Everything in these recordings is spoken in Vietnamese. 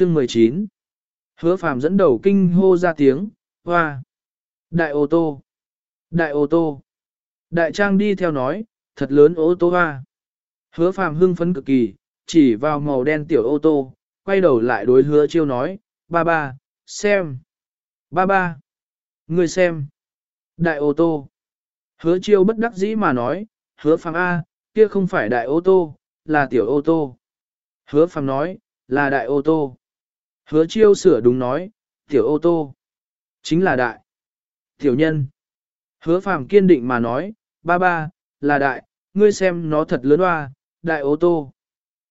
Chương 19 Hứa phàm dẫn đầu kinh hô ra tiếng, hoa. Đại ô tô. Đại ô tô. Đại trang đi theo nói, thật lớn ô tô hoa. Hứa phàm hưng phấn cực kỳ, chỉ vào màu đen tiểu ô tô, quay đầu lại đối hứa chiêu nói, ba ba, xem. Ba ba. Người xem. Đại ô tô. Hứa chiêu bất đắc dĩ mà nói, hứa phàm A, kia không phải đại ô tô, là tiểu ô tô. Hứa phàm nói, là đại ô tô. Hứa chiêu sửa đúng nói, tiểu ô tô. Chính là đại. Tiểu nhân. Hứa phàm kiên định mà nói, ba ba, là đại, ngươi xem nó thật lớn hoa, đại ô tô.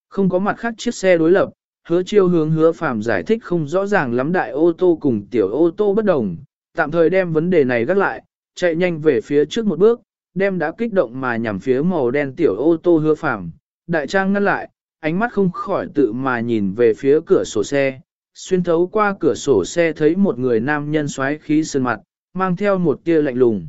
Không có mặt khác chiếc xe đối lập, hứa chiêu hướng hứa phàm giải thích không rõ ràng lắm đại ô tô cùng tiểu ô tô bất đồng, tạm thời đem vấn đề này gác lại, chạy nhanh về phía trước một bước, đem đã kích động mà nhằm phía màu đen tiểu ô tô hứa phàm. Đại trang ngăn lại, ánh mắt không khỏi tự mà nhìn về phía cửa sổ xe, xuyên thấu qua cửa sổ xe thấy một người nam nhân xoáy khí sơn mặt, mang theo một tia lạnh lùng.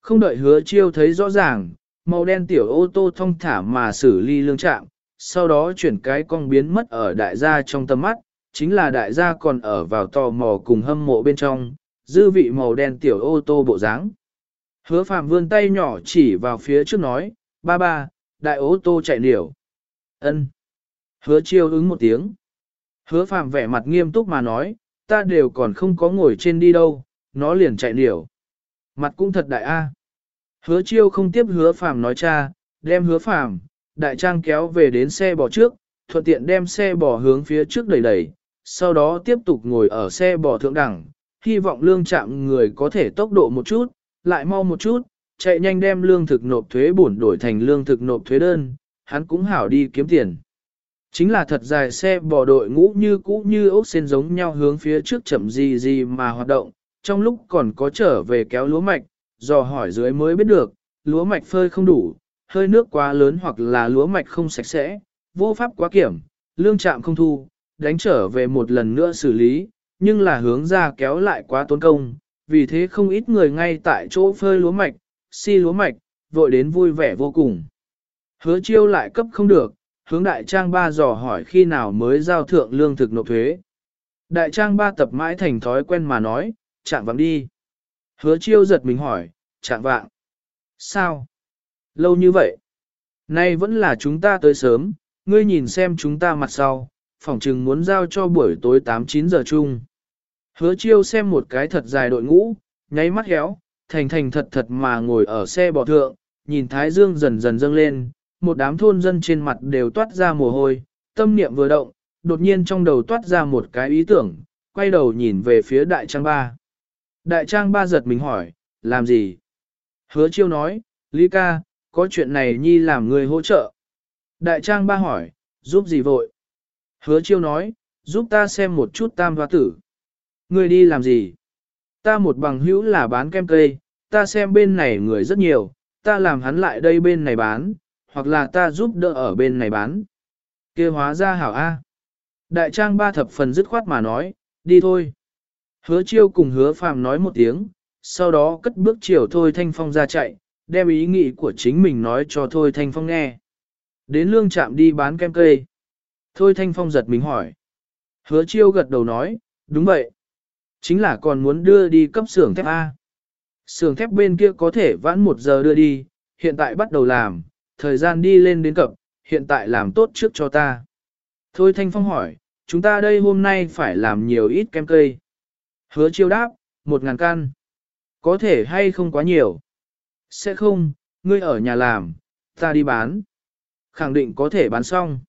Không đợi hứa chiêu thấy rõ ràng, màu đen tiểu ô tô thông thả mà xử ly lương trạm, sau đó chuyển cái con biến mất ở đại gia trong tầm mắt, chính là đại gia còn ở vào tò mò cùng hâm mộ bên trong, dư vị màu đen tiểu ô tô bộ dáng. Hứa phạm vươn tay nhỏ chỉ vào phía trước nói, ba ba, đại ô tô chạy liều. ân Hứa chiêu ứng một tiếng. Hứa phạm vẻ mặt nghiêm túc mà nói, ta đều còn không có ngồi trên đi đâu, nó liền chạy điểu. Mặt cũng thật đại a. Hứa chiêu không tiếp hứa phàm nói cha, đem hứa phàm, đại trang kéo về đến xe bò trước, thuận tiện đem xe bò hướng phía trước đẩy đẩy, sau đó tiếp tục ngồi ở xe bò thượng đẳng, hy vọng lương chạm người có thể tốc độ một chút, lại mau một chút, chạy nhanh đem lương thực nộp thuế bổn đổi thành lương thực nộp thuế đơn, hắn cũng hảo đi kiếm tiền. Chính là thật dài xe bỏ đội ngũ như cũ như ốc sen giống nhau hướng phía trước chậm gì gì mà hoạt động, trong lúc còn có trở về kéo lúa mạch, dò hỏi dưới mới biết được, lúa mạch phơi không đủ, hơi nước quá lớn hoặc là lúa mạch không sạch sẽ, vô pháp quá kiểm, lương trạm không thu, đánh trở về một lần nữa xử lý, nhưng là hướng ra kéo lại quá tốn công, vì thế không ít người ngay tại chỗ phơi lúa mạch, si lúa mạch, vội đến vui vẻ vô cùng. Hứa chiêu lại cấp không được, hướng đại trang ba dò hỏi khi nào mới giao thượng lương thực nộp thuế. Đại trang ba tập mãi thành thói quen mà nói, chạm vắng đi. Hứa chiêu giật mình hỏi, chạm vạng. Sao? Lâu như vậy? Nay vẫn là chúng ta tới sớm, ngươi nhìn xem chúng ta mặt sau, phỏng chừng muốn giao cho buổi tối 8-9 giờ chung. Hứa chiêu xem một cái thật dài đội ngũ, nháy mắt héo, thành thành thật thật mà ngồi ở xe bò thượng, nhìn thái dương dần dần dâng lên, một đám thôn dân trên mặt đều toát ra mồ hôi, tâm niệm vừa động, đột nhiên trong đầu toát ra một cái ý tưởng, quay đầu nhìn về phía đại trang ba. Đại trang ba giật mình hỏi, làm gì? Hứa chiêu nói, Lý ca, có chuyện này nhi làm người hỗ trợ. Đại trang ba hỏi, giúp gì vội? Hứa chiêu nói, giúp ta xem một chút tam hoa tử. Người đi làm gì? Ta một bằng hữu là bán kem cây, ta xem bên này người rất nhiều, ta làm hắn lại đây bên này bán, hoặc là ta giúp đỡ ở bên này bán. kia hóa ra hảo A. Đại trang ba thập phần dứt khoát mà nói, đi thôi. Hứa chiêu cùng hứa phàm nói một tiếng, sau đó cất bước chiều Thôi Thanh Phong ra chạy, đem ý nghĩ của chính mình nói cho Thôi Thanh Phong nghe. Đến lương trạm đi bán kem cây. Thôi Thanh Phong giật mình hỏi. Hứa chiêu gật đầu nói, đúng vậy. Chính là còn muốn đưa đi cấp xưởng thép A. Xưởng thép bên kia có thể vãn một giờ đưa đi, hiện tại bắt đầu làm, thời gian đi lên đến cập, hiện tại làm tốt trước cho ta. Thôi Thanh Phong hỏi, chúng ta đây hôm nay phải làm nhiều ít kem cây. Hứa chiêu đáp, một ngàn căn. Có thể hay không quá nhiều? Sẽ không, ngươi ở nhà làm, ta đi bán. Khẳng định có thể bán xong.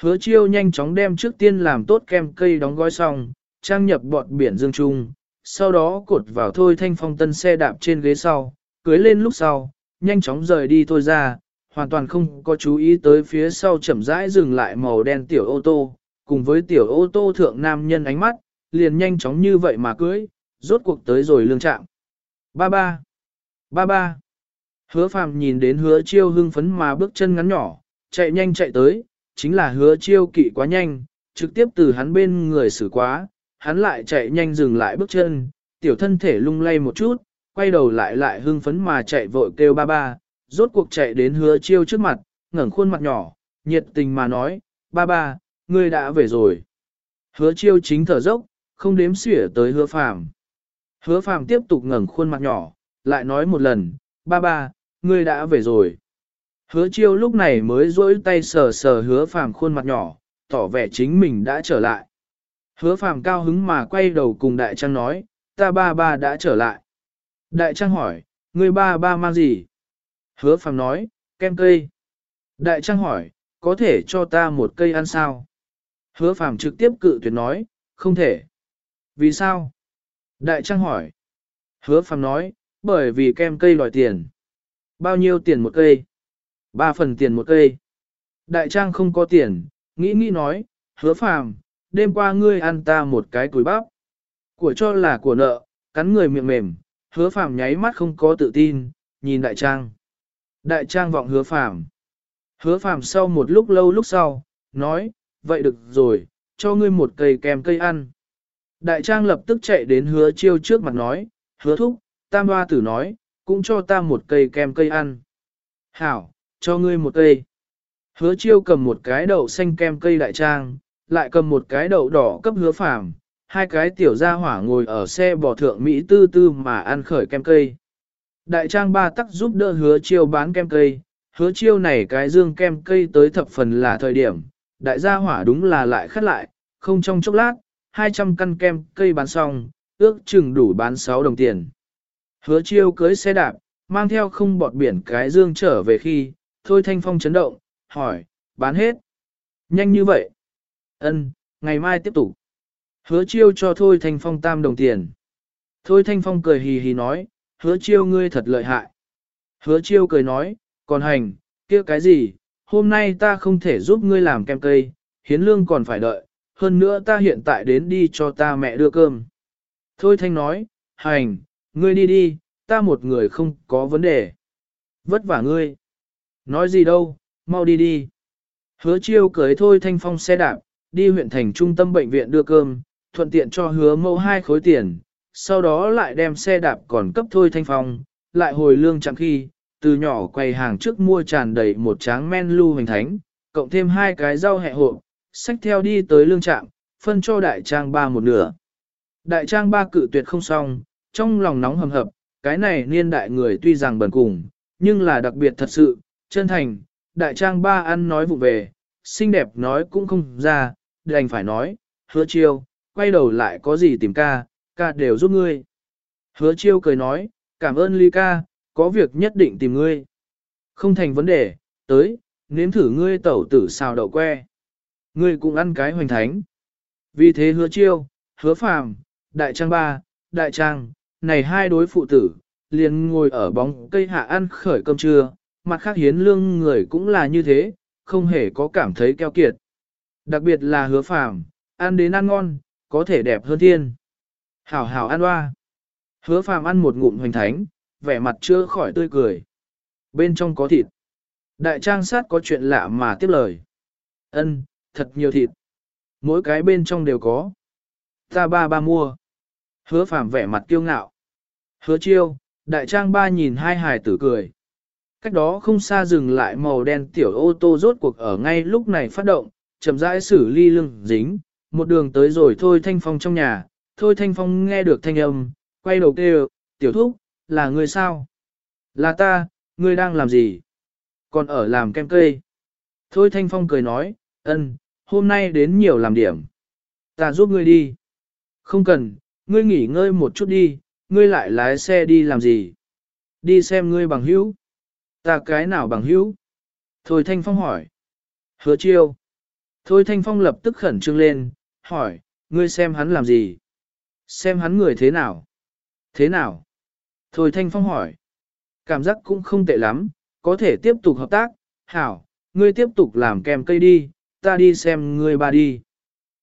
Hứa chiêu nhanh chóng đem trước tiên làm tốt kem cây đóng gói xong, trang nhập bọt biển dương trung, sau đó cột vào thôi thanh phong tân xe đạp trên ghế sau, cưới lên lúc sau, nhanh chóng rời đi thôi ra, hoàn toàn không có chú ý tới phía sau chậm rãi dừng lại màu đen tiểu ô tô, cùng với tiểu ô tô thượng nam nhân ánh mắt, liền nhanh chóng như vậy mà cưới, rốt cuộc tới rồi lương trạm. Ba ba, ba ba. Hứa phàm nhìn đến hứa chiêu hưng phấn mà bước chân ngắn nhỏ, chạy nhanh chạy tới, chính là hứa chiêu kỵ quá nhanh, trực tiếp từ hắn bên người xử quá, hắn lại chạy nhanh dừng lại bước chân, tiểu thân thể lung lay một chút, quay đầu lại lại hưng phấn mà chạy vội kêu ba ba, rốt cuộc chạy đến hứa chiêu trước mặt, ngẩng khuôn mặt nhỏ, nhiệt tình mà nói, ba ba, ngươi đã về rồi. Hứa chiêu chính thở dốc, không đếm xỉa tới hứa phàm. Hứa phàm tiếp tục ngẩng khuôn mặt nhỏ, lại nói một lần, ba ba, ngươi đã về rồi. Hứa chiêu lúc này mới rỗi tay sờ sờ hứa phàm khuôn mặt nhỏ, tỏ vẻ chính mình đã trở lại. Hứa phàm cao hứng mà quay đầu cùng đại trang nói, ta ba ba đã trở lại. Đại trang hỏi, ngươi ba ba mang gì? Hứa phàm nói, kem cây. Đại trang hỏi, có thể cho ta một cây ăn sao? Hứa phàm trực tiếp cự tuyệt nói, không thể. Vì sao? Đại trang hỏi. Hứa phàm nói, bởi vì kem cây đòi tiền. Bao nhiêu tiền một cây? Ba phần tiền một cây. Đại trang không có tiền, nghĩ nghĩ nói, hứa phàm, đêm qua ngươi ăn ta một cái cùi bắp. Của cho là của nợ, cắn người miệng mềm, hứa phàm nháy mắt không có tự tin, nhìn đại trang. Đại trang vọng hứa phàm. Hứa phàm sau một lúc lâu lúc sau, nói, vậy được rồi, cho ngươi một cây kèm cây ăn. Đại trang lập tức chạy đến hứa chiêu trước mặt nói, hứa thúc, tam hoa tử nói, cũng cho ta một cây kem cây ăn. Hảo, cho ngươi một cây. Hứa chiêu cầm một cái đậu xanh kem cây đại trang, lại cầm một cái đậu đỏ cấp hứa phàm, hai cái tiểu gia hỏa ngồi ở xe bò thượng Mỹ tư tư mà ăn khởi kem cây. Đại trang ba tắc giúp đỡ hứa chiêu bán kem cây, hứa chiêu này cái dương kem cây tới thập phần là thời điểm, đại gia hỏa đúng là lại khắt lại, không trong chốc lát, 200 căn kem cây bán xong, ước chừng đủ bán 6 đồng tiền. Hứa chiêu cưới xe đạp, mang theo không bọt biển cái dương trở về khi, thôi thanh phong chấn động, hỏi, bán hết. Nhanh như vậy. Ân, ngày mai tiếp tục. Hứa chiêu cho thôi thanh phong tam đồng tiền. Thôi thanh phong cười hì hì nói, hứa chiêu ngươi thật lợi hại. Hứa chiêu cười nói, còn hành, kia cái gì, hôm nay ta không thể giúp ngươi làm kem cây, hiến lương còn phải đợi, hơn nữa ta hiện tại đến đi cho ta mẹ đưa cơm. Thôi thanh nói, hành, ngươi đi đi, ta một người không có vấn đề. Vất vả ngươi. Nói gì đâu, mau đi đi. Hứa chiêu cưới thôi thanh phong xe đạp, đi huyện thành trung tâm bệnh viện đưa cơm, thuận tiện cho hứa mẫu hai khối tiền, sau đó lại đem xe đạp còn cấp thôi thanh phong, lại hồi lương chẳng khi, từ nhỏ quầy hàng trước mua tràn đầy một tráng men lưu hành thánh, cộng thêm hai cái rau hẹ hộ, xách theo đi tới lương trạm, phân cho đại trang ba một nửa. Đại trang ba cự tuyệt không xong, trong lòng nóng hầm hập, cái này niên đại người tuy rằng bẩn cùng, nhưng là đặc biệt thật sự, chân thành, đại trang ba ăn nói vụ về, xinh đẹp nói cũng không ra, đành phải nói, hứa chiêu, quay đầu lại có gì tìm ca, ca đều giúp ngươi. Hứa chiêu cười nói, cảm ơn ly ca, có việc nhất định tìm ngươi. Không thành vấn đề, tới, nếm thử ngươi tẩu tử xào đậu que. Ngươi cũng ăn cái hoành thánh. Vì thế hứa chiêu, hứa phàm, đại trang ba, đại trang, này hai đối phụ tử, liền ngồi ở bóng cây hạ ăn khởi cơm trưa, mặt khác hiến lương người cũng là như thế, không hề có cảm thấy keo kiệt. Đặc biệt là hứa phàm, ăn đến ăn ngon, có thể đẹp hơn thiên. Hảo hảo ăn hoa. Hứa phàm ăn một ngụm hoành thánh, vẻ mặt chưa khỏi tươi cười. Bên trong có thịt. Đại trang sát có chuyện lạ mà tiếp lời. Ân, thật nhiều thịt. Mỗi cái bên trong đều có. Ta ba ba mua. Hứa phàm vẻ mặt kiêu ngạo. Hứa chiêu, đại trang ba nhìn hai hài tử cười. Cách đó không xa dừng lại màu đen tiểu ô tô rốt cuộc ở ngay lúc này phát động, chậm rãi xử ly lưng dính, một đường tới rồi thôi thanh phong trong nhà, thôi thanh phong nghe được thanh âm, quay đầu kêu, tiểu thúc, là người sao? Là ta, ngươi đang làm gì? Còn ở làm kem cây. Thôi thanh phong cười nói, ân, hôm nay đến nhiều làm điểm. Ta giúp ngươi đi. Không cần, ngươi nghỉ ngơi một chút đi, ngươi lại lái xe đi làm gì? Đi xem ngươi bằng hữu. Ta cái nào bằng hữu? Thôi Thanh Phong hỏi. Hứa chiêu. Thôi Thanh Phong lập tức khẩn trương lên, hỏi, ngươi xem hắn làm gì? Xem hắn người thế nào? Thế nào? Thôi Thanh Phong hỏi. Cảm giác cũng không tệ lắm, có thể tiếp tục hợp tác. Hảo, ngươi tiếp tục làm kèm cây đi, ta đi xem ngươi ba đi.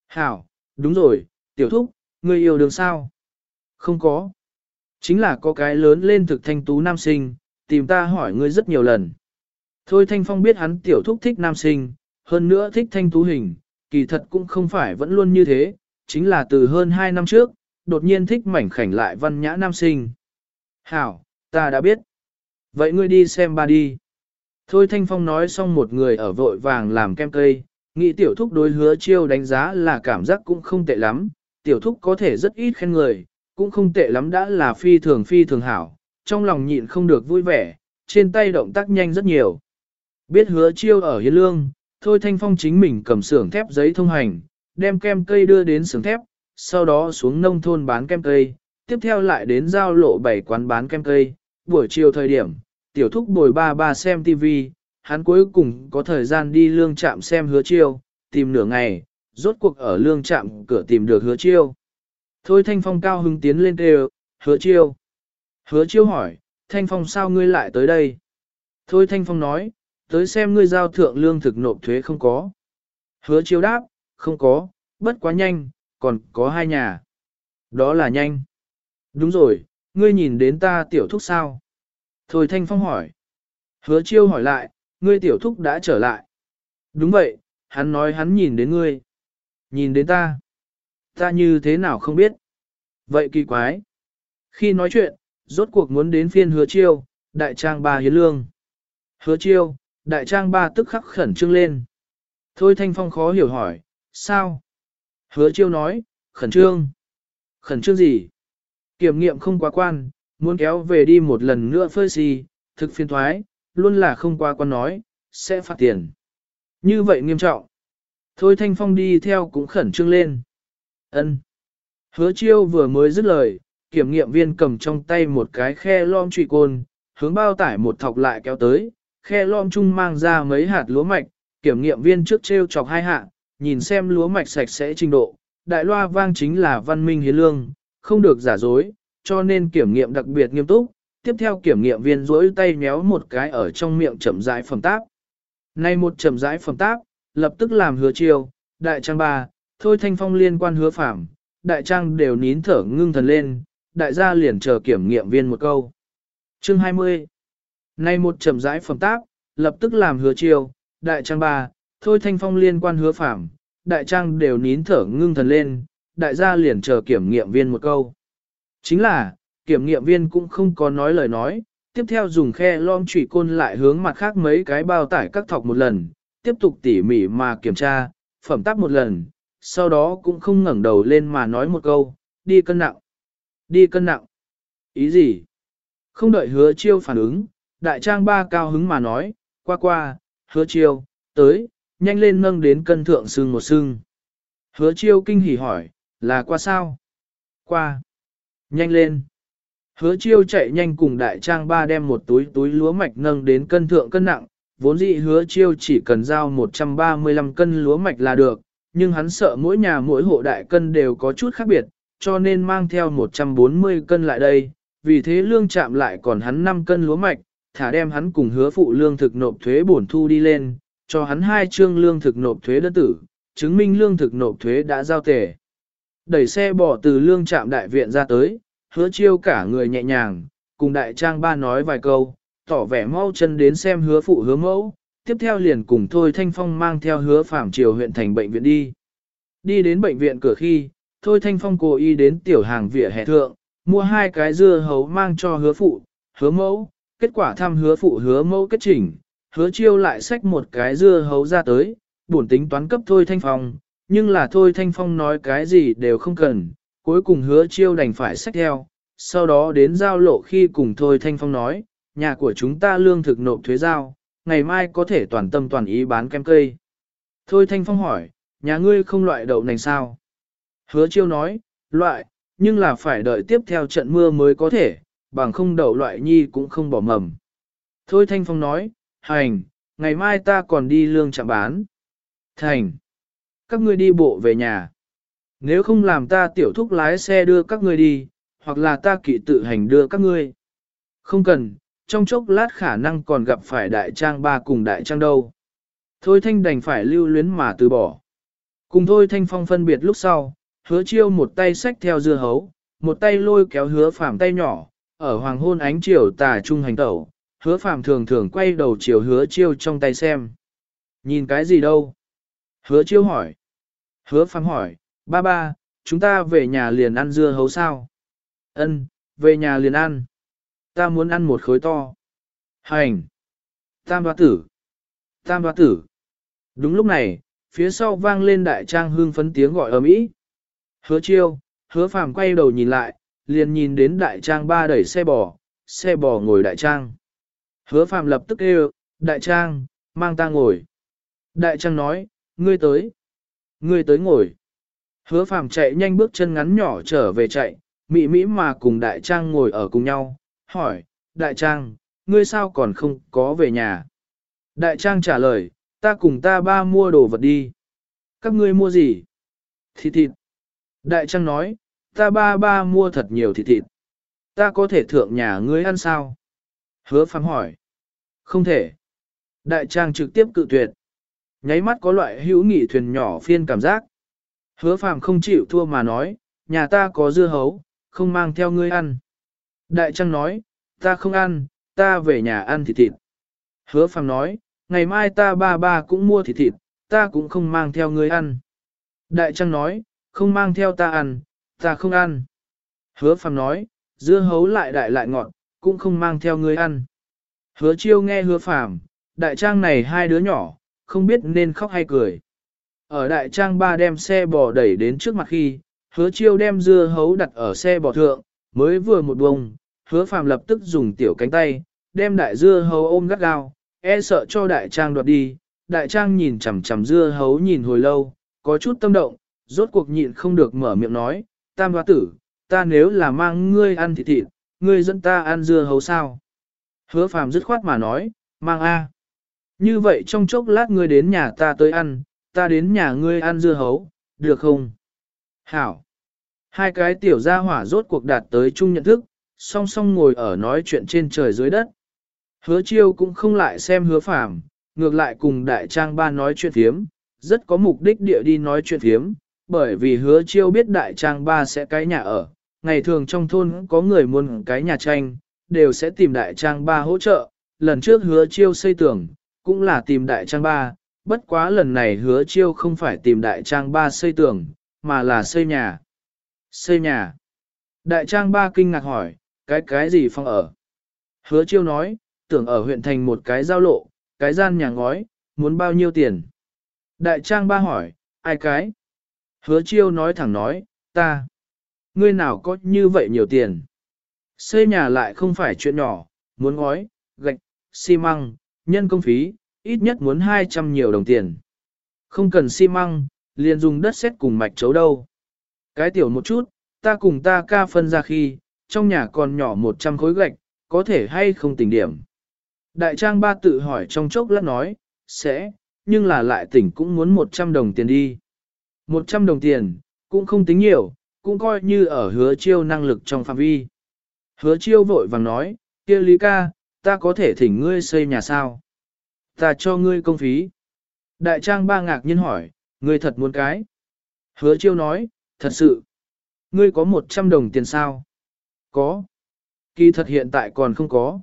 Hảo, đúng rồi, tiểu thúc, ngươi yêu đường sao? Không có. Chính là có cái lớn lên thực thanh tú nam sinh, tìm ta hỏi ngươi rất nhiều lần. Thôi Thanh Phong biết hắn tiểu thúc thích nam sinh, hơn nữa thích thanh tú hình, kỳ thật cũng không phải vẫn luôn như thế, chính là từ hơn 2 năm trước, đột nhiên thích mảnh khảnh lại văn nhã nam sinh. Hảo, ta đã biết. Vậy ngươi đi xem ba đi. Thôi Thanh Phong nói xong một người ở vội vàng làm kem cây, Nghĩ tiểu thúc đối hứa chiêu đánh giá là cảm giác cũng không tệ lắm, tiểu thúc có thể rất ít khen người, cũng không tệ lắm đã là phi thường phi thường hảo, trong lòng nhịn không được vui vẻ, trên tay động tác nhanh rất nhiều. Biết hứa chiêu ở hiến lương, thôi thanh phong chính mình cầm sưởng thép giấy thông hành, đem kem cây đưa đến sưởng thép, sau đó xuống nông thôn bán kem cây, tiếp theo lại đến giao lộ bảy quán bán kem cây, buổi chiều thời điểm, tiểu thúc bồi ba ba xem TV, hắn cuối cùng có thời gian đi lương trạm xem hứa chiêu, tìm nửa ngày, rốt cuộc ở lương trạm cửa tìm được hứa chiêu. Thôi Thanh Phong cao hứng tiến lên kêu, hứa chiêu. Hứa chiêu hỏi, Thanh Phong sao ngươi lại tới đây? Thôi Thanh Phong nói, tới xem ngươi giao thượng lương thực nộp thuế không có. Hứa chiêu đáp, không có, bất quá nhanh, còn có hai nhà. Đó là nhanh. Đúng rồi, ngươi nhìn đến ta tiểu thúc sao? Thôi Thanh Phong hỏi. Hứa chiêu hỏi lại, ngươi tiểu thúc đã trở lại. Đúng vậy, hắn nói hắn nhìn đến ngươi. Nhìn đến ta. Ta như thế nào không biết. Vậy kỳ quái. Khi nói chuyện, rốt cuộc muốn đến phiên hứa chiêu, đại trang ba hiến lương. Hứa chiêu, đại trang ba tức khắc khẩn trương lên. Thôi Thanh Phong khó hiểu hỏi, sao? Hứa chiêu nói, khẩn trương. Khẩn trương gì? Kiểm nghiệm không quá quan, muốn kéo về đi một lần nữa phơi xì, thực phiên thoái, luôn là không qua quan nói, sẽ phạt tiền. Như vậy nghiêm trọng. Thôi Thanh Phong đi theo cũng khẩn trương lên. ân Hứa chiêu vừa mới dứt lời, kiểm nghiệm viên cầm trong tay một cái khe lom trụy côn, hướng bao tải một thọc lại kéo tới, khe lom chung mang ra mấy hạt lúa mạch, kiểm nghiệm viên trước treo chọc hai hạ, nhìn xem lúa mạch sạch sẽ trình độ, đại loa vang chính là văn minh hiến lương, không được giả dối, cho nên kiểm nghiệm đặc biệt nghiêm túc. Tiếp theo kiểm nghiệm viên rỗi tay méo một cái ở trong miệng chậm rãi phẩm tác Nay một chậm rãi phẩm tác lập tức làm hứa chiêu, đại trang ba, thôi thanh phong liên quan hứa phạm, đại trang đều nín thở ngưng thần lên, đại gia liền chờ kiểm nghiệm viên một câu. Chương 20 Nay một chậm rãi phẩm tác lập tức làm hứa chiêu, đại trang ba, thôi thanh phong liên quan hứa phạm, đại trang đều nín thở ngưng thần lên, đại gia liền chờ kiểm nghiệm viên một câu. Chính là, kiểm nghiệm viên cũng không có nói lời nói, tiếp theo dùng khe lom trụy côn lại hướng mặt khác mấy cái bao tải các thọc một lần, tiếp tục tỉ mỉ mà kiểm tra, phẩm tắp một lần, sau đó cũng không ngẩng đầu lên mà nói một câu, đi cân nặng. Đi cân nặng. Ý gì? Không đợi hứa chiêu phản ứng, đại trang ba cao hứng mà nói, qua qua, hứa chiêu, tới, nhanh lên nâng đến cân thượng sưng một sưng. Hứa chiêu kinh hỉ hỏi, là qua sao? Qua. Nhanh lên. Hứa chiêu chạy nhanh cùng đại trang ba đem một túi túi lúa mạch nâng đến cân thượng cân nặng, vốn dĩ hứa chiêu chỉ cần giao 135 cân lúa mạch là được, nhưng hắn sợ mỗi nhà mỗi hộ đại cân đều có chút khác biệt, cho nên mang theo 140 cân lại đây, vì thế lương chạm lại còn hắn 5 cân lúa mạch, thả đem hắn cùng hứa phụ lương thực nộp thuế bổn thu đi lên, cho hắn hai trương lương thực nộp thuế đơn tử, chứng minh lương thực nộp thuế đã giao tề. Đẩy xe bỏ từ lương trạm đại viện ra tới, hứa chiêu cả người nhẹ nhàng, cùng đại trang ba nói vài câu, tỏ vẻ mau chân đến xem hứa phụ hứa mẫu, tiếp theo liền cùng Thôi Thanh Phong mang theo hứa phạm triều huyện thành bệnh viện đi. Đi đến bệnh viện cửa khi, Thôi Thanh Phong cố ý đến tiểu hàng vỉa hè thượng, mua hai cái dưa hấu mang cho hứa phụ, hứa mẫu, kết quả thăm hứa phụ hứa mẫu kết chỉnh, hứa chiêu lại xách một cái dưa hấu ra tới, buồn tính toán cấp Thôi Thanh Phong, nhưng là Thôi Thanh Phong nói cái gì đều không cần, cuối cùng hứa chiêu đành phải xách theo, sau đó đến giao lộ khi cùng Thôi Thanh Phong nói, nhà của chúng ta lương thực nộp thuế giao, ngày mai có thể toàn tâm toàn ý bán kem cây. Thôi Thanh Phong hỏi, nhà ngươi không loại đậu nành sao? Hứa chiêu nói, loại, nhưng là phải đợi tiếp theo trận mưa mới có thể, bằng không đậu loại nhi cũng không bỏ mầm. Thôi Thanh Phong nói, hành, ngày mai ta còn đi lương chạm bán. Thành, các ngươi đi bộ về nhà. Nếu không làm ta tiểu thúc lái xe đưa các ngươi đi, hoặc là ta kỵ tự hành đưa các ngươi. Không cần, trong chốc lát khả năng còn gặp phải đại trang ba cùng đại trang đâu. Thôi thanh đành phải lưu luyến mà từ bỏ. Cùng thôi thanh phong phân biệt lúc sau, hứa chiêu một tay xách theo dưa hấu, một tay lôi kéo hứa phạm tay nhỏ, ở hoàng hôn ánh chiều tà trung hành tẩu, hứa phàm thường thường quay đầu chiều hứa chiêu trong tay xem. Nhìn cái gì đâu? Hứa chiêu hỏi. Hứa phàm hỏi, ba ba, chúng ta về nhà liền ăn dưa hấu sao? Ân, về nhà liền ăn. Ta muốn ăn một khối to. Hành. Tam hoa tử. Tam hoa tử. Đúng lúc này, phía sau vang lên đại trang hương phấn tiếng gọi ầm ĩ. Hứa chiêu, hứa phàm quay đầu nhìn lại, liền nhìn đến đại trang ba đẩy xe bò, xe bò ngồi đại trang. Hứa phàm lập tức kêu, đại trang, mang ta ngồi. Đại trang nói, ngươi tới. Ngươi tới ngồi. Hứa phàm chạy nhanh bước chân ngắn nhỏ trở về chạy, mị mỹ mà cùng đại trang ngồi ở cùng nhau, hỏi, đại trang, ngươi sao còn không có về nhà? Đại trang trả lời, ta cùng ta ba mua đồ vật đi. Các ngươi mua gì? Thịt thịt. Đại trang nói, ta ba ba mua thật nhiều thịt thịt. Ta có thể thượng nhà ngươi ăn sao? Hứa phàm hỏi. Không thể. Đại trang trực tiếp cự tuyệt. Nháy mắt có loại hữu nghị thuyền nhỏ phiên cảm giác. Hứa phàm không chịu thua mà nói, nhà ta có dưa hấu, không mang theo ngươi ăn. Đại trang nói, ta không ăn, ta về nhà ăn thịt thịt. Hứa phàm nói, ngày mai ta ba ba cũng mua thịt thịt, ta cũng không mang theo ngươi ăn. Đại trang nói, không mang theo ta ăn, ta không ăn. Hứa phàm nói, dưa hấu lại đại lại ngọt, cũng không mang theo ngươi ăn. Hứa chiêu nghe hứa phàm, đại trang này hai đứa nhỏ, không biết nên khóc hay cười. Ở đại trang ba đem xe bò đẩy đến trước mặt khi, hứa chiêu đem dưa hấu đặt ở xe bò thượng, mới vừa một bông, hứa phàm lập tức dùng tiểu cánh tay, đem đại dưa hấu ôm gắt gao, e sợ cho đại trang đoạt đi. Đại trang nhìn chằm chằm dưa hấu nhìn hồi lâu, có chút tâm động, rốt cuộc nhịn không được mở miệng nói, tam hoa tử, ta nếu là mang ngươi ăn thịt thịt, ngươi dẫn ta ăn dưa hấu sao? Hứa phàm dứt khoát mà nói, mang a. Như vậy trong chốc lát ngươi đến nhà ta tới ăn, ta đến nhà ngươi ăn dưa hấu, được không? Hảo. Hai cái tiểu gia hỏa rốt cuộc đạt tới chung nhận thức, song song ngồi ở nói chuyện trên trời dưới đất. Hứa chiêu cũng không lại xem hứa phàm, ngược lại cùng đại trang ba nói chuyện thiếm, rất có mục đích địa đi nói chuyện thiếm, bởi vì hứa chiêu biết đại trang ba sẽ cái nhà ở, ngày thường trong thôn có người muốn cái nhà tranh, đều sẽ tìm đại trang ba hỗ trợ, lần trước hứa chiêu xây tường, cũng là tìm đại trang ba, bất quá lần này hứa chiêu không phải tìm đại trang ba xây tường, mà là xây nhà. Xây nhà. Đại trang ba kinh ngạc hỏi, cái cái gì phong ở? Hứa chiêu nói, tưởng ở huyện thành một cái giao lộ, cái gian nhà ngói, muốn bao nhiêu tiền? Đại trang ba hỏi, ai cái? Hứa chiêu nói thẳng nói, ta. Ngươi nào có như vậy nhiều tiền? Xây nhà lại không phải chuyện nhỏ, muốn ngói, gạch, xi măng, nhân công phí, ít nhất muốn 200 nhiều đồng tiền. Không cần xi măng, liền dùng đất sét cùng mạch chấu đâu. Cái tiểu một chút, ta cùng ta ca phân ra khi, trong nhà còn nhỏ 100 khối gạch, có thể hay không tỉnh điểm. Đại trang ba tự hỏi trong chốc lát nói, sẽ, nhưng là lại tỉnh cũng muốn 100 đồng tiền đi. 100 đồng tiền, cũng không tính nhiều, cũng coi như ở hứa chiêu năng lực trong phạm vi. Hứa chiêu vội vàng nói, kia Lý ca, ta có thể thỉnh ngươi xây nhà sao? Ta cho ngươi công phí. Đại trang ba ngạc nhiên hỏi, ngươi thật muốn cái? Hứa chiêu nói, thật sự. Ngươi có 100 đồng tiền sao? Có. Kỳ thật hiện tại còn không có.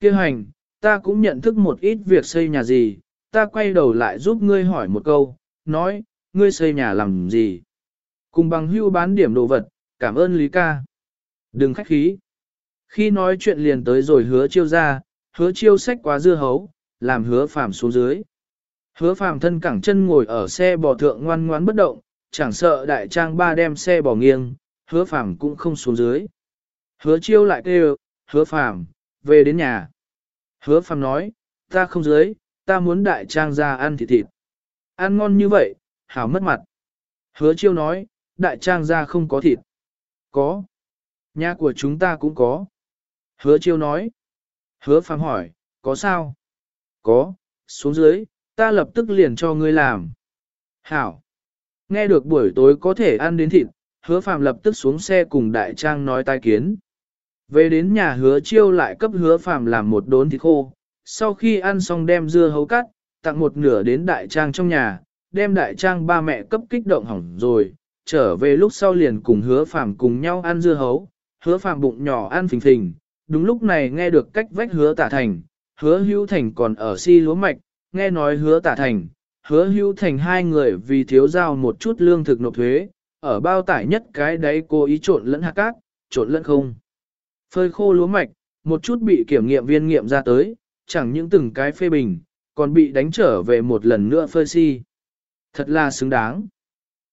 Kêu hành, ta cũng nhận thức một ít việc xây nhà gì, ta quay đầu lại giúp ngươi hỏi một câu, nói, ngươi xây nhà làm gì? Cùng bằng hưu bán điểm đồ vật, cảm ơn Lý ca. Đừng khách khí. Khi nói chuyện liền tới rồi hứa chiêu ra, hứa chiêu sách quá dưa hấu, làm hứa phàm xuống dưới. Hứa phàm thân cẳng chân ngồi ở xe bò thượng ngoan ngoãn bất động, chẳng sợ đại trang ba đem xe bò nghiêng, hứa phàm cũng không xuống dưới. Hứa chiêu lại kêu, hứa phàm, về đến nhà. Hứa phàm nói, ta không dưới, ta muốn đại trang ra ăn thịt thịt. Ăn ngon như vậy, hảo mất mặt. Hứa chiêu nói, đại trang ra không có thịt. Có. Nhà của chúng ta cũng có. Hứa chiêu nói. Hứa phàm hỏi, có sao? Có, xuống dưới, ta lập tức liền cho ngươi làm. Hảo. Nghe được buổi tối có thể ăn đến thịt, hứa phàm lập tức xuống xe cùng đại trang nói tai kiến. Về đến nhà hứa chiêu lại cấp hứa phàm làm một đốn thịt khô, sau khi ăn xong đem dưa hấu cắt, tặng một nửa đến đại trang trong nhà, đem đại trang ba mẹ cấp kích động hỏng rồi, trở về lúc sau liền cùng hứa phàm cùng nhau ăn dưa hấu, hứa phàm bụng nhỏ ăn phình phình, đúng lúc này nghe được cách vách hứa tả thành, hứa hữu thành còn ở si lúa mạch, nghe nói hứa tả thành, hứa hữu thành hai người vì thiếu giao một chút lương thực nộp thuế, ở bao tải nhất cái đấy cố ý trộn lẫn hạt cát, trộn lẫn không. Phơi khô lúa mạch, một chút bị kiểm nghiệm viên nghiệm ra tới, chẳng những từng cái phê bình, còn bị đánh trở về một lần nữa phơi si. Thật là xứng đáng.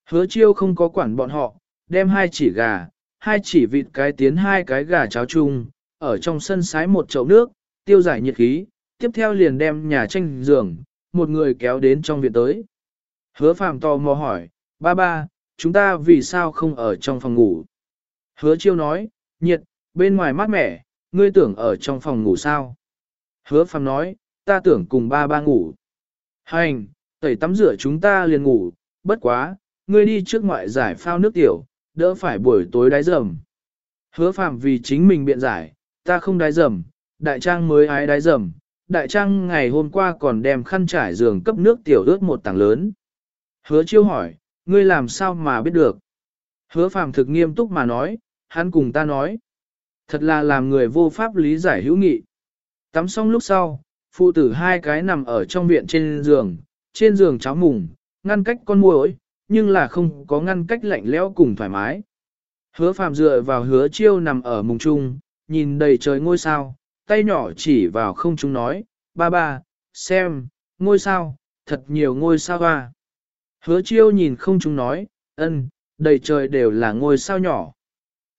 Hứa chiêu không có quản bọn họ, đem hai chỉ gà, hai chỉ vịt cái tiến hai cái gà cháo chung, ở trong sân sái một chậu nước, tiêu giải nhiệt khí, tiếp theo liền đem nhà tranh giường, một người kéo đến trong viện tới. Hứa phàm tò mò hỏi, ba ba, chúng ta vì sao không ở trong phòng ngủ? Hứa chiêu nói, nhiệt, bên ngoài mát mẻ, ngươi tưởng ở trong phòng ngủ sao? Hứa phàm nói, ta tưởng cùng ba ba ngủ. Hành, tẩy tắm rửa chúng ta liền ngủ, bất quá, ngươi đi trước ngoại giải phao nước tiểu, đỡ phải buổi tối đáy rầm. Hứa phàm vì chính mình biện giải, ta không đáy rầm, đại trang mới ái đáy rầm, đại trang ngày hôm qua còn đem khăn trải giường cấp nước tiểu ướt một tảng lớn. Hứa chiêu hỏi, ngươi làm sao mà biết được? Hứa phàm thực nghiêm túc mà nói, hắn cùng ta nói. Thật là làm người vô pháp lý giải hữu nghị. Tắm xong lúc sau, phụ tử hai cái nằm ở trong viện trên giường, trên giường cháo mùng, ngăn cách con muỗi, nhưng là không có ngăn cách lạnh lẽo cùng thoải mái. Hứa phàm dựa vào hứa chiêu nằm ở mùng trung, nhìn đầy trời ngôi sao, tay nhỏ chỉ vào không trung nói, ba ba, xem, ngôi sao, thật nhiều ngôi sao à. Hứa chiêu nhìn không trung nói, ân, đầy trời đều là ngôi sao nhỏ.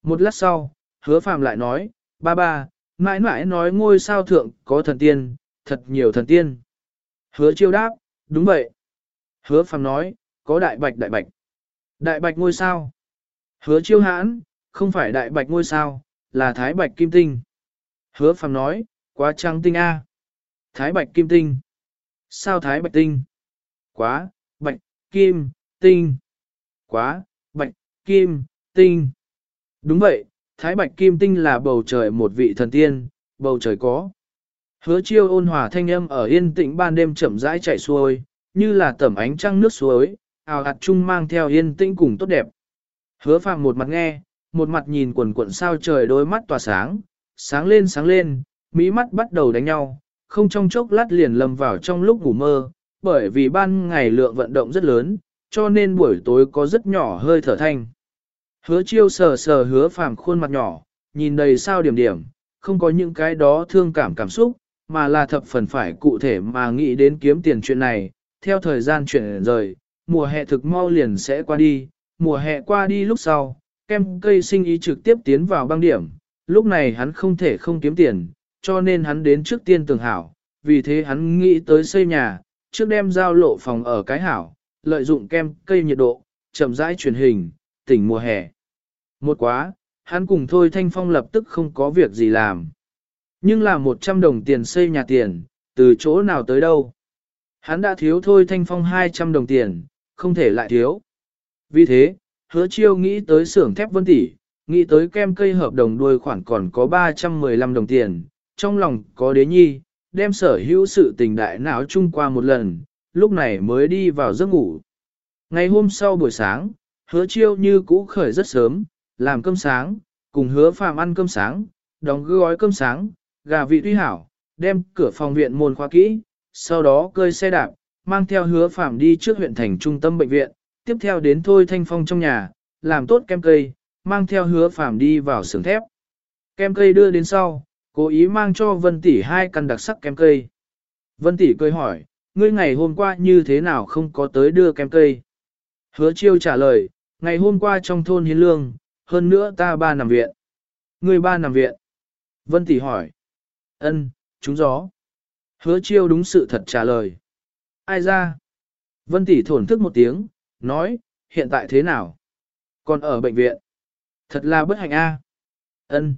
Một lát sau, hứa phàm lại nói, ba ba, mãi mãi nói ngôi sao thượng có thần tiên, thật nhiều thần tiên. Hứa chiêu đáp, đúng vậy. Hứa phàm nói, có đại bạch đại bạch. Đại bạch ngôi sao. Hứa chiêu hãn, không phải đại bạch ngôi sao, là thái bạch kim tinh. Hứa phàm nói, quá trăng tinh A. Thái bạch kim tinh. Sao thái bạch tinh? Quá, bạch, kim, tinh. Quá, bạch, kim, tinh. Đúng vậy, thái bạch kim tinh là bầu trời một vị thần tiên, bầu trời có. Hứa chiêu ôn hòa thanh âm ở yên tĩnh ban đêm chậm rãi chảy xuôi, như là tẩm ánh trăng nước suối, ào ạt chung mang theo yên tĩnh cùng tốt đẹp. Hứa phàm một mặt nghe, một mặt nhìn quần quận sao trời đôi mắt tỏa sáng, sáng lên sáng lên, mỹ mắt bắt đầu đánh nhau, không trong chốc lát liền lầm vào trong lúc ngủ mơ, bởi vì ban ngày lượng vận động rất lớn, cho nên buổi tối có rất nhỏ hơi thở thanh. Hứa chiêu sờ sờ hứa phàm khuôn mặt nhỏ, nhìn đầy sao điểm điểm, không có những cái đó thương cảm cảm xúc, mà là thập phần phải cụ thể mà nghĩ đến kiếm tiền chuyện này, theo thời gian chuyển rời, mùa hè thực mau liền sẽ qua đi, mùa hè qua đi lúc sau, kem cây sinh ý trực tiếp tiến vào băng điểm, lúc này hắn không thể không kiếm tiền, cho nên hắn đến trước tiên tường hảo, vì thế hắn nghĩ tới xây nhà, trước đem giao lộ phòng ở cái hảo, lợi dụng kem cây nhiệt độ, chậm rãi truyền hình, tỉnh mùa hè. Một quá, hắn cùng Thôi Thanh Phong lập tức không có việc gì làm. Nhưng là 100 đồng tiền xây nhà tiền, từ chỗ nào tới đâu. Hắn đã thiếu Thôi Thanh Phong 200 đồng tiền, không thể lại thiếu. Vì thế, hứa chiêu nghĩ tới xưởng thép vân tỷ, nghĩ tới kem cây hợp đồng đuôi khoản còn có 315 đồng tiền, trong lòng có đế nhi, đem sở hữu sự tình đại não chung qua một lần, lúc này mới đi vào giấc ngủ. Ngày hôm sau buổi sáng, hứa chiêu như cũ khởi rất sớm, làm cơm sáng, cùng hứa phàm ăn cơm sáng, đóng gói cơm sáng, gà vị tuy hảo, đem cửa phòng viện môn khóa kỹ, sau đó cơi xe đạp, mang theo hứa Phạm đi trước huyện thành trung tâm bệnh viện, tiếp theo đến Thôi Thanh Phong trong nhà, làm tốt kem cây, mang theo hứa Phạm đi vào xưởng thép. Kem cây đưa đến sau, cố ý mang cho Vân Tỷ hai căn đặc sắc kem cây. Vân Tỷ cười hỏi, ngươi ngày hôm qua như thế nào không có tới đưa kem cây? Hứa chiêu trả lời, ngày hôm qua trong thôn hiến lương, hơn nữa ta ba nằm viện. Ngươi ba nằm viện. Vân Tỷ hỏi. Ân, chúng gió. Hứa chiêu đúng sự thật trả lời. Ai ra? Vân Tỷ thổn thức một tiếng, nói, hiện tại thế nào? Còn ở bệnh viện. Thật là bất hạnh a. Ân.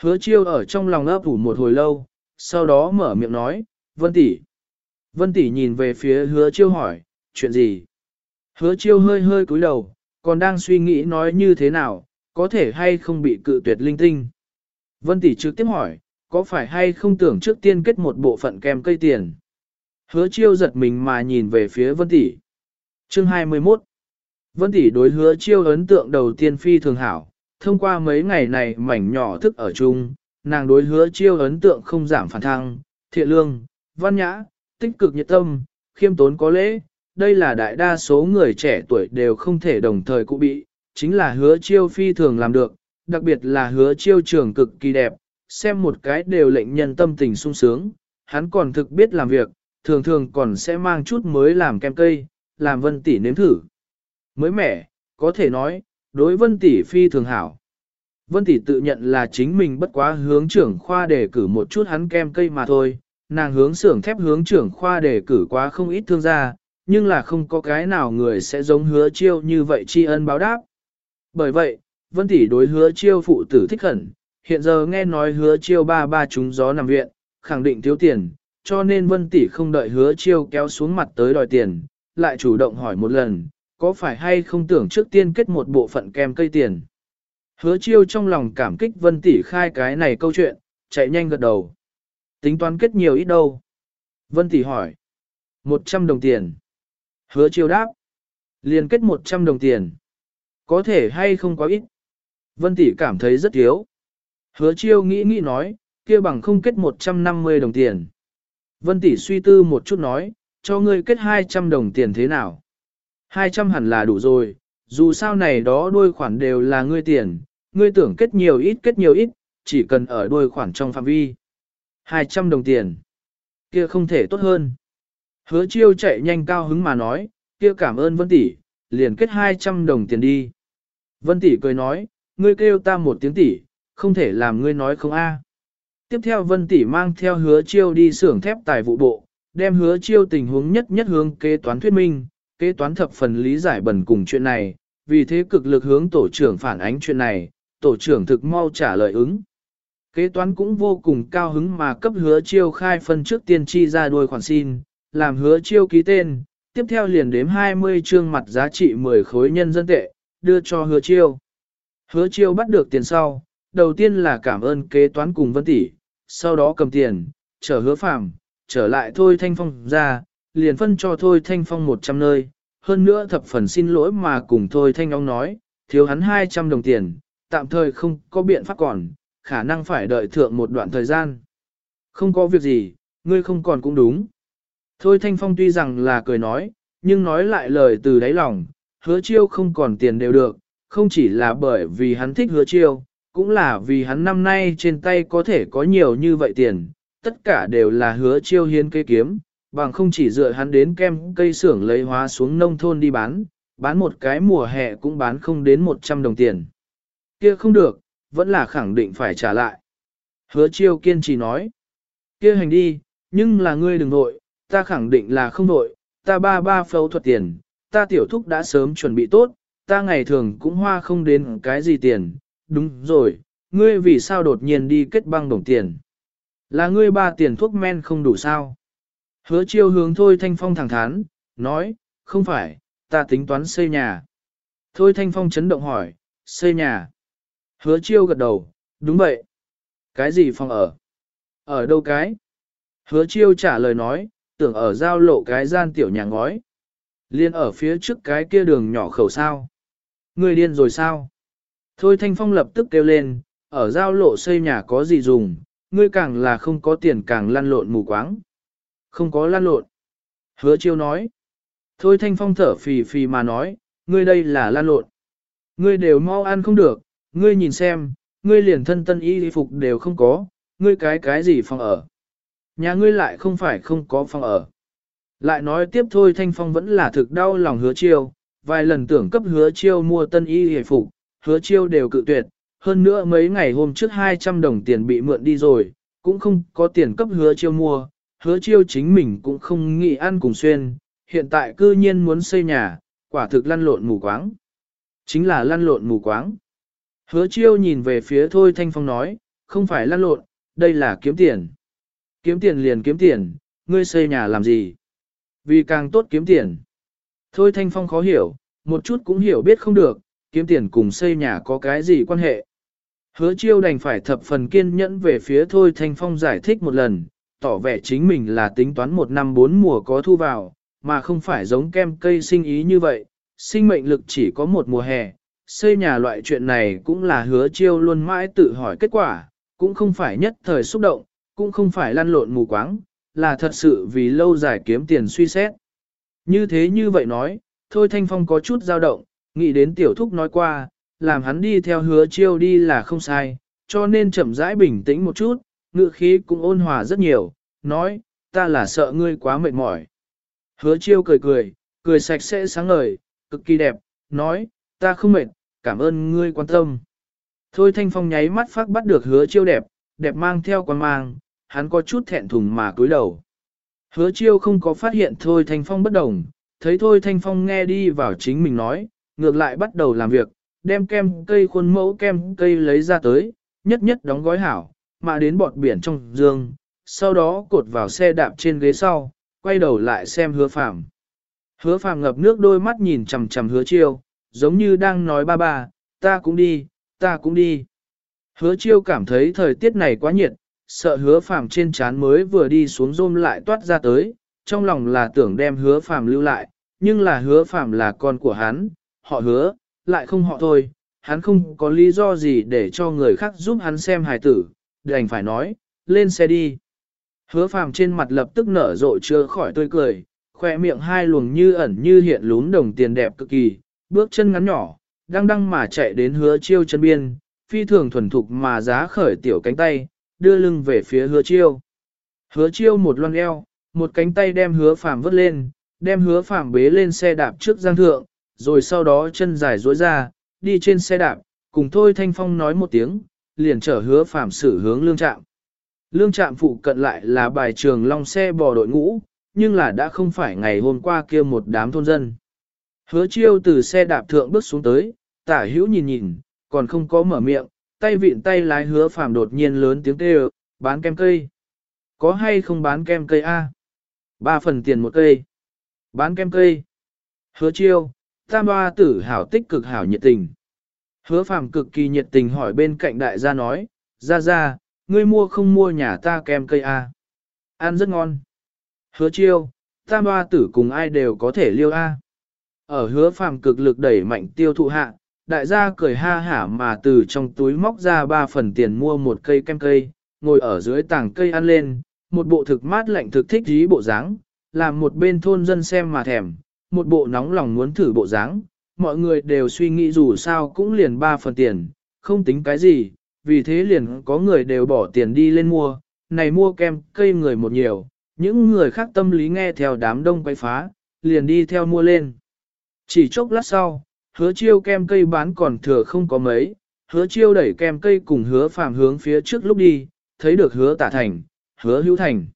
Hứa chiêu ở trong lòng ấp ủ một hồi lâu, sau đó mở miệng nói, Vân tỷ. Vân tỷ nhìn về phía hứa chiêu hỏi, chuyện gì? Hứa chiêu hơi hơi cúi đầu, còn đang suy nghĩ nói như thế nào, có thể hay không bị cự tuyệt linh tinh. Vân tỷ trực tiếp hỏi, có phải hay không tưởng trước tiên kết một bộ phận kèm cây tiền? Hứa chiêu giật mình mà nhìn về phía Vân tỷ. Chương 21 Vân tỷ đối hứa chiêu ấn tượng đầu tiên phi thường hảo, thông qua mấy ngày này mảnh nhỏ thức ở chung, nàng đối hứa chiêu ấn tượng không giảm phản thăng, thiện lương, văn nhã, tích cực nhiệt tâm, khiêm tốn có lễ, đây là đại đa số người trẻ tuổi đều không thể đồng thời cụ bị, chính là hứa chiêu phi thường làm được, đặc biệt là hứa chiêu trường cực kỳ đẹp, xem một cái đều lệnh nhân tâm tình sung sướng, hắn còn thực biết làm việc, thường thường còn sẽ mang chút mới làm kem cây, làm vân tỷ nếm thử. Mới mẻ, có thể nói, đối vân tỷ phi thường hảo. Vân tỷ tự nhận là chính mình bất quá hướng trưởng khoa để cử một chút hắn kem cây mà thôi, nàng hướng xưởng thép hướng trưởng khoa để cử quá không ít thương gia, nhưng là không có cái nào người sẽ giống hứa chiêu như vậy tri ân báo đáp. Bởi vậy, Vân tỷ đối hứa chiêu phụ tử thích hẳn, hiện giờ nghe nói hứa chiêu ba ba chúng gió nằm viện, khẳng định thiếu tiền, cho nên Vân tỷ không đợi hứa chiêu kéo xuống mặt tới đòi tiền, lại chủ động hỏi một lần, có phải hay không tưởng trước tiên kết một bộ phận kem cây tiền. Hứa chiêu trong lòng cảm kích Vân tỷ khai cái này câu chuyện, chạy nhanh gật đầu. Tính toán kết nhiều ít đâu? Vân tỷ hỏi. 100 đồng tiền. Hứa chiêu đáp. Liên kết 100 đồng tiền. Có thể hay không quá ít. Vân tỷ cảm thấy rất thiếu. Hứa chiêu nghĩ nghĩ nói, kia bằng không kết 150 đồng tiền. Vân tỷ suy tư một chút nói, cho ngươi kết 200 đồng tiền thế nào? 200 hẳn là đủ rồi, dù sao này đó đôi khoản đều là ngươi tiền, ngươi tưởng kết nhiều ít kết nhiều ít, chỉ cần ở đôi khoản trong phạm vi. 200 đồng tiền. Kia không thể tốt hơn. Hứa chiêu chạy nhanh cao hứng mà nói, kia cảm ơn Vân tỷ, liền kết 200 đồng tiền đi. Vân tỷ cười nói, ngươi kêu ta một tiếng tỷ, không thể làm ngươi nói không a. Tiếp theo Vân tỷ mang theo hứa chiêu đi xưởng thép tài vụ bộ, đem hứa chiêu tình huống nhất nhất hướng kế toán thuyết minh, kế toán thập phần lý giải bẩn cùng chuyện này, vì thế cực lực hướng tổ trưởng phản ánh chuyện này, tổ trưởng thực mau trả lời ứng. Kế toán cũng vô cùng cao hứng mà cấp hứa chiêu khai phân trước tiên chi ra đuôi khoản xin, làm hứa chiêu ký tên, tiếp theo liền đếm 20 trương mặt giá trị 10 khối nhân dân tệ, đưa cho hứa chiêu. Hứa chiêu bắt được tiền sau, đầu tiên là cảm ơn kế toán cùng vân tỷ, sau đó cầm tiền, trở hứa phạm, trở lại thôi thanh phong ra, liền phân cho thôi thanh phong 100 nơi, hơn nữa thập phần xin lỗi mà cùng thôi thanh ông nói, thiếu hắn 200 đồng tiền, tạm thời không có biện pháp còn, khả năng phải đợi thượng một đoạn thời gian. Không có việc gì, ngươi không còn cũng đúng. Thôi thanh phong tuy rằng là cười nói, nhưng nói lại lời từ đáy lòng, hứa chiêu không còn tiền đều được, không chỉ là bởi vì hắn thích hứa chiêu, cũng là vì hắn năm nay trên tay có thể có nhiều như vậy tiền, tất cả đều là hứa chiêu hiến cây kiếm, bằng không chỉ dựa hắn đến kem cây xưởng lấy hóa xuống nông thôn đi bán, bán một cái mùa hè cũng bán không đến 100 đồng tiền. Kia không được, vẫn là khẳng định phải trả lại. Hứa chiêu kiên trì nói, kia hành đi, nhưng là ngươi đừng nội, ta khẳng định là không nội, ta ba ba phẫu thuật tiền, ta tiểu thúc đã sớm chuẩn bị tốt, ta ngày thường cũng hoa không đến cái gì tiền, đúng rồi, ngươi vì sao đột nhiên đi kết băng đồng tiền? Là ngươi ba tiền thuốc men không đủ sao? Hứa chiêu hướng thôi thanh phong thẳng thắn, nói, không phải, ta tính toán xây nhà. Thôi thanh phong chấn động hỏi, xây nhà. Hứa chiêu gật đầu, đúng vậy. Cái gì phòng ở? Ở đâu cái? Hứa chiêu trả lời nói, tưởng ở giao lộ cái gian tiểu nhà ngói. Liên ở phía trước cái kia đường nhỏ khẩu sao. Người điên rồi sao? Thôi Thanh Phong lập tức kêu lên, ở giao lộ xây nhà có gì dùng, ngươi càng là không có tiền càng lăn lộn mù quáng. Không có lăn lộn. Hứa chiêu nói. Thôi Thanh Phong thở phì phì mà nói, ngươi đây là lăn lộn. Ngươi đều mau ăn không được, ngươi nhìn xem, ngươi liền thân tân y phục đều không có, ngươi cái cái gì phòng ở. Nhà ngươi lại không phải không có phòng ở. Lại nói tiếp thôi Thanh Phong vẫn là thực đau lòng hứa chiêu, vài lần tưởng cấp hứa chiêu mua tân y hề phục, hứa chiêu đều cự tuyệt, hơn nữa mấy ngày hôm trước 200 đồng tiền bị mượn đi rồi, cũng không có tiền cấp hứa chiêu mua, hứa chiêu chính mình cũng không nghĩ ăn cùng xuyên, hiện tại cư nhiên muốn xây nhà, quả thực lăn lộn mù quáng. Chính là lăn lộn mù quáng. Hứa chiêu nhìn về phía Thôi Thanh Phong nói, không phải lăn lộn, đây là kiếm tiền. Kiếm tiền liền kiếm tiền, ngươi xây nhà làm gì? Vì càng tốt kiếm tiền. Thôi Thanh Phong khó hiểu, một chút cũng hiểu biết không được, kiếm tiền cùng xây nhà có cái gì quan hệ. Hứa chiêu đành phải thập phần kiên nhẫn về phía Thôi Thanh Phong giải thích một lần, tỏ vẻ chính mình là tính toán một năm bốn mùa có thu vào, mà không phải giống kem cây sinh ý như vậy, sinh mệnh lực chỉ có một mùa hè. Xây nhà loại chuyện này cũng là hứa chiêu luôn mãi tự hỏi kết quả, cũng không phải nhất thời xúc động, cũng không phải lăn lộn mù quáng, là thật sự vì lâu dài kiếm tiền suy xét. Như thế như vậy nói, thôi Thanh Phong có chút dao động, nghĩ đến tiểu thúc nói qua, làm hắn đi theo hứa chiêu đi là không sai, cho nên chậm rãi bình tĩnh một chút, ngựa khí cũng ôn hòa rất nhiều, nói, ta là sợ ngươi quá mệt mỏi. Hứa chiêu cười cười, cười sạch sẽ sáng ngời, cực kỳ đẹp, nói, ta không mệt, cảm ơn ngươi quan tâm. Thôi thanh phong nháy mắt phát bắt được hứa chiêu đẹp, đẹp mang theo quan mang, hắn có chút thẹn thùng mà cúi đầu. Hứa chiêu không có phát hiện thôi thanh phong bất đồng, thấy thôi thanh phong nghe đi vào chính mình nói, ngược lại bắt đầu làm việc, đem kem cây khuôn mẫu kem cây lấy ra tới, nhất nhất đóng gói hảo, mà đến bọt biển trong dương, sau đó cột vào xe đạp trên ghế sau, quay đầu lại xem hứa phàm. Hứa phàm ngập nước đôi mắt nhìn chằm chằm hứa chiêu, giống như đang nói ba ba, ta cũng đi, ta cũng đi. Hứa chiêu cảm thấy thời tiết này quá nhiệt, sợ hứa phàm trên chán mới vừa đi xuống rôm lại toát ra tới, trong lòng là tưởng đem hứa phàm lưu lại, nhưng là hứa phàm là con của hắn, họ hứa, lại không họ thôi, hắn không có lý do gì để cho người khác giúp hắn xem hài tử, đành phải nói, lên xe đi. Hứa phàm trên mặt lập tức nở rộ chưa khỏi tươi cười, khoe miệng hai luồng như ẩn như hiện lún đồng tiền đẹp cực kỳ, bước chân ngắn nhỏ, đang đăng mà chạy đến hứa chiêu chân biên, phi thường thuần thục mà giá khởi tiểu cánh tay, đưa lưng về phía hứa chiêu. Hứa chiêu một loan eo, một cánh tay đem hứa phàm vớt lên, đem hứa phàm bế lên xe đạp trước giang thượng, rồi sau đó chân dài duỗi ra, đi trên xe đạp, cùng thôi thanh phong nói một tiếng, liền chở hứa phạm xử hướng lương trạm. Lương trạm phụ cận lại là bài trường long xe bò đội ngũ, nhưng là đã không phải ngày hôm qua kia một đám thôn dân. Hứa chiêu từ xe đạp thượng bước xuống tới, tả hữu nhìn nhìn, còn không có mở miệng, tay vịn tay lái hứa phàm đột nhiên lớn tiếng kêu, bán kem cây. Có hay không bán kem cây A? Ba phần tiền một cây. Bán kem cây. Hứa chiêu, tam hoa tử hảo tích cực hảo nhiệt tình. Hứa phàm cực kỳ nhiệt tình hỏi bên cạnh đại gia nói, ra ra, ngươi mua không mua nhà ta kem cây A. Ăn rất ngon. Hứa chiêu, tam hoa tử cùng ai đều có thể liêu A. Ở hứa phàm cực lực đẩy mạnh tiêu thụ hạ, đại gia cười ha hả mà từ trong túi móc ra ba phần tiền mua một cây kem cây, ngồi ở dưới tảng cây ăn lên, một bộ thực mát lạnh thực thích dí bộ dáng, làm một bên thôn dân xem mà thèm, một bộ nóng lòng muốn thử bộ dáng, mọi người đều suy nghĩ dù sao cũng liền ba phần tiền, không tính cái gì, vì thế liền có người đều bỏ tiền đi lên mua, này mua kem cây người một nhiều, những người khác tâm lý nghe theo đám đông quay phá, liền đi theo mua lên. Chỉ chốc lát sau, hứa chiêu kem cây bán còn thừa không có mấy, hứa chiêu đẩy kem cây cùng hứa phàm hướng phía trước lúc đi, thấy được hứa tả thành, hứa hữu thành.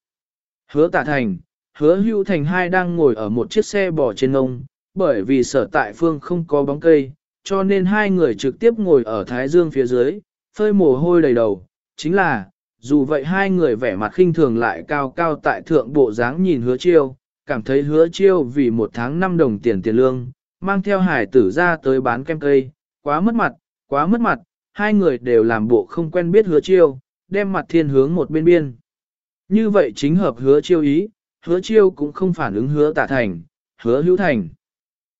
Hứa tả thành, hứa Hưu thành hai đang ngồi ở một chiếc xe bò trên ngông, bởi vì sở tại phương không có bóng cây, cho nên hai người trực tiếp ngồi ở thái dương phía dưới, phơi mồ hôi đầy đầu, chính là, dù vậy hai người vẻ mặt khinh thường lại cao cao tại thượng bộ dáng nhìn hứa chiêu, cảm thấy hứa chiêu vì một tháng năm đồng tiền tiền lương, mang theo hải tử ra tới bán kem cây, quá mất mặt, quá mất mặt, hai người đều làm bộ không quen biết hứa chiêu, đem mặt thiên hướng một bên biên. Như vậy chính hợp hứa chiêu ý, hứa chiêu cũng không phản ứng hứa tả thành, hứa hữu thành.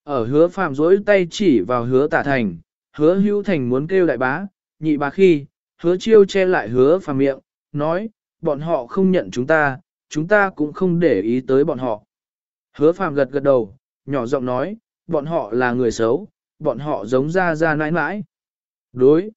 Ở hứa phạm rỗi tay chỉ vào hứa tả thành, hứa hữu thành muốn kêu đại bá, nhị bá khi, hứa chiêu che lại hứa phạm miệng, nói, bọn họ không nhận chúng ta, chúng ta cũng không để ý tới bọn họ. Hứa phạm gật gật đầu, nhỏ giọng nói, bọn họ là người xấu, bọn họ giống ra ra nãi nãi. Đối.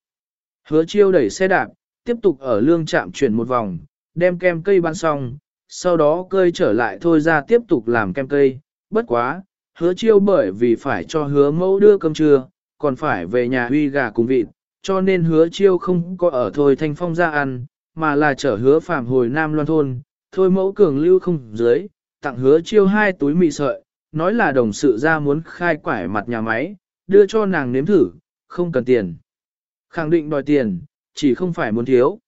Hứa chiêu đẩy xe đạp, tiếp tục ở lương trạm chuyển một vòng, đem kem cây bán xong, sau đó cơi trở lại thôi ra tiếp tục làm kem cây. Bất quá, hứa chiêu bởi vì phải cho hứa mẫu đưa cơm trưa, còn phải về nhà huy gà cùng vịt, cho nên hứa chiêu không có ở thôi thanh phong ra ăn, mà là chở hứa phạm hồi Nam Loan Thôn, thôi mẫu cường lưu không dưới, tặng hứa chiêu hai túi mì sợi, nói là đồng sự ra muốn khai quải mặt nhà máy, đưa cho nàng nếm thử, không cần tiền. Khẳng định đòi tiền, chỉ không phải muốn thiếu.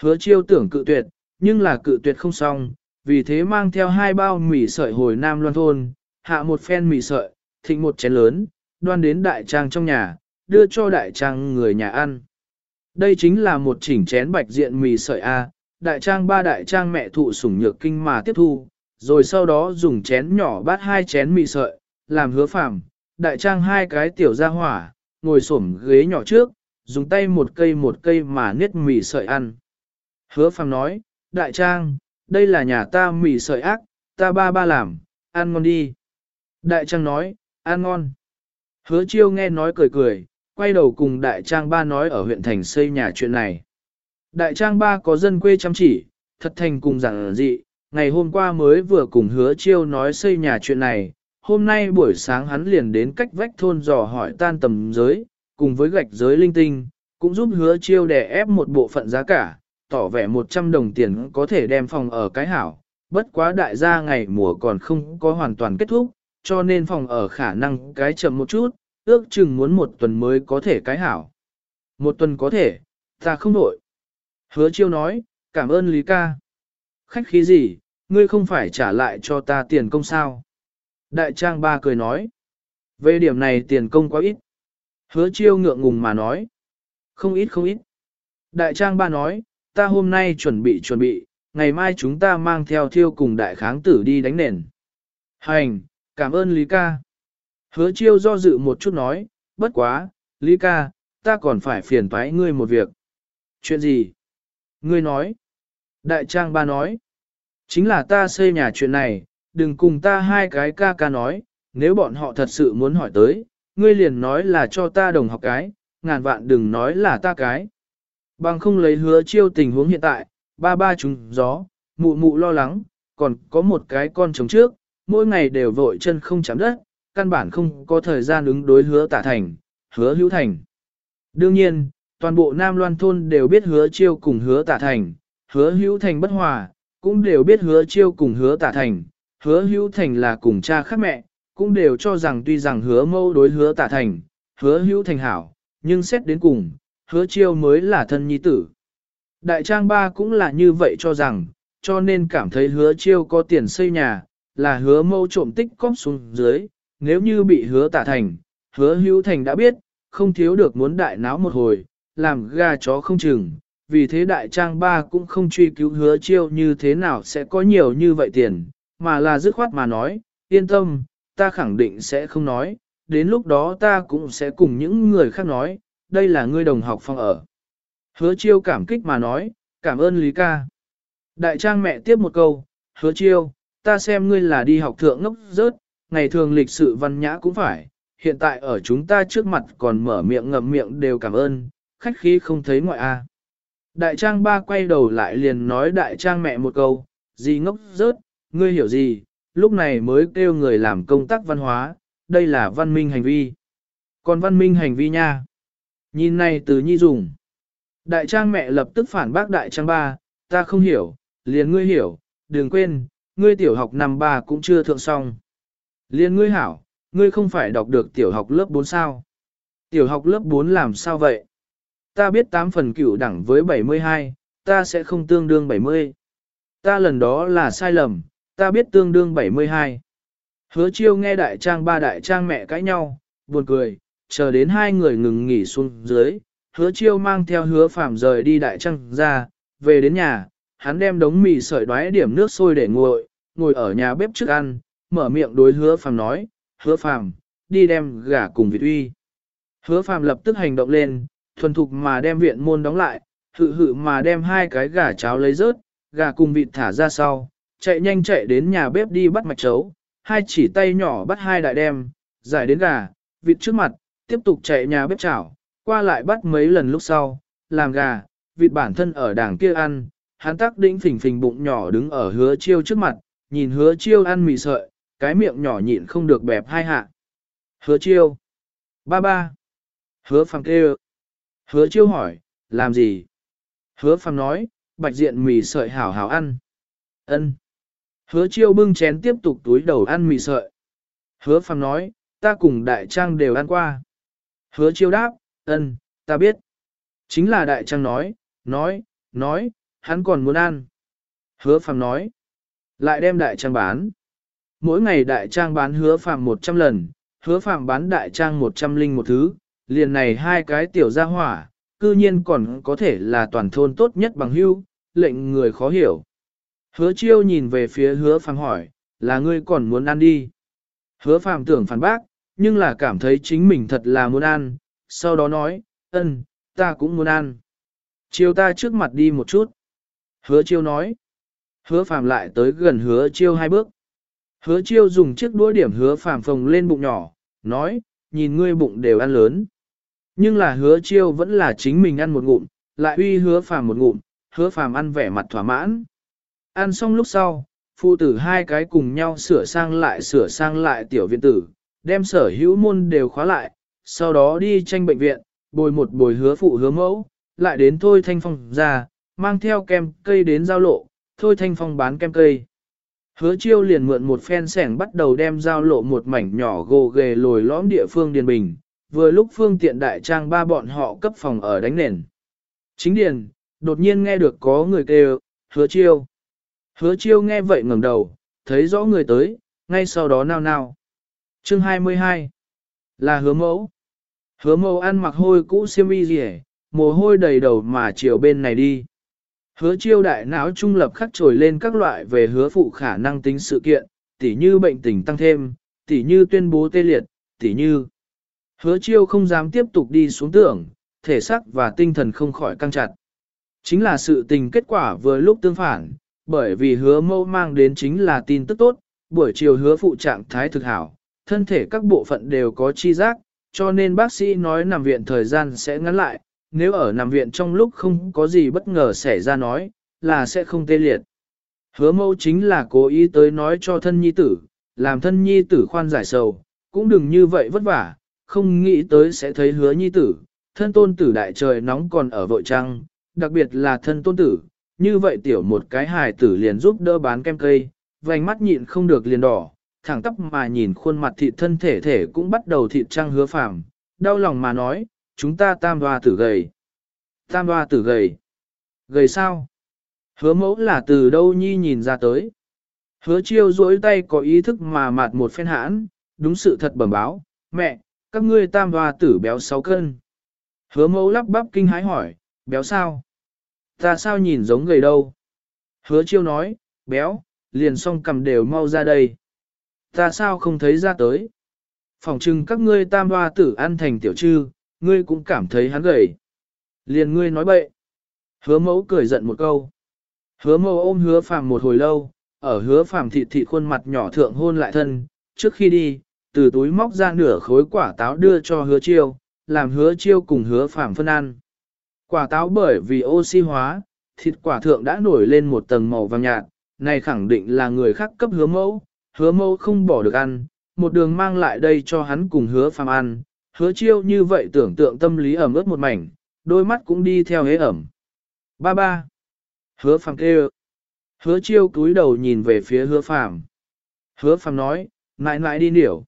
Hứa chiêu tưởng cự tuyệt, nhưng là cự tuyệt không xong, vì thế mang theo hai bao mì sợi hồi Nam Loan Thôn, hạ một phen mì sợi, thịnh một chén lớn, đoan đến đại trang trong nhà, đưa cho đại trang người nhà ăn. Đây chính là một chỉnh chén bạch diện mì sợi A, đại trang ba đại trang mẹ thụ sủng nhược kinh mà tiếp thu, rồi sau đó dùng chén nhỏ bát hai chén mì sợi, làm hứa phạm, đại trang hai cái tiểu ra hỏa, ngồi xổm ghế nhỏ trước, dùng tay một cây một cây mà niết mì sợi ăn. Hứa phạm nói, đại trang, đây là nhà ta mì sợi ác, ta ba ba làm, ăn ngon đi. Đại trang nói, ăn ngon. Hứa chiêu nghe nói cười cười, quay đầu cùng đại trang ba nói ở huyện thành xây nhà chuyện này. Đại trang ba có dân quê chăm chỉ, thật thành cùng giảng dị, ngày hôm qua mới vừa cùng hứa chiêu nói xây nhà chuyện này, hôm nay buổi sáng hắn liền đến cách vách thôn dò hỏi tan tầm giới, cùng với gạch giới linh tinh, cũng giúp hứa chiêu đè ép một bộ phận giá cả, tỏ vẻ 100 đồng tiền có thể đem phòng ở cái hảo, bất quá đại gia ngày mùa còn không có hoàn toàn kết thúc, cho nên phòng ở khả năng cái chậm một chút, ước chừng muốn một tuần mới có thể cái hảo. Một tuần có thể, ta không đổi. Hứa chiêu nói, cảm ơn Lý ca. Khách khí gì, ngươi không phải trả lại cho ta tiền công sao? Đại trang ba cười nói. Về điểm này tiền công quá ít. Hứa chiêu ngượng ngùng mà nói. Không ít không ít. Đại trang ba nói, ta hôm nay chuẩn bị chuẩn bị, ngày mai chúng ta mang theo thiêu cùng đại kháng tử đi đánh nền. Hành, cảm ơn Lý ca. Hứa chiêu do dự một chút nói, bất quá, Lý ca, ta còn phải phiền toái ngươi một việc. Chuyện gì? Ngươi nói. Đại trang ba nói. Chính là ta xây nhà chuyện này, đừng cùng ta hai cái ca ca nói, nếu bọn họ thật sự muốn hỏi tới, ngươi liền nói là cho ta đồng học cái, ngàn vạn đừng nói là ta cái. Bằng không lấy hứa chiêu tình huống hiện tại, ba ba chúng gió, mụ mụ lo lắng, còn có một cái con trống trước, mỗi ngày đều vội chân không chạm đất, căn bản không có thời gian ứng đối hứa tả thành, hứa hữu thành. Đương nhiên, toàn bộ Nam Loan Thôn đều biết hứa chiêu cùng hứa tả thành, hứa hữu thành bất hòa, cũng đều biết hứa chiêu cùng hứa tả thành, hứa hữu thành là cùng cha khác mẹ, cũng đều cho rằng tuy rằng hứa mâu đối hứa tả thành, hứa hữu thành hảo, nhưng xét đến cùng, hứa chiêu mới là thân nhi tử. Đại trang ba cũng là như vậy cho rằng, cho nên cảm thấy hứa chiêu có tiền xây nhà, là hứa mâu trộm tích cóp xuống dưới, nếu như bị hứa tả thành, hứa hữu thành đã biết, không thiếu được muốn đại náo một hồi, làm gà chó không chừng, vì thế đại trang ba cũng không truy cứu hứa chiêu như thế nào sẽ có nhiều như vậy tiền, mà là dứt khoát mà nói, yên tâm, ta khẳng định sẽ không nói, đến lúc đó ta cũng sẽ cùng những người khác nói, đây là ngươi đồng học phòng ở. Hứa chiêu cảm kích mà nói, cảm ơn Lý ca. Đại trang mẹ tiếp một câu, hứa chiêu, ta xem ngươi là đi học thượng ngốc rớt, ngày thường lịch sự văn nhã cũng phải, hiện tại ở chúng ta trước mặt còn mở miệng ngậm miệng đều cảm ơn, khách khí không thấy ngoại a. Đại trang ba quay đầu lại liền nói đại trang mẹ một câu, gì ngốc rớt, ngươi hiểu gì, lúc này mới kêu người làm công tác văn hóa, đây là văn minh hành vi. Còn văn minh hành vi nha. Nhìn này từ nhi dùng. Đại trang mẹ lập tức phản bác đại trang ba, ta không hiểu, liền ngươi hiểu, đừng quên, ngươi tiểu học năm ba cũng chưa thượng xong. Liền ngươi hảo, ngươi không phải đọc được tiểu học lớp 4 sao. Tiểu học lớp 4 làm sao vậy? Ta biết 8 phần cửu đẳng với 72, ta sẽ không tương đương 70. Ta lần đó là sai lầm, ta biết tương đương 72. Hứa chiêu nghe đại trang ba đại trang mẹ cãi nhau, buồn cười, chờ đến hai người ngừng nghỉ xuống dưới, hứa chiêu mang theo hứa phạm rời đi đại trăng ra, về đến nhà, hắn đem đống mì sợi đoái điểm nước sôi để nguội, ngồi ở nhà bếp trước ăn, mở miệng đối hứa phạm nói, hứa phạm, đi đem gà cùng vịt uy. Hứa phạm lập tức hành động lên, thuần thục mà đem viện môn đóng lại, hự hự mà đem hai cái gà cháo lấy rớt, gà cùng vịt thả ra sau, chạy nhanh chạy đến nhà bếp đi bắt mạch chấu, hai chỉ tay nhỏ bắt hai đại đem, giải đến gà, vịt trước mặt, tiếp tục chạy nhà bếp chảo, qua lại bắt mấy lần lúc sau, làm gà, vịt bản thân ở đảng kia ăn, hắn tắc đĩnh phình phình bụng nhỏ đứng ở hứa chiêu trước mặt, nhìn hứa chiêu ăn mì sợi, cái miệng nhỏ nhịn không được bẹp hai hạ. Hứa chiêu. Ba ba. Hứa phàng kêu. Hứa chiêu hỏi, làm gì? Hứa phàng nói, bạch diện mì sợi hảo hảo ăn. Ân. Hứa chiêu bưng chén tiếp tục túi đầu ăn mì sợi. Hứa phàm nói, ta cùng đại trang đều ăn qua. Hứa chiêu đáp, ân, ta biết. Chính là đại trang nói, nói, nói, hắn còn muốn ăn. Hứa phàm nói, lại đem đại trang bán. Mỗi ngày đại trang bán hứa phàm 100 lần, hứa phàm bán đại trang 100 linh một thứ, liền này hai cái tiểu gia hỏa, cư nhiên còn có thể là toàn thôn tốt nhất bằng hưu, lệnh người khó hiểu. Hứa chiêu nhìn về phía hứa phàm hỏi, là ngươi còn muốn ăn đi. Hứa phàm tưởng phản bác, nhưng là cảm thấy chính mình thật là muốn ăn, sau đó nói, ân, ta cũng muốn ăn. Chiêu ta trước mặt đi một chút. Hứa chiêu nói. Hứa phàm lại tới gần hứa chiêu hai bước. Hứa chiêu dùng chiếc đũa điểm hứa phàm phồng lên bụng nhỏ, nói, nhìn ngươi bụng đều ăn lớn. Nhưng là hứa chiêu vẫn là chính mình ăn một ngụm, lại uy hứa phàm một ngụm, hứa phàm ăn vẻ mặt thỏa mãn. Ăn xong lúc sau, phụ tử hai cái cùng nhau sửa sang lại sửa sang lại tiểu viện tử, đem sở hữu môn đều khóa lại, sau đó đi tranh bệnh viện, bồi một bồi hứa phụ hứa mẫu, lại đến thôi thanh phong ra, mang theo kem cây đến giao lộ, thôi thanh phong bán kem cây. Hứa chiêu liền mượn một phen sẻng bắt đầu đem giao lộ một mảnh nhỏ gồ ghề lồi lõm địa phương điền bình, vừa lúc phương tiện đại trang ba bọn họ cấp phòng ở đánh nền. Chính điền, đột nhiên nghe được có người kêu, hứa chiêu. Hứa chiêu nghe vậy ngẩng đầu, thấy rõ người tới, ngay sau đó nao nao. Chương 22 Là hứa mẫu. Hứa mẫu ăn mặc hôi cũ xiêm y gì mồ hôi đầy đầu mà chiều bên này đi. Hứa chiêu đại não trung lập khắc trồi lên các loại về hứa phụ khả năng tính sự kiện, tỉ như bệnh tình tăng thêm, tỉ như tuyên bố tê liệt, tỉ như. Hứa chiêu không dám tiếp tục đi xuống tưởng, thể xác và tinh thần không khỏi căng chặt. Chính là sự tình kết quả vừa lúc tương phản, bởi vì hứa mâu mang đến chính là tin tức tốt, buổi chiều hứa phụ trạng thái thực hảo, thân thể các bộ phận đều có chi giác, cho nên bác sĩ nói nằm viện thời gian sẽ ngắn lại, nếu ở nằm viện trong lúc không có gì bất ngờ xảy ra nói, là sẽ không tê liệt. Hứa mâu chính là cố ý tới nói cho thân nhi tử, làm thân nhi tử khoan giải sầu, cũng đừng như vậy vất vả, không nghĩ tới sẽ thấy hứa nhi tử, thân tôn tử đại trời nóng còn ở vội trăng, đặc biệt là thân tôn tử, như vậy tiểu một cái hài tử liền giúp đỡ bán kem cây, vành mắt nhịn không được liền đỏ, thẳng tắp mà nhìn khuôn mặt thịt thân thể thể cũng bắt đầu thịt trăng hứa phàm, đau lòng mà nói, chúng ta tam hoa tử gầy. Tam hoa tử gầy. Gầy sao? Hứa mẫu là từ đâu nhi nhìn ra tới. Hứa chiêu duỗi tay có ý thức mà mạt một phen hãn, đúng sự thật bẩm báo, mẹ, các ngươi tam hoa tử béo 6 cân. Hứa mẫu lắp bắp kinh hái hỏi, béo sao? Ta sao nhìn giống gầy đâu? Hứa chiêu nói, béo, liền song cầm đều mau ra đây. Ta sao không thấy ra tới? Phòng trừng các ngươi tam hoa tử ăn thành tiểu trư, ngươi cũng cảm thấy hắn gầy. Liền ngươi nói bậy. Hứa mẫu cười giận một câu. Hứa mẫu ôm hứa phàm một hồi lâu, ở hứa phàm thịt thịt khuôn mặt nhỏ thượng hôn lại thân, trước khi đi, từ túi móc ra nửa khối quả táo đưa cho hứa chiêu, làm hứa chiêu cùng hứa phàm phân ăn. Quả táo bởi vì oxy hóa, thịt quả thượng đã nổi lên một tầng màu vàng nhạt, này khẳng định là người khác cấp hứa mẫu, hứa mẫu không bỏ được ăn, một đường mang lại đây cho hắn cùng hứa phàm ăn, hứa chiêu như vậy tưởng tượng tâm lý ẩm ướt một mảnh, đôi mắt cũng đi theo hế ẩm. Ba ba. Hứa phàm kêu. Hứa chiêu cúi đầu nhìn về phía hứa phàm. Hứa phàm nói, mãi mãi đi điểu.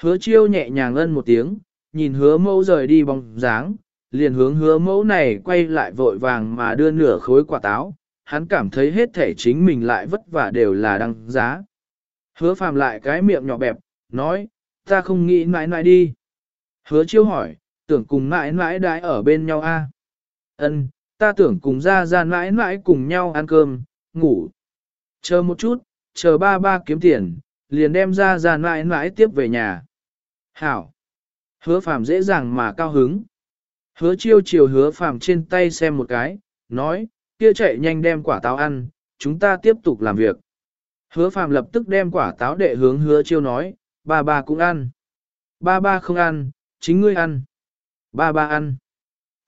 Hứa chiêu nhẹ nhàng ân một tiếng, nhìn hứa mẫu rời đi bóng dáng, liền hướng hứa mẫu này quay lại vội vàng mà đưa nửa khối quả táo, hắn cảm thấy hết thể chính mình lại vất vả đều là đăng giá. Hứa phàm lại cái miệng nhỏ bẹp, nói, ta không nghĩ mãi mãi đi. Hứa chiêu hỏi, tưởng cùng mãi mãi đãi ở bên nhau a? À? Ân, ta tưởng cùng ra ra mãi mãi cùng nhau ăn cơm, ngủ. Chờ một chút, chờ ba ba kiếm tiền, liền đem ra ra mãi mãi tiếp về nhà. Hảo. Hứa phàm dễ dàng mà cao hứng. Hứa chiêu chiều hứa phàm trên tay xem một cái, nói, kia chạy nhanh đem quả táo ăn, chúng ta tiếp tục làm việc. Hứa phàm lập tức đem quả táo đệ hướng hứa chiêu nói, ba ba cũng ăn. Ba ba không ăn, chính ngươi ăn. Ba ba ăn.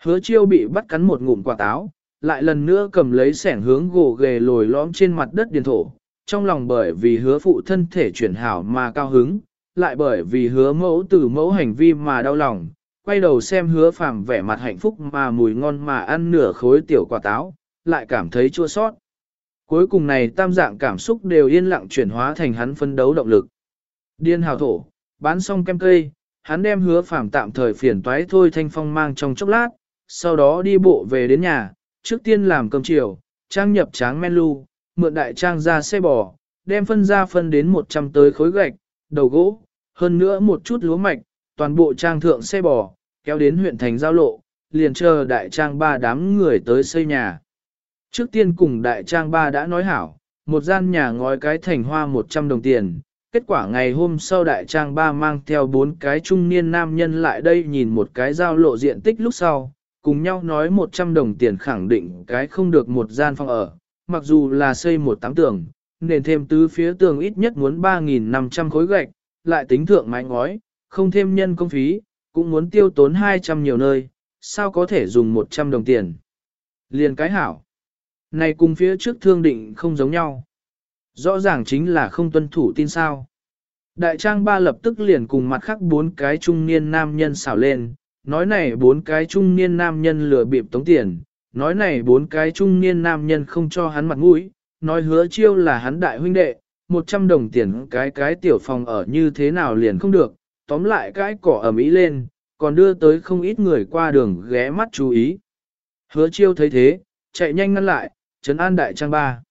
Hứa chiêu bị bắt cắn một ngụm quả táo, lại lần nữa cầm lấy sẻng hướng gỗ ghề lồi lõm trên mặt đất điền thổ, trong lòng bởi vì hứa phụ thân thể chuyển hảo mà cao hứng, lại bởi vì hứa mẫu từ mẫu hành vi mà đau lòng, quay đầu xem hứa phàm vẻ mặt hạnh phúc mà mùi ngon mà ăn nửa khối tiểu quả táo, lại cảm thấy chua sót. Cuối cùng này tam dạng cảm xúc đều yên lặng chuyển hóa thành hắn phân đấu động lực. Điên hào thổ, bán xong kem cây, hắn đem hứa phàm tạm thời phiền toái thôi thanh phong mang trong chốc lát, sau đó đi bộ về đến nhà, trước tiên làm cơm chiều, trang nhập tráng men lu, mượn đại trang ra xe bò, đem phân ra phân đến 100 tới khối gạch, đầu gỗ, hơn nữa một chút lúa mạch, toàn bộ trang thượng xe bò, kéo đến huyện thành giao lộ, liền chờ đại trang ba đám người tới xây nhà. Trước tiên cùng đại trang ba đã nói hảo, một gian nhà ngói cái thành hoa 100 đồng tiền, kết quả ngày hôm sau đại trang ba mang theo bốn cái trung niên nam nhân lại đây nhìn một cái giao lộ diện tích lúc sau, cùng nhau nói 100 đồng tiền khẳng định cái không được một gian phòng ở, mặc dù là xây một tám tường, nền thêm tứ phía tường ít nhất muốn 3.500 khối gạch, lại tính thượng mái ngói, không thêm nhân công phí, cũng muốn tiêu tốn 200 nhiều nơi, sao có thể dùng 100 đồng tiền. Liền cái hảo. Này cùng phía trước thương định không giống nhau. Rõ ràng chính là không tuân thủ tin sao. Đại trang ba lập tức liền cùng mặt khác bốn cái trung niên nam nhân xảo lên, nói này bốn cái trung niên nam nhân lừa bịp tống tiền, nói này bốn cái trung niên nam nhân không cho hắn mặt mũi, nói hứa chiêu là hắn đại huynh đệ, 100 đồng tiền cái cái tiểu phòng ở như thế nào liền không được, tóm lại cái cỏ ẩm ý lên, còn đưa tới không ít người qua đường ghé mắt chú ý. Hứa chiêu thấy thế, chạy nhanh ngăn lại, trấn an đại trang ba.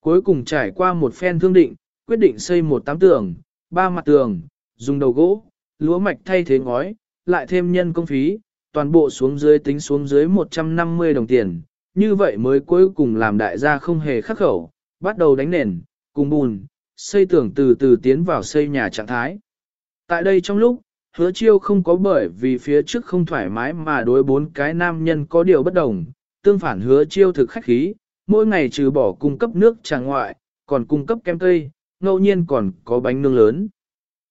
Cuối cùng trải qua một phen thương định, quyết định xây một tám tường, ba mặt tường, dùng đầu gỗ, lúa mạch thay thế ngói, lại thêm nhân công phí, toàn bộ xuống dưới tính xuống dưới 150 đồng tiền, như vậy mới cuối cùng làm đại gia không hề khắc khẩu, bắt đầu đánh nền, cùng bùn, xây tường từ từ tiến vào xây nhà trạng thái. Tại đây trong lúc, hứa chiêu không có bởi vì phía trước không thoải mái mà đối bốn cái nam nhân có điều bất đồng, tương phản hứa chiêu thực khách khí, mỗi ngày trừ bỏ cung cấp nước trà ngoại, còn cung cấp kem cây, ngẫu nhiên còn có bánh nướng lớn.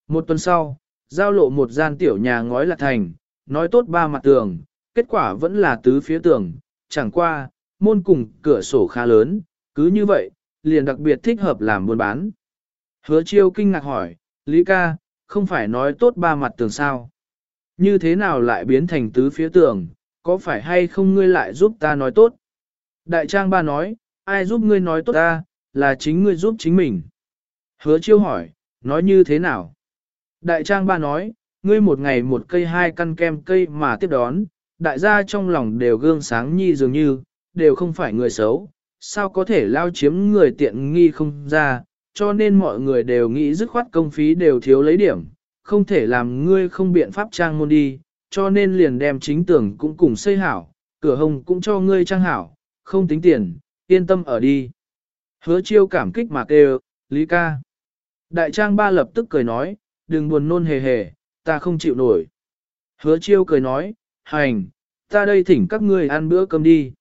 Một tuần sau, giao lộ một gian tiểu nhà ngói là thành, nói tốt ba mặt tường, kết quả vẫn là tứ phía tường, chẳng qua, môn cùng cửa sổ khá lớn, cứ như vậy, liền đặc biệt thích hợp làm buôn bán. Hứa chiêu kinh ngạc hỏi, Lý ca, không phải nói tốt ba mặt tường sao? Như thế nào lại biến thành tứ phía tường, có phải hay không ngươi lại giúp ta nói tốt? Đại trang ba nói, ai giúp ngươi nói tốt ta, là chính ngươi giúp chính mình. Hứa chiêu hỏi, nói như thế nào? Đại trang ba nói, ngươi một ngày một cây hai căn kem cây mà tiếp đón, đại gia trong lòng đều gương sáng nhi dường như, đều không phải người xấu, sao có thể lao chiếm người tiện nghi không ra, cho nên mọi người đều nghĩ dứt khoát công phí đều thiếu lấy điểm, không thể làm ngươi không biện pháp trang môn đi, cho nên liền đem chính tưởng cũng cùng xây hảo, cửa hồng cũng cho ngươi trang hảo, không tính tiền, yên tâm ở đi. Hứa chiêu cảm kích mà kêu, Lý ca. Đại trang ba lập tức cười nói, đừng buồn nôn hề hề, ta không chịu nổi. Hứa chiêu cười nói, hành, ta đây thỉnh các ngươi ăn bữa cơm đi.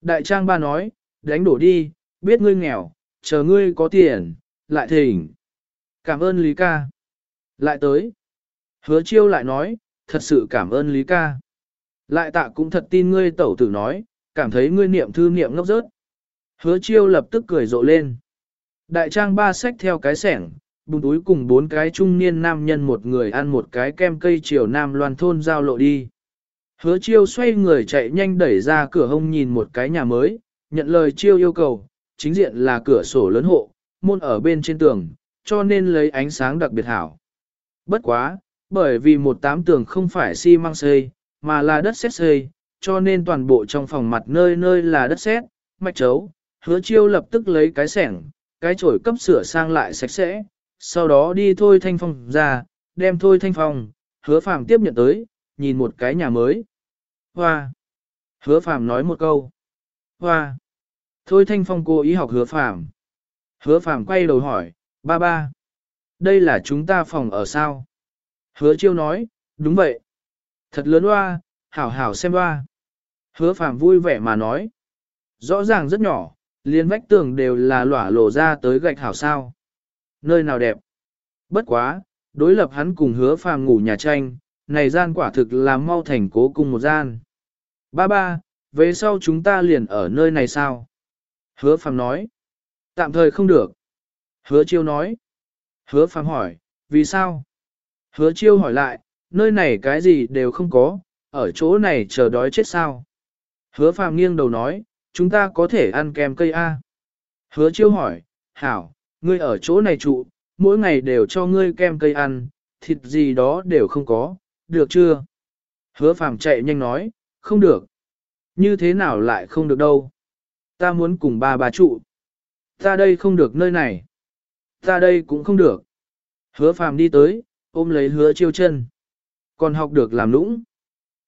Đại trang ba nói, đánh đổ đi, biết ngươi nghèo, chờ ngươi có tiền, lại thỉnh. Cảm ơn Lý ca. Lại tới. Hứa chiêu lại nói, thật sự cảm ơn Lý ca. Lại tạ cũng thật tin ngươi tẩu tử nói, cảm thấy ngươi niệm thư niệm ngốc rớt. Hứa chiêu lập tức cười rộ lên. Đại trang ba sách theo cái sẻng, bùng túi cùng bốn cái trung niên nam nhân một người ăn một cái kem cây chiều nam loan thôn giao lộ đi. Hứa chiêu xoay người chạy nhanh đẩy ra cửa hông nhìn một cái nhà mới, nhận lời chiêu yêu cầu, chính diện là cửa sổ lớn hộ, môn ở bên trên tường, cho nên lấy ánh sáng đặc biệt hảo. Bất quá, bởi vì một tám tường không phải xi măng xây, mà là đất sét xây, cho nên toàn bộ trong phòng mặt nơi nơi là đất sét, mạch chấu, hứa chiêu lập tức lấy cái sẻng, cái chổi cấp sửa sang lại sạch sẽ, sau đó đi thôi thanh phong ra, đem thôi thanh phong, hứa phàm tiếp nhận tới, nhìn một cái nhà mới. Hoa! Hứa phàm nói một câu. Hoa! Thôi thanh phong cô ý học hứa phàm. Hứa phàm quay đầu hỏi, ba ba. Đây là chúng ta phòng ở sao? Hứa chiêu nói, đúng vậy. Thật lớn hoa, hảo hảo xem hoa. Hứa phàm vui vẻ mà nói. Rõ ràng rất nhỏ, liền vách tường đều là lỏa lộ ra tới gạch hảo sao. Nơi nào đẹp. Bất quá, đối lập hắn cùng hứa phàm ngủ nhà tranh, này gian quả thực là mau thành cố cùng một gian. Ba ba, về sau chúng ta liền ở nơi này sao? Hứa phàm nói. Tạm thời không được. Hứa chiêu nói. Hứa phàm hỏi, vì sao? Hứa chiêu hỏi lại, nơi này cái gì đều không có, ở chỗ này chờ đói chết sao? Hứa phàm nghiêng đầu nói, chúng ta có thể ăn kem cây A. Hứa chiêu hỏi, hảo, ngươi ở chỗ này trụ, mỗi ngày đều cho ngươi kem cây ăn, thịt gì đó đều không có, được chưa? Hứa phàm chạy nhanh nói, không được. Như thế nào lại không được đâu? Ta muốn cùng ba bà trụ. Ta đây không được nơi này. Ta đây cũng không được. Hứa phàm đi tới, ôm lấy hứa chiêu chân. Còn học được làm nũng.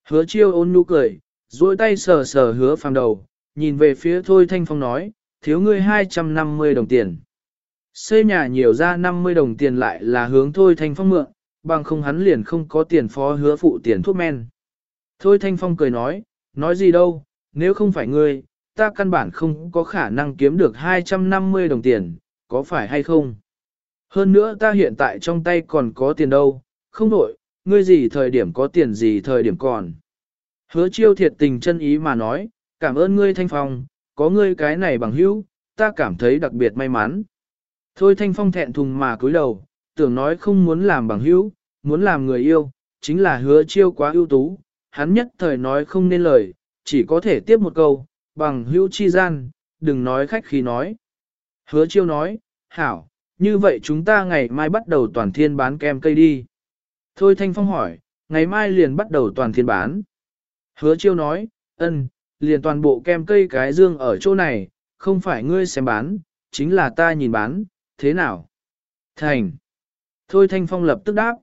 Hứa chiêu ôn nhu cười, duỗi tay sờ sờ hứa phàm đầu, nhìn về phía thôi thanh phong nói, thiếu ngươi 250 đồng tiền. Xây nhà nhiều ra 50 đồng tiền lại là hướng thôi thanh phong mượn, bằng không hắn liền không có tiền phó hứa phụ tiền thuốc men. Thôi thanh phong cười nói, nói gì đâu, nếu không phải ngươi, ta căn bản không có khả năng kiếm được 250 đồng tiền, có phải hay không? Hơn nữa ta hiện tại trong tay còn có tiền đâu, không đổi, ngươi gì thời điểm có tiền gì thời điểm còn. Hứa chiêu thiệt tình chân ý mà nói, cảm ơn ngươi thanh phong, có ngươi cái này bằng hữu, ta cảm thấy đặc biệt may mắn. Thôi thanh phong thẹn thùng mà cúi đầu, tưởng nói không muốn làm bằng hữu, muốn làm người yêu, chính là hứa chiêu quá ưu tú, hắn nhất thời nói không nên lời, chỉ có thể tiếp một câu, bằng hữu chi gian, đừng nói khách khí nói. Hứa chiêu nói, hảo, như vậy chúng ta ngày mai bắt đầu toàn thiên bán kem cây đi. Thôi Thanh Phong hỏi, ngày mai liền bắt đầu toàn thiên bán. Hứa chiêu nói, ân, liền toàn bộ kem cây cái dương ở chỗ này, không phải ngươi xem bán, chính là ta nhìn bán, thế nào? Thành. Thôi Thanh Phong lập tức đáp.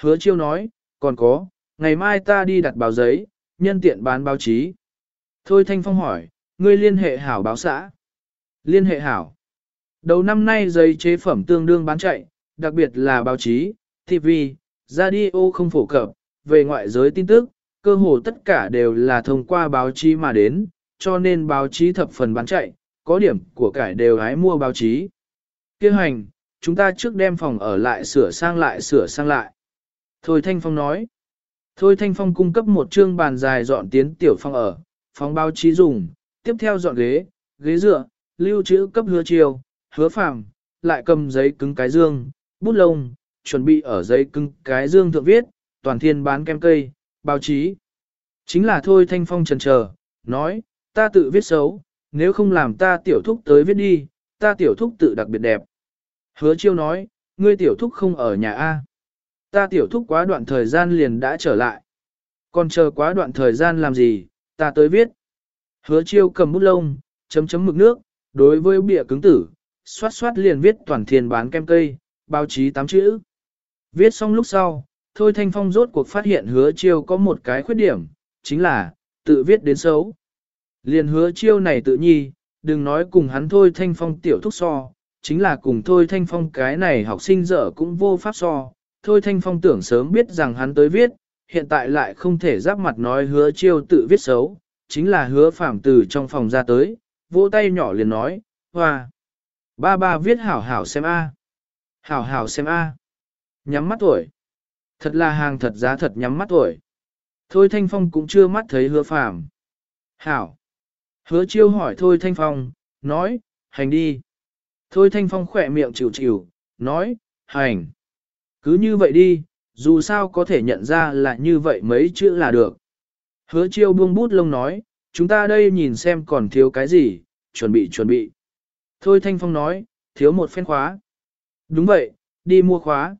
Hứa chiêu nói, còn có, ngày mai ta đi đặt báo giấy, nhân tiện bán báo chí. Thôi Thanh Phong hỏi, ngươi liên hệ hảo báo xã. Liên hệ hảo. Đầu năm nay giấy chế phẩm tương đương bán chạy, đặc biệt là báo chí, TV, radio không phổ cập, về ngoại giới tin tức, cơ hồ tất cả đều là thông qua báo chí mà đến, cho nên báo chí thập phần bán chạy, có điểm của cải đều hái mua báo chí. Kêu hành, chúng ta trước đem phòng ở lại sửa sang lại sửa sang lại. Thôi Thanh Phong nói. Thôi Thanh Phong cung cấp một chương bàn dài dọn tiến tiểu phòng ở, phòng báo chí dùng, tiếp theo dọn ghế, ghế dựa, lưu trữ cấp hứa chiều, hứa phàm, lại cầm giấy cứng cái dương, bút lông, chuẩn bị ở giấy cứng cái dương thượng viết, toàn thiên bán kem cây, báo chí. Chính là thôi Thanh Phong trần chờ, nói, ta tự viết xấu, nếu không làm ta tiểu thúc tới viết đi, ta tiểu thúc tự đặc biệt đẹp. Hứa chiêu nói, ngươi tiểu thúc không ở nhà A. Ta tiểu thúc quá đoạn thời gian liền đã trở lại. Còn chờ quá đoạn thời gian làm gì, ta tới viết. Hứa chiêu cầm bút lông, chấm chấm mực nước, đối với bìa cứng tử, xoát xoát liền viết toàn thiên bán kem cây, báo chí tám chữ. Viết xong lúc sau, Thôi Thanh Phong rốt cuộc phát hiện hứa chiêu có một cái khuyết điểm, chính là, tự viết đến xấu. Liền hứa chiêu này tự nhi, đừng nói cùng hắn Thôi Thanh Phong tiểu thúc so, chính là cùng Thôi Thanh Phong cái này học sinh dở cũng vô pháp so. Thôi Thanh Phong tưởng sớm biết rằng hắn tới viết, hiện tại lại không thể giáp mặt nói hứa chiêu tự viết xấu, chính là hứa phạm từ trong phòng ra tới, vỗ tay nhỏ liền nói, hoa. Ba ba viết hảo hảo xem A. Hảo hảo xem A. Nhắm mắt tuổi. Thật là hàng thật giá thật nhắm mắt tuổi. Thôi Thanh Phong cũng chưa mắt thấy hứa phàm. Hảo. Hứa chiêu hỏi Thôi Thanh Phong, nói, hành đi. Thôi Thanh Phong khỏe miệng chịu chịu, nói, hành. Cứ như vậy đi, dù sao có thể nhận ra là như vậy mấy chữ là được. Hứa chiêu buông bút lông nói, chúng ta đây nhìn xem còn thiếu cái gì, chuẩn bị chuẩn bị. Thôi Thanh Phong nói, thiếu một phen khóa. Đúng vậy, đi mua khóa.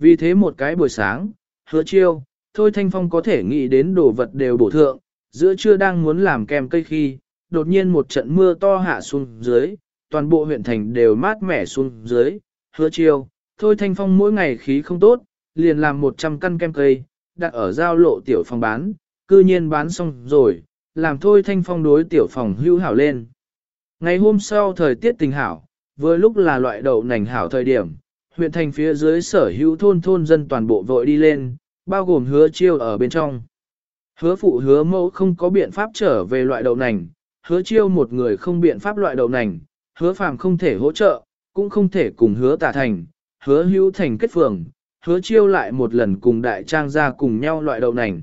Vì thế một cái buổi sáng, hứa chiêu, Thôi Thanh Phong có thể nghĩ đến đồ vật đều bổ thượng, giữa trưa đang muốn làm kem cây khi, đột nhiên một trận mưa to hạ xuống dưới, toàn bộ huyện thành đều mát mẻ xuống dưới, hứa chiêu, Thôi Thanh Phong mỗi ngày khí không tốt, liền làm 100 căn kem cây, đặt ở giao lộ tiểu phòng bán, cư nhiên bán xong rồi, làm Thôi Thanh Phong đối tiểu phòng hưu hảo lên. Ngày hôm sau thời tiết tình hảo, vừa lúc là loại đậu nành hảo thời điểm, huyện thành phía dưới sở hữu thôn thôn dân toàn bộ vội đi lên, bao gồm hứa chiêu ở bên trong. Hứa phụ hứa mẫu không có biện pháp trở về loại đậu nành, hứa chiêu một người không biện pháp loại đậu nành, hứa phàm không thể hỗ trợ, cũng không thể cùng hứa tả thành, hứa hữu thành kết phường, hứa chiêu lại một lần cùng đại trang gia cùng nhau loại đậu nành.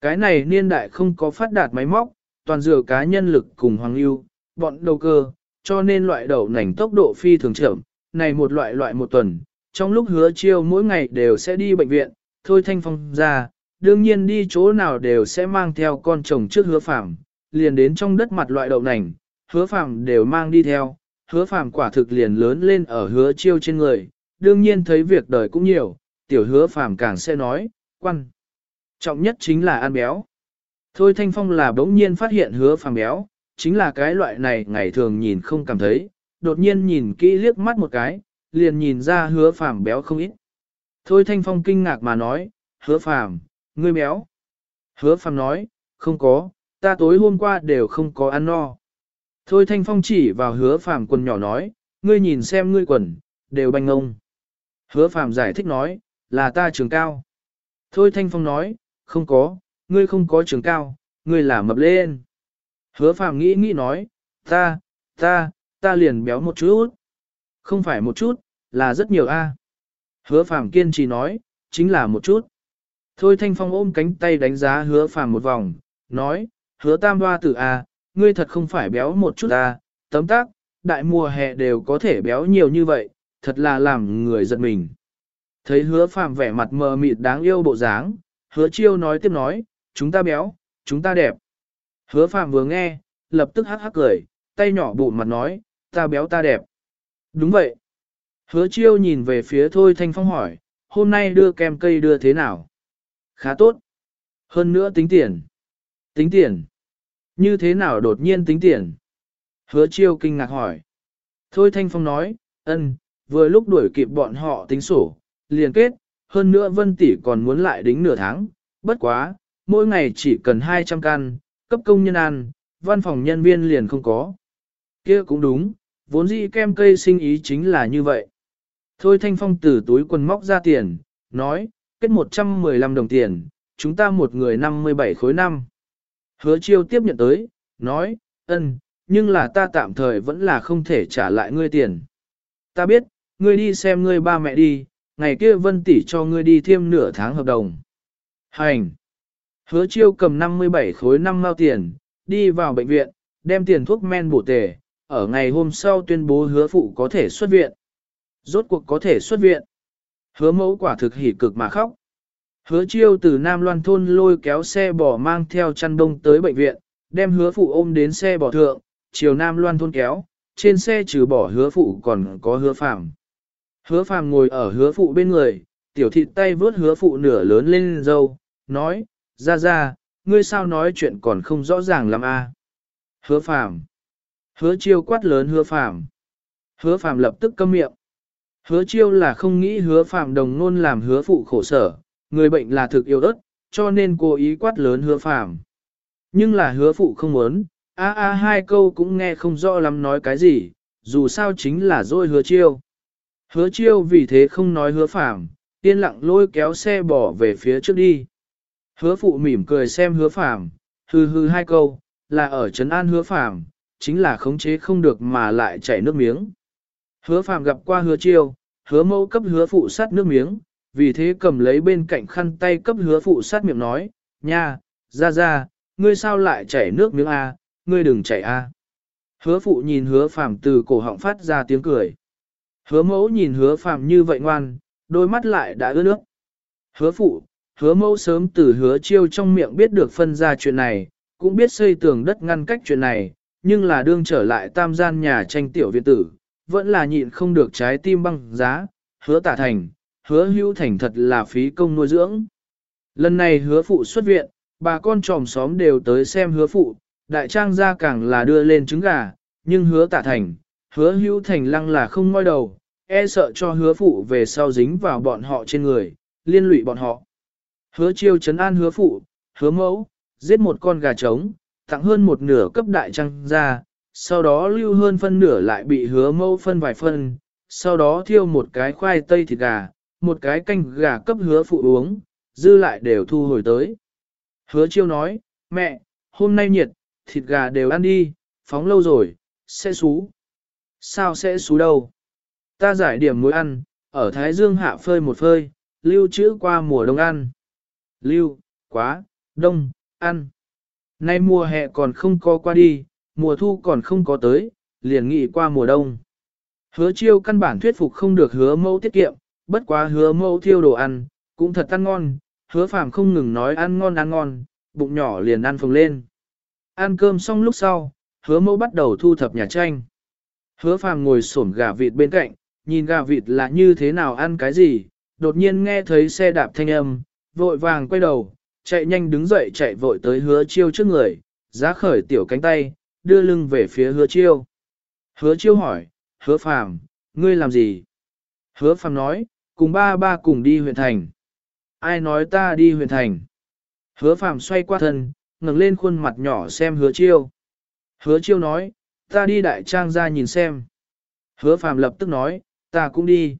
Cái này niên đại không có phát đạt máy móc, toàn dựa cá nhân lực cùng hoàng lưu, bọn đầu cơ, cho nên loại đậu nành tốc độ phi thường chậm, này một loại loại một tuần, trong lúc hứa chiêu mỗi ngày đều sẽ đi bệnh viện, thôi thanh phong ra, đương nhiên đi chỗ nào đều sẽ mang theo con chồng trước hứa phạm, liền đến trong đất mặt loại đậu nành, hứa phạm đều mang đi theo, hứa phạm quả thực liền lớn lên ở hứa chiêu trên người, đương nhiên thấy việc đời cũng nhiều, tiểu hứa phạm càng sẽ nói, quan. Trọng nhất chính là ăn béo. Thôi thanh phong là bỗng nhiên phát hiện hứa phạm béo, chính là cái loại này ngày thường nhìn không cảm thấy, đột nhiên nhìn kỹ liếc mắt một cái, liền nhìn ra hứa phàm béo không ít. Thôi thanh phong kinh ngạc mà nói, hứa phàm, ngươi béo. Hứa phàm nói, không có, ta tối hôm qua đều không có ăn no. Thôi thanh phong chỉ vào hứa phàm quần nhỏ nói, ngươi nhìn xem ngươi quần, đều banh ngông. Hứa phàm giải thích nói, là ta trường cao. Thôi thanh phong nói, không có, ngươi không có trường cao, ngươi là mập lên. Hứa phàm nghĩ nghĩ nói, ta, ta, ta liền béo một chút. Không phải một chút, là rất nhiều a. Hứa phàm kiên trì nói, chính là một chút. Thôi thanh phong ôm cánh tay đánh giá hứa phàm một vòng, nói, hứa tam hoa tử a, ngươi thật không phải béo một chút a, tấm tác, đại mùa hè đều có thể béo nhiều như vậy, thật là làm người giật mình. Thấy hứa phàm vẻ mặt mờ mịt đáng yêu bộ dáng, hứa chiêu nói tiếp nói, chúng ta béo, chúng ta đẹp. Hứa phàm vừa nghe, lập tức hắc hắc cười, tay nhỏ bụng mặt nói, ta béo ta đẹp. Đúng vậy. Hứa chiêu nhìn về phía Thôi Thanh Phong hỏi, hôm nay đưa kem cây đưa thế nào? Khá tốt. Hơn nữa tính tiền. Tính tiền. Như thế nào đột nhiên tính tiền? Hứa chiêu kinh ngạc hỏi. Thôi Thanh Phong nói, ân, vừa lúc đuổi kịp bọn họ tính sổ, liền kết, hơn nữa Vân Tỷ còn muốn lại đính nửa tháng, bất quá, mỗi ngày chỉ cần 200 căn, cấp công nhân ăn, văn phòng nhân viên liền không có kia cũng đúng, vốn dĩ kem cây sinh ý chính là như vậy. Thôi Thanh Phong từ túi quần móc ra tiền, nói, kết 115 đồng tiền, chúng ta một người 57 khối năm. Hứa chiêu tiếp nhận tới, nói, ân, nhưng là ta tạm thời vẫn là không thể trả lại ngươi tiền. Ta biết, ngươi đi xem ngươi ba mẹ đi, ngày kia vân tỷ cho ngươi đi thêm nửa tháng hợp đồng. Hành! Hứa chiêu cầm 57 khối năm mao tiền, đi vào bệnh viện, đem tiền thuốc men bổ tề, ở ngày hôm sau tuyên bố hứa phụ có thể xuất viện. Rốt cuộc có thể xuất viện. Hứa mẫu quả thực hỉ cực mà khóc. Hứa chiêu từ Nam Loan thôn lôi kéo xe bò mang theo chăn đông tới bệnh viện, đem hứa phụ ôm đến xe bò thượng, chiều Nam Loan thôn kéo, trên xe trừ bỏ hứa phụ còn có hứa phàm. Hứa phàm ngồi ở hứa phụ bên người, tiểu thịt tay vớt hứa phụ nửa lớn lên dâu, nói, ra ra, ngươi sao nói chuyện còn không rõ ràng lắm a? Hứa phàm. Hứa chiêu quát lớn hứa phàm. Hứa phàm lập tức câm miệng. Hứa chiêu là không nghĩ hứa phàm đồng nôn làm hứa phụ khổ sở, người bệnh là thực yêu đất, cho nên cố ý quát lớn hứa phàm. Nhưng là hứa phụ không muốn, a a hai câu cũng nghe không rõ lắm nói cái gì, dù sao chính là dối hứa chiêu. Hứa chiêu vì thế không nói hứa phàm, yên lặng lôi kéo xe bỏ về phía trước đi. Hứa phụ mỉm cười xem hứa phàm, hư hư hai câu, là ở trấn an hứa phàm, chính là khống chế không được mà lại chảy nước miếng. Hứa phàm gặp qua hứa chiêu, hứa mẫu cấp hứa phụ sát nước miếng, vì thế cầm lấy bên cạnh khăn tay cấp hứa phụ sát miệng nói, nha, ra ra, ngươi sao lại chảy nước miếng a, ngươi đừng chảy a. Hứa phụ nhìn hứa phàm từ cổ họng phát ra tiếng cười. Hứa mẫu nhìn hứa phàm như vậy ngoan, đôi mắt lại đã ướt nước. Hứa phụ, hứa mẫu sớm từ hứa chiêu trong miệng biết được phân ra chuyện này, cũng biết xây tường đất ngăn cách chuyện này, nhưng là đương trở lại tam gian nhà tranh tiểu viện tử, vẫn là nhịn không được trái tim băng giá, hứa tả thành, hứa hữu thành thật là phí công nuôi dưỡng. Lần này hứa phụ xuất viện, bà con tròm xóm đều tới xem hứa phụ, đại trang gia càng là đưa lên trứng gà, nhưng hứa tả thành, hứa hữu thành lăng là không ngoi đầu, e sợ cho hứa phụ về sau dính vào bọn họ trên người, liên lụy bọn họ. Hứa chiêu chấn an hứa phụ, hứa mẫu, giết một con gà trống, tặng hơn một nửa cấp đại trang ra, sau đó lưu hơn phân nửa lại bị hứa mẫu phân vài phân, sau đó thiêu một cái khoai tây thịt gà, một cái canh gà cấp hứa phụ uống, dư lại đều thu hồi tới. Hứa chiêu nói, mẹ, hôm nay nhiệt, thịt gà đều ăn đi, phóng lâu rồi, sẽ xú. Sao sẽ xú đâu? Ta giải điểm muối ăn, ở Thái Dương hạ phơi một phơi, lưu trữ qua mùa đông ăn. Lưu, quá, đông, ăn. Nay mùa hè còn không có qua đi, mùa thu còn không có tới, liền nghị qua mùa đông. Hứa chiêu căn bản thuyết phục không được hứa mẫu tiết kiệm, bất quá hứa mẫu thiêu đồ ăn, cũng thật ăn ngon, hứa phàm không ngừng nói ăn ngon ăn ngon, bụng nhỏ liền ăn phồng lên. Ăn cơm xong lúc sau, hứa mẫu bắt đầu thu thập nhà tranh. Hứa phàm ngồi xổm gà vịt bên cạnh, nhìn gà vịt là như thế nào ăn cái gì, đột nhiên nghe thấy xe đạp thanh âm, vội vàng quay đầu, chạy nhanh đứng dậy chạy vội tới hứa chiêu trước người, giá khởi tiểu cánh tay, đưa lưng về phía hứa chiêu. Hứa chiêu hỏi, hứa phàm, ngươi làm gì? Hứa phàm nói, cùng ba ba cùng đi huyện thành. Ai nói ta đi huyện thành? Hứa phàm xoay qua thân, ngẩng lên khuôn mặt nhỏ xem hứa chiêu. Hứa chiêu nói, ta đi đại trang ra nhìn xem. Hứa phàm lập tức nói, ta cũng đi.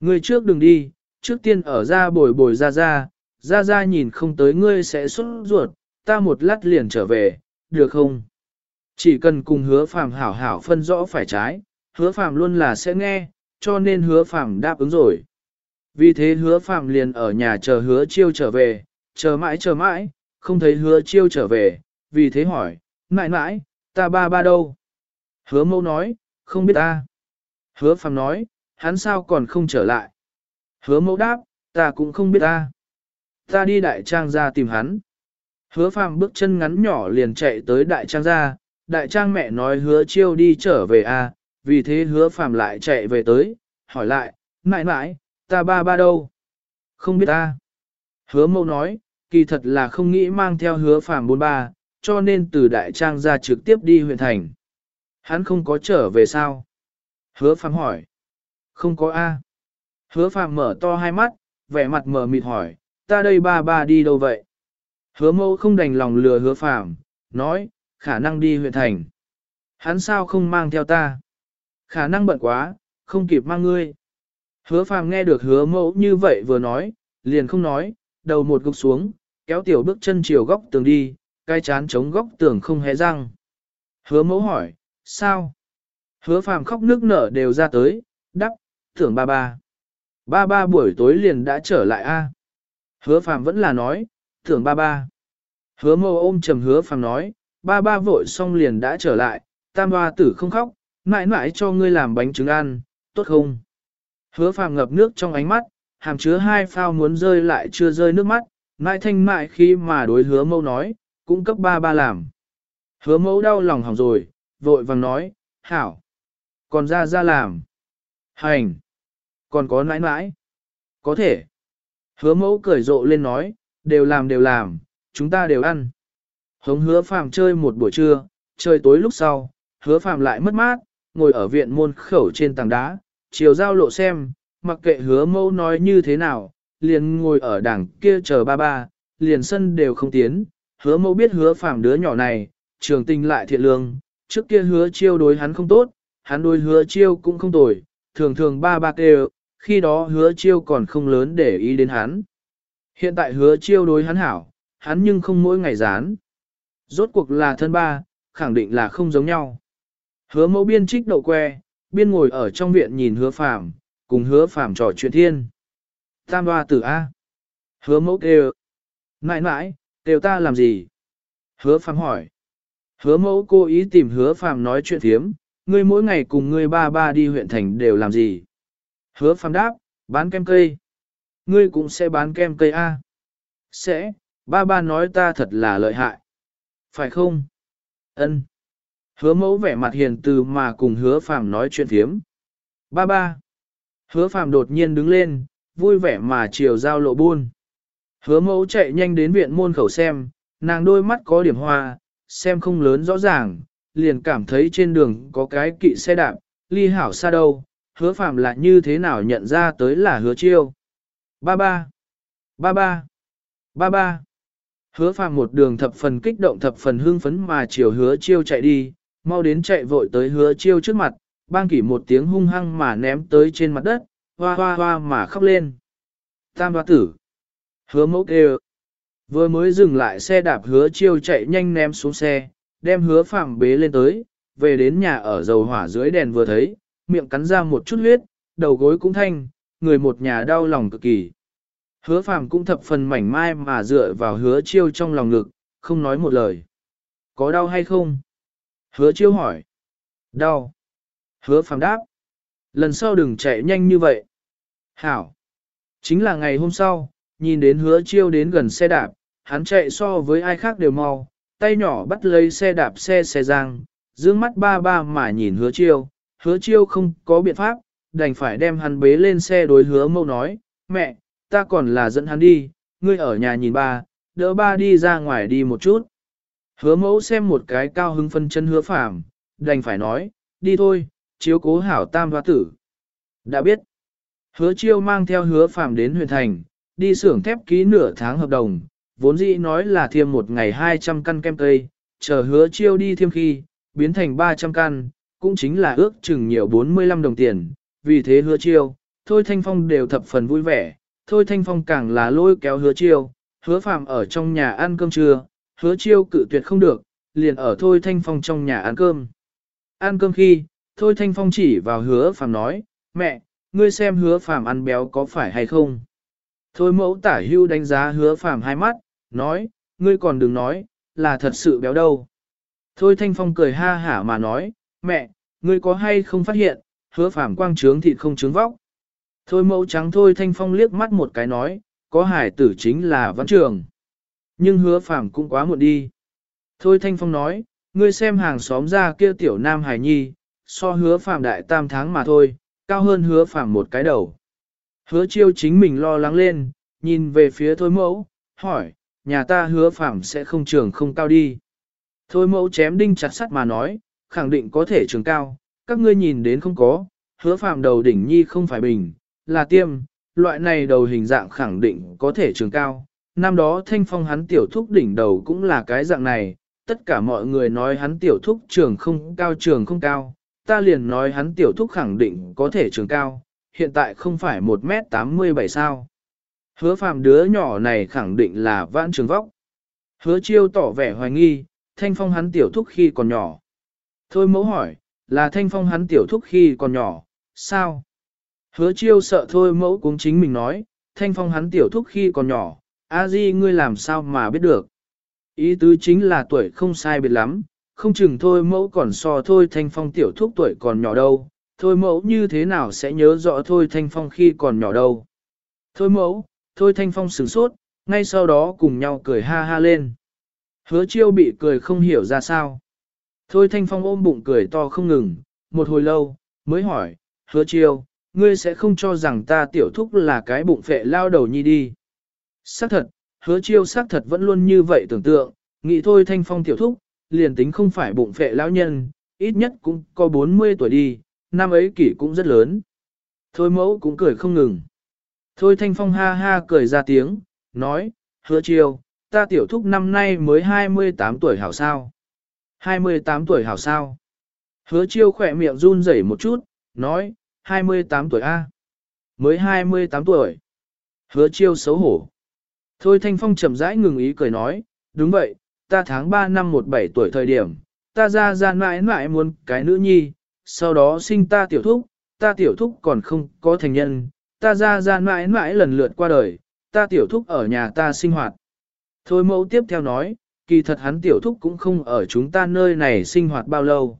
Ngươi trước đừng đi, trước tiên ở ra bồi bồi ra ra, ra ra nhìn không tới ngươi sẽ xuất ruột, ta một lát liền trở về, được không? Chỉ cần cùng hứa phàm hảo hảo phân rõ phải trái, hứa phàm luôn là sẽ nghe, cho nên hứa phàm đáp ứng rồi. Vì thế hứa phàm liền ở nhà chờ hứa chiêu trở về, chờ mãi chờ mãi, không thấy hứa chiêu trở về, vì thế hỏi, mãi mãi, ta ba ba đâu? Hứa mâu nói, Không biết ta. Hứa phàm nói, hắn sao còn không trở lại. Hứa mẫu đáp, ta cũng không biết ta. Ta đi đại trang ra tìm hắn. Hứa phàm bước chân ngắn nhỏ liền chạy tới đại trang ra, đại trang mẹ nói hứa chiêu đi trở về a, à, vì thế hứa phàm lại chạy về tới, hỏi lại, mãi mãi, ta ba ba đâu? Không biết ta. Hứa mẫu nói, kỳ thật là không nghĩ mang theo hứa phàm bốn ba, cho nên từ đại trang ra trực tiếp đi huyện thành. Hắn không có trở về sao? Hứa phàm hỏi. Không có A. Hứa phàm mở to hai mắt, vẻ mặt mở mịt hỏi, ta đây ba ba đi đâu vậy? Hứa mẫu không đành lòng lừa hứa phàm, nói, khả năng đi huyện thành. Hắn sao không mang theo ta? Khả năng bận quá, không kịp mang ngươi. Hứa phàm nghe được hứa mẫu như vậy vừa nói, liền không nói, đầu một gục xuống, kéo tiểu bước chân chiều góc tường đi, cai chán chống góc tường không hé răng. Hứa mẫu hỏi, sao? Hứa phàm khóc nước nở đều ra tới, đắp, thưởng ba ba. Ba ba buổi tối liền đã trở lại a. Hứa phàm vẫn là nói, thưởng ba ba. Hứa Mâu ôm trầm hứa phàm nói, ba ba vội xong liền đã trở lại, tam hoa tử không khóc, mãi mãi cho ngươi làm bánh trứng ăn, tốt không? Hứa phàm ngập nước trong ánh mắt, hàm chứa hai phao muốn rơi lại chưa rơi nước mắt, mãi thanh mại khi mà đối hứa Mâu nói, cũng cấp ba ba làm. Hứa Mâu đau lòng hỏng rồi, vội vàng nói, hảo, còn ra ra làm. Hành, còn có nãi nãi, có thể. Hứa mẫu cười rộ lên nói, đều làm đều làm, chúng ta đều ăn. Hống hứa phàm chơi một buổi trưa, trời tối lúc sau, hứa phàm lại mất mát, ngồi ở viện môn khẩu trên tảng đá, chiều giao lộ xem, mặc kệ hứa mẫu nói như thế nào, liền ngồi ở đằng kia chờ ba ba, liền sân đều không tiến, hứa mẫu biết hứa phàm đứa nhỏ này, trường tình lại thiện lương, trước kia hứa chiêu đối hắn không tốt, hắn đối hứa chiêu cũng không tồi, thường thường ba ba kêu, khi đó hứa chiêu còn không lớn để ý đến hắn. Hiện tại hứa chiêu đối hắn hảo, hắn nhưng không mỗi ngày dán. Rốt cuộc là thân ba, khẳng định là không giống nhau. Hứa mẫu biên trích đậu que, biên ngồi ở trong viện nhìn hứa phàm, cùng hứa phàm trò chuyện thiên. Tam hoa tử A. Hứa mẫu kêu. Nãi nãi, kêu ta làm gì? Hứa phàm hỏi. Hứa mẫu cố ý tìm hứa phàm nói chuyện thiếm, ngươi mỗi ngày cùng ngươi ba ba đi huyện thành đều làm gì? Hứa phàm đáp, bán kem cây. Ngươi cũng sẽ bán kem cây A. Sẽ, ba ba nói ta thật là lợi hại. Phải không? Ân. Hứa mẫu vẻ mặt hiền từ mà cùng hứa phàm nói chuyện thiếm. Ba ba. Hứa phàm đột nhiên đứng lên, vui vẻ mà chiều giao lộ buôn. Hứa mẫu chạy nhanh đến viện môn khẩu xem, nàng đôi mắt có điểm hoa, xem không lớn rõ ràng, liền cảm thấy trên đường có cái kỵ xe đạp, ly hảo xa đâu, hứa phàm là như thế nào nhận ra tới là hứa chiêu. Ba ba, ba ba, ba ba. Hứa phàm một đường thập phần kích động thập phần hưng phấn mà chiều hứa chiêu chạy đi, mau đến chạy vội tới hứa chiêu trước mặt, bang kỷ một tiếng hung hăng mà ném tới trên mặt đất, hoa hoa hoa mà khóc lên. Tam hoa tử. Hứa mẫu kêu. Vừa mới dừng lại xe đạp hứa chiêu chạy nhanh ném xuống xe, đem hứa phạm bế lên tới, về đến nhà ở dầu hỏa dưới đèn vừa thấy, miệng cắn ra một chút huyết, đầu gối cũng thanh, người một nhà đau lòng cực kỳ. Hứa phàm cũng thập phần mảnh mai mà dựa vào hứa chiêu trong lòng ngực, không nói một lời. Có đau hay không? Hứa chiêu hỏi. Đau. Hứa phàm đáp. Lần sau đừng chạy nhanh như vậy. Hảo. Chính là ngày hôm sau, nhìn đến hứa chiêu đến gần xe đạp, hắn chạy so với ai khác đều mau, tay nhỏ bắt lấy xe đạp xe xe giang, dương mắt ba ba mà nhìn hứa chiêu, hứa chiêu không có biện pháp, đành phải đem hắn bế lên xe đối hứa mâu nói, mẹ, ta còn là dẫn hắn đi, ngươi ở nhà nhìn ba, đỡ ba đi ra ngoài đi một chút. Hứa mẫu xem một cái cao hứng phân chân hứa phàm, đành phải nói, đi thôi, chiếu cố hảo tam hoa tử. Đã biết, hứa chiêu mang theo hứa phàm đến huyện thành, đi xưởng thép ký nửa tháng hợp đồng, vốn dĩ nói là thiêm một ngày 200 căn kem cây, chờ hứa chiêu đi thiêm khi, biến thành 300 căn, cũng chính là ước chừng nhiều 45 đồng tiền, vì thế hứa chiêu, thôi thanh phong đều thập phần vui vẻ, thôi thanh phong càng là lôi kéo hứa chiêu, hứa phàm ở trong nhà ăn cơm trưa, hứa chiêu cự tuyệt không được, liền ở thôi thanh phong trong nhà ăn cơm. Ăn cơm khi, thôi thanh phong chỉ vào hứa phàm nói, mẹ, ngươi xem hứa phàm ăn béo có phải hay không? Thôi mẫu tả hưu đánh giá hứa phàm hai mắt, nói, ngươi còn đừng nói, là thật sự béo đâu. Thôi thanh phong cười ha hả mà nói, mẹ, ngươi có hay không phát hiện, hứa phàm quang trướng thịt không trướng vóc. Thôi mẫu trắng thôi thanh phong liếc mắt một cái nói, có hải tử chính là văn trường. Nhưng hứa phàm cũng quá muộn đi. Thôi thanh phong nói, ngươi xem hàng xóm ra kia tiểu nam hải nhi, so hứa phàm đại tam tháng mà thôi, cao hơn hứa phàm một cái đầu. Hứa chiêu chính mình lo lắng lên, nhìn về phía thôi mẫu, hỏi, nhà ta hứa phàm sẽ không trường không cao đi. Thôi mẫu chém đinh chặt sắt mà nói, khẳng định có thể trường cao, các ngươi nhìn đến không có, hứa phàm đầu đỉnh nhi không phải bình, là tiêm, loại này đầu hình dạng khẳng định có thể trường cao. Năm đó thanh phong hắn tiểu thúc đỉnh đầu cũng là cái dạng này, tất cả mọi người nói hắn tiểu thúc trường không cao trường không cao, ta liền nói hắn tiểu thúc khẳng định có thể trường cao, hiện tại không phải 1m87 sao. Hứa phàm đứa nhỏ này khẳng định là vãn trường vóc. Hứa chiêu tỏ vẻ hoài nghi, thanh phong hắn tiểu thúc khi còn nhỏ. Thôi mẫu hỏi, là thanh phong hắn tiểu thúc khi còn nhỏ, sao? Hứa chiêu sợ thôi mẫu cũng chính mình nói, thanh phong hắn tiểu thúc khi còn nhỏ, a di ngươi làm sao mà biết được. Ý tứ chính là tuổi không sai biệt lắm, không chừng thôi mẫu còn so thôi thanh phong tiểu thúc tuổi còn nhỏ đâu, thôi mẫu như thế nào sẽ nhớ rõ thôi thanh phong khi còn nhỏ đâu. Thôi mẫu, thôi thanh phong sửng sốt, ngay sau đó cùng nhau cười ha ha lên. Hứa chiêu bị cười không hiểu ra sao. Thôi thanh phong ôm bụng cười to không ngừng, một hồi lâu, mới hỏi, hứa chiêu, ngươi sẽ không cho rằng ta tiểu thúc là cái bụng phệ lao đầu nhi đi. Xác thật, hứa chiêu xác thật vẫn luôn như vậy tưởng tượng, nghĩ thôi thanh phong tiểu thúc, liền tính không phải bụng phệ lão nhân, ít nhất cũng có 40 tuổi đi, năm ấy kỷ cũng rất lớn. Thôi mẫu cũng cười không ngừng. Thôi thanh phong ha ha cười ra tiếng, nói, hứa chiêu, ta tiểu thúc năm nay mới 28 tuổi hảo sao. 28 tuổi hảo sao. Hứa chiêu khỏe miệng run rẩy một chút, nói, 28 tuổi A. Mới 28 tuổi. Hứa chiêu xấu hổ. Thôi Thanh Phong chậm rãi ngừng ý cười nói, đúng vậy, ta tháng 3 năm 17 tuổi thời điểm, ta ra ra mãi mãi muốn cái nữ nhi, sau đó sinh ta tiểu thúc, ta tiểu thúc còn không có thành nhân, ta ra ra mãi mãi lần lượt qua đời, ta tiểu thúc ở nhà ta sinh hoạt. Thôi mẫu tiếp theo nói, kỳ thật hắn tiểu thúc cũng không ở chúng ta nơi này sinh hoạt bao lâu.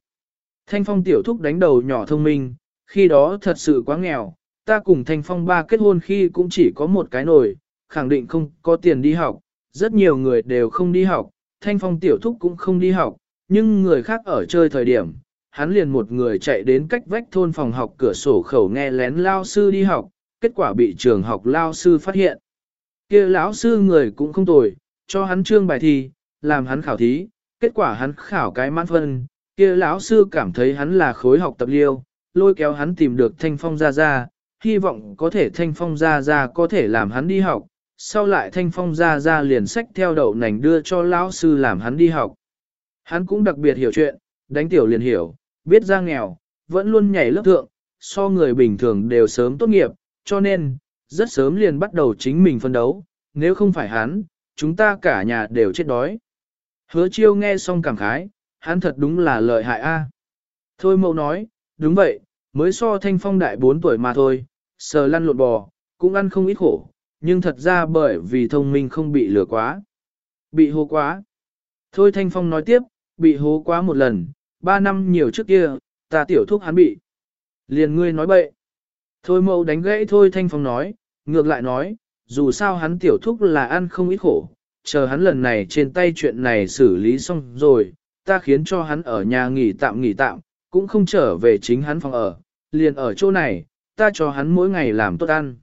Thanh phong tiểu thúc đánh đầu nhỏ thông minh, khi đó thật sự quá nghèo, ta cùng thanh phong ba kết hôn khi cũng chỉ có một cái nồi, khẳng định không có tiền đi học, rất nhiều người đều không đi học, thanh phong tiểu thúc cũng không đi học, nhưng người khác ở chơi thời điểm, hắn liền một người chạy đến cách vách thôn phòng học cửa sổ khẩu nghe lén lao sư đi học, kết quả bị trường học lao sư phát hiện. kia lão sư người cũng không tồi, cho hắn trương bài thi, làm hắn khảo thí, kết quả hắn khảo cái mãn phân, kia lão sư cảm thấy hắn là khối học tập liêu, lôi kéo hắn tìm được thanh phong ra ra, hy vọng có thể thanh phong ra ra có thể làm hắn đi học, sau lại thanh phong ra ra liền sách theo đậu nành đưa cho lão sư làm hắn đi học. Hắn cũng đặc biệt hiểu chuyện, đánh tiểu liền hiểu, biết ra nghèo, vẫn luôn nhảy lớp thượng, so người bình thường đều sớm tốt nghiệp, cho nên, rất sớm liền bắt đầu chính mình phân đấu, nếu không phải hắn, chúng ta cả nhà đều chết đói. Hứa chiêu nghe xong cảm khái, hắn thật đúng là lợi hại a. À. Thôi mẫu nói, đúng vậy, mới so thanh phong đại 4 tuổi mà thôi, sờ lăn lộn bò, cũng ăn không ít khổ, nhưng thật ra bởi vì thông minh không bị lừa quá. Bị hố quá. Thôi thanh phong nói tiếp, bị hố quá một lần, 3 năm nhiều trước kia, ta tiểu thúc hắn bị. Liền ngươi nói bậy. Thôi mẫu đánh gãy thôi thanh phong nói, ngược lại nói, dù sao hắn tiểu thúc là ăn không ít khổ, chờ hắn lần này trên tay chuyện này xử lý xong rồi, ta khiến cho hắn ở nhà nghỉ tạm nghỉ tạm, cũng không trở về chính hắn phòng ở, liền ở chỗ này, ta cho hắn mỗi ngày làm tốt ăn.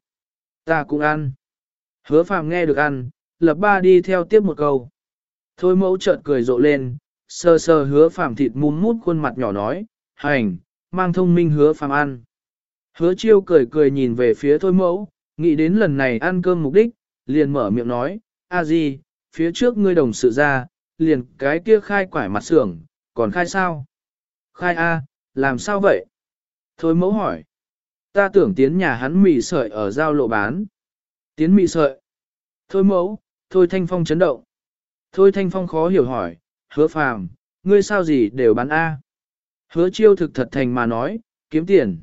Ta cũng ăn. Hứa phàm nghe được ăn, lập ba đi theo tiếp một câu. Thôi mẫu chợt cười rộ lên, sơ sơ hứa phàm thịt mún mút khuôn mặt nhỏ nói, hành, mang thông minh hứa phàm ăn. Hứa chiêu cười cười nhìn về phía thôi mẫu, nghĩ đến lần này ăn cơm mục đích, liền mở miệng nói, a gì, phía trước ngươi đồng sự ra, liền cái kia khai quải mặt xưởng, còn khai sao? Khai A, làm sao vậy? Thôi mẫu hỏi. Ta tưởng tiến nhà hắn mì sợi ở giao lộ bán. Tiến mì sợi. Thôi mẫu, thôi thanh phong chấn động. Thôi thanh phong khó hiểu hỏi, hứa phàm, ngươi sao gì đều bán A. Hứa chiêu thực thật thành mà nói, kiếm tiền.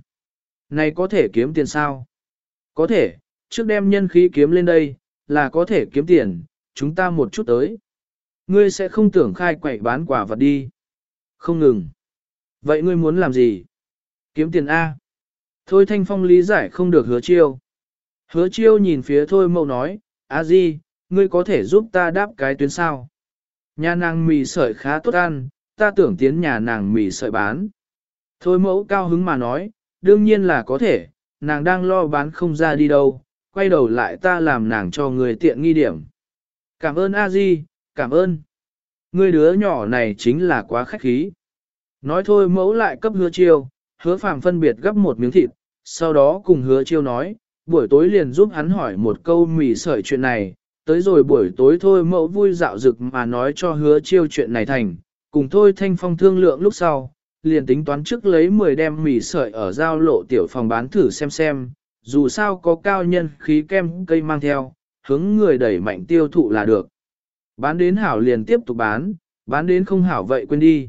Này có thể kiếm tiền sao? Có thể, trước đem nhân khí kiếm lên đây, là có thể kiếm tiền, chúng ta một chút tới. Ngươi sẽ không tưởng khai quậy bán quả vật đi. Không ngừng. Vậy ngươi muốn làm gì? Kiếm tiền A. Thôi Thanh Phong lý giải không được hứa chiêu. Hứa chiêu nhìn phía thôi mẫu nói, a di, ngươi có thể giúp ta đáp cái tuyến sao? Nhà nàng mì sợi khá tốt ăn, ta tưởng tiến nhà nàng mì sợi bán. Thôi mẫu cao hứng mà nói, đương nhiên là có thể, nàng đang lo bán không ra đi đâu, quay đầu lại ta làm nàng cho người tiện nghi điểm. Cảm ơn a di, cảm ơn. Ngươi đứa nhỏ này chính là quá khách khí. Nói thôi mẫu lại cấp hứa chiêu, hứa phàm phân biệt gấp một miếng thịt, sau đó cùng hứa chiêu nói, buổi tối liền giúp hắn hỏi một câu mỉ sợi chuyện này, tới rồi buổi tối thôi mẫu vui dạo dực mà nói cho hứa chiêu chuyện này thành, cùng thôi thanh phong thương lượng lúc sau, liền tính toán trước lấy 10 đem mì sợi ở giao lộ tiểu phòng bán thử xem xem, dù sao có cao nhân khí kem cây mang theo, hướng người đẩy mạnh tiêu thụ là được. Bán đến hảo liền tiếp tục bán, bán đến không hảo vậy quên đi.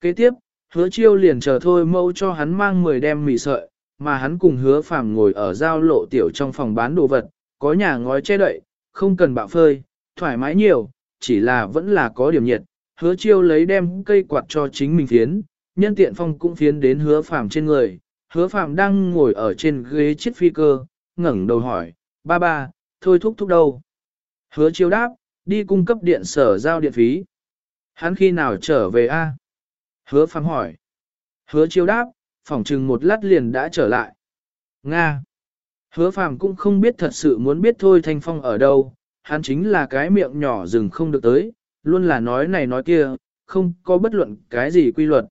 Kế tiếp, hứa chiêu liền chờ thôi mâu cho hắn mang 10 đem mì sợi, mà hắn cùng hứa phàm ngồi ở giao lộ tiểu trong phòng bán đồ vật, có nhà ngói che đậy, không cần bạo phơi, thoải mái nhiều, chỉ là vẫn là có điểm nhiệt. Hứa chiêu lấy đem cây quạt cho chính mình phiến, nhân tiện phong cũng phiến đến hứa phàm trên người. Hứa phàm đang ngồi ở trên ghế chiếc phi cơ, ngẩng đầu hỏi, ba ba, thôi thúc thúc đâu? Hứa chiêu đáp, đi cung cấp điện sở giao điện phí. Hắn khi nào trở về a? Hứa phàm hỏi. Hứa chiêu đáp, phỏng chừng một lát liền đã trở lại. Nga. Hứa phàm cũng không biết thật sự muốn biết thôi Thanh Phong ở đâu, hắn chính là cái miệng nhỏ dừng không được tới, luôn là nói này nói kia, không có bất luận cái gì quy luật.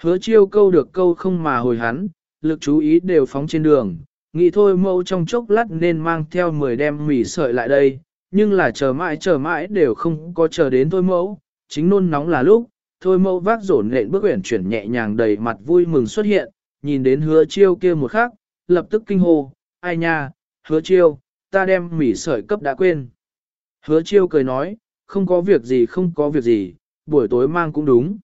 Hứa chiêu câu được câu không mà hồi hắn, lực chú ý đều phóng trên đường, nghĩ thôi mâu trong chốc lát nên mang theo 10 đem mì sợi lại đây, nhưng là chờ mãi chờ mãi đều không có chờ đến thôi mẫu, chính nôn nóng là lúc, thôi mẫu vác rổ nện bước uyển chuyển nhẹ nhàng đầy mặt vui mừng xuất hiện, nhìn đến hứa chiêu kia một khắc, lập tức kinh hô, ai nha, hứa chiêu, ta đem mỉ sợi cấp đã quên. Hứa chiêu cười nói, không có việc gì không có việc gì, buổi tối mang cũng đúng.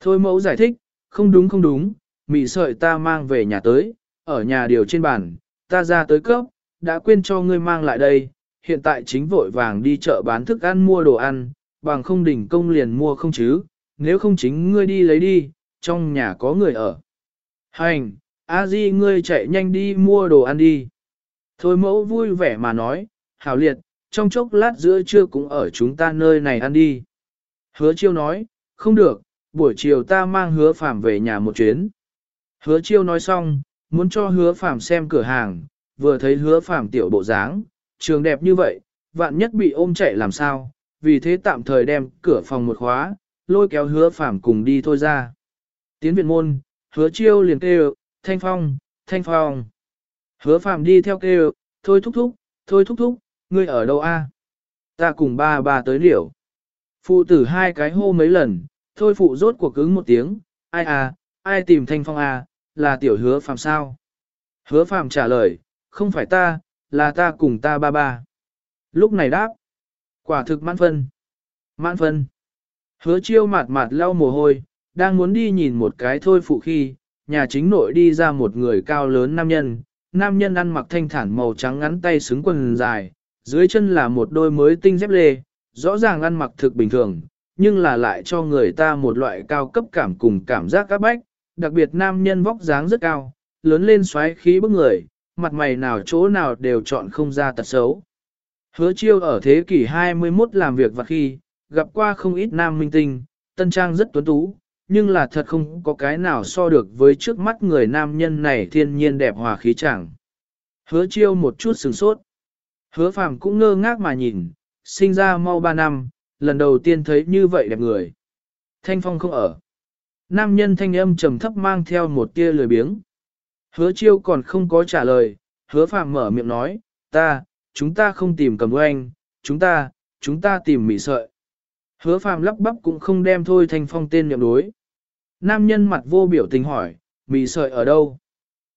Thôi mẫu giải thích, không đúng không đúng, mỉ sợi ta mang về nhà tới, ở nhà điều trên bàn, ta ra tới cấp, đã quên cho ngươi mang lại đây, hiện tại chính vội vàng đi chợ bán thức ăn mua đồ ăn, bằng không đỉnh công liền mua không chứ, nếu không chính ngươi đi lấy đi, trong nhà có người ở. Hành, a di ngươi chạy nhanh đi mua đồ ăn đi. Thôi mẫu vui vẻ mà nói, hảo liệt, trong chốc lát giữa trưa cũng ở chúng ta nơi này ăn đi. Hứa chiêu nói, không được, buổi chiều ta mang hứa Phạm về nhà một chuyến. Hứa chiêu nói xong, muốn cho hứa phàm xem cửa hàng, vừa thấy hứa phàm tiểu bộ dáng, trường đẹp như vậy, vạn nhất bị ôm chạy làm sao, vì thế tạm thời đem cửa phòng một khóa, lôi kéo hứa phàm cùng đi thôi ra. Tiến viện môn, hứa chiêu liền kêu, thanh phong, thanh phong. Hứa phàm đi theo kêu, thôi thúc thúc, thôi thúc thúc, ngươi ở đâu a? Ta cùng ba ba tới liểu. Phụ tử hai cái hô mấy lần, thôi phụ rốt cuộc cứng một tiếng, ai à, ai tìm thanh phong à, là tiểu hứa phàm sao? Hứa phàm trả lời, không phải ta, là ta cùng ta ba ba. Lúc này đáp, quả thực mãn phân. Mãn phân. Hứa chiêu mạt mạt lau mồ hôi, đang muốn đi nhìn một cái thôi phụ khi, nhà chính nội đi ra một người cao lớn nam nhân, nam nhân ăn mặc thanh thản màu trắng ngắn tay xứng quần dài, dưới chân là một đôi mới tinh dép lê, rõ ràng ăn mặc thực bình thường, nhưng là lại cho người ta một loại cao cấp cảm cùng cảm giác các bách, đặc biệt nam nhân vóc dáng rất cao, lớn lên xoáy khí bức người, mặt mày nào chỗ nào đều chọn không ra tật xấu. Hứa chiêu ở thế kỷ 21 làm việc và khi, gặp qua không ít nam minh tinh, tân trang rất tuấn tú, nhưng là thật không có cái nào so được với trước mắt người nam nhân này thiên nhiên đẹp hòa khí chẳng. Hứa chiêu một chút sừng sốt. Hứa phàm cũng ngơ ngác mà nhìn, sinh ra mau ba năm, lần đầu tiên thấy như vậy đẹp người. Thanh phong không ở. Nam nhân thanh âm trầm thấp mang theo một tia lười biếng. Hứa chiêu còn không có trả lời, hứa phàm mở miệng nói, ta, chúng ta không tìm cầm anh, chúng ta, chúng ta tìm mị sợi. Hứa phàm lắp bắp cũng không đem thôi thanh phong tên nhậm đối. Nam nhân mặt vô biểu tình hỏi, Mị sợi ở đâu?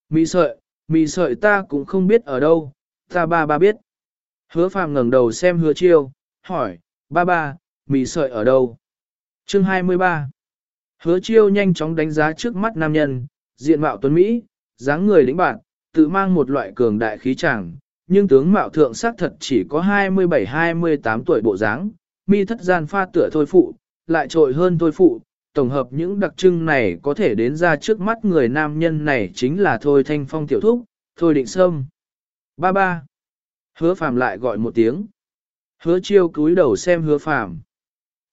Mị sợi, mị sợi ta cũng không biết ở đâu, ta ba ba biết. Hứa phàm ngẩng đầu xem hứa chiêu, hỏi, ba ba, mì sợi ở đâu? Chương 23 Hứa chiêu nhanh chóng đánh giá trước mắt nam nhân, diện mạo tuấn Mỹ, dáng người lĩnh bạn, tự mang một loại cường đại khí chàng, nhưng tướng mạo thượng sắc thật chỉ có 27-28 tuổi bộ dáng, mi thất gian pha tựa thôi phụ, lại trội hơn thôi phụ, tổng hợp những đặc trưng này có thể đến ra trước mắt người nam nhân này chính là Thôi Thanh Phong tiểu thúc, Thôi Định Sâm. Ba ba. Hứa Phạm lại gọi một tiếng. Hứa chiêu cúi đầu xem hứa Phạm.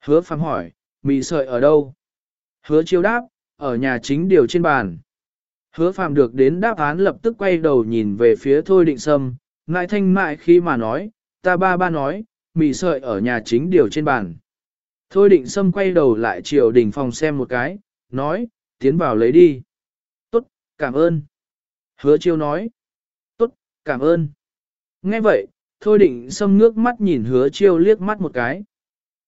Hứa Phạm hỏi, mì sợi ở đâu? Hứa chiêu đáp, ở nhà chính điều trên bàn. Hứa Phạm được đến đáp án lập tức quay đầu nhìn về phía Thôi Định Sâm, ngại thanh mại khi mà nói, ta ba ba nói, mì sợi ở nhà chính điều trên bàn. Thôi định Sâm quay đầu lại chiều đỉnh phòng xem một cái, nói, tiến vào lấy đi. Tốt, cảm ơn. Hứa chiêu nói, tốt, cảm ơn. Nghe vậy, thôi định Sâm ngước mắt nhìn hứa chiêu liếc mắt một cái.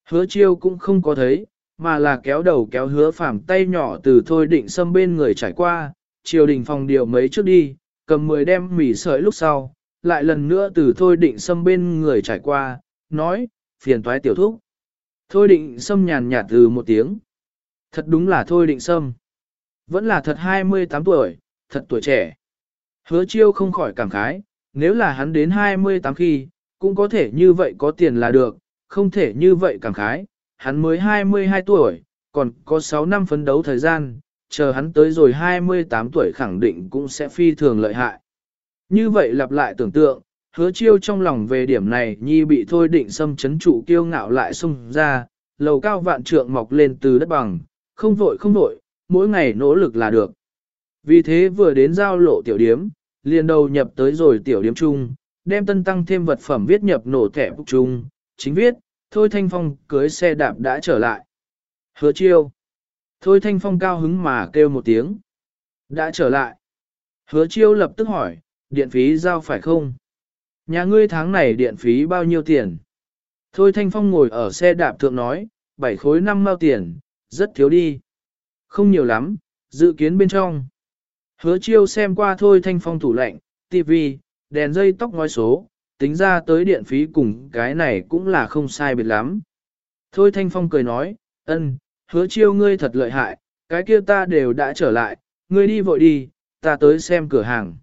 Hứa chiêu cũng không có thấy, mà là kéo đầu kéo hứa phàm tay nhỏ từ thôi định xâm bên người trải qua, chiều đỉnh phòng điều mấy trước đi, cầm 10 đem mỉ sợi lúc sau, lại lần nữa từ thôi định xâm bên người trải qua, nói, phiền toái tiểu thúc. Thôi định xâm nhàn nhạt từ một tiếng. Thật đúng là thôi định xâm Vẫn là thật 28 tuổi, thật tuổi trẻ. Hứa chiêu không khỏi cảm khái, nếu là hắn đến 28 khi, cũng có thể như vậy có tiền là được, không thể như vậy cảm khái, hắn mới 22 tuổi, còn có 6 năm phấn đấu thời gian, chờ hắn tới rồi 28 tuổi khẳng định cũng sẽ phi thường lợi hại. Như vậy lặp lại tưởng tượng, hứa chiêu trong lòng về điểm này nhi bị thôi định xâm chấn trụ kiêu ngạo lại xung ra, lầu cao vạn trượng mọc lên từ đất bằng, không vội không vội, mỗi ngày nỗ lực là được. Vì thế vừa đến giao lộ tiểu điếm, liền đầu nhập tới rồi tiểu điếm chung, đem tân tăng thêm vật phẩm viết nhập nổ thẻ bục chung, chính viết, thôi thanh phong cưới xe đạp đã trở lại. Hứa chiêu. Thôi thanh phong cao hứng mà kêu một tiếng. Đã trở lại. Hứa chiêu lập tức hỏi, điện phí giao phải không? Nhà ngươi tháng này điện phí bao nhiêu tiền? Thôi Thanh Phong ngồi ở xe đạp thượng nói, bảy khối năm mao tiền, rất thiếu đi. Không nhiều lắm, dự kiến bên trong. Hứa chiêu xem qua Thôi Thanh Phong tủ lạnh, tivi, đèn dây tóc ngói số, tính ra tới điện phí cùng cái này cũng là không sai biệt lắm. Thôi Thanh Phong cười nói, ân, hứa chiêu ngươi thật lợi hại, cái kia ta đều đã trở lại, ngươi đi vội đi, ta tới xem cửa hàng.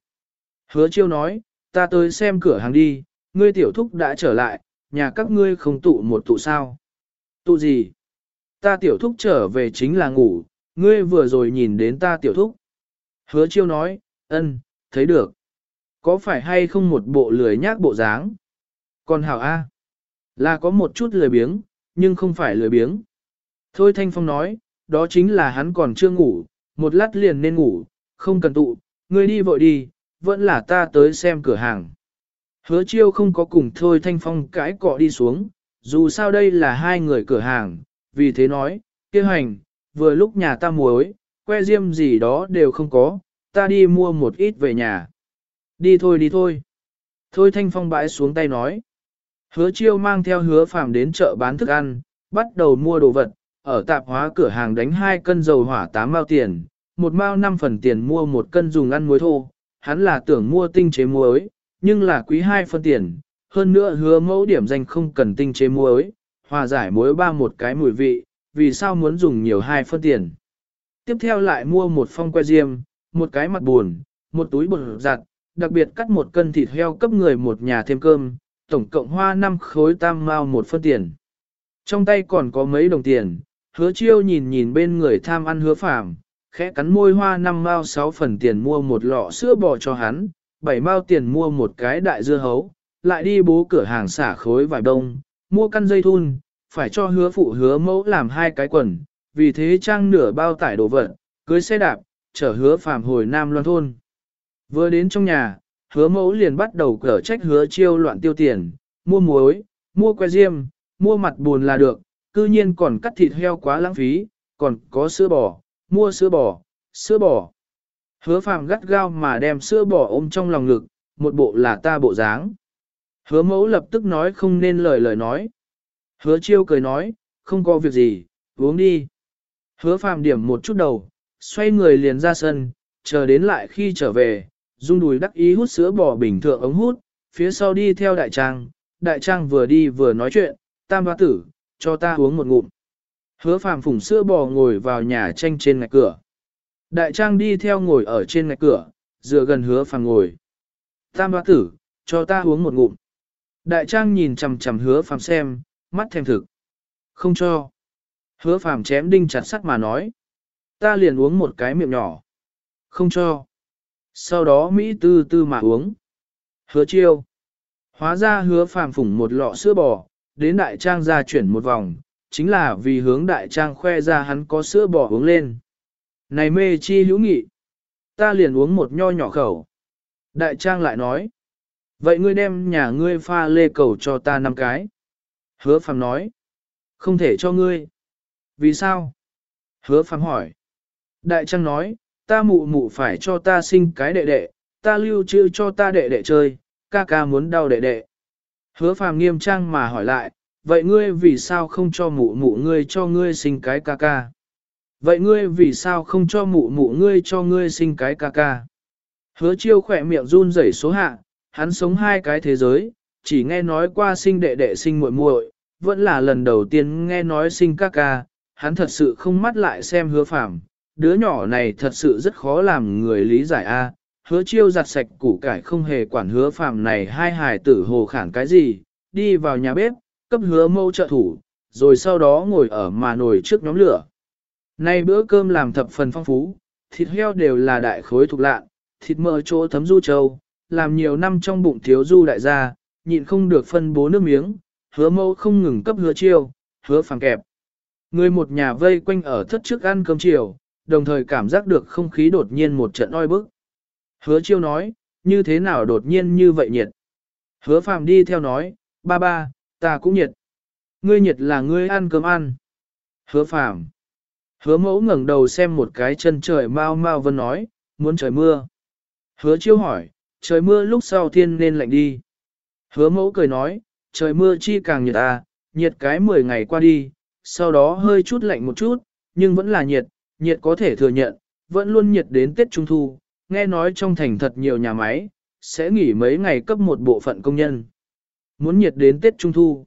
Hứa chiêu nói, ta tới xem cửa hàng đi, ngươi tiểu thúc đã trở lại, nhà các ngươi không tụ một tụ sao. Tụ gì? Ta tiểu thúc trở về chính là ngủ, ngươi vừa rồi nhìn đến ta tiểu thúc. Hứa chiêu nói, ân, thấy được. Có phải hay không một bộ lười nhác bộ dáng? Còn hảo A, là có một chút lười biếng, nhưng không phải lười biếng. Thôi Thanh Phong nói, đó chính là hắn còn chưa ngủ, một lát liền nên ngủ, không cần tụ, ngươi đi vội đi, vẫn là ta tới xem cửa hàng. Hứa chiêu không có cùng thôi thanh phong cãi cọ đi xuống, dù sao đây là hai người cửa hàng, vì thế nói, kia hành, vừa lúc nhà ta muối, que diêm gì đó đều không có, ta đi mua một ít về nhà. Đi thôi đi thôi. Thôi thanh phong bãi xuống tay nói. Hứa chiêu mang theo hứa phàm đến chợ bán thức ăn, bắt đầu mua đồ vật, ở tạp hóa cửa hàng đánh hai cân dầu hỏa 8 mao tiền, một mao 5 phần tiền mua một cân dùng ăn muối thô, hắn là tưởng mua tinh chế muối, nhưng là quý hai phân tiền, hơn nữa hứa mẫu điểm danh không cần tinh chế muối, hòa giải muối ba một cái mùi vị, vì sao muốn dùng nhiều hai phân tiền. Tiếp theo lại mua một phong que diêm, một cái mặt buồn, một túi bột giặt, đặc biệt cắt một cân thịt heo cấp người một nhà thêm cơm, tổng cộng hoa năm khối tam mao một phân tiền. Trong tay còn có mấy đồng tiền, hứa chiêu nhìn nhìn bên người tham ăn hứa phàm, khẽ cắn môi hoa năm mao sáu phần tiền mua một lọ sữa bò cho hắn, bảy mao tiền mua một cái đại dưa hấu, lại đi bố cửa hàng xả khối vải đông, mua căn dây thun, phải cho hứa phụ hứa mẫu làm hai cái quần, vì thế trang nửa bao tải đồ vật, cưới xe đạp, chở hứa phàm hồi Nam Loan Thôn. Vừa đến trong nhà, hứa mẫu liền bắt đầu cở trách hứa chiêu loạn tiêu tiền, mua muối, mua que diêm, mua mặt buồn là được, cư nhiên còn cắt thịt heo quá lãng phí, còn có sữa bò, mua sữa bò, sữa bò. Hứa phàm gắt gao mà đem sữa bò ôm trong lòng ngực, một bộ là ta bộ dáng. Hứa mẫu lập tức nói không nên lời lời nói. Hứa chiêu cười nói, không có việc gì, uống đi. Hứa phàm điểm một chút đầu, xoay người liền ra sân, chờ đến lại khi trở về, dung đùi đắc ý hút sữa bò bình thường ống hút, phía sau đi theo đại trang, đại trang vừa đi vừa nói chuyện, tam hoa tử, cho ta uống một ngụm. Hứa phàm phủng sữa bò ngồi vào nhà tranh trên ngạch cửa. Đại trang đi theo ngồi ở trên ngạch cửa, dựa gần hứa phàm ngồi. Tam hoa tử, cho ta uống một ngụm. Đại trang nhìn chằm chằm hứa phàm xem, mắt thèm thực. Không cho. Hứa phàm chém đinh chặt sắt mà nói. Ta liền uống một cái miệng nhỏ. Không cho. Sau đó Mỹ tư tư mà uống. Hứa chiêu. Hóa ra hứa phàm phủng một lọ sữa bò, đến đại trang ra chuyển một vòng, chính là vì hướng đại trang khoe ra hắn có sữa bò uống lên. Này mê chi hữu nghị. Ta liền uống một nho nhỏ khẩu. Đại trang lại nói. Vậy ngươi đem nhà ngươi pha lê cầu cho ta năm cái. Hứa phàm nói. Không thể cho ngươi. Vì sao? Hứa phàm hỏi. Đại trang nói, ta mụ mụ phải cho ta sinh cái đệ đệ, ta lưu trữ cho ta đệ đệ chơi, ca ca muốn đau đệ đệ. Hứa phàm nghiêm trang mà hỏi lại, vậy ngươi vì sao không cho mụ mụ ngươi cho ngươi sinh cái ca ca? Vậy ngươi vì sao không cho mụ mụ ngươi cho ngươi sinh cái ca ca? Hứa chiêu khỏe miệng run rẩy số hạ, hắn sống hai cái thế giới, chỉ nghe nói qua sinh đệ đệ sinh muội muội, vẫn là lần đầu tiên nghe nói sinh ca ca, hắn thật sự không mắt lại xem hứa phàm, đứa nhỏ này thật sự rất khó làm người lý giải a. Hứa chiêu giặt sạch củ cải không hề quản hứa phàm này hai hài tử hồ khản cái gì, đi vào nhà bếp, cấp hứa mâu trợ thủ, rồi sau đó ngồi ở mà nồi trước nhóm lửa. Nay bữa cơm làm thập phần phong phú, thịt heo đều là đại khối thuộc lạ, thịt mỡ chỗ thấm du châu, làm nhiều năm trong bụng thiếu du đại gia, nhịn không được phân bố nước miếng, hứa mâu không ngừng cấp hứa chiêu, hứa phàng kẹp. Người một nhà vây quanh ở thất trước ăn cơm chiều, đồng thời cảm giác được không khí đột nhiên một trận oi bức. Hứa chiêu nói, như thế nào đột nhiên như vậy nhiệt. Hứa phàm đi theo nói, ba ba, ta cũng nhiệt. Ngươi nhiệt là ngươi ăn cơm ăn. Hứa phàm. Hứa mẫu ngẩng đầu xem một cái chân trời mau mau vân nói, muốn trời mưa. Hứa chiêu hỏi, trời mưa lúc sau thiên nên lạnh đi. Hứa mẫu cười nói, trời mưa chi càng nhiệt à, nhiệt cái 10 ngày qua đi, sau đó hơi chút lạnh một chút, nhưng vẫn là nhiệt, nhiệt có thể thừa nhận, vẫn luôn nhiệt đến Tết Trung Thu, nghe nói trong thành thật nhiều nhà máy, sẽ nghỉ mấy ngày cấp một bộ phận công nhân. Muốn nhiệt đến Tết Trung Thu.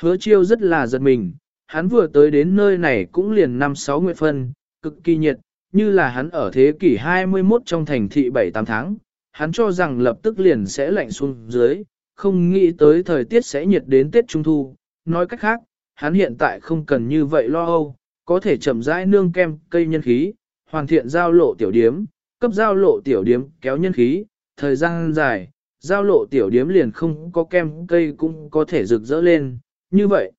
Hứa chiêu rất là giật mình, hắn vừa tới đến nơi này cũng liền năm sáu nguyệt phân, cực kỳ nhiệt, như là hắn ở thế kỷ 21 trong thành thị 7-8 tháng, hắn cho rằng lập tức liền sẽ lạnh xuống dưới, không nghĩ tới thời tiết sẽ nhiệt đến Tết Trung Thu. Nói cách khác, hắn hiện tại không cần như vậy lo âu, có thể chậm rãi nương kem cây nhân khí, hoàn thiện giao lộ tiểu điếm, cấp giao lộ tiểu điếm kéo nhân khí, thời gian dài, giao lộ tiểu điếm liền không có kem cây cũng có thể rực rỡ lên, như vậy.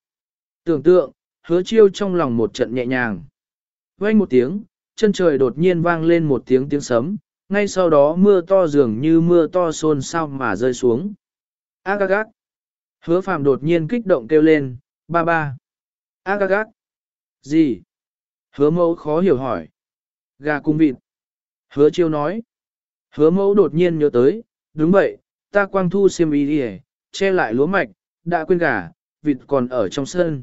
Tưởng tượng, hứa chiêu trong lòng một trận nhẹ nhàng. Vang một tiếng, chân trời đột nhiên vang lên một tiếng tiếng sấm, ngay sau đó mưa to dường như mưa to xôn xao mà rơi xuống. Agagag. Hứa phàm đột nhiên kích động kêu lên, ba ba. Agagag. Gì? Hứa mẫu khó hiểu hỏi. Gà cung vịt. Hứa chiêu nói. Hứa mẫu đột nhiên nhớ tới, đúng vậy, ta quang thu xiêm y đi che lại lúa mạch, đã quên gà, vịt còn ở trong sân.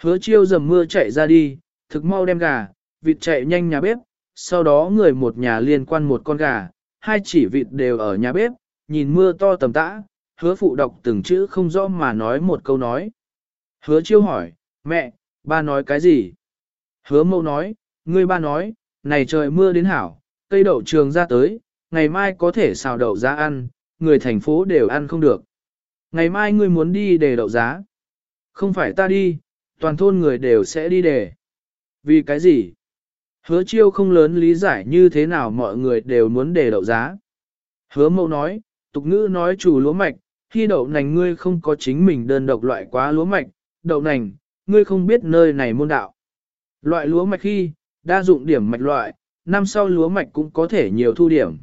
Hứa chiêu dầm mưa chạy ra đi, thực mau đem gà, vịt chạy nhanh nhà bếp, sau đó người một nhà liên quan một con gà, hai chỉ vịt đều ở nhà bếp, nhìn mưa to tầm tã, hứa phụ đọc từng chữ không rõ mà nói một câu nói. Hứa chiêu hỏi, mẹ, ba nói cái gì? Hứa mâu nói, ngươi ba nói, này trời mưa đến hảo, cây đậu trường ra tới, ngày mai có thể xào đậu giá ăn, người thành phố đều ăn không được. Ngày mai ngươi muốn đi để đậu giá. Không phải ta đi, toàn thôn người đều sẽ đi để. Vì cái gì? Hứa chiêu không lớn lý giải như thế nào mọi người đều muốn để đậu giá. Hứa mâu nói, tục ngữ nói chủ lúa mạch, khi đậu nành ngươi không có chính mình đơn độc loại quá lúa mạch, đậu nành, ngươi không biết nơi này môn đạo. Loại lúa mạch khi, đa dụng điểm mạch loại, năm sau lúa mạch cũng có thể nhiều thu điểm.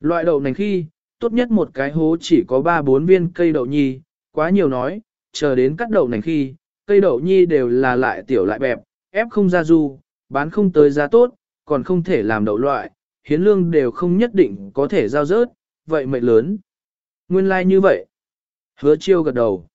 Loại đậu nành khi, tốt nhất một cái hố chỉ có 3-4 viên cây đậu nhi, quá nhiều nói, chờ đến cắt đậu nành khi, cây đậu nhi đều là lại tiểu lại bẹp, ép không ra du, bán không tới giá tốt, còn không thể làm đậu loại, hiến lương đều không nhất định có thể giao rớt, vậy mệnh lớn. Nguyên lai like như vậy. Hứa chiêu gật đầu.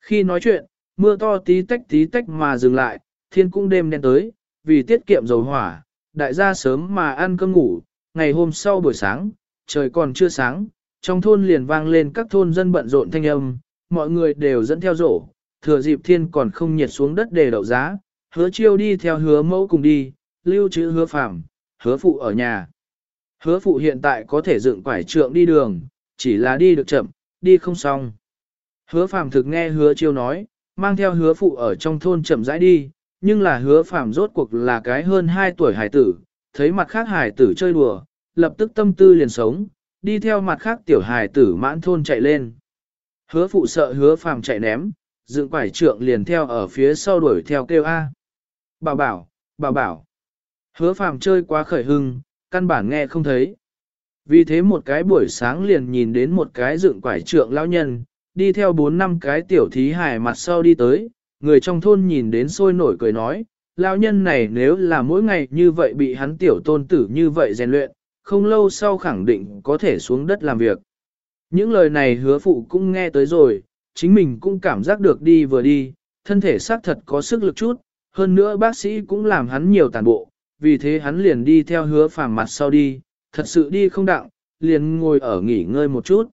Khi nói chuyện, mưa to tí tách tí tách mà dừng lại, thiên cũng đêm đen tới, vì tiết kiệm dầu hỏa, đại gia sớm mà ăn cơm ngủ, ngày hôm sau buổi sáng, trời còn chưa sáng, trong thôn liền vang lên các thôn dân bận rộn thanh âm, mọi người đều dẫn theo rổ, thừa dịp thiên còn không nhiệt xuống đất để đậu giá, hứa chiêu đi theo hứa mẫu cùng đi, lưu trữ hứa phạm, hứa phụ ở nhà. Hứa phụ hiện tại có thể dựng quải trượng đi đường, chỉ là đi được chậm, đi không xong. Hứa phạm thực nghe hứa chiêu nói, mang theo hứa phụ ở trong thôn chậm rãi đi, nhưng là hứa phạm rốt cuộc là cái hơn 2 tuổi hải tử, thấy mặt khác hải tử chơi đùa, lập tức tâm tư liền sống, đi theo mặt khác tiểu hải tử mãn thôn chạy lên. Hứa phụ sợ hứa phàm chạy ném, dựng quải trượng liền theo ở phía sau đuổi theo kêu A. Bảo bảo, bảo bảo. Hứa phàm chơi quá khởi hưng, căn bản nghe không thấy. Vì thế một cái buổi sáng liền nhìn đến một cái dựng quải trượng lão nhân, đi theo bốn năm cái tiểu thí hải mặt sau đi tới, người trong thôn nhìn đến sôi nổi cười nói, lão nhân này nếu là mỗi ngày như vậy bị hắn tiểu tôn tử như vậy rèn luyện, không lâu sau khẳng định có thể xuống đất làm việc. Những lời này hứa phụ cũng nghe tới rồi, chính mình cũng cảm giác được đi vừa đi, thân thể xác thật có sức lực chút, hơn nữa bác sĩ cũng làm hắn nhiều tàn bộ, vì thế hắn liền đi theo hứa phàm mặt sau đi, thật sự đi không đặng, liền ngồi ở nghỉ ngơi một chút.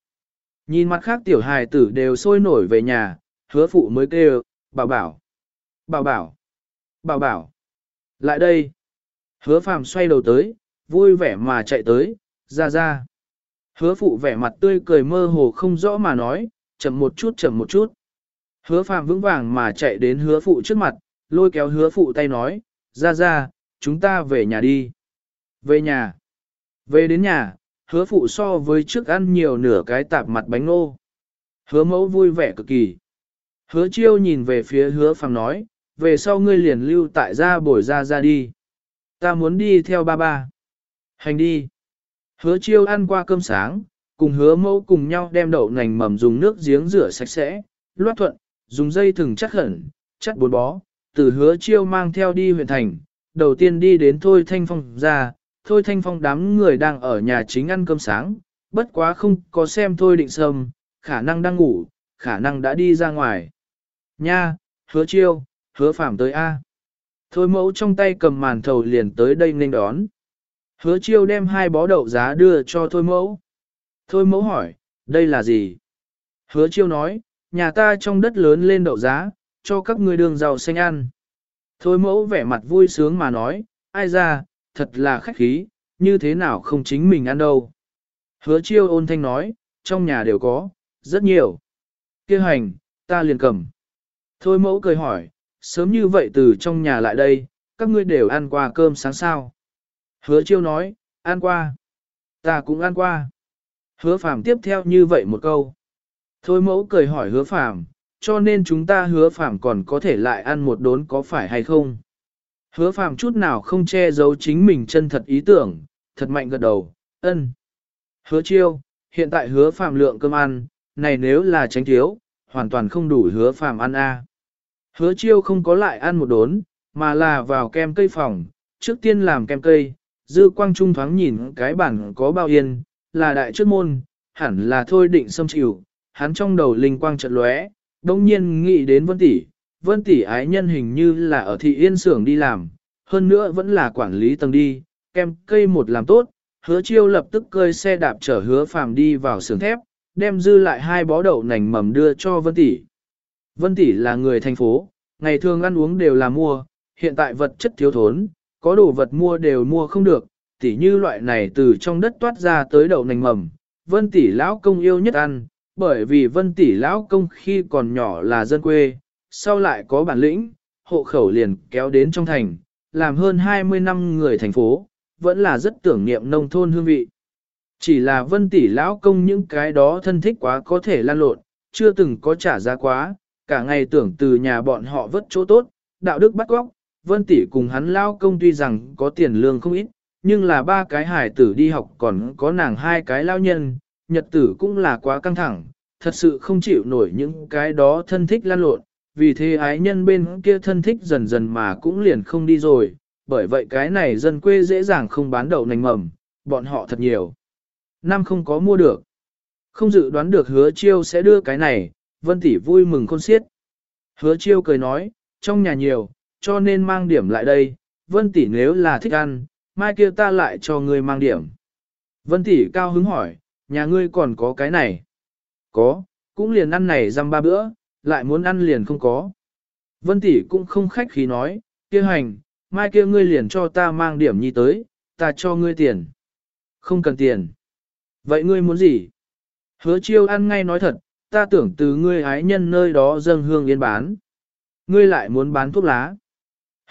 Nhìn mặt khác tiểu hài tử đều sôi nổi về nhà, hứa phụ mới kêu, bảo bảo, bảo bảo, bảo bảo, lại đây. Hứa phàm xoay đầu tới, vui vẻ mà chạy tới, ra ra. Hứa phụ vẻ mặt tươi cười mơ hồ không rõ mà nói, chậm một chút chậm một chút. Hứa phàm vững vàng mà chạy đến hứa phụ trước mặt, lôi kéo hứa phụ tay nói, ra ra, chúng ta về nhà đi. Về nhà. Về đến nhà, hứa phụ so với trước ăn nhiều nửa cái tạp mặt bánh ngô. Hứa mẫu vui vẻ cực kỳ. Hứa chiêu nhìn về phía hứa phàng nói, về sau ngươi liền lưu tại gia bồi ra ra đi. Ta muốn đi theo ba ba. Hành đi. Hứa chiêu ăn qua cơm sáng, cùng hứa mẫu cùng nhau đem đậu nành mầm dùng nước giếng rửa sạch sẽ, loát thuận, dùng dây thừng chắc hẳn, chắc bốn bó, từ hứa chiêu mang theo đi huyện thành, đầu tiên đi đến Thôi Thanh Phong ra, Thôi Thanh Phong đám người đang ở nhà chính ăn cơm sáng, bất quá không có xem Thôi định sâm, khả năng đang ngủ, khả năng đã đi ra ngoài. Nha, hứa chiêu, hứa phạm tới A. Thôi mẫu trong tay cầm màn thầu liền tới đây nên đón. Hứa chiêu đem hai bó đậu giá đưa cho thôi mẫu. Thôi mẫu hỏi, đây là gì? Hứa chiêu nói, nhà ta trong đất lớn lên đậu giá, cho các ngươi đường giàu xanh ăn. Thôi mẫu vẻ mặt vui sướng mà nói, ai ra, thật là khách khí, như thế nào không chính mình ăn đâu. Hứa chiêu ôn thanh nói, trong nhà đều có, rất nhiều. Kêu hành, ta liền cầm. Thôi mẫu cười hỏi, sớm như vậy từ trong nhà lại đây, các ngươi đều ăn qua cơm sáng sao. Hứa chiêu nói, ăn qua. Ta cũng ăn qua. Hứa phàm tiếp theo như vậy một câu. Thôi mẫu cười hỏi hứa phàm, cho nên chúng ta hứa phàm còn có thể lại ăn một đốn có phải hay không? Hứa phàm chút nào không che giấu chính mình chân thật ý tưởng, thật mạnh gật đầu, ân. Hứa chiêu, hiện tại hứa phàm lượng cơm ăn, này nếu là tránh thiếu, hoàn toàn không đủ hứa phàm ăn a. Hứa chiêu không có lại ăn một đốn, mà là vào kem cây phòng, trước tiên làm kem cây, dư quang trung thoáng nhìn cái bản có bao yên, là đại trước môn, hẳn là thôi định xâm chịu, hắn trong đầu linh quang chợt lóe, đông nhiên nghĩ đến vân tỷ, vân tỷ ái nhân hình như là ở thị yên xưởng đi làm, hơn nữa vẫn là quản lý tầng đi, kem cây một làm tốt, hứa chiêu lập tức cơi xe đạp chở hứa phàm đi vào xưởng thép, đem dư lại hai bó đậu nành mầm đưa cho vân tỷ. Vân tỷ là người thành phố, ngày thường ăn uống đều là mua, hiện tại vật chất thiếu thốn, có đồ vật mua đều mua không được, tỉ như loại này từ trong đất toát ra tới đậu nành mầm, vân tỷ lão công yêu nhất ăn, bởi vì vân tỷ lão công khi còn nhỏ là dân quê, sau lại có bản lĩnh, hộ khẩu liền kéo đến trong thành, làm hơn 20 năm người thành phố, vẫn là rất tưởng niệm nông thôn hương vị. Chỉ là vân tỷ lão công những cái đó thân thích quá có thể lan lộn, chưa từng có trả giá quá, cả ngày tưởng từ nhà bọn họ vất chỗ tốt, đạo đức bắt góc, Vân Tỷ cùng hắn lao công tuy rằng có tiền lương không ít, nhưng là ba cái hải tử đi học còn có nàng hai cái lao nhân, nhật tử cũng là quá căng thẳng, thật sự không chịu nổi những cái đó thân thích lan lộn, vì thế ái nhân bên kia thân thích dần dần mà cũng liền không đi rồi, bởi vậy cái này dân quê dễ dàng không bán đậu nành mầm, bọn họ thật nhiều. Năm không có mua được. Không dự đoán được hứa chiêu sẽ đưa cái này, Vân Tỷ vui mừng khôn xiết. Hứa chiêu cười nói, trong nhà nhiều, cho nên mang điểm lại đây, Vân tỷ nếu là thích ăn, mai kia ta lại cho ngươi mang điểm. Vân tỷ cao hứng hỏi, nhà ngươi còn có cái này? Có, cũng liền ăn này răm ba bữa, lại muốn ăn liền không có. Vân tỷ cũng không khách khí nói, kia hành, mai kia ngươi liền cho ta mang điểm nhi tới, ta cho ngươi tiền. Không cần tiền. Vậy ngươi muốn gì? Hứa chiêu ăn ngay nói thật, ta tưởng từ ngươi ái nhân nơi đó dâng hương yên bán. Ngươi lại muốn bán thuốc lá.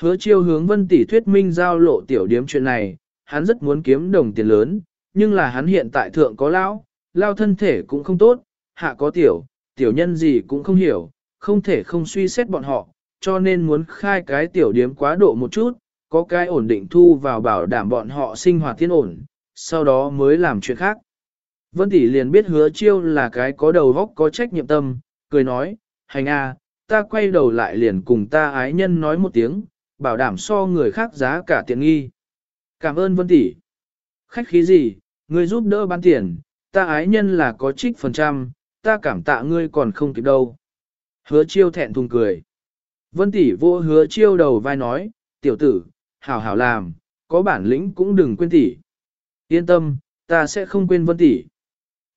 Hứa chiêu hướng vân tỷ thuyết minh giao lộ tiểu điếm chuyện này, hắn rất muốn kiếm đồng tiền lớn, nhưng là hắn hiện tại thượng có lão, lao thân thể cũng không tốt, hạ có tiểu, tiểu nhân gì cũng không hiểu, không thể không suy xét bọn họ, cho nên muốn khai cái tiểu điếm quá độ một chút, có cái ổn định thu vào bảo đảm bọn họ sinh hoạt thiên ổn, sau đó mới làm chuyện khác. Vân Tỷ liền biết hứa chiêu là cái có đầu óc có trách nhiệm tâm, cười nói, hành a, ta quay đầu lại liền cùng ta ái nhân nói một tiếng, bảo đảm so người khác giá cả tiện nghi. Cảm ơn Vân Tỷ. Khách khí gì, người giúp đỡ bán tiền, ta ái nhân là có trích phần trăm, ta cảm tạ ngươi còn không kịp đâu. Hứa chiêu thẹn thùng cười. Vân Tỷ vô hứa chiêu đầu vai nói, tiểu tử, hảo hảo làm, có bản lĩnh cũng đừng quên tỷ. Yên tâm, ta sẽ không quên Vân Tỷ.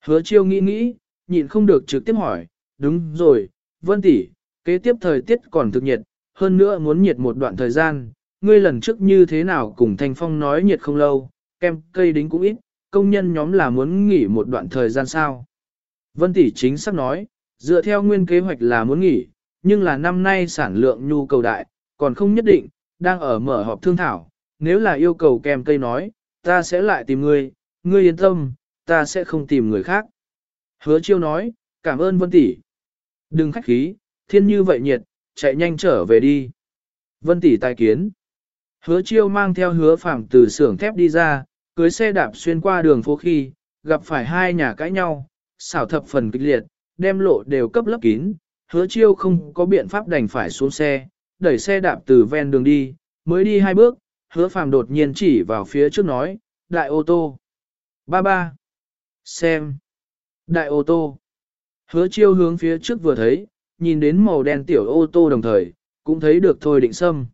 Hứa chiêu nghĩ nghĩ, nhịn không được trực tiếp hỏi, đúng rồi, Vân Tỷ, kế tiếp thời tiết còn thực nhiệt, hơn nữa muốn nhiệt một đoạn thời gian, ngươi lần trước như thế nào cùng Thanh Phong nói nhiệt không lâu, kem cây đính cũng ít, công nhân nhóm là muốn nghỉ một đoạn thời gian sao. Vân Tỷ chính xác nói, dựa theo nguyên kế hoạch là muốn nghỉ, nhưng là năm nay sản lượng nhu cầu đại, còn không nhất định, đang ở mở họp thương thảo, nếu là yêu cầu kèm cây nói, ta sẽ lại tìm ngươi, ngươi yên tâm, ta sẽ không tìm người khác. Hứa chiêu nói, cảm ơn Vân Tỷ. Đừng khách khí, thiên như vậy nhiệt, chạy nhanh trở về đi. Vân Tỷ tài kiến. Hứa chiêu mang theo hứa phạm từ xưởng thép đi ra, cưới xe đạp xuyên qua đường phố khi, gặp phải hai nhà cãi nhau, xảo thập phần kịch liệt, đem lộ đều cấp lấp kín, hứa chiêu không có biện pháp đành phải xuống xe, đẩy xe đạp từ ven đường đi, mới đi hai bước, hứa phàm đột nhiên chỉ vào phía trước nói, đại ô tô. Ba ba. Xem. Đại ô tô. Hứa chiêu hướng phía trước vừa thấy, nhìn đến màu đen tiểu ô tô đồng thời, cũng thấy được Thôi Định Sâm.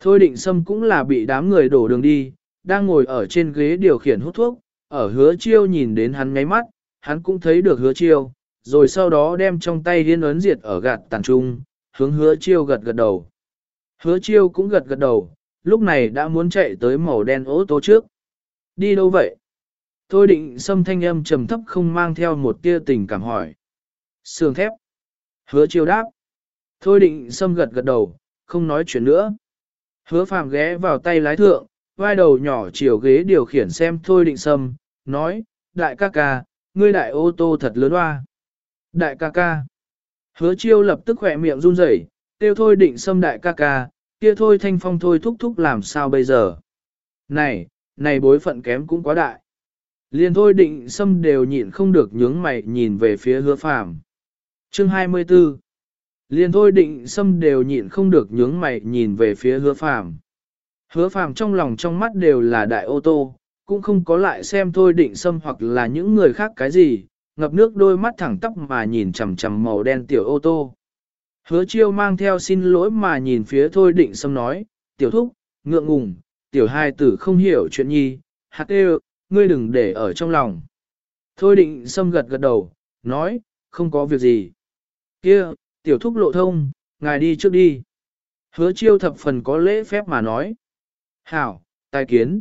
Thôi Định Sâm cũng là bị đám người đổ đường đi, đang ngồi ở trên ghế điều khiển hút thuốc, ở hứa chiêu nhìn đến hắn ngáy mắt, hắn cũng thấy được hứa chiêu, rồi sau đó đem trong tay liên ấn diệt ở gạt tàn trung, hướng hứa chiêu gật gật đầu. Hứa chiêu cũng gật gật đầu, lúc này đã muốn chạy tới màu đen ô tô trước. Đi đâu vậy? Thôi định xâm thanh âm trầm thấp không mang theo một tia tình cảm hỏi. Sườn thép. Hứa chiêu đáp. Thôi định xâm gật gật đầu, không nói chuyện nữa. Hứa phàm ghé vào tay lái thượng, vai đầu nhỏ chiều ghế điều khiển xem thôi định xâm, nói, đại ca ca, ngươi đại ô tô thật lớn hoa. Đại ca ca. Hứa chiêu lập tức khỏe miệng run rẩy, tiêu thôi định xâm đại ca ca, kia thôi thanh phong thôi thúc thúc làm sao bây giờ. Này, này bối phận kém cũng quá đại. Liền thôi định xâm đều nhịn không được nhướng mày nhìn về phía hứa phàm. Chương 24 Liền thôi định xâm đều nhịn không được nhướng mày nhìn về phía hứa phàm. Hứa phàm trong lòng trong mắt đều là đại ô tô, cũng không có lại xem thôi định xâm hoặc là những người khác cái gì, ngập nước đôi mắt thẳng tóc mà nhìn chằm chằm màu đen tiểu ô tô. Hứa chiêu mang theo xin lỗi mà nhìn phía thôi định xâm nói, tiểu thúc, ngượng ngùng, tiểu hai tử không hiểu chuyện nhi, hạt đều, ngươi đừng để ở trong lòng. Thôi định xâm gật gật đầu, nói, không có việc gì. Kia, tiểu thúc lộ thông, ngài đi trước đi. Hứa chiêu thập phần có lễ phép mà nói. Hảo, tài kiến.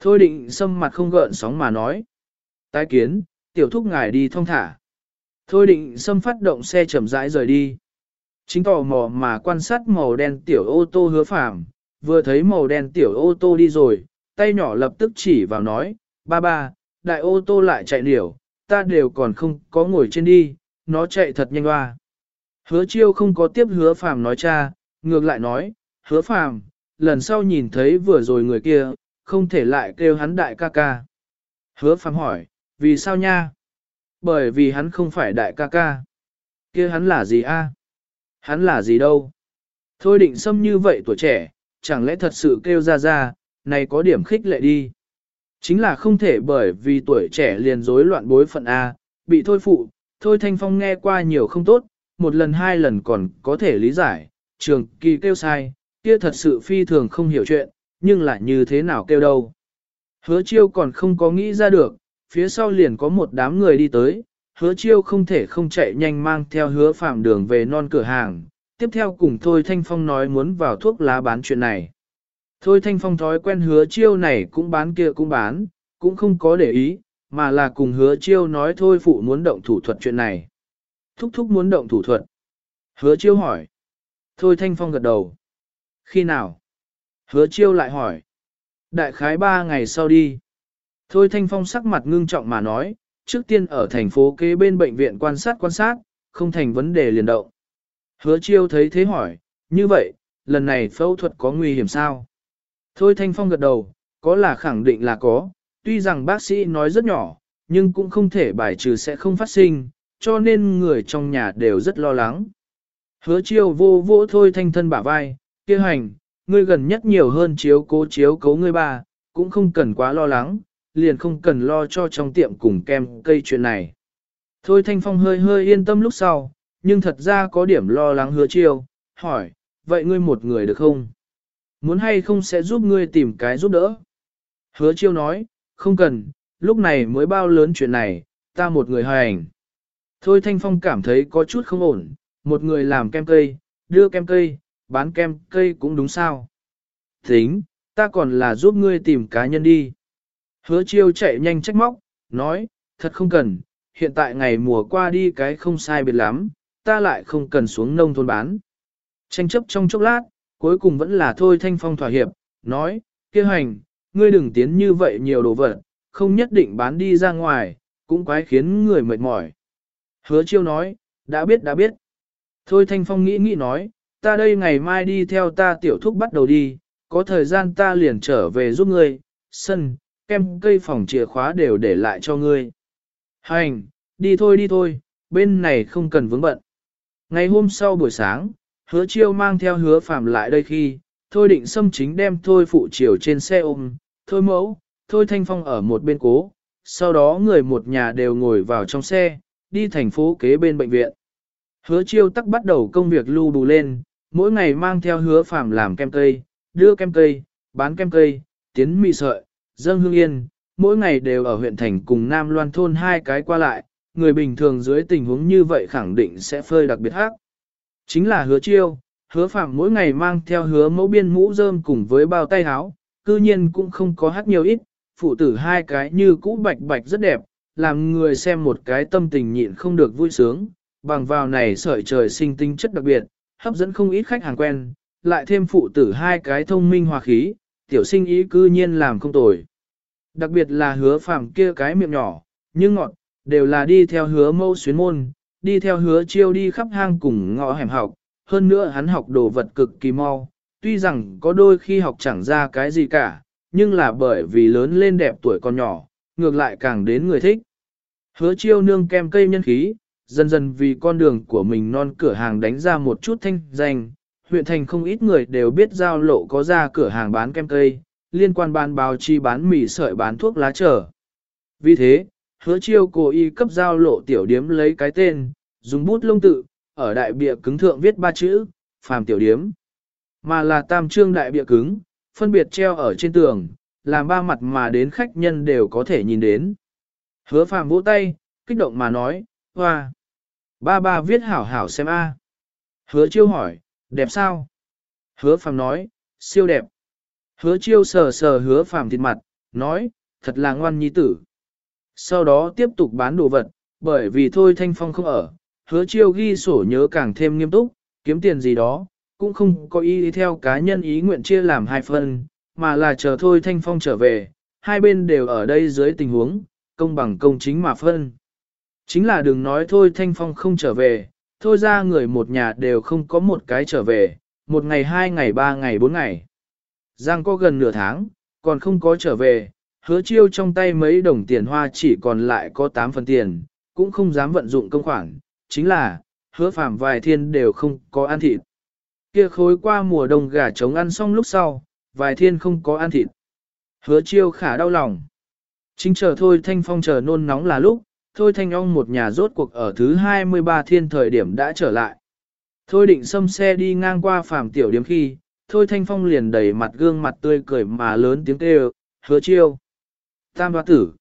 Thôi định xâm mặt không gợn sóng mà nói. tái kiến, tiểu thúc ngài đi thong thả. Thôi định xâm phát động xe chậm rãi rời đi. Chính tò mò mà quan sát màu đen tiểu ô tô hứa phàm, vừa thấy màu đen tiểu ô tô đi rồi, tay nhỏ lập tức chỉ vào nói, ba ba, đại ô tô lại chạy điểu, ta đều còn không có ngồi trên đi, nó chạy thật nhanh hoa. Hứa chiêu không có tiếp hứa phàm nói cha, ngược lại nói, hứa phàm, lần sau nhìn thấy vừa rồi người kia, không thể lại kêu hắn đại ca ca. Hứa phàm hỏi, vì sao nha? Bởi vì hắn không phải đại ca ca. kia hắn là gì a? Hắn là gì đâu? Thôi định xâm như vậy tuổi trẻ, chẳng lẽ thật sự kêu ra ra, này có điểm khích lệ đi. Chính là không thể bởi vì tuổi trẻ liền rối loạn bối phận A, bị thôi phụ, thôi thanh phong nghe qua nhiều không tốt, một lần hai lần còn có thể lý giải, trường kỳ kêu sai, kia thật sự phi thường không hiểu chuyện, nhưng lại như thế nào kêu đâu. Hứa chiêu còn không có nghĩ ra được, phía sau liền có một đám người đi tới, hứa chiêu không thể không chạy nhanh mang theo hứa phạm đường về non cửa hàng, tiếp theo cùng Thôi Thanh Phong nói muốn vào thuốc lá bán chuyện này. Thôi Thanh Phong thói quen hứa chiêu này cũng bán kia cũng bán, cũng không có để ý, mà là cùng hứa chiêu nói thôi phụ muốn động thủ thuật chuyện này. Thúc thúc muốn động thủ thuật. Hứa chiêu hỏi. Thôi Thanh Phong gật đầu. Khi nào? Hứa chiêu lại hỏi. Đại khái ba ngày sau đi. Thôi Thanh Phong sắc mặt ngưng trọng mà nói, trước tiên ở thành phố kế bên bệnh viện quan sát quan sát, không thành vấn đề liền động. Hứa chiêu thấy thế hỏi, như vậy, lần này phẫu thuật có nguy hiểm sao? Thôi Thanh Phong gật đầu, có là khẳng định là có, tuy rằng bác sĩ nói rất nhỏ, nhưng cũng không thể bài trừ sẽ không phát sinh, cho nên người trong nhà đều rất lo lắng. Hứa chiêu vô vô thôi thanh thân bả vai, kia hành, ngươi gần nhất nhiều hơn chiếu cố chiếu cố ngươi ba, cũng không cần quá lo lắng, liền không cần lo cho trong tiệm cùng kem cây chuyện này. Thôi thanh phong hơi hơi yên tâm lúc sau, nhưng thật ra có điểm lo lắng hứa chiêu, hỏi, vậy ngươi một người được không? Muốn hay không sẽ giúp ngươi tìm cái giúp đỡ? Hứa chiêu nói, không cần, lúc này mới bao lớn chuyện này, ta một người hành. Thôi Thanh Phong cảm thấy có chút không ổn, một người làm kem cây, đưa kem cây, bán kem cây cũng đúng sao. Tính, ta còn là giúp ngươi tìm cá nhân đi. Hứa chiêu chạy nhanh trách móc, nói, thật không cần, hiện tại ngày mùa qua đi cái không sai biệt lắm, ta lại không cần xuống nông thôn bán. Tranh chấp trong chốc lát, cuối cùng vẫn là thôi Thanh Phong thỏa hiệp, nói, kêu hành, ngươi đừng tiến như vậy nhiều đồ vật, không nhất định bán đi ra ngoài, cũng quái khiến người mệt mỏi. Hứa chiêu nói, đã biết đã biết. Thôi Thanh Phong nghĩ nghĩ nói, ta đây ngày mai đi theo ta tiểu thúc bắt đầu đi, có thời gian ta liền trở về giúp ngươi, sân, kem cây phòng chìa khóa đều để lại cho ngươi. Hành, đi thôi đi thôi, bên này không cần vướng bận. Ngày hôm sau buổi sáng, hứa chiêu mang theo hứa phạm lại đây khi, thôi định xâm chính đem thôi phụ chiều trên xe ôm, thôi mẫu, thôi thanh phong ở một bên cố, sau đó người một nhà đều ngồi vào trong xe, đi thành phố kế bên bệnh viện. Hứa chiêu tắc bắt đầu công việc lưu đủ lên, mỗi ngày mang theo hứa phàm làm kem cây, đưa kem cây, bán kem cây, tiến mì sợi, dâng hương yên, mỗi ngày đều ở huyện thành cùng Nam Loan thôn hai cái qua lại, người bình thường dưới tình huống như vậy khẳng định sẽ phơi đặc biệt hắc. Chính là hứa chiêu, hứa phạm mỗi ngày mang theo hứa mẫu biên mũ rơm cùng với bao tay áo, cư nhiên cũng không có hát nhiều ít, phụ tử hai cái như cũ bạch bạch rất đẹp, làm người xem một cái tâm tình nhịn không được vui sướng, bằng vào này sợi trời sinh tinh chất đặc biệt, hấp dẫn không ít khách hàng quen, lại thêm phụ tử hai cái thông minh hòa khí, tiểu sinh ý cư nhiên làm không tồi. Đặc biệt là hứa phàm kia cái miệng nhỏ, nhưng ngọt, đều là đi theo hứa mâu xuyến môn, đi theo hứa chiêu đi khắp hang cùng ngõ hẻm học, hơn nữa hắn học đồ vật cực kỳ mau, tuy rằng có đôi khi học chẳng ra cái gì cả, nhưng là bởi vì lớn lên đẹp tuổi còn nhỏ, ngược lại càng đến người thích. Hứa chiêu nương kem cây nhân khí, dần dần vì con đường của mình non cửa hàng đánh ra một chút thanh danh, huyện thành không ít người đều biết giao lộ có ra cửa hàng bán kem cây, liên quan bán báo chi bán mì sợi bán thuốc lá trở. Vì thế, hứa chiêu cố y cấp giao lộ tiểu điếm lấy cái tên, dùng bút lông tự, ở đại bìa cứng thượng viết ba chữ, phàm tiểu điếm. Mà là tam trương đại bìa cứng, phân biệt treo ở trên tường, làm ba mặt mà đến khách nhân đều có thể nhìn đến. Hứa phàm vỗ tay, kích động mà nói, hoa. Ba ba viết hảo hảo xem a. Hứa chiêu hỏi, đẹp sao? Hứa phàm nói, siêu đẹp. Hứa chiêu sờ sờ hứa phàm thịt mặt, nói, thật là ngoan nhi tử. Sau đó tiếp tục bán đồ vật, bởi vì thôi thanh phong không ở, hứa chiêu ghi sổ nhớ càng thêm nghiêm túc, kiếm tiền gì đó, cũng không có ý theo cá nhân ý nguyện chia làm hai phần, mà là chờ thôi thanh phong trở về, hai bên đều ở đây dưới tình huống, công bằng công chính mà phân. Chính là đừng nói thôi thanh phong không trở về, thôi ra người một nhà đều không có một cái trở về, một ngày hai ngày ba ngày bốn ngày. Giang có gần nửa tháng, còn không có trở về, hứa chiêu trong tay mấy đồng tiền hoa chỉ còn lại có 8 phần tiền, cũng không dám vận dụng công khoản, chính là, hứa phạm vài thiên đều không có ăn thịt. Kia khối qua mùa đông gà trống ăn xong lúc sau, vài thiên không có ăn thịt. Hứa chiêu khả đau lòng. Chính chờ thôi thanh phong chờ nôn nóng là lúc, thôi thanh ong một nhà rốt cuộc ở thứ 23 thiên thời điểm đã trở lại. Thôi định xâm xe đi ngang qua phàm tiểu điểm khi, thôi thanh phong liền đầy mặt gương mặt tươi cười mà lớn tiếng kêu, hứa chiêu. Tam hoa tử.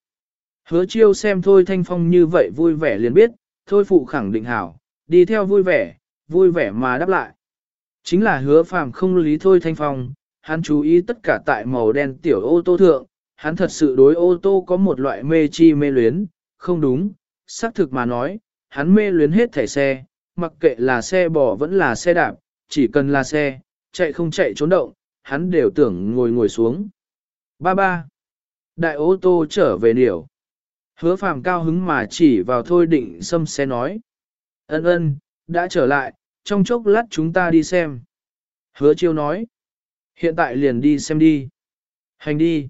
Hứa chiêu xem thôi thanh phong như vậy vui vẻ liền biết, thôi phụ khẳng định hảo, đi theo vui vẻ, vui vẻ mà đáp lại. Chính là hứa phàm không lý thôi thanh phong, hắn chú ý tất cả tại màu đen tiểu ô tô thượng, hắn thật sự đối ô tô có một loại mê chi mê luyến, không đúng, xác thực mà nói, hắn mê luyến hết thẻ xe, mặc kệ là xe bò vẫn là xe đạp, chỉ cần là xe, chạy không chạy trốn động, hắn đều tưởng ngồi ngồi xuống. Ba ba. Đại ô tô trở về điểu. Hứa phàm cao hứng mà chỉ vào thôi định xâm xe nói. Ân ân, đã trở lại, trong chốc lát chúng ta đi xem. Hứa chiêu nói. Hiện tại liền đi xem đi. Hành đi.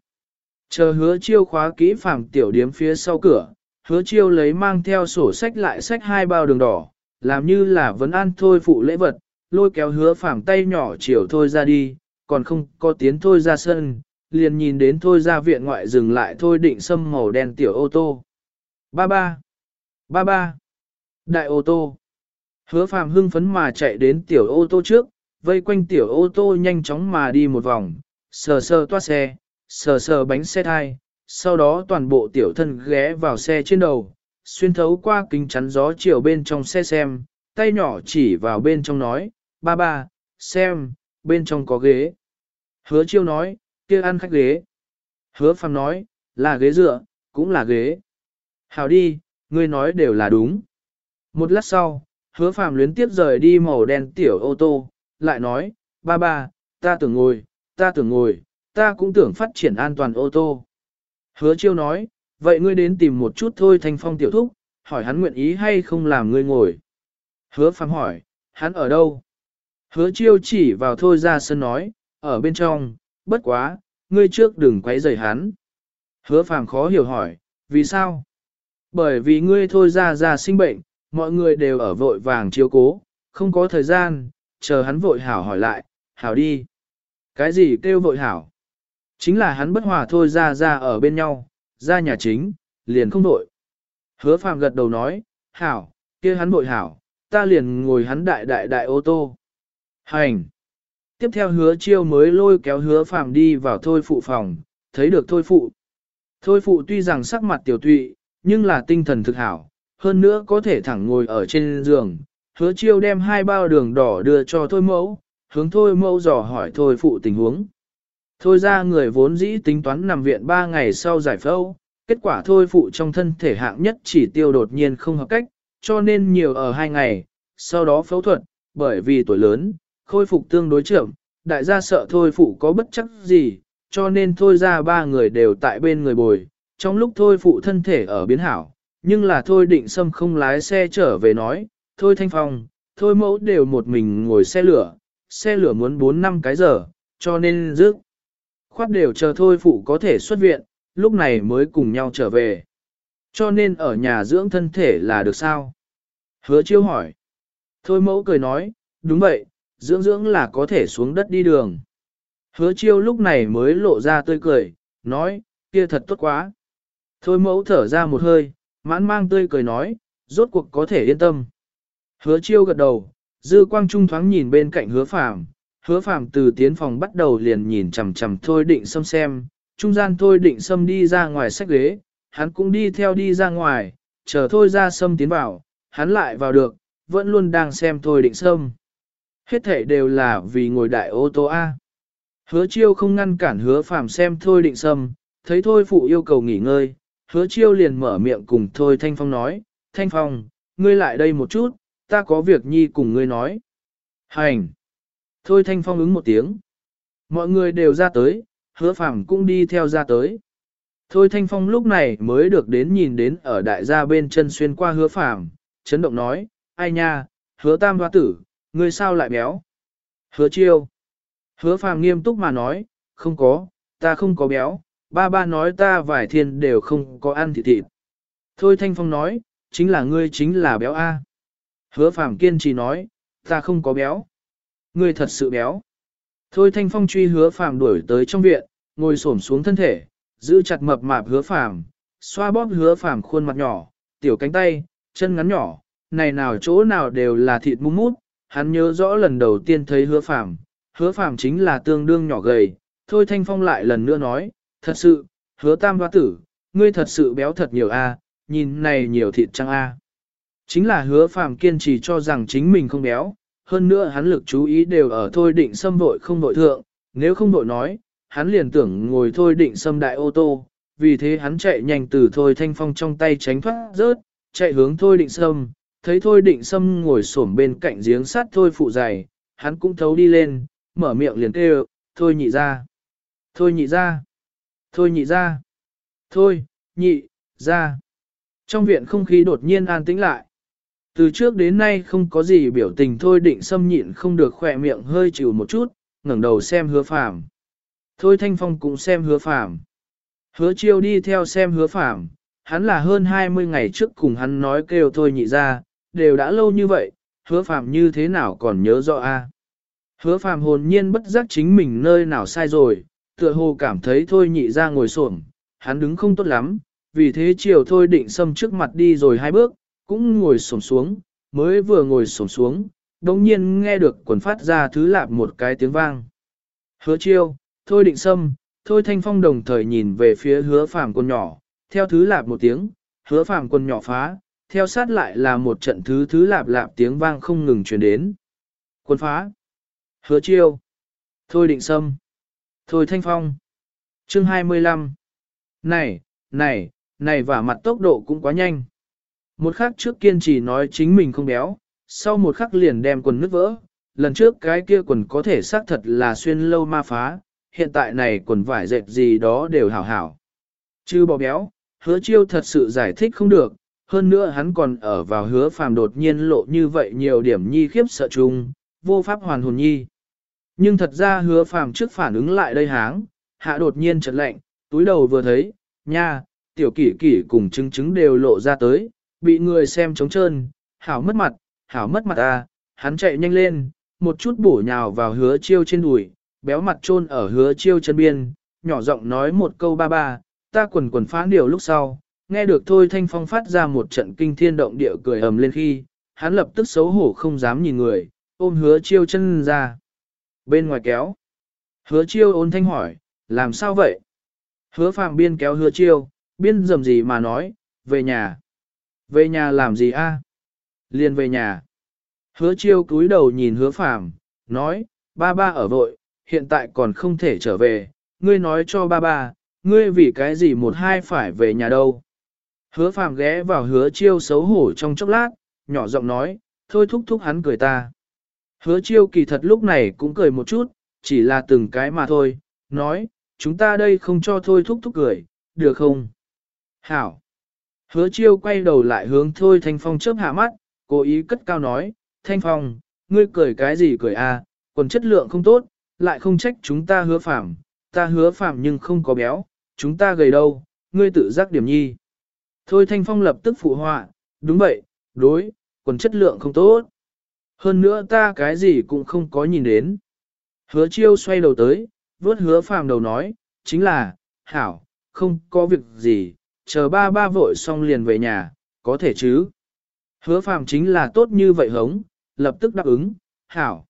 Chờ hứa chiêu khóa kỹ phàm tiểu điếm phía sau cửa, hứa chiêu lấy mang theo sổ sách lại sách hai bao đường đỏ, làm như là vấn an thôi phụ lễ vật, lôi kéo hứa phẳng tay nhỏ chiều thôi ra đi, còn không có tiến thôi ra sân, liền nhìn đến thôi ra viện ngoại dừng lại thôi định xâm màu đen tiểu ô tô. Ba ba, ba ba, đại ô tô. Hứa phàm hưng phấn mà chạy đến tiểu ô tô trước, vây quanh tiểu ô tô nhanh chóng mà đi một vòng, sờ sờ toa xe, sờ sờ bánh xe thai, sau đó toàn bộ tiểu thân ghé vào xe trên đầu, xuyên thấu qua kính chắn gió chiều bên trong xe xem, tay nhỏ chỉ vào bên trong nói, ba ba, xem, bên trong có ghế. Hứa chiêu nói, kia ăn khách ghế. Hứa phàm nói, là ghế dựa, cũng là ghế. Hào đi, ngươi nói đều là đúng. Một lát sau, hứa phàm luyến tiếp rời đi màu đen tiểu ô tô, lại nói, ba ba, ta tưởng ngồi, ta tưởng ngồi, ta cũng tưởng phát triển an toàn ô tô. Hứa chiêu nói, vậy ngươi đến tìm một chút thôi thanh phong tiểu thúc, hỏi hắn nguyện ý hay không làm ngươi ngồi. Hứa phàm hỏi, hắn ở đâu? Hứa chiêu chỉ vào thôi ra sân nói, ở bên trong, bất quá, ngươi trước đừng quấy rầy hắn. Hứa phàm khó hiểu hỏi, vì sao? Bởi vì ngươi thôi ra ra sinh bệnh, mọi người đều ở vội vàng chiếu cố, không có thời gian, chờ hắn vội hảo hỏi lại, hảo đi. Cái gì kêu vội hảo? Chính là hắn bất hòa thôi ra ra ở bên nhau, ra nhà chính, liền không đội. Hứa phàm gật đầu nói, hảo, kia hắn bội hảo, ta liền ngồi hắn đại đại đại ô tô. Hành! Tiếp theo hứa chiêu mới lôi kéo hứa phàm đi vào thôi phụ phòng, thấy được thôi phụ. Thôi phụ tuy rằng sắc mặt tiểu tụy, nhưng là tinh thần thực hảo, hơn nữa có thể thẳng ngồi ở trên giường. Hứa chiêu đem hai bao đường đỏ đưa cho thôi mẫu, hướng thôi mẫu dò hỏi thôi phụ tình huống. Thôi ra người vốn dĩ tính toán nằm viện 3 ngày sau giải phẫu, kết quả thôi phụ trong thân thể hạng nhất chỉ tiêu đột nhiên không hợp cách, cho nên nhiều ở 2 ngày, sau đó phẫu thuật, bởi vì tuổi lớn, khôi phục tương đối chậm, đại gia sợ thôi phụ có bất chắc gì, cho nên thôi ra ba người đều tại bên người bồi, trong lúc thôi phụ thân thể ở biến hảo, nhưng là thôi định xâm không lái xe trở về nói, thôi thanh phong, thôi mẫu đều một mình ngồi xe lửa, xe lửa muốn 4 năm cái giờ, cho nên rước. Khoát đều chờ thôi phụ có thể xuất viện, lúc này mới cùng nhau trở về. Cho nên ở nhà dưỡng thân thể là được sao? Hứa chiêu hỏi. Thôi mẫu cười nói, đúng vậy, dưỡng dưỡng là có thể xuống đất đi đường. Hứa chiêu lúc này mới lộ ra tươi cười, nói, kia thật tốt quá. Thôi mẫu thở ra một hơi, mãn mang tươi cười nói, rốt cuộc có thể yên tâm. Hứa chiêu gật đầu, dư quang trung thoáng nhìn bên cạnh hứa phàm, hứa phàm từ tiến phòng bắt đầu liền nhìn chằm chằm thôi định xâm xem, trung gian thôi định xâm đi ra ngoài sách ghế, hắn cũng đi theo đi ra ngoài, chờ thôi ra xâm tiến vào, hắn lại vào được, vẫn luôn đang xem thôi định xâm. Hết thể đều là vì ngồi đại ô tô A. Hứa chiêu không ngăn cản hứa phàm xem thôi định xâm, thấy thôi phụ yêu cầu nghỉ ngơi, hứa chiêu liền mở miệng cùng thôi Thanh Phong nói, Thanh Phong, ngươi lại đây một chút, ta có việc nhi cùng ngươi nói. Hành! Thôi Thanh Phong ứng một tiếng. Mọi người đều ra tới, hứa phàm cũng đi theo ra tới. Thôi Thanh Phong lúc này mới được đến nhìn đến ở đại gia bên chân xuyên qua hứa phàm, chấn động nói, ai nha, hứa tam hoa tử, ngươi sao lại béo? Hứa chiêu. Hứa phàm nghiêm túc mà nói, không có, ta không có béo, ba ba nói ta vải thiên đều không có ăn thịt thịt. Thôi Thanh Phong nói, chính là ngươi chính là béo A. Hứa phàm kiên trì nói, ta không có béo. Ngươi thật sự béo. Thôi Thanh Phong truy hứa phàm đuổi tới trong viện, ngồi xổm xuống thân thể, giữ chặt mập mạp hứa phàm, xoa bóp hứa phàm khuôn mặt nhỏ, tiểu cánh tay, chân ngắn nhỏ, này nào chỗ nào đều là thịt mút mút, hắn nhớ rõ lần đầu tiên thấy hứa phàm, hứa phàm chính là tương đương nhỏ gầy, thôi thanh phong lại lần nữa nói, thật sự, hứa tam hoa tử, ngươi thật sự béo thật nhiều a, nhìn này nhiều thịt trăng a. Chính là hứa phàm kiên trì cho rằng chính mình không béo, hơn nữa hắn lực chú ý đều ở thôi định xâm vội không vội thượng, nếu không vội nói, hắn liền tưởng ngồi thôi định xâm đại ô tô, vì thế hắn chạy nhanh từ thôi thanh phong trong tay tránh thoát rớt, chạy hướng thôi định xâm, thấy thôi định xâm ngồi xổm bên cạnh giếng sắt thôi phụ dày, hắn cũng thấu đi lên, mở miệng liền kêu, thôi nhị ra, thôi nhị ra, thôi nhị ra, thôi, nhị, ra. Trong viện không khí đột nhiên an tĩnh lại. Từ trước đến nay không có gì biểu tình thôi định xâm nhịn không được khỏe miệng hơi chịu một chút, ngẩng đầu xem hứa phàm. Thôi thanh phong cũng xem hứa phàm. Hứa chiêu đi theo xem hứa phàm, hắn là hơn 20 ngày trước cùng hắn nói kêu thôi nhị ra, đều đã lâu như vậy, hứa phàm như thế nào còn nhớ rõ a? Hứa phàm hồn nhiên bất giác chính mình nơi nào sai rồi, tựa hồ cảm thấy thôi nhị ra ngồi xổm, hắn đứng không tốt lắm, vì thế chiều thôi định xâm trước mặt đi rồi hai bước, cũng ngồi xổm xuống, mới vừa ngồi xổm xuống, đồng nhiên nghe được quần phát ra thứ lạp một cái tiếng vang. Hứa chiêu, thôi định sâm thôi thanh phong đồng thời nhìn về phía hứa phàm con nhỏ, theo thứ lạp một tiếng, hứa phàm quân nhỏ phá, theo sát lại là một trận thứ thứ lạp lạp tiếng vang không ngừng truyền đến. Quân phá, hứa chiêu, thôi định sâm, thôi thanh phong. Chương 25 Này, này, này và mặt tốc độ cũng quá nhanh. Một khắc trước kiên trì nói chính mình không béo, sau một khắc liền đem quần nứt vỡ. Lần trước cái kia quần có thể xác thật là xuyên lâu ma phá, hiện tại này quần vải dệt gì đó đều hảo hảo. Chứ bò béo, hứa chiêu thật sự giải thích không được, hơn nữa hắn còn ở vào hứa phàm đột nhiên lộ như vậy nhiều điểm nhi khiếp sợ chung, vô pháp hoàn hồn nhi. Nhưng thật ra hứa phàm trước phản ứng lại đây háng, hạ đột nhiên chợt lạnh, túi đầu vừa thấy, nha, tiểu kỷ kỷ cùng chứng chứng đều lộ ra tới, bị người xem trống trơn, hảo mất mặt, hảo mất mặt à, hắn chạy nhanh lên, một chút bổ nhào vào hứa chiêu trên đùi, béo mặt trôn ở hứa chiêu chân biên, nhỏ giọng nói một câu ba ba, ta quần quần phá điều lúc sau, nghe được thôi thanh phong phát ra một trận kinh thiên động địa cười ầm lên khi, hắn lập tức xấu hổ không dám nhìn người, ôm hứa chiêu chân ra. Bên ngoài kéo, hứa chiêu ôn thanh hỏi, làm sao vậy? Hứa phàm biên kéo hứa chiêu, biên dầm gì mà nói, về nhà. Về nhà làm gì a? Liên về nhà. Hứa chiêu cúi đầu nhìn hứa phàm, nói, ba ba ở vội, hiện tại còn không thể trở về, ngươi nói cho ba ba, ngươi vì cái gì một hai phải về nhà đâu. Hứa phàm ghé vào hứa chiêu xấu hổ trong chốc lát, nhỏ giọng nói, thôi thúc thúc hắn cười ta. Hứa chiêu kỳ thật lúc này cũng cười một chút, chỉ là từng cái mà thôi, nói, chúng ta đây không cho thôi thúc thúc cười, được không? Hảo. Hứa chiêu quay đầu lại hướng thôi Thanh Phong chớp hạ mắt, cố ý cất cao nói, Thanh Phong, ngươi cười cái gì cười a? À, còn chất lượng không tốt, lại không trách chúng ta hứa phạm, ta hứa phạm nhưng không có béo, chúng ta gầy đâu, ngươi tự giác điểm nhi. Thôi Thanh Phong lập tức phụ họa, đúng vậy, đối, quần chất lượng không tốt. Hơn nữa ta cái gì cũng không có nhìn đến. Hứa chiêu xoay đầu tới, vớt hứa phàm đầu nói, chính là, hảo, không có việc gì, chờ ba ba vội xong liền về nhà, có thể chứ. Hứa phàm chính là tốt như vậy hống, lập tức đáp ứng, hảo.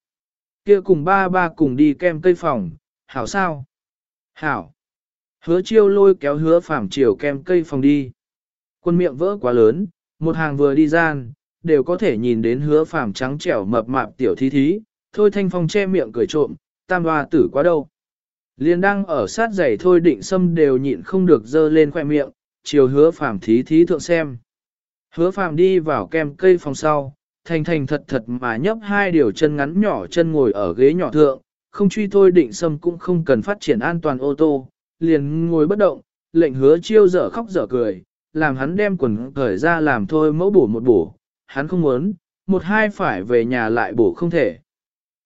kia cùng ba ba cùng đi kem cây phòng, hảo sao? Hảo. Hứa chiêu lôi kéo hứa phàm chiều kem cây phòng đi. Quân miệng vỡ quá lớn, một hàng vừa đi gian, đều có thể nhìn đến hứa phàm trắng trẻo mập mạp tiểu thí thí, thôi thanh phong che miệng cười trộm, tam hoa tử quá đâu. Liên đang ở sát giày thôi định xâm đều nhịn không được dơ lên khoe miệng, chiều hứa phàm thí thí thượng xem. Hứa phàm đi vào kem cây phòng sau, thành thành thật thật mà nhấp hai điều chân ngắn nhỏ chân ngồi ở ghế nhỏ thượng, không truy thôi định xâm cũng không cần phát triển an toàn ô tô, liền ngồi bất động, lệnh hứa chiêu dở khóc dở cười, làm hắn đem quần cởi ra làm thôi mẫu bổ một bổ, hắn không muốn, một hai phải về nhà lại bổ không thể.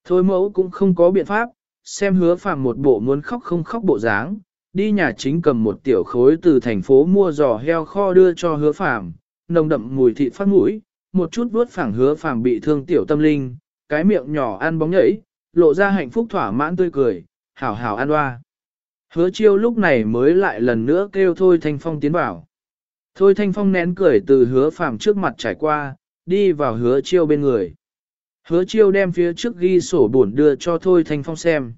Thôi mẫu cũng không có biện pháp, xem hứa phàm một bộ muốn khóc không khóc bộ dáng, đi nhà chính cầm một tiểu khối từ thành phố mua giò heo kho đưa cho hứa phàm, nồng đậm mùi thịt phát mũi, một chút vuốt phẳng hứa phàm bị thương tiểu tâm linh, cái miệng nhỏ ăn bóng nhảy, lộ ra hạnh phúc thỏa mãn tươi cười, hảo hảo ăn hoa. Hứa chiêu lúc này mới lại lần nữa kêu thôi thanh phong tiến vào. Thôi thanh phong nén cười từ hứa phàm trước mặt trải qua, đi vào hứa chiêu bên người. Hứa chiêu đem phía trước ghi sổ buồn đưa cho Thôi Thanh Phong xem.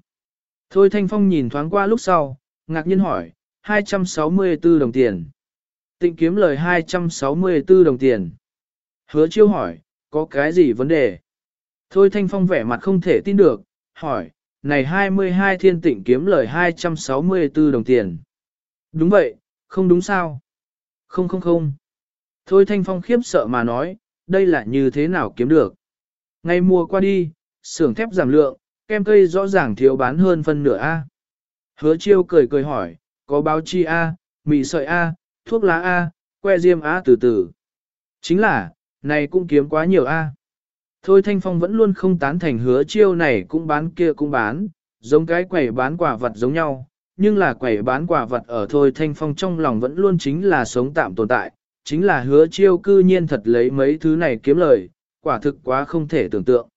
Thôi Thanh Phong nhìn thoáng qua lúc sau, ngạc nhiên hỏi, 264 đồng tiền. Tịnh kiếm lời 264 đồng tiền. Hứa chiêu hỏi, có cái gì vấn đề? Thôi Thanh Phong vẻ mặt không thể tin được, hỏi, này 22 thiên tịnh kiếm lời 264 đồng tiền. Đúng vậy, không đúng sao? Không không không. Thôi Thanh Phong khiếp sợ mà nói, đây là như thế nào kiếm được? Ngày mùa qua đi, xưởng thép giảm lượng, kem cây rõ ràng thiếu bán hơn phân nửa A. Hứa chiêu cười cười hỏi, có báo chi A, mì sợi A, thuốc lá A, que diêm A từ từ. Chính là, này cũng kiếm quá nhiều A. Thôi Thanh Phong vẫn luôn không tán thành hứa chiêu này cũng bán kia cũng bán, giống cái quẩy bán quả vật giống nhau, nhưng là quẩy bán quả vật ở Thôi Thanh Phong trong lòng vẫn luôn chính là sống tạm tồn tại, chính là hứa chiêu cư nhiên thật lấy mấy thứ này kiếm lời, quả thực quá không thể tưởng tượng.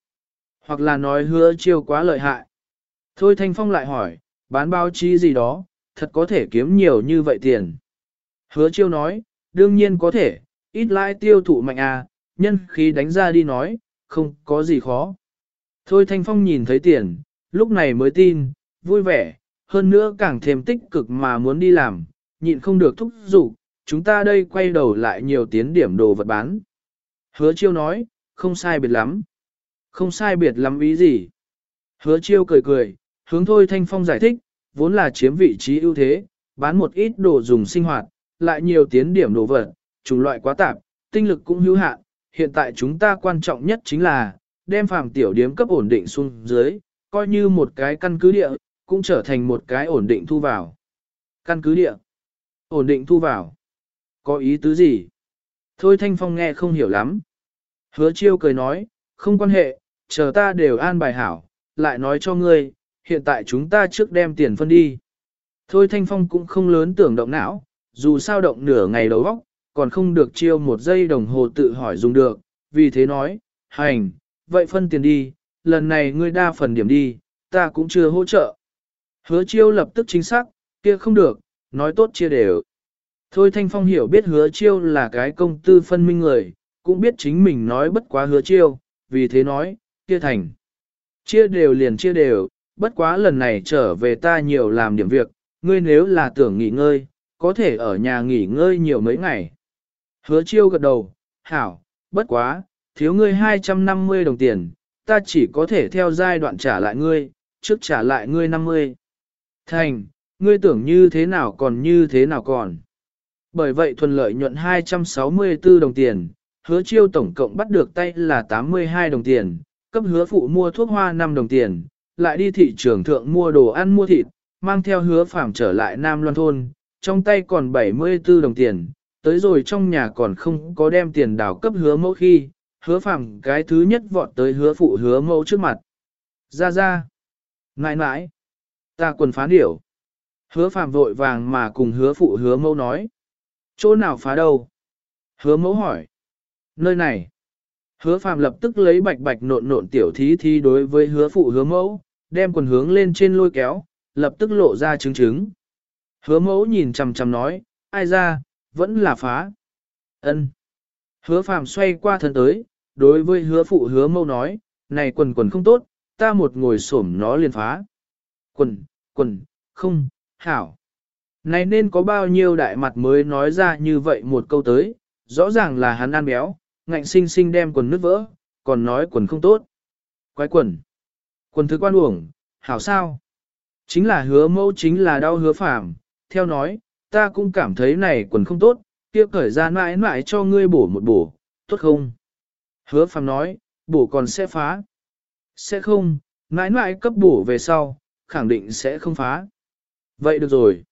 Hoặc là nói hứa chiêu quá lợi hại. Thôi Thanh Phong lại hỏi, bán báo chí gì đó, thật có thể kiếm nhiều như vậy tiền. Hứa chiêu nói, đương nhiên có thể, ít lãi tiêu thụ mạnh à, nhân khí đánh ra đi nói, không có gì khó. Thôi Thanh Phong nhìn thấy tiền, lúc này mới tin, vui vẻ, hơn nữa càng thêm tích cực mà muốn đi làm, nhịn không được thúc giục, chúng ta đây quay đầu lại nhiều tiến điểm đồ vật bán. Hứa chiêu nói, không sai biệt lắm. Không sai biệt lắm ý gì. Hứa chiêu cười cười, hướng thôi Thanh Phong giải thích, vốn là chiếm vị trí ưu thế, bán một ít đồ dùng sinh hoạt, lại nhiều tiến điểm đồ vật, chủng loại quá tạp, tinh lực cũng hữu hạn, hiện tại chúng ta quan trọng nhất chính là, đem phàm tiểu điếm cấp ổn định xuống dưới, coi như một cái căn cứ địa, cũng trở thành một cái ổn định thu vào. Căn cứ địa, ổn định thu vào. Có ý tứ gì? Thôi Thanh Phong nghe không hiểu lắm. Hứa chiêu cười nói, không quan hệ, chờ ta đều an bài hảo, lại nói cho ngươi, hiện tại chúng ta trước đem tiền phân đi. Thôi Thanh Phong cũng không lớn tưởng động não, dù sao động nửa ngày đầu óc, còn không được chiêu một giây đồng hồ tự hỏi dùng được, vì thế nói, hành, vậy phân tiền đi, lần này ngươi đa phần điểm đi, ta cũng chưa hỗ trợ. Hứa chiêu lập tức chính xác, kia không được, nói tốt chia đều. Thôi Thanh Phong hiểu biết hứa chiêu là cái công tư phân minh người, cũng biết chính mình nói bất quá hứa chiêu, vì thế nói, kia thành. Chia đều liền chia đều, bất quá lần này trở về ta nhiều làm điểm việc, ngươi nếu là tưởng nghỉ ngơi, có thể ở nhà nghỉ ngơi nhiều mấy ngày. Hứa chiêu gật đầu, hảo, bất quá, thiếu ngươi 250 đồng tiền, ta chỉ có thể theo giai đoạn trả lại ngươi, trước trả lại ngươi 50. Thành, ngươi tưởng như thế nào còn như thế nào còn. Bởi vậy thuần lợi nhuận 264 đồng tiền, hứa chiêu tổng cộng bắt được tay là 82 đồng tiền, cấp hứa phụ mua thuốc hoa 5 đồng tiền, lại đi thị trường thượng mua đồ ăn mua thịt, mang theo hứa phạm trở lại Nam Loan Thôn, trong tay còn 74 đồng tiền, tới rồi trong nhà còn không có đem tiền đào cấp hứa mẫu khi, hứa phạm cái thứ nhất vọt tới hứa phụ hứa mẫu trước mặt. Ra ra, ngại mãi, ta quần phá điểu. Hứa phạm vội vàng mà cùng hứa phụ hứa mẫu nói. Chỗ nào phá đâu? Hứa mẫu hỏi. Nơi này. Hứa phàm lập tức lấy bạch bạch nộn nộn tiểu thí thi đối với hứa phụ hứa mẫu, đem quần hướng lên trên lôi kéo, lập tức lộ ra trứng trứng. Hứa mẫu nhìn chằm chằm nói, ai ra, vẫn là phá. ân Hứa phàm xoay qua thân tới, đối với hứa phụ hứa mẫu nói, này quần quần không tốt, ta một ngồi xổm nó liền phá. Quần, quần, không, hảo. Này nên có bao nhiêu đại mặt mới nói ra như vậy một câu tới, rõ ràng là hắn ăn béo, ngạnh sinh sinh đem quần nứt vỡ, còn nói quần không tốt. Quái quần. Quần thứ quan uổng, hảo sao? Chính là hứa mẫu chính là đau hứa phàm, theo nói, ta cũng cảm thấy này quần không tốt, kia cởi ra mãi mãi cho ngươi bổ một bổ, tốt không? Hứa phàm nói, bổ còn sẽ phá. Sẽ không, mãi mãi cấp bổ về sau, khẳng định sẽ không phá. Vậy được rồi.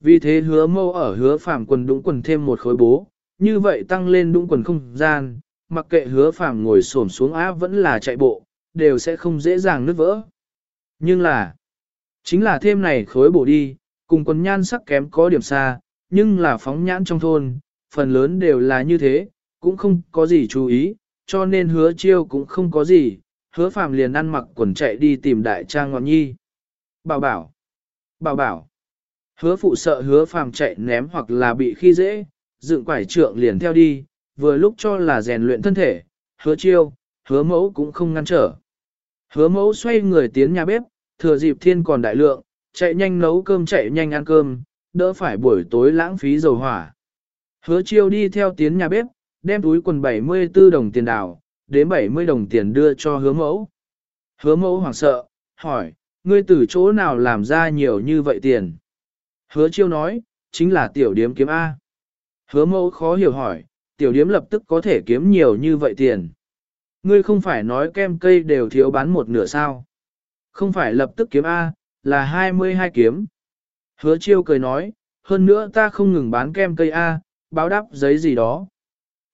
Vì thế hứa mâu ở hứa phàm quần đúng quần thêm một khối bố, như vậy tăng lên đúng quần không gian, mặc kệ hứa phàm ngồi xổm xuống áp vẫn là chạy bộ, đều sẽ không dễ dàng nứt vỡ. Nhưng là, chính là thêm này khối bổ đi, cùng quần nhan sắc kém có điểm xa, nhưng là phóng nhãn trong thôn, phần lớn đều là như thế, cũng không có gì chú ý, cho nên hứa chiêu cũng không có gì, hứa phàm liền ăn mặc quần chạy đi tìm đại trang ngọn nhi. Bảo bảo, bảo bảo, Hứa phụ sợ hứa phàm chạy ném hoặc là bị khi dễ, dựng quải trượng liền theo đi, vừa lúc cho là rèn luyện thân thể, hứa chiêu, hứa mẫu cũng không ngăn trở. Hứa mẫu xoay người tiến nhà bếp, thừa dịp thiên còn đại lượng, chạy nhanh nấu cơm chạy nhanh ăn cơm, đỡ phải buổi tối lãng phí dầu hỏa. Hứa chiêu đi theo tiến nhà bếp, đem túi quần 74 đồng tiền đào, đến 70 đồng tiền đưa cho hứa mẫu. Hứa mẫu hoảng sợ, hỏi, ngươi từ chỗ nào làm ra nhiều như vậy tiền? Hứa chiêu nói, chính là tiểu điếm kiếm A. Hứa mẫu khó hiểu hỏi, tiểu điếm lập tức có thể kiếm nhiều như vậy tiền. Ngươi không phải nói kem cây đều thiếu bán một nửa sao. Không phải lập tức kiếm A, là 22 kiếm. Hứa chiêu cười nói, hơn nữa ta không ngừng bán kem cây A, báo đáp giấy gì đó.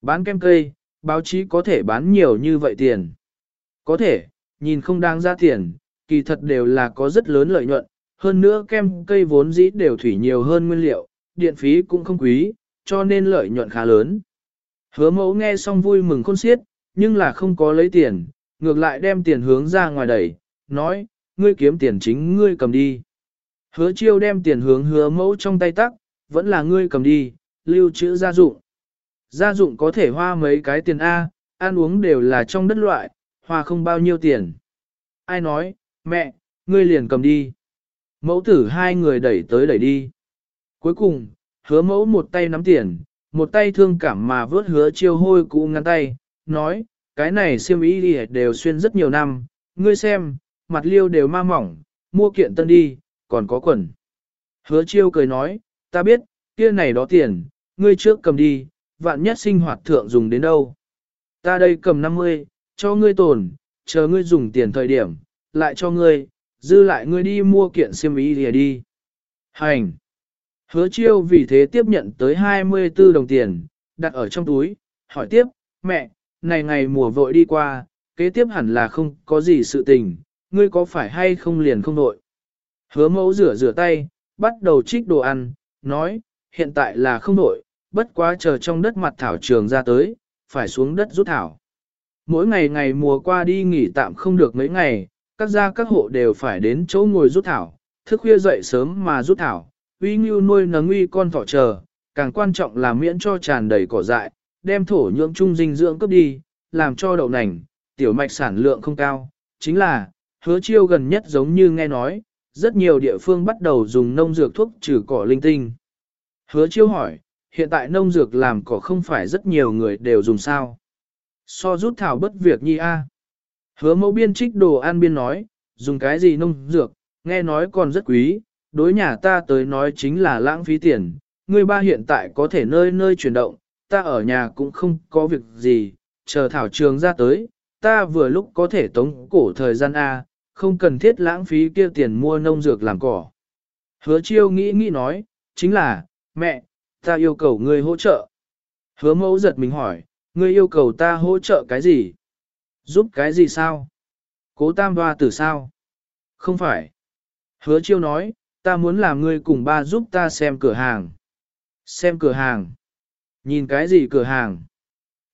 Bán kem cây, báo chí có thể bán nhiều như vậy tiền. Có thể, nhìn không đáng ra tiền, kỳ thật đều là có rất lớn lợi nhuận, hơn nữa kem cây vốn dĩ đều thủy nhiều hơn nguyên liệu, điện phí cũng không quý, cho nên lợi nhuận khá lớn. Hứa mẫu nghe xong vui mừng khôn xiết, nhưng là không có lấy tiền, ngược lại đem tiền hướng ra ngoài đẩy, nói, ngươi kiếm tiền chính ngươi cầm đi. Hứa chiêu đem tiền hướng hứa mẫu trong tay tắc, vẫn là ngươi cầm đi, lưu trữ gia dụng. Gia dụng có thể hoa mấy cái tiền A, ăn uống đều là trong đất loại, hoa không bao nhiêu tiền. Ai nói, mẹ, ngươi liền cầm đi. Mẫu tử hai người đẩy tới đẩy đi. Cuối cùng, hứa mẫu một tay nắm tiền, một tay thương cảm mà vớt hứa chiêu hôi cũ ngăn tay, nói, cái này siêm ý đi đều xuyên rất nhiều năm, ngươi xem, mặt liêu đều ma mỏng, mua kiện tân đi, còn có quần. Hứa chiêu cười nói, ta biết, kia này đó tiền, ngươi trước cầm đi, vạn nhất sinh hoạt thượng dùng đến đâu. Ta đây cầm 50, cho ngươi tồn, chờ ngươi dùng tiền thời điểm, lại cho ngươi, dư lại ngươi đi mua kiện xiêm y lìa đi. Hành! Hứa chiêu vì thế tiếp nhận tới 24 đồng tiền, đặt ở trong túi, hỏi tiếp, mẹ, này ngày mùa vội đi qua, kế tiếp hẳn là không có gì sự tình, ngươi có phải hay không liền không nội. Hứa mẫu rửa rửa tay, bắt đầu trích đồ ăn, nói, hiện tại là không nội, bất quá chờ trong đất mặt thảo trường ra tới, phải xuống đất rút thảo. Mỗi ngày ngày mùa qua đi nghỉ tạm không được mấy ngày, các gia các hộ đều phải đến chỗ ngồi rút thảo, thức khuya dậy sớm mà rút thảo, uy ngưu nuôi nấng uy con thỏ chờ, càng quan trọng là miễn cho tràn đầy cỏ dại, đem thổ nhưỡng trung dinh dưỡng cấp đi, làm cho đậu nành, tiểu mạch sản lượng không cao. Chính là, hứa chiêu gần nhất giống như nghe nói, rất nhiều địa phương bắt đầu dùng nông dược thuốc trừ cỏ linh tinh. Hứa chiêu hỏi, hiện tại nông dược làm cỏ không phải rất nhiều người đều dùng sao? So rút thảo bất việc nhi a. Hứa mẫu biên trích đồ an biên nói, dùng cái gì nông dược, nghe nói còn rất quý, đối nhà ta tới nói chính là lãng phí tiền, Ngươi ba hiện tại có thể nơi nơi chuyển động, ta ở nhà cũng không có việc gì, chờ thảo trường ra tới, ta vừa lúc có thể tống cổ thời gian A, không cần thiết lãng phí kia tiền mua nông dược làm cỏ. Hứa chiêu nghĩ nghĩ nói, chính là, mẹ, ta yêu cầu ngươi hỗ trợ. Hứa mẫu giật mình hỏi, ngươi yêu cầu ta hỗ trợ cái gì? Giúp cái gì sao? Cố tam hoa tử sao? Không phải. Hứa chiêu nói, ta muốn làm ngươi cùng ba giúp ta xem cửa hàng. Xem cửa hàng. Nhìn cái gì cửa hàng?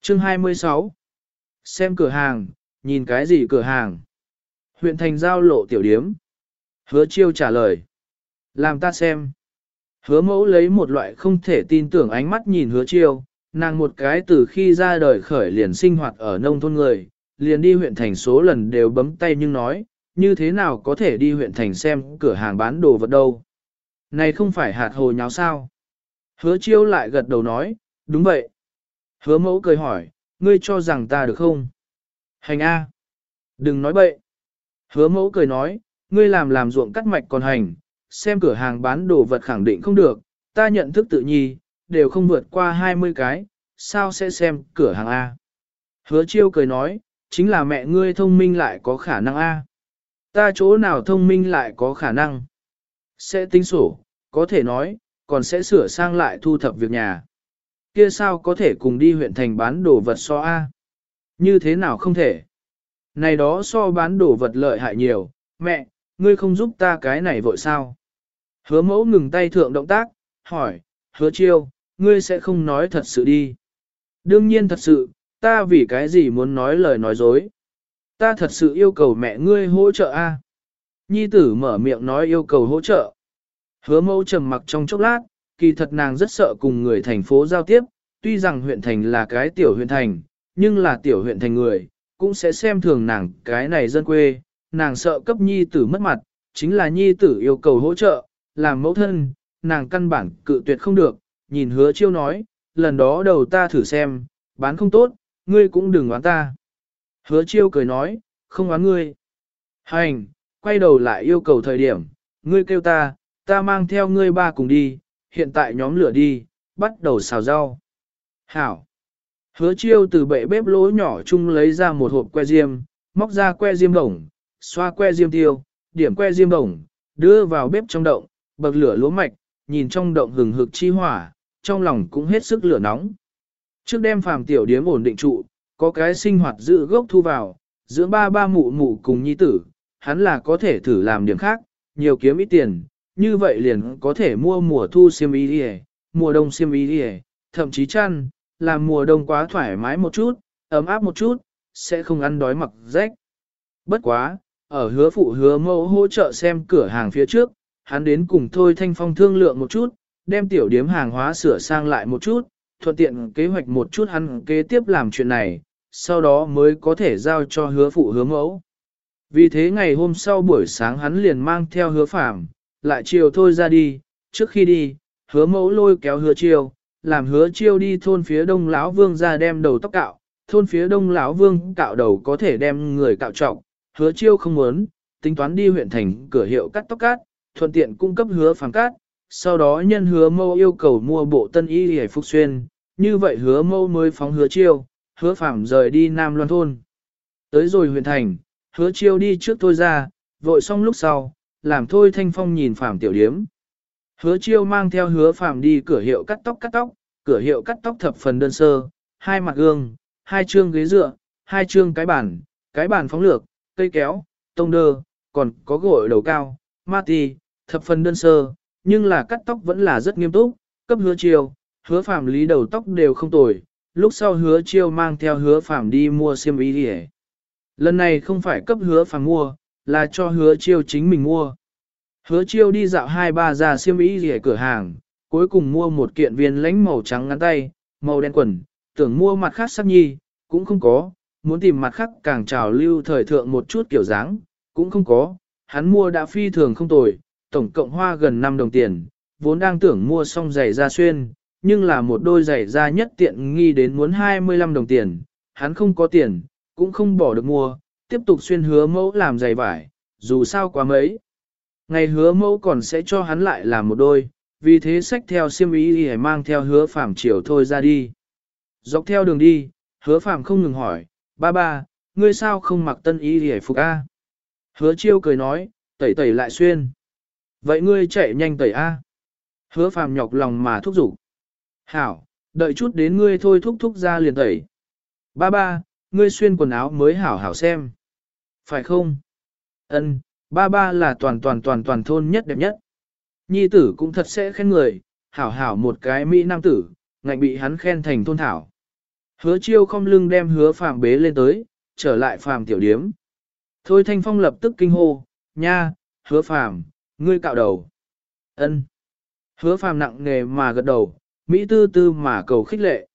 Chương 26. Xem cửa hàng, nhìn cái gì cửa hàng? Huyện thành giao lộ tiểu điếm. Hứa chiêu trả lời. Làm ta xem. Hứa mẫu lấy một loại không thể tin tưởng ánh mắt nhìn hứa chiêu, nàng một cái từ khi ra đời khởi liền sinh hoạt ở nông thôn người, liền đi huyện thành số lần đều bấm tay nhưng nói, như thế nào có thể đi huyện thành xem cửa hàng bán đồ vật đâu. Này không phải hạt hồ nháo sao. Hứa chiêu lại gật đầu nói, đúng vậy. Hứa mẫu cười hỏi, ngươi cho rằng ta được không? Hành A. Đừng nói bậy. Hứa mẫu cười nói, ngươi làm làm ruộng cắt mạch còn hành, xem cửa hàng bán đồ vật khẳng định không được, ta nhận thức tự nhi, đều không vượt qua 20 cái, sao sẽ xem cửa hàng A. Hứa chiêu cười nói, chính là mẹ ngươi thông minh lại có khả năng A. Ta chỗ nào thông minh lại có khả năng. Sẽ tính sổ, có thể nói, còn sẽ sửa sang lại thu thập việc nhà. Kia sao có thể cùng đi huyện thành bán đồ vật so A? Như thế nào không thể? Này đó so bán đồ vật lợi hại nhiều, mẹ, ngươi không giúp ta cái này vội sao? Hứa mẫu ngừng tay thượng động tác, hỏi, hứa chiêu, ngươi sẽ không nói thật sự đi. Đương nhiên thật sự, ta vì cái gì muốn nói lời nói dối. Ta thật sự yêu cầu mẹ ngươi hỗ trợ a. Nhi tử mở miệng nói yêu cầu hỗ trợ. Hứa mẫu trầm mặc trong chốc lát, kỳ thật nàng rất sợ cùng người thành phố giao tiếp, tuy rằng huyện thành là cái tiểu huyện thành, nhưng là tiểu huyện thành người, cũng sẽ xem thường nàng cái này dân quê, nàng sợ cấp nhi tử mất mặt, chính là nhi tử yêu cầu hỗ trợ, làm mẫu thân, nàng căn bản cự tuyệt không được, nhìn hứa chiêu nói, lần đó đầu ta thử xem, bán không tốt, ngươi cũng đừng oán ta. Hứa chiêu cười nói, không oán ngươi. Hành, quay đầu lại yêu cầu thời điểm, ngươi kêu ta, ta mang theo ngươi ba cùng đi, hiện tại nhóm lửa đi, bắt đầu xào rau. Hảo. Hứa chiêu từ bệ bếp lỗ nhỏ chung lấy ra một hộp que diêm, móc ra que diêm đồng, xoa que diêm tiêu, điểm que diêm đồng, đưa vào bếp trong động, bậc lửa lúa mạch, nhìn trong động hừng hực chi hỏa, trong lòng cũng hết sức lửa nóng. Trước đem phàm tiểu điếm ổn định trụ, có cái sinh hoạt giữ gốc thu vào, dưỡng ba ba mụ mụ cùng nhi tử, hắn là có thể thử làm điểm khác, nhiều kiếm ít tiền, như vậy liền có thể mua mùa thu xiêm y đi mùa đông xiêm y đi thậm chí chăn, làm mùa đông quá thoải mái một chút, ấm áp một chút, sẽ không ăn đói mặc rách. Bất quá, ở hứa phụ hứa mẫu hỗ trợ xem cửa hàng phía trước, hắn đến cùng thôi thanh phong thương lượng một chút, đem tiểu điếm hàng hóa sửa sang lại một chút, thuận tiện kế hoạch một chút hắn kế tiếp làm chuyện này, sau đó mới có thể giao cho hứa phụ hứa mẫu. Vì thế ngày hôm sau buổi sáng hắn liền mang theo hứa phạm, lại chiều thôi ra đi, trước khi đi, hứa mẫu lôi kéo hứa chiều, làm hứa chiêu đi thôn phía đông lão vương ra đem đầu tóc cạo, thôn phía đông lão vương cạo đầu có thể đem người cạo trọng, hứa chiêu không muốn, tính toán đi huyện thành cửa hiệu cắt tóc cát, thuận tiện cung cấp hứa phàng cát, sau đó nhân hứa mâu yêu cầu mua bộ tân y hề phục xuyên, như vậy hứa mâu mới phóng hứa chiêu, hứa phạm rời đi Nam Loan Thôn. Tới rồi huyện thành, hứa chiêu đi trước thôi ra, vội xong lúc sau, làm thôi thanh phong nhìn phạm tiểu điếm. Hứa chiêu mang theo hứa phạm đi cửa hiệu cắt tóc cắt tóc, cửa hiệu cắt tóc thập phần đơn sơ, hai mặt gương, hai chương ghế dựa, hai chương cái bàn, cái bàn phóng lược, cây kéo, tông đơ, còn có gội đầu cao, ma ti, thập phần đơn sơ, nhưng là cắt tóc vẫn là rất nghiêm túc, cấp hứa chiêu, hứa phạm lý đầu tóc đều không tồi, lúc sau hứa chiêu mang theo hứa phạm đi mua xiêm y đi Lần này không phải cấp hứa phạm mua, là cho hứa chiêu chính mình mua. Hứa chiêu đi dạo hai ba ra xiêm y gì cửa hàng, cuối cùng mua một kiện viên lánh màu trắng ngắn tay, màu đen quần, tưởng mua mặt khác sắc nhi, cũng không có, muốn tìm mặt khác càng trào lưu thời thượng một chút kiểu dáng, cũng không có, hắn mua đã phi thường không tồi, tổng cộng hoa gần 5 đồng tiền, vốn đang tưởng mua xong giày ra xuyên, nhưng là một đôi giày da nhất tiện nghi đến muốn 25 đồng tiền, hắn không có tiền, cũng không bỏ được mua, tiếp tục xuyên hứa mẫu làm giày vải, dù sao quá mấy. Ngày hứa mẫu còn sẽ cho hắn lại làm một đôi, vì thế sách theo siêm ý thì mang theo hứa phạm chiều thôi ra đi. Dọc theo đường đi, hứa phạm không ngừng hỏi, ba ba, ngươi sao không mặc tân ý thì phục A? Hứa chiêu cười nói, tẩy tẩy lại xuyên. Vậy ngươi chạy nhanh tẩy A. Hứa phạm nhọc lòng mà thúc giục. Hảo, đợi chút đến ngươi thôi thúc thúc ra liền tẩy. Ba ba, ngươi xuyên quần áo mới hảo hảo xem. Phải không? Ân, ba ba là toàn toàn toàn toàn thôn nhất đẹp nhất. Nhi tử cũng thật sẽ khen người, hảo hảo một cái mỹ nam tử, ngạnh bị hắn khen thành thôn thảo. Hứa chiêu không lưng đem hứa phàm bế lên tới, trở lại phàm tiểu điếm. Thôi thanh phong lập tức kinh hô, nha, hứa phàm, ngươi cạo đầu. ân Hứa phàm nặng nề mà gật đầu, Mỹ tư tư mà cầu khích lệ.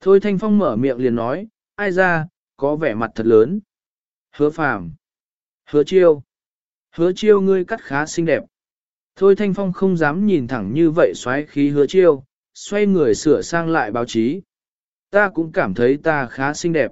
Thôi thanh phong mở miệng liền nói, ai ra, có vẻ mặt thật lớn. Hứa phàm. Hứa chiêu. Hứa chiêu ngươi cắt khá xinh đẹp. Thôi thanh phong không dám nhìn thẳng như vậy xoáy khí hứa chiêu, xoay người sửa sang lại báo chí. Ta cũng cảm thấy ta khá xinh đẹp.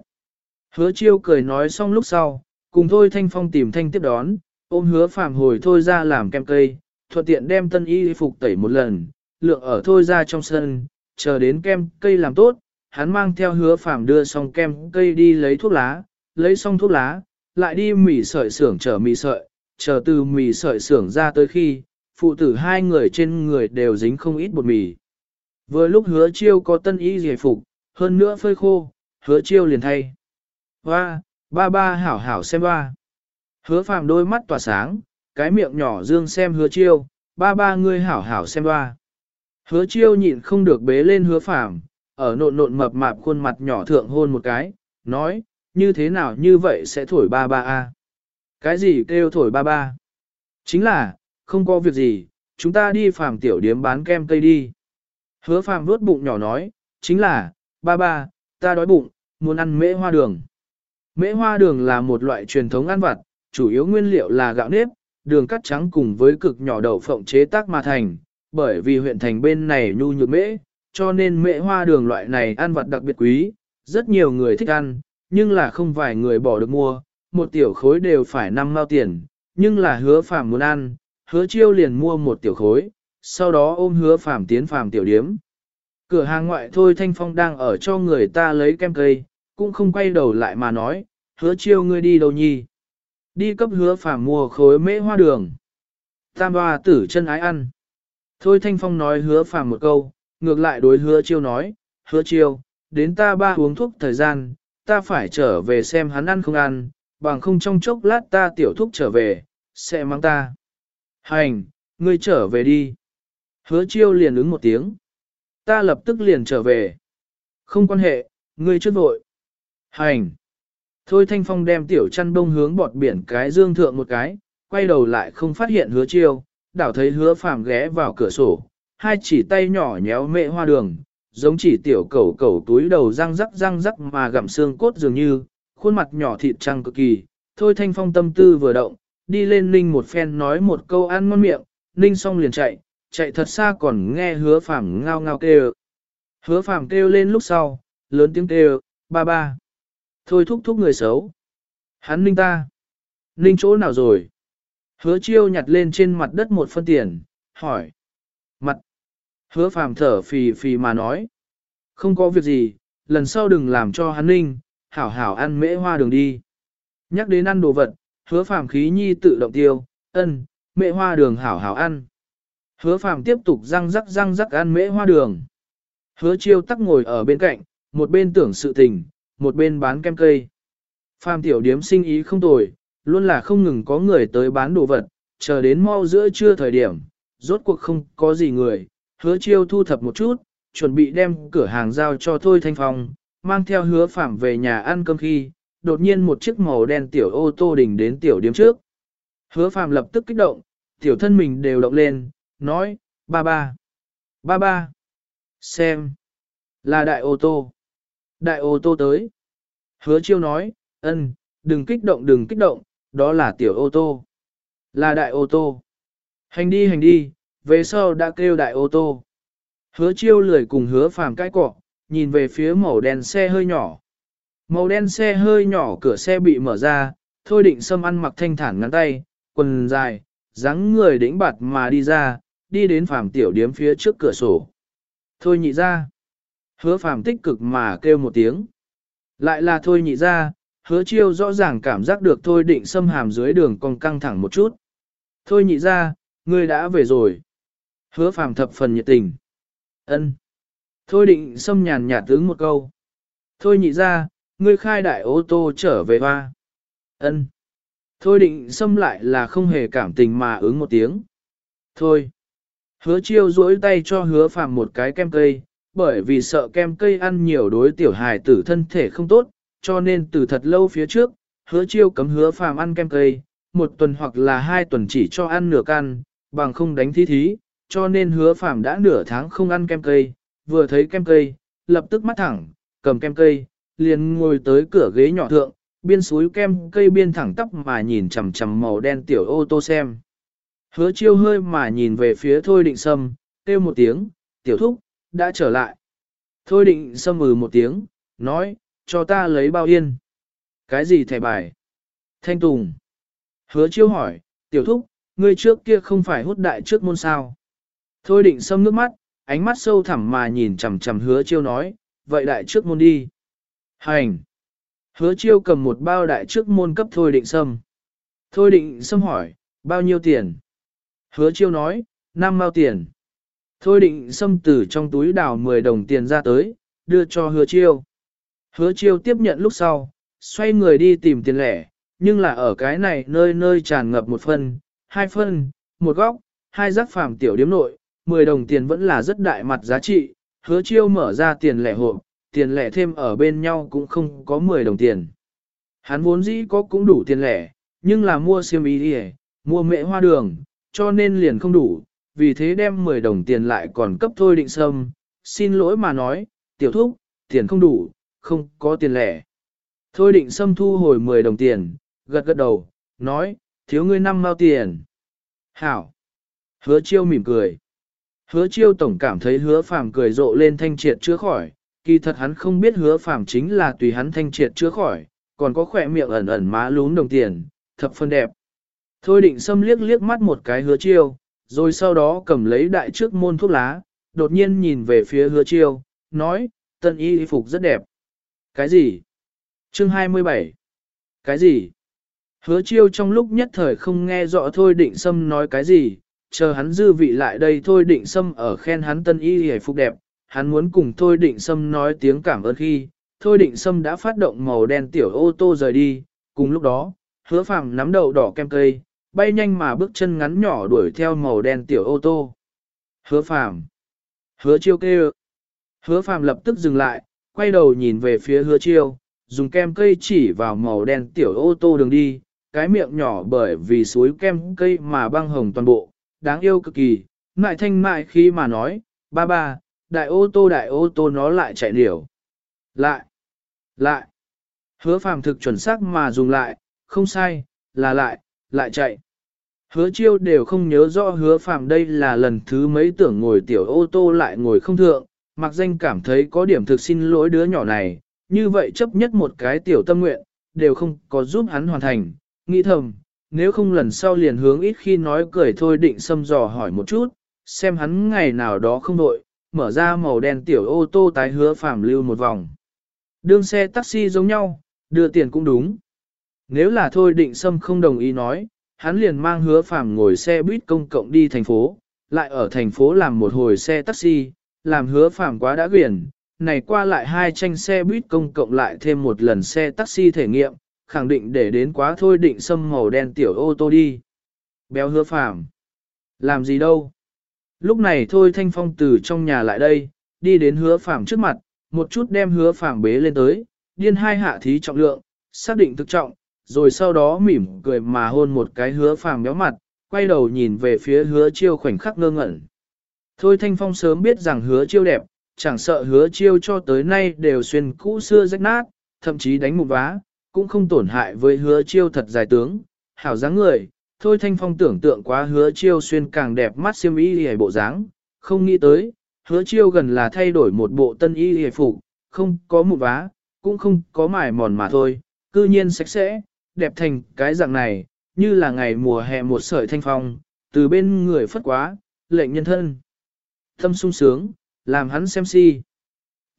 Hứa chiêu cười nói xong lúc sau, cùng thôi thanh phong tìm thanh tiếp đón, ôm hứa phàm hồi thôi ra làm kem cây, thuận tiện đem tân y phục tẩy một lần, lượng ở thôi ra trong sân, chờ đến kem cây làm tốt, hắn mang theo hứa phàm đưa xong kem cây đi lấy thuốc lá, lấy xong thuốc lá, lại đi mì sợi xưởng chở mì sợi, chờ từ mì sợi xưởng ra tới khi, phụ tử hai người trên người đều dính không ít bột mì. Vừa lúc hứa chiêu có tân y giải phục, hơn nữa phơi khô, hứa chiêu liền thay. Hoa, ba ba hảo hảo xem ba. Hứa phàm đôi mắt tỏa sáng, cái miệng nhỏ dương xem hứa chiêu, ba ba ngươi hảo hảo xem ba. Hứa chiêu nhịn không được bế lên hứa phàm, ở nộn nộn mập mạp khuôn mặt nhỏ thượng hôn một cái, nói, như thế nào như vậy sẽ thổi ba ba a? Cái gì kêu thổi ba ba? Chính là, không có việc gì, chúng ta đi phàm tiểu điếm bán kem cây đi. Hứa phàm vuốt bụng nhỏ nói, chính là, ba ba, ta đói bụng, muốn ăn mễ hoa đường. Mễ hoa đường là một loại truyền thống ăn vặt, chủ yếu nguyên liệu là gạo nếp, đường cắt trắng cùng với cực nhỏ đậu phộng chế tác mà thành, bởi vì huyện thành bên này nhu nhược mễ, cho nên mễ hoa đường loại này ăn vặt đặc biệt quý, rất nhiều người thích ăn, nhưng là không vài người bỏ được mua, một tiểu khối đều phải năm mao tiền, nhưng là hứa phàm muốn ăn, hứa chiêu liền mua một tiểu khối, sau đó ôm hứa phàm tiến phàm tiểu điếm. Cửa hàng ngoại thôi Thanh Phong đang ở cho người ta lấy kem cây, cũng không quay đầu lại mà nói, hứa chiêu ngươi đi đâu nhi. Đi cấp hứa phàm mua khối mễ hoa đường. Tam hoa tử chân ái ăn. Thôi Thanh Phong nói hứa phàm một câu, ngược lại đối hứa chiêu nói, hứa chiêu, đến ta ba uống thuốc thời gian, ta phải trở về xem hắn ăn không ăn, bằng không trong chốc lát ta tiểu thuốc trở về, sẽ mang ta. Hành, ngươi trở về đi. Hứa chiêu liền ứng một tiếng. Ta lập tức liền trở về. Không quan hệ, ngươi trước vội. Hành. Thôi Thanh Phong đem tiểu chăn đông hướng bọt biển cái dương thượng một cái, quay đầu lại không phát hiện hứa chiêu, đảo thấy hứa phàm ghé vào cửa sổ, hai chỉ tay nhỏ nhéo mẹ hoa đường, giống chỉ tiểu cẩu cẩu túi đầu răng rắc răng rắc mà gặm xương cốt dường như, khuôn mặt nhỏ thịt trăng cực kỳ. Thôi Thanh Phong tâm tư vừa động, đi lên Ninh một phen nói một câu ăn ngon miệng, Ninh xong liền chạy, chạy thật xa còn nghe hứa phàm ngao ngao kêu. Hứa phàm kêu lên lúc sau, lớn tiếng kêu, ba ba. Thôi thúc thúc người xấu. Hắn ninh ta. Ninh chỗ nào rồi? Hứa chiêu nhặt lên trên mặt đất một phân tiền, hỏi. Mặt. Hứa phàm thở phì phì mà nói. Không có việc gì, lần sau đừng làm cho hắn ninh, hảo hảo ăn mễ hoa đường đi. Nhắc đến ăn đồ vật, hứa phàm khí nhi tự động tiêu, ân, mễ hoa đường hảo hảo ăn. Hứa phàm tiếp tục răng rắc răng rắc ăn mễ hoa đường. Hứa chiêu tắc ngồi ở bên cạnh, một bên tưởng sự tình, một bên bán kem cây. Phàm tiểu điếm sinh ý không tồi, luôn là không ngừng có người tới bán đồ vật, chờ đến mau giữa trưa thời điểm, rốt cuộc không có gì người, hứa chiêu thu thập một chút, chuẩn bị đem cửa hàng giao cho Thôi Thanh Phong, mang theo hứa phạm về nhà ăn cơm khi, đột nhiên một chiếc màu đen tiểu ô tô đình đến tiểu điểm trước. Hứa phạm lập tức kích động, tiểu thân mình đều động lên, nói, ba ba, ba ba, xem, là đại ô tô. Đại ô tô tới. Hứa chiêu nói, ân, đừng kích động đừng kích động, đó là tiểu ô tô. Là đại ô tô. Hành đi hành đi, về sau đã kêu đại ô tô. Hứa chiêu lười cùng hứa phàm cái cọ, nhìn về phía màu đen xe hơi nhỏ. Màu đen xe hơi nhỏ cửa xe bị mở ra, thôi định xâm ăn mặc thanh thản ngắn tay, quần dài, dáng người đĩnh bạt mà đi ra, đi đến phàm tiểu điếm phía trước cửa sổ. Thôi nhị ra. Hứa phàm tích cực mà kêu một tiếng. Lại là thôi nhị ra, hứa chiêu rõ ràng cảm giác được thôi định xâm hàm dưới đường còn căng thẳng một chút. Thôi nhị ra, ngươi đã về rồi. Hứa phàm thập phần nhiệt tình. ân Thôi định xâm nhàn nhạt tướng một câu. Thôi nhị ra, ngươi khai đại ô tô trở về hoa. ân Thôi định xâm lại là không hề cảm tình mà ứng một tiếng. Thôi. Hứa chiêu duỗi tay cho hứa phàm một cái kem cây, bởi vì sợ kem cây ăn nhiều đối tiểu hài tử thân thể không tốt, cho nên từ thật lâu phía trước, hứa chiêu cấm hứa phàm ăn kem cây, một tuần hoặc là hai tuần chỉ cho ăn nửa can, bằng không đánh thí thí, cho nên hứa phàm đã nửa tháng không ăn kem cây, vừa thấy kem cây, lập tức mắt thẳng, cầm kem cây, liền ngồi tới cửa ghế nhỏ thượng, biên suối kem cây biên thẳng tóc mà nhìn chằm chằm màu đen tiểu ô tô xem. Hứa chiêu hơi mà nhìn về phía thôi định sâm, kêu một tiếng, tiểu thúc, đã trở lại. Thôi định sâm ừ một tiếng, nói, cho ta lấy bao yên. Cái gì thẻ bài? Thanh Tùng. Hứa chiêu hỏi, tiểu thúc, ngươi trước kia không phải hút đại trước môn sao. Thôi định sâm nước mắt, ánh mắt sâu thẳm mà nhìn chằm chằm hứa chiêu nói, vậy đại trước môn đi. Hành. Hứa chiêu cầm một bao đại trước môn cấp thôi định sâm. Thôi định sâm hỏi, bao nhiêu tiền? Hứa chiêu nói, năm mao tiền. Thôi định xâm từ trong túi đào 10 đồng tiền ra tới, đưa cho hứa chiêu. Hứa chiêu tiếp nhận lúc sau, xoay người đi tìm tiền lẻ, nhưng là ở cái này nơi nơi tràn ngập một phân, hai phân, một góc, hai giác phàm tiểu điếm nội, 10 đồng tiền vẫn là rất đại mặt giá trị, hứa chiêu mở ra tiền lẻ hộp, tiền lẻ thêm ở bên nhau cũng không có 10 đồng tiền. Hắn vốn dĩ có cũng đủ tiền lẻ, nhưng là mua xiêm y đi mua mễ hoa đường, cho nên liền không đủ, vì thế đem 10 đồng tiền lại còn cấp thôi định sâm, xin lỗi mà nói, tiểu thúc, tiền không đủ, không có tiền lẻ. Thôi định xâm thu hồi 10 đồng tiền, gật gật đầu, nói, thiếu ngươi năm mao tiền. Hảo. Hứa chiêu mỉm cười. Hứa chiêu tổng cảm thấy hứa phàm cười rộ lên thanh triệt chữa khỏi, kỳ thật hắn không biết hứa phàm chính là tùy hắn thanh triệt chữa khỏi, còn có khỏe miệng ẩn ẩn má lún đồng tiền, thập phân đẹp. Thôi định xâm liếc liếc mắt một cái hứa chiêu, rồi sau đó cầm lấy đại trước môn thuốc lá, đột nhiên nhìn về phía hứa chiêu, nói, tân y phục rất đẹp. Cái gì? Chương 27. Cái gì? Hứa chiêu trong lúc nhất thời không nghe rõ thôi định sâm nói cái gì, chờ hắn dư vị lại đây thôi định sâm ở khen hắn tân y hề phục đẹp, hắn muốn cùng thôi định sâm nói tiếng cảm ơn khi, thôi định sâm đã phát động màu đen tiểu ô tô rời đi, cùng lúc đó, hứa phàm nắm đầu đỏ kem cây, bay nhanh mà bước chân ngắn nhỏ đuổi theo màu đen tiểu ô tô. Hứa phàm, hứa chiêu kêu, hứa phàm lập tức dừng lại, quay đầu nhìn về phía hứa chiêu, dùng kem cây chỉ vào màu đen tiểu ô tô đường đi, cái miệng nhỏ bởi vì suối kem cây mà băng hồng toàn bộ, đáng yêu cực kỳ, mại thanh mại khi mà nói, ba ba, đại ô tô đại ô tô nó lại chạy điểu. Lại, lại, hứa phàm thực chuẩn xác mà dùng lại, không sai, là lại, lại chạy. Hứa chiêu đều không nhớ rõ hứa phàm đây là lần thứ mấy tưởng ngồi tiểu ô tô lại ngồi không thượng, mặc danh cảm thấy có điểm thực xin lỗi đứa nhỏ này, như vậy chấp nhất một cái tiểu tâm nguyện, đều không có giúp hắn hoàn thành, nghĩ thầm, nếu không lần sau liền hướng ít khi nói cười thôi định xâm dò hỏi một chút, xem hắn ngày nào đó không đội, mở ra màu đen tiểu ô tô tái hứa phàm lưu một vòng. Đương xe taxi giống nhau, đưa tiền cũng đúng. Nếu là thôi định xâm không đồng ý nói, hắn liền mang hứa phàm ngồi xe buýt công cộng đi thành phố, lại ở thành phố làm một hồi xe taxi, làm hứa phàm quá đã quyển, này qua lại hai tranh xe buýt công cộng lại thêm một lần xe taxi thể nghiệm, khẳng định để đến quá thôi định xâm màu đen tiểu ô tô đi. Béo hứa phàm. Làm gì đâu? Lúc này thôi thanh phong từ trong nhà lại đây, đi đến hứa phàm trước mặt, một chút đem hứa phàm bế lên tới, điên hai hạ thí trọng lượng, xác định thực trọng, rồi sau đó mỉm cười mà hôn một cái hứa phàm béo mặt, quay đầu nhìn về phía hứa chiêu khoảnh khắc ngơ ngẩn. Thôi thanh phong sớm biết rằng hứa chiêu đẹp, chẳng sợ hứa chiêu cho tới nay đều xuyên cũ xưa rách nát, thậm chí đánh một vá, cũng không tổn hại với hứa chiêu thật dài tướng, hảo dáng người. Thôi thanh phong tưởng tượng quá hứa chiêu xuyên càng đẹp mắt xiêm y hề bộ dáng, không nghĩ tới, hứa chiêu gần là thay đổi một bộ tân y hề phục, không có một vá, cũng không có mải mòn mà thôi, cư nhiên sạch sẽ, đẹp thành cái dạng này, như là ngày mùa hè một sợi thanh phong, từ bên người phất quá, lệnh nhân thân. Tâm sung sướng, làm hắn xem si.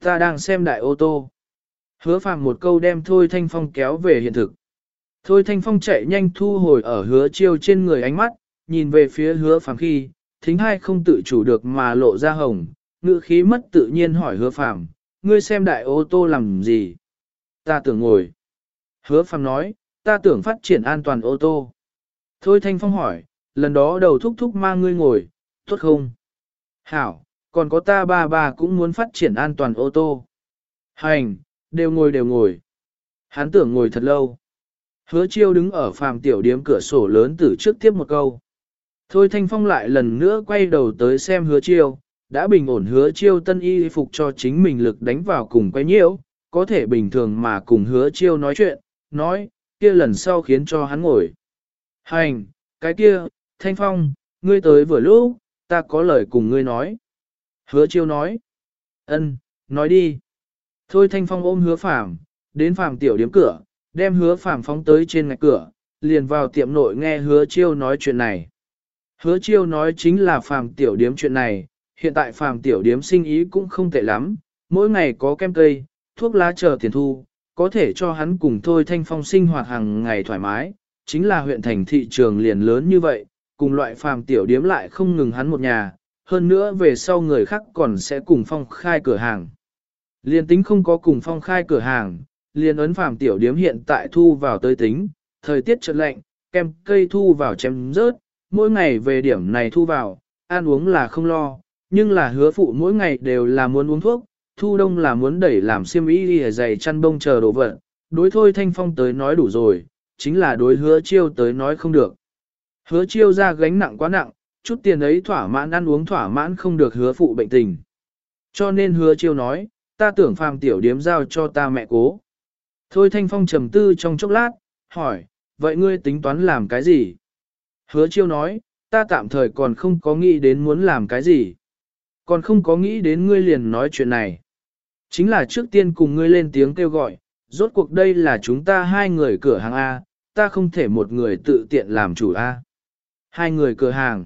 Ta đang xem đại ô tô. Hứa phàm một câu đem Thôi Thanh Phong kéo về hiện thực. Thôi Thanh Phong chạy nhanh thu hồi ở hứa chiêu trên người ánh mắt, nhìn về phía hứa phàm khi, thính hai không tự chủ được mà lộ ra hồng, ngữ khí mất tự nhiên hỏi hứa phàm, ngươi xem đại ô tô làm gì? Ta tưởng ngồi. Hứa phàm nói, ta tưởng phát triển an toàn ô tô. Thôi Thanh Phong hỏi, lần đó đầu thúc thúc mang ngươi ngồi, tốt không? Hảo, còn có ta ba ba cũng muốn phát triển an toàn ô tô. Hành, đều ngồi đều ngồi. Hắn tưởng ngồi thật lâu. Hứa chiêu đứng ở phàm tiểu điếm cửa sổ lớn từ trước tiếp một câu. Thôi Thanh Phong lại lần nữa quay đầu tới xem hứa chiêu, đã bình ổn hứa chiêu tân y phục cho chính mình lực đánh vào cùng quay nhiễu, có thể bình thường mà cùng hứa chiêu nói chuyện, nói, kia lần sau khiến cho hắn ngồi. Hành, cái kia, Thanh Phong, ngươi tới vừa lúc, ta có lời cùng ngươi nói. Hứa chiêu nói. ân, nói đi. Thôi Thanh Phong ôm hứa phàm, đến phàm tiểu điếm cửa, đem hứa phàm phóng tới trên ngạch cửa, liền vào tiệm nội nghe hứa chiêu nói chuyện này. Hứa chiêu nói chính là phàm tiểu điếm chuyện này, hiện tại phàm tiểu điếm sinh ý cũng không tệ lắm, mỗi ngày có kem cây, thuốc lá chờ tiền thu, có thể cho hắn cùng thôi thanh phong sinh hoạt hàng ngày thoải mái, chính là huyện thành thị trường liền lớn như vậy, cùng loại phàm tiểu điếm lại không ngừng hắn một nhà, hơn nữa về sau người khác còn sẽ cùng phong khai cửa hàng. Liên tính không có cùng phong khai cửa hàng, liên ấn phàm tiểu điếm hiện tại thu vào tới tính, thời tiết chợt lạnh, kem cây thu vào chém rớt, mỗi ngày về điểm này thu vào, ăn uống là không lo, nhưng là hứa phụ mỗi ngày đều là muốn uống thuốc, thu đông là muốn đẩy làm xiêm y đi giày chăn bông chờ đồ vật, đối thôi thanh phong tới nói đủ rồi, chính là đối hứa chiêu tới nói không được. Hứa chiêu ra gánh nặng quá nặng, chút tiền ấy thỏa mãn ăn uống thỏa mãn không được hứa phụ bệnh tình. Cho nên hứa chiêu nói, ta tưởng phàm tiểu điếm giao cho ta mẹ cố. Thôi thanh phong trầm tư trong chốc lát, hỏi, vậy ngươi tính toán làm cái gì? Hứa chiêu nói, ta tạm thời còn không có nghĩ đến muốn làm cái gì. Còn không có nghĩ đến ngươi liền nói chuyện này. Chính là trước tiên cùng ngươi lên tiếng kêu gọi, rốt cuộc đây là chúng ta hai người cửa hàng A, ta không thể một người tự tiện làm chủ A. Hai người cửa hàng.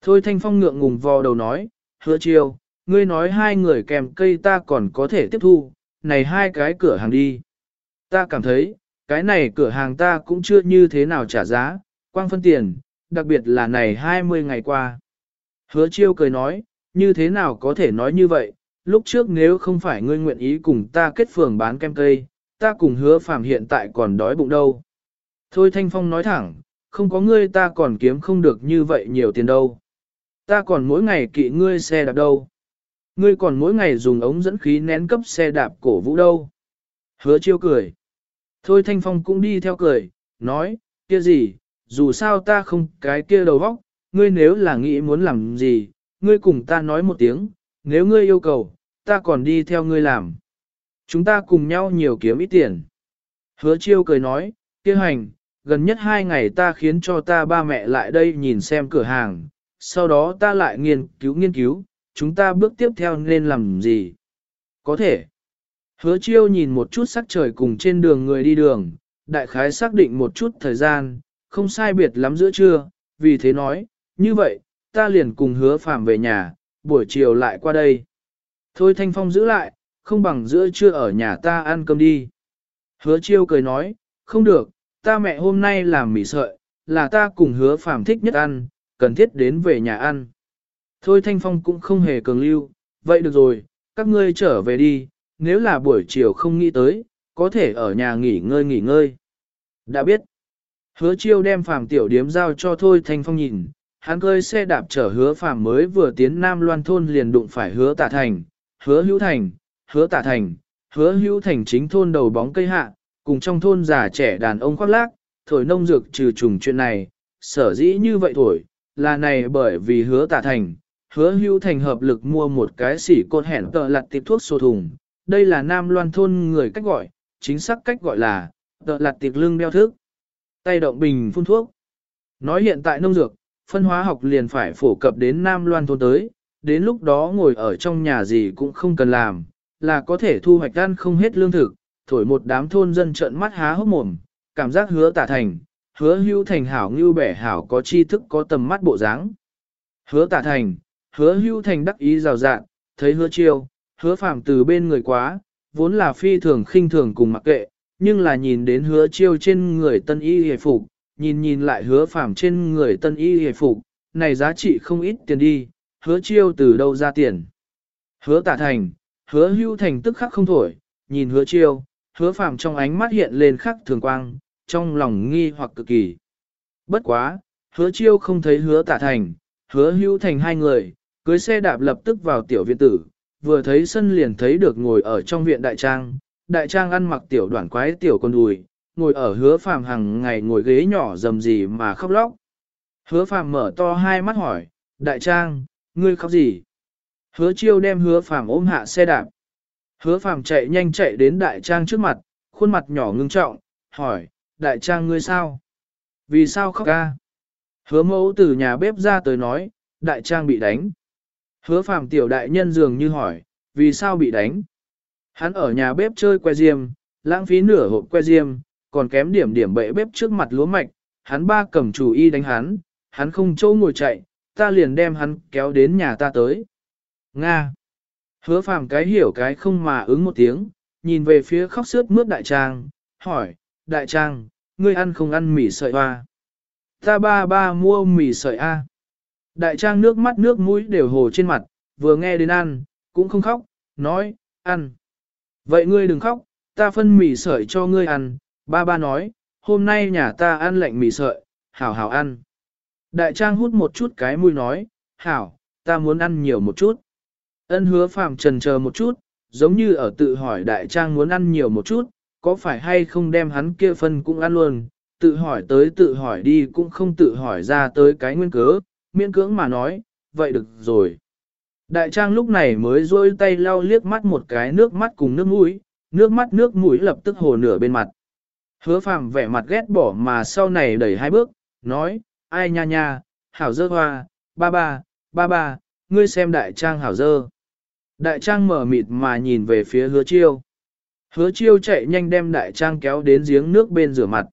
Thôi Thanh Phong ngượng ngùng vò đầu nói, hứa chiêu, ngươi nói hai người kèm cây ta còn có thể tiếp thu, này hai cái cửa hàng đi. Ta cảm thấy, cái này cửa hàng ta cũng chưa như thế nào trả giá, quang phân tiền, đặc biệt là này 20 ngày qua. Hứa chiêu cười nói, như thế nào có thể nói như vậy, lúc trước nếu không phải ngươi nguyện ý cùng ta kết phường bán kem cây, ta cùng hứa phạm hiện tại còn đói bụng đâu. Thôi Thanh Phong nói thẳng, không có ngươi ta còn kiếm không được như vậy nhiều tiền đâu. Ta còn mỗi ngày kỵ ngươi xe đạp đâu. Ngươi còn mỗi ngày dùng ống dẫn khí nén cấp xe đạp cổ vũ đâu. Hứa chiêu cười. Thôi Thanh Phong cũng đi theo cười, nói, kia gì, dù sao ta không cái kia đầu vóc, ngươi nếu là nghĩ muốn làm gì, ngươi cùng ta nói một tiếng, nếu ngươi yêu cầu, ta còn đi theo ngươi làm. Chúng ta cùng nhau nhiều kiếm ít tiền. Hứa chiêu cười nói, kia hành, gần nhất hai ngày ta khiến cho ta ba mẹ lại đây nhìn xem cửa hàng, sau đó ta lại nghiên cứu nghiên cứu, chúng ta bước tiếp theo nên làm gì. Có thể. Hứa chiêu nhìn một chút sắc trời cùng trên đường người đi đường, đại khái xác định một chút thời gian, không sai biệt lắm giữa trưa, vì thế nói, như vậy, ta liền cùng hứa phạm về nhà, buổi chiều lại qua đây. Thôi Thanh Phong giữ lại, không bằng giữa trưa ở nhà ta ăn cơm đi. Hứa chiêu cười nói, không được, ta mẹ hôm nay làm mì sợi, là ta cùng hứa phàm thích nhất ăn, cần thiết đến về nhà ăn. Thôi Thanh Phong cũng không hề cường lưu, vậy được rồi, các ngươi trở về đi, nếu là buổi chiều không nghĩ tới, có thể ở nhà nghỉ ngơi nghỉ ngơi. Đã biết. Hứa chiêu đem phàm tiểu điếm giao cho Thôi Thanh Phong nhìn, hắn cơi xe đạp chở hứa phàm mới vừa tiến Nam Loan thôn liền đụng phải hứa tả thành, hứa hữu thành, hứa tả thành, hứa hữu thành chính thôn đầu bóng cây hạ, cùng trong thôn già trẻ đàn ông khoác lác, thổi nông dược trừ trùng chuyện này, sở dĩ như vậy thổi, là này bởi vì hứa tả thành, hứa hữu thành hợp lực mua một cái xỉ cột hẻn tợ lặt tiệp thuốc sổ thùng, đây là Nam Loan thôn người cách gọi, chính xác cách gọi là tợ lặt tiệp lưng đeo thức, tay động bình phun thuốc. Nói hiện tại nông dược, phân hóa học liền phải phổ cập đến Nam Loan thôn tới, đến lúc đó ngồi ở trong nhà gì cũng không cần làm, là có thể thu hoạch ăn không hết lương thực, thổi một đám thôn dân trợn mắt há hốc mồm, cảm giác hứa tả thành, hứa hưu thành hảo ngưu bẻ hảo có tri thức có tầm mắt bộ dáng. Hứa tả thành, hứa hưu thành đắc ý rào rạn, thấy hứa chiêu, hứa phạm từ bên người quá, vốn là phi thường khinh thường cùng mặc kệ, nhưng là nhìn đến hứa chiêu trên người tân y hề phục, nhìn nhìn lại hứa phạm trên người tân y hề phục, này giá trị không ít tiền đi, hứa chiêu từ đâu ra tiền. Hứa tả thành, hứa hưu thành tức khắc không thổi, nhìn hứa chiêu, hứa phạm trong ánh mắt hiện lên khắc thường quang, trong lòng nghi hoặc cực kỳ. Bất quá, hứa chiêu không thấy hứa tả thành, hứa hưu thành hai người, cưới xe đạp lập tức vào tiểu viện tử, vừa thấy sân liền thấy được ngồi ở trong viện đại trang, đại trang ăn mặc tiểu đoạn quái tiểu con đùi, ngồi ở hứa phàm hàng ngày ngồi ghế nhỏ dầm gì mà khóc lóc. Hứa phàm mở to hai mắt hỏi, đại trang, ngươi khóc gì? Hứa chiêu đem hứa phàm ôm hạ xe đạp. Hứa phàm chạy nhanh chạy đến đại trang trước mặt, khuôn mặt nhỏ ngưng trọng, hỏi, đại trang ngươi sao? Vì sao khóc ca? Hứa mẫu từ nhà bếp ra tới nói, đại trang bị đánh. Hứa phàm tiểu đại nhân dường như hỏi, vì sao bị đánh? Hắn ở nhà bếp chơi que diêm, lãng phí nửa hộp que diêm, còn kém điểm điểm bệ bếp trước mặt lúa mạch, hắn ba cầm chủ y đánh hắn, hắn không chỗ ngồi chạy, ta liền đem hắn kéo đến nhà ta tới. Nga. Hứa phàm cái hiểu cái không mà ứng một tiếng, nhìn về phía khóc sướt mướt đại trang, hỏi, đại trang, ngươi ăn không ăn mì sợi hoa? Ta ba ba mua mì sợi A. Đại trang nước mắt nước mũi đều hồ trên mặt, vừa nghe đến ăn, cũng không khóc, nói, ăn. Vậy ngươi đừng khóc, ta phân mì sợi cho ngươi ăn, ba ba nói, hôm nay nhà ta ăn lạnh mì sợi, hảo hảo ăn. Đại trang hút một chút cái mũi nói, hảo, ta muốn ăn nhiều một chút. Ân hứa phàm trần chờ một chút, giống như ở tự hỏi đại trang muốn ăn nhiều một chút, có phải hay không đem hắn kia phân cũng ăn luôn, tự hỏi tới tự hỏi đi cũng không tự hỏi ra tới cái nguyên cớ, miễn cưỡng mà nói, vậy được rồi. Đại trang lúc này mới rôi tay lau liếc mắt một cái nước mắt cùng nước mũi, nước mắt nước mũi lập tức hồ nửa bên mặt. Hứa phàm vẻ mặt ghét bỏ mà sau này đẩy hai bước, nói, ai nha nha, hảo dơ hoa, ba ba, ba ba, ngươi xem đại trang hảo dơ. Đại trang mở mịt mà nhìn về phía hứa chiêu. Hứa chiêu chạy nhanh đem đại trang kéo đến giếng nước bên rửa mặt.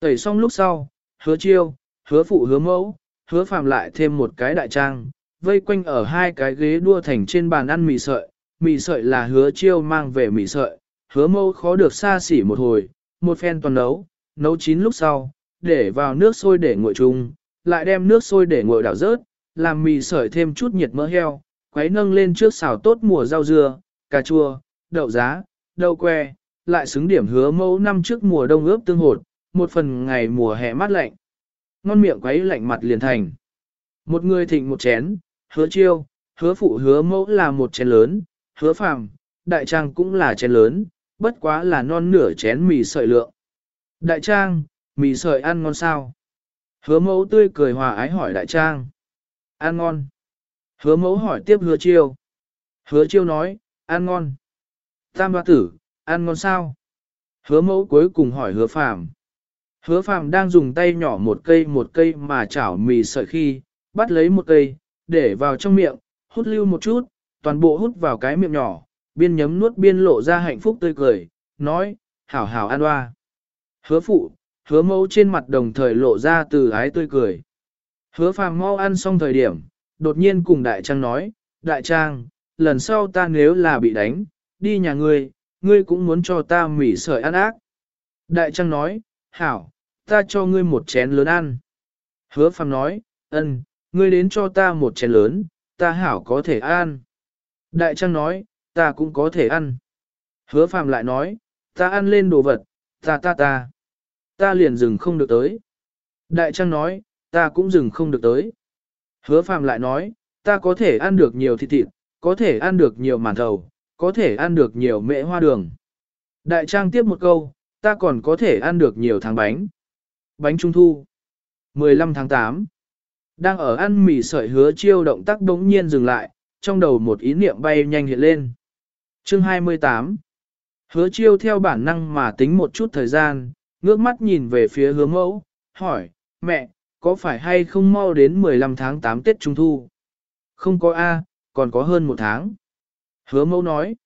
Tẩy xong lúc sau, hứa chiêu, hứa phụ hứa mẫu, hứa phàm lại thêm một cái đại trang, vây quanh ở hai cái ghế đua thành trên bàn ăn mì sợi, mì sợi là hứa chiêu mang về mì sợi, hứa mẫu khó được xa xỉ một hồi, một phen toàn nấu, nấu chín lúc sau, để vào nước sôi để nguội chung, lại đem nước sôi để nguội đảo rớt, làm mì sợi thêm chút nhiệt mỡ heo, quấy nâng lên trước xào tốt mùa rau dưa, cà chua, đậu giá, đậu que, lại xứng điểm hứa mẫu năm trước mùa đông ướp tương hột, một phần ngày mùa hè mát lạnh. Ngon miệng quấy lạnh mặt liền thành. Một người thịnh một chén, hứa chiêu, hứa phụ hứa mẫu là một chén lớn, hứa phàm, đại trang cũng là chén lớn, bất quá là non nửa chén mì sợi lượng. Đại trang, mì sợi ăn ngon sao? Hứa mẫu tươi cười hòa ái hỏi đại trang. Ăn ngon. Hứa mẫu hỏi tiếp hứa chiêu. Hứa chiêu nói, ăn ngon. Tam hoa tử, ăn ngon sao? Hứa mẫu cuối cùng hỏi hứa phàm. Hứa phàm đang dùng tay nhỏ một cây một cây mà chảo mì sợi khi, bắt lấy một cây, để vào trong miệng, hút lưu một chút, toàn bộ hút vào cái miệng nhỏ, biên nhấm nuốt biên lộ ra hạnh phúc tươi cười, nói, hảo hảo ăn hoa. Hứa phụ, hứa mẫu trên mặt đồng thời lộ ra từ ái tươi cười. Hứa phàm mau ăn xong thời điểm, đột nhiên cùng đại trang nói, đại trang, lần sau ta nếu là bị đánh, đi nhà ngươi, ngươi cũng muốn cho ta mỉ sợi ăn ác. Đại trang nói, hảo, ta cho ngươi một chén lớn ăn. Hứa Phạm nói, ân, ngươi đến cho ta một chén lớn, ta hảo có thể ăn. Đại trang nói, ta cũng có thể ăn. Hứa Phạm lại nói, ta ăn lên đồ vật, ta ta ta. Ta liền dừng không được tới. Đại trang nói, ta cũng dừng không được tới. Hứa phàm lại nói, ta có thể ăn được nhiều thịt thịt, có thể ăn được nhiều màn thầu, có thể ăn được nhiều mễ hoa đường. Đại trang tiếp một câu, ta còn có thể ăn được nhiều tháng bánh. Bánh trung thu. 15 tháng 8. Đang ở ăn mì sợi hứa chiêu động tác đống nhiên dừng lại, trong đầu một ý niệm bay nhanh hiện lên. Chương 28. Hứa chiêu theo bản năng mà tính một chút thời gian, ngước mắt nhìn về phía hứa mẫu, hỏi, mẹ, có phải hay không mau đến 15 tháng 8 Tết Trung Thu? Không có A, còn có hơn một tháng. Hứa mẫu nói.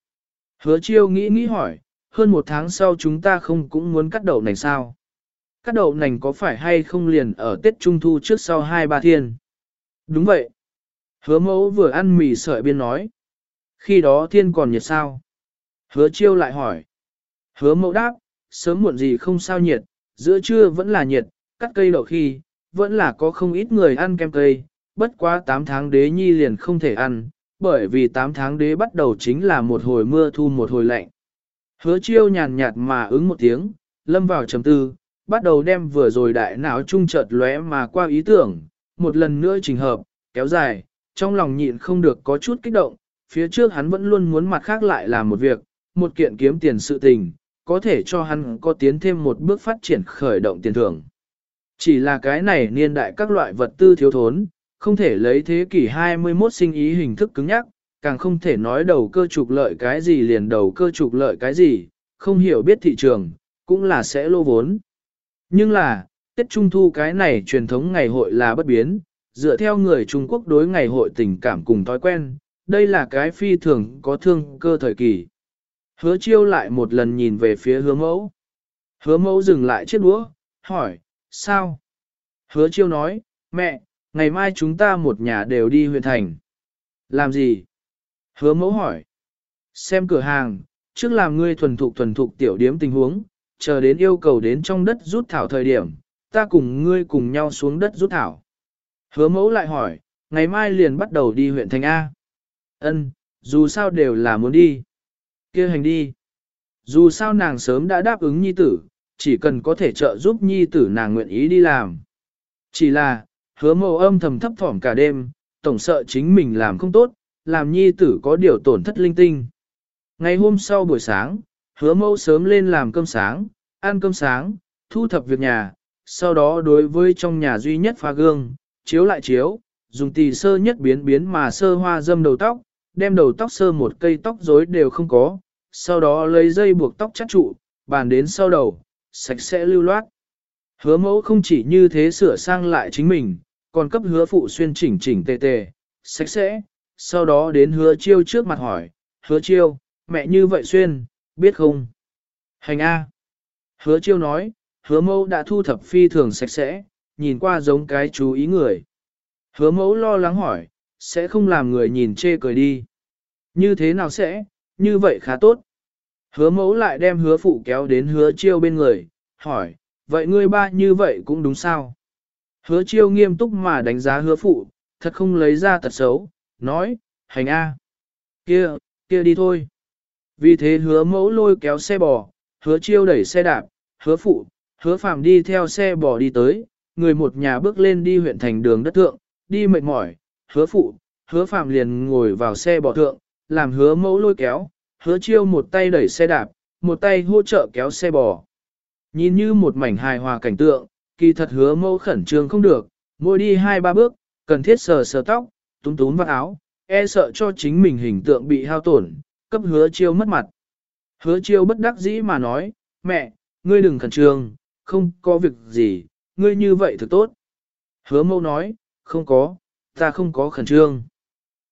Hứa chiêu nghĩ nghĩ hỏi, hơn một tháng sau chúng ta không cũng muốn cắt đậu nành sao? Cắt đậu nành có phải hay không liền ở Tết Trung Thu trước sau hai ba thiên? Đúng vậy. Hứa mẫu vừa ăn mì sợi biên nói. Khi đó thiên còn nhiệt sao? Hứa chiêu lại hỏi. Hứa mẫu đáp, sớm muộn gì không sao nhiệt, giữa trưa vẫn là nhiệt, cắt cây đậu khi, vẫn là có không ít người ăn kem cây, bất quá 8 tháng đế nhi liền không thể ăn, bởi vì 8 tháng đế bắt đầu chính là một hồi mưa thu một hồi lạnh. Hứa chiêu nhàn nhạt mà ứng một tiếng, lâm vào trầm tư, bắt đầu đem vừa rồi đại não trung chợt lóe mà qua ý tưởng, một lần nữa trình hợp, kéo dài, trong lòng nhịn không được có chút kích động, phía trước hắn vẫn luôn muốn mặt khác lại làm một việc, một kiện kiếm tiền sự tình, có thể cho hắn có tiến thêm một bước phát triển khởi động tiền thưởng. Chỉ là cái này niên đại các loại vật tư thiếu thốn, không thể lấy thế kỷ 21 sinh ý hình thức cứng nhắc, càng không thể nói đầu cơ trục lợi cái gì liền đầu cơ trục lợi cái gì, không hiểu biết thị trường, cũng là sẽ lô vốn. Nhưng là, Tết Trung Thu cái này truyền thống ngày hội là bất biến, dựa theo người Trung Quốc đối ngày hội tình cảm cùng thói quen, đây là cái phi thường có thương cơ thời kỳ. Hứa chiêu lại một lần nhìn về phía hứa mẫu. Hứa mẫu dừng lại chiếc đũa, hỏi, sao? Hứa chiêu nói, mẹ, ngày mai chúng ta một nhà đều đi huyện thành. Làm gì? Hứa mẫu hỏi. Xem cửa hàng, trước làm ngươi thuần thục thuần thục tiểu điếm tình huống, chờ đến yêu cầu đến trong đất rút thảo thời điểm, ta cùng ngươi cùng nhau xuống đất rút thảo. Hứa mẫu lại hỏi, ngày mai liền bắt đầu đi huyện thành A. Ân, dù sao đều là muốn đi. kia hành đi. Dù sao nàng sớm đã đáp ứng nhi tử, chỉ cần có thể trợ giúp nhi tử nàng nguyện ý đi làm. Chỉ là, hứa mẫu âm thầm thấp thỏm cả đêm, tổng sợ chính mình làm không tốt, làm nhi tử có điều tổn thất linh tinh. Ngày hôm sau buổi sáng, hứa mẫu sớm lên làm cơm sáng, ăn cơm sáng, thu thập việc nhà, sau đó đối với trong nhà duy nhất pha gương, chiếu lại chiếu, dùng tì sơ nhất biến biến mà sơ hoa dâm đầu tóc, đem đầu tóc sơ một cây tóc rối đều không có, sau đó lấy dây buộc tóc chắt trụ, bàn đến sau đầu, sạch sẽ lưu loát. Hứa mẫu không chỉ như thế sửa sang lại chính mình, còn cấp hứa phụ xuyên chỉnh chỉnh tề tề, sạch sẽ, sau đó đến hứa chiêu trước mặt hỏi, hứa chiêu, mẹ như vậy xuyên, biết không? Hành A. Hứa chiêu nói, hứa mẫu đã thu thập phi thường sạch sẽ, nhìn qua giống cái chú ý người. Hứa mẫu lo lắng hỏi, sẽ không làm người nhìn chê cười đi. Như thế nào sẽ, như vậy khá tốt. Hứa mẫu lại đem hứa phụ kéo đến hứa chiêu bên người, hỏi, vậy ngươi ba như vậy cũng đúng sao? Hứa chiêu nghiêm túc mà đánh giá hứa phụ, thật không lấy ra tật xấu, nói, hành a, kia, kia đi thôi. Vì thế hứa mẫu lôi kéo xe bò, hứa chiêu đẩy xe đạp, hứa phụ, hứa phạm đi theo xe bò đi tới, người một nhà bước lên đi huyện thành đường đất thượng, đi mệt mỏi, hứa phụ, hứa phạm liền ngồi vào xe bò thượng, làm hứa mẫu lôi kéo, hứa chiêu một tay đẩy xe đạp, một tay hỗ trợ kéo xe bò. Nhìn như một mảnh hài hòa cảnh tượng, kỳ thật hứa mẫu khẩn trương không được, mỗi đi hai ba bước, cần thiết sờ sờ tóc, túm túm vào áo, e sợ cho chính mình hình tượng bị hao tổn, cấp hứa chiêu mất mặt. Hứa chiêu bất đắc dĩ mà nói, mẹ, ngươi đừng khẩn trương, không có việc gì, ngươi như vậy thực tốt. Hứa mẫu nói, không có, ta không có khẩn trương.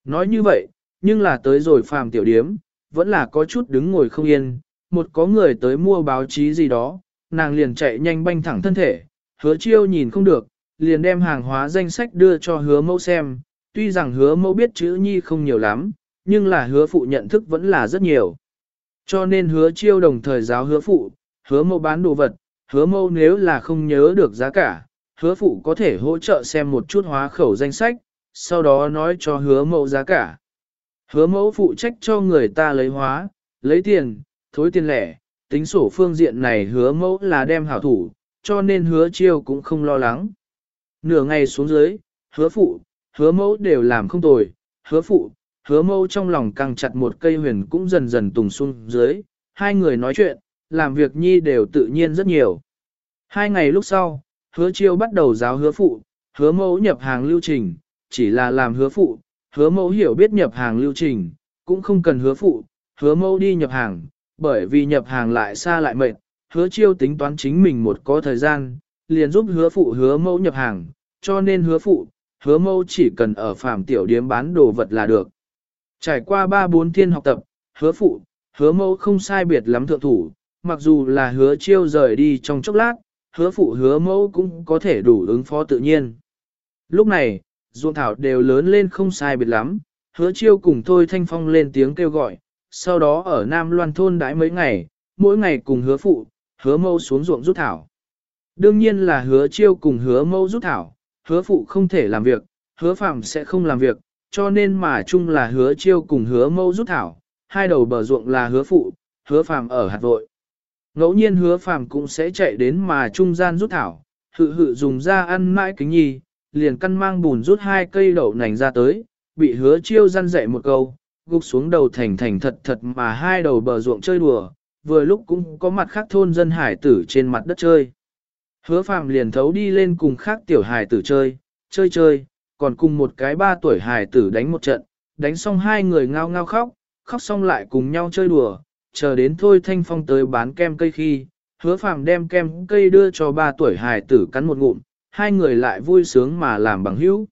Nói như vậy, nhưng là tới rồi phàm tiểu điếm, vẫn là có chút đứng ngồi không yên, một có người tới mua báo chí gì đó, nàng liền chạy nhanh banh thẳng thân thể, hứa chiêu nhìn không được, liền đem hàng hóa danh sách đưa cho hứa mẫu xem, tuy rằng hứa mẫu biết chữ nhi không nhiều lắm, nhưng là hứa phụ nhận thức vẫn là rất nhiều. Cho nên hứa chiêu đồng thời giáo hứa phụ, hứa mẫu bán đồ vật, hứa mẫu nếu là không nhớ được giá cả, hứa phụ có thể hỗ trợ xem một chút hóa khẩu danh sách, sau đó nói cho hứa mẫu giá cả. Hứa mẫu phụ trách cho người ta lấy hóa, lấy tiền, thối tiền lẻ, tính sổ phương diện này hứa mẫu là đem hảo thủ, cho nên hứa chiêu cũng không lo lắng. Nửa ngày xuống dưới, hứa phụ, hứa mẫu đều làm không tồi, hứa phụ, hứa mẫu trong lòng căng chặt một cây huyền cũng dần dần tùng xuống dưới, hai người nói chuyện, làm việc nhi đều tự nhiên rất nhiều. Hai ngày lúc sau, hứa chiêu bắt đầu giáo hứa phụ, hứa mẫu nhập hàng lưu trình, chỉ là làm hứa phụ, hứa mẫu hiểu biết nhập hàng lưu trình, cũng không cần hứa phụ, hứa mẫu đi nhập hàng, bởi vì nhập hàng lại xa lại mệt, hứa chiêu tính toán chính mình một có thời gian, liền giúp hứa phụ hứa mẫu nhập hàng, cho nên hứa phụ, hứa mẫu chỉ cần ở phạm tiểu điếm bán đồ vật là được. Trải qua 3-4 thiên học tập, hứa phụ, hứa mẫu không sai biệt lắm thượng thủ, mặc dù là hứa chiêu rời đi trong chốc lát, hứa phụ hứa mẫu cũng có thể đủ ứng phó tự nhiên. Lúc này, ruộng thảo đều lớn lên không sai biệt lắm, hứa chiêu cùng thôi thanh phong lên tiếng kêu gọi, sau đó ở Nam Loan thôn đãi mấy ngày, mỗi ngày cùng hứa phụ, hứa mâu xuống ruộng rút thảo. Đương nhiên là hứa chiêu cùng hứa mâu rút thảo, hứa phụ không thể làm việc, hứa phạm sẽ không làm việc, cho nên mà chung là hứa chiêu cùng hứa mâu rút thảo, hai đầu bờ ruộng là hứa phụ, hứa phạm ở hạt vội. Ngẫu nhiên hứa phạm cũng sẽ chạy đến mà trung gian rút thảo, hự hự dùng ra ăn mãi kính nhi, liền căn mang bùn rút hai cây đậu nành ra tới, bị hứa chiêu răn dạy một câu, gục xuống đầu thành thành thật thật mà hai đầu bờ ruộng chơi đùa, vừa lúc cũng có mặt khác thôn dân hải tử trên mặt đất chơi. Hứa phạm liền thấu đi lên cùng khác tiểu hải tử chơi, chơi chơi, còn cùng một cái ba tuổi hải tử đánh một trận, đánh xong hai người ngao ngao khóc, khóc xong lại cùng nhau chơi đùa, chờ đến thôi thanh phong tới bán kem cây khi, hứa phạm đem kem cây đưa cho ba tuổi hải tử cắn một ngụm, hai người lại vui sướng mà làm bằng hữu.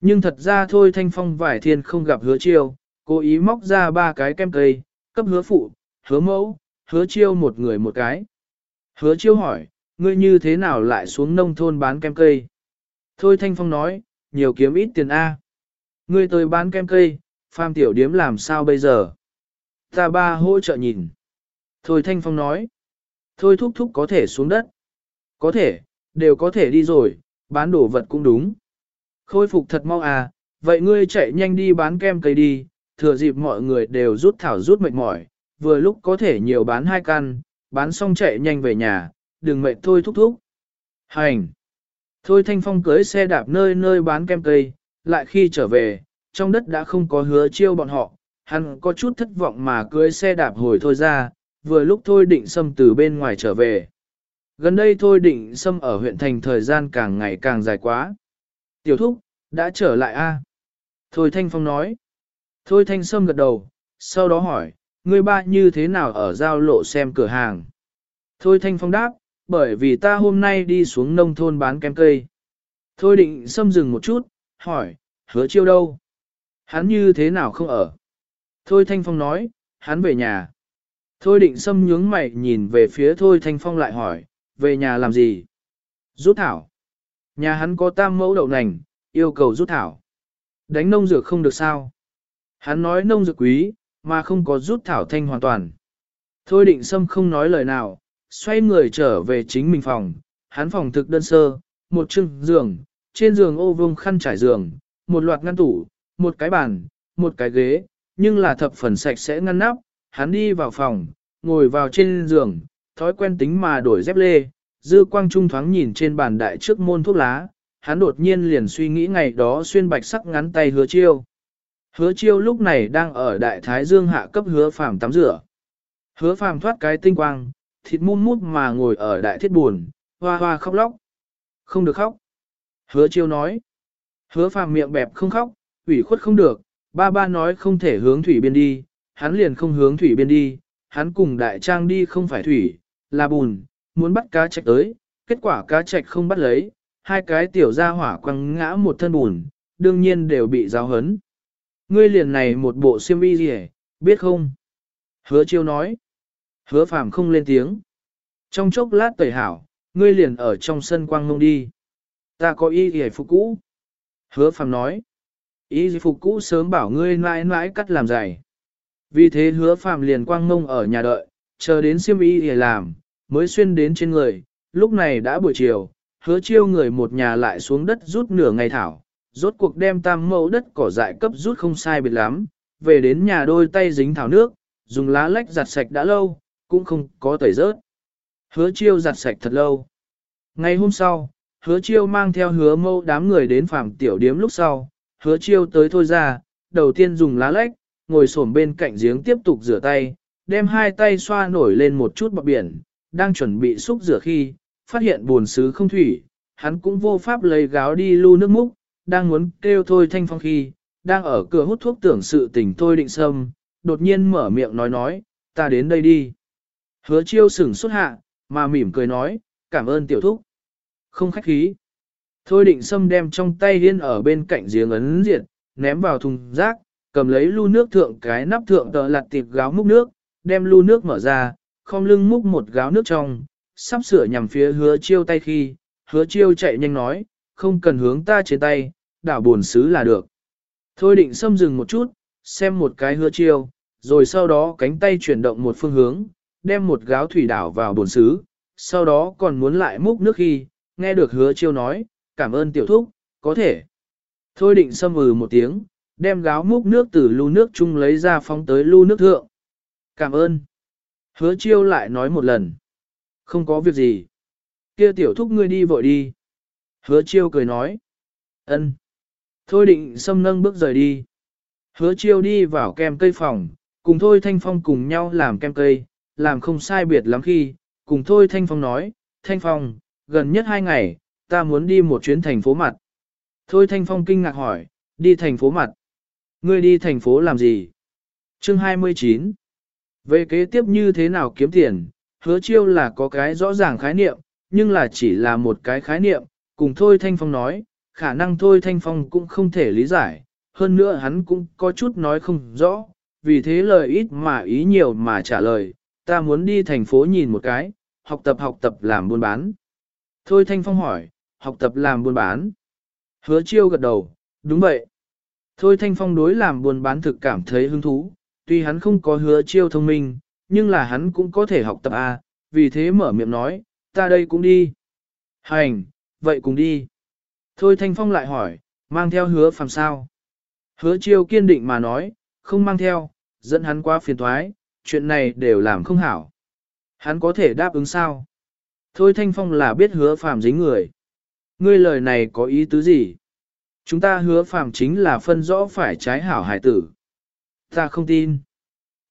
Nhưng thật ra thôi thanh phong vải thiên không gặp hứa chiêu, cố ý móc ra ba cái kem cây, cấp hứa phụ, hứa mẫu, hứa chiêu một người một cái. Hứa chiêu hỏi, ngươi như thế nào lại xuống nông thôn bán kem cây? Thôi thanh phong nói, nhiều kiếm ít tiền A. Ngươi tới bán kem cây, pham tiểu điếm làm sao bây giờ? Ta ba hỗ trợ nhìn. Thôi thanh phong nói, thôi thúc thúc có thể xuống đất. Có thể, đều có thể đi rồi, bán đồ vật cũng đúng. Khôi phục thật mau à, vậy ngươi chạy nhanh đi bán kem cây đi, thừa dịp mọi người đều rút thảo rút mệt mỏi, vừa lúc có thể nhiều bán hai căn, bán xong chạy nhanh về nhà, đừng mệt thôi thúc thúc. Hành! Thôi Thanh Phong cưới xe đạp nơi nơi bán kem cây, lại khi trở về, trong đất đã không có hứa chiêu bọn họ, hắn có chút thất vọng mà cưới xe đạp hồi thôi ra, vừa lúc thôi định xâm từ bên ngoài trở về. Gần đây thôi định xâm ở huyện thành thời gian càng ngày càng dài quá. Tiểu thúc, đã trở lại a Thôi Thanh Phong nói. Thôi Thanh Sâm gật đầu, sau đó hỏi, ngươi ba như thế nào ở giao lộ xem cửa hàng? Thôi Thanh Phong đáp, bởi vì ta hôm nay đi xuống nông thôn bán kem cây. Thôi định Sâm dừng một chút, hỏi, hứa chiêu đâu? Hắn như thế nào không ở? Thôi Thanh Phong nói, hắn về nhà. Thôi định Sâm nhướng mày nhìn về phía Thôi Thanh Phong lại hỏi, về nhà làm gì? Rút thảo. Nhà hắn có tam mẫu đậu nành, yêu cầu rút thảo. Đánh nông dược không được sao? Hắn nói nông dược quý, mà không có rút thảo thanh hoàn toàn. Thôi định sâm không nói lời nào, xoay người trở về chính mình phòng, hắn phòng thực đơn sơ, một chưng giường, trên giường ô vương khăn trải giường, một loạt ngăn tủ, một cái bàn, một cái ghế, nhưng là thập phần sạch sẽ ngăn nắp, hắn đi vào phòng, ngồi vào trên giường, thói quen tính mà đổi dép lê, dư quang trung thoáng nhìn trên bàn đại trước môn thuốc lá, hắn đột nhiên liền suy nghĩ ngày đó xuyên bạch sắc ngắn tay hứa chiêu. Hứa chiêu lúc này đang ở đại thái dương hạ cấp hứa phàm tắm rửa. Hứa phàm thoát cái tinh quang, thịt mum mút mà ngồi ở đại thiết buồn, hoa hoa khóc lóc. Không được khóc. Hứa chiêu nói. Hứa phàm miệng bẹp không khóc, ủy khuất không được, ba ba nói không thể hướng thủy biên đi, hắn liền không hướng thủy biên đi, hắn cùng đại trang đi không phải thủy, là bùn, muốn bắt cá trạch tới, kết quả cá trạch không bắt lấy, hai cái tiểu ra hỏa quăng ngã một thân bùn, đương nhiên đều bị giáo hấn. Ngươi liền này một bộ xiêm y gì biết không? Hứa chiêu nói. Hứa phàm không lên tiếng. Trong chốc lát tẩy hảo, ngươi liền ở trong sân quang ngông đi. Ta có y gì phục cũ. Hứa phàm nói. Y gì phục cũ sớm bảo ngươi mãi mãi cắt làm dày. Vì thế hứa phàm liền quang ngông ở nhà đợi, chờ đến xiêm y để làm, mới xuyên đến trên người. Lúc này đã buổi chiều, hứa chiêu người một nhà lại xuống đất rút nửa ngày thảo, rốt cuộc đem tam mẫu đất cỏ dại cấp rút không sai biệt lắm, về đến nhà đôi tay dính thảo nước, dùng lá lách giặt sạch đã lâu, cũng không có tẩy rớt. Hứa chiêu giặt sạch thật lâu. Ngày hôm sau, hứa chiêu mang theo hứa mâu đám người đến phạm tiểu điếm lúc sau, hứa chiêu tới thôi ra, đầu tiên dùng lá lách, ngồi xổm bên cạnh giếng tiếp tục rửa tay, đem hai tay xoa nổi lên một chút bọc biển, đang chuẩn bị xúc rửa khi, phát hiện buồn xứ không thủy, hắn cũng vô pháp lấy gáo đi lưu nước múc, đang muốn kêu thôi thanh phong khi, đang ở cửa hút thuốc tưởng sự tình thôi định sâm, đột nhiên mở miệng nói nói, ta đến đây đi. Hứa chiêu sửng xuất hạ, mà mỉm cười nói, cảm ơn tiểu thúc. Không khách khí. Thôi định sâm đem trong tay liên ở bên cạnh giếng ấn diệt, ném vào thùng rác, cầm lấy lu nước thượng cái nắp thượng tờ lặt tiệp gáo múc nước, đem lu nước mở ra, không lưng múc một gáo nước trong, sắp sửa nhằm phía hứa chiêu tay khi, hứa chiêu chạy nhanh nói, không cần hướng ta trên tay, đảo buồn xứ là được. Thôi định xâm dừng một chút, xem một cái hứa chiêu, rồi sau đó cánh tay chuyển động một phương hướng, đem một gáo thủy đảo vào buồn xứ, sau đó còn muốn lại múc nước khi, nghe được hứa chiêu nói, cảm ơn tiểu thúc, có thể. Thôi định xâm ừ một tiếng, đem gáo múc nước từ lu nước chung lấy ra phóng tới lu nước thượng. Cảm ơn. Hứa chiêu lại nói một lần. Không có việc gì. Kia tiểu thúc ngươi đi vội đi. Hứa chiêu cười nói. ân. Thôi định xâm nâng bước rời đi. Hứa chiêu đi vào kem cây phòng, cùng Thôi Thanh Phong cùng nhau làm kem cây, làm không sai biệt lắm khi, cùng Thôi Thanh Phong nói, Thanh Phong, gần nhất hai ngày, ta muốn đi một chuyến thành phố mặt. Thôi Thanh Phong kinh ngạc hỏi, đi thành phố mặt. Ngươi đi thành phố làm gì? Chương 29 về kế tiếp như thế nào kiếm tiền, hứa chiêu là có cái rõ ràng khái niệm, nhưng là chỉ là một cái khái niệm, cùng Thôi Thanh Phong nói, khả năng Thôi Thanh Phong cũng không thể lý giải, hơn nữa hắn cũng có chút nói không rõ, vì thế lời ít mà ý nhiều mà trả lời, ta muốn đi thành phố nhìn một cái, học tập học tập làm buôn bán. Thôi Thanh Phong hỏi, học tập làm buôn bán. Hứa chiêu gật đầu, đúng vậy. Thôi Thanh Phong đối làm buôn bán thực cảm thấy hứng thú, tuy hắn không có hứa chiêu thông minh, nhưng là hắn cũng có thể học tập A, vì thế mở miệng nói, ta đây cũng đi. Hành, vậy cùng đi. Thôi Thanh Phong lại hỏi, mang theo hứa phàm sao? Hứa chiêu kiên định mà nói, không mang theo, dẫn hắn qua phiền toái, chuyện này đều làm không hảo. Hắn có thể đáp ứng sao? Thôi Thanh Phong là biết hứa phàm dính người. Ngươi lời này có ý tứ gì? Chúng ta hứa phàm chính là phân rõ phải trái hảo hải tử. Ta không tin.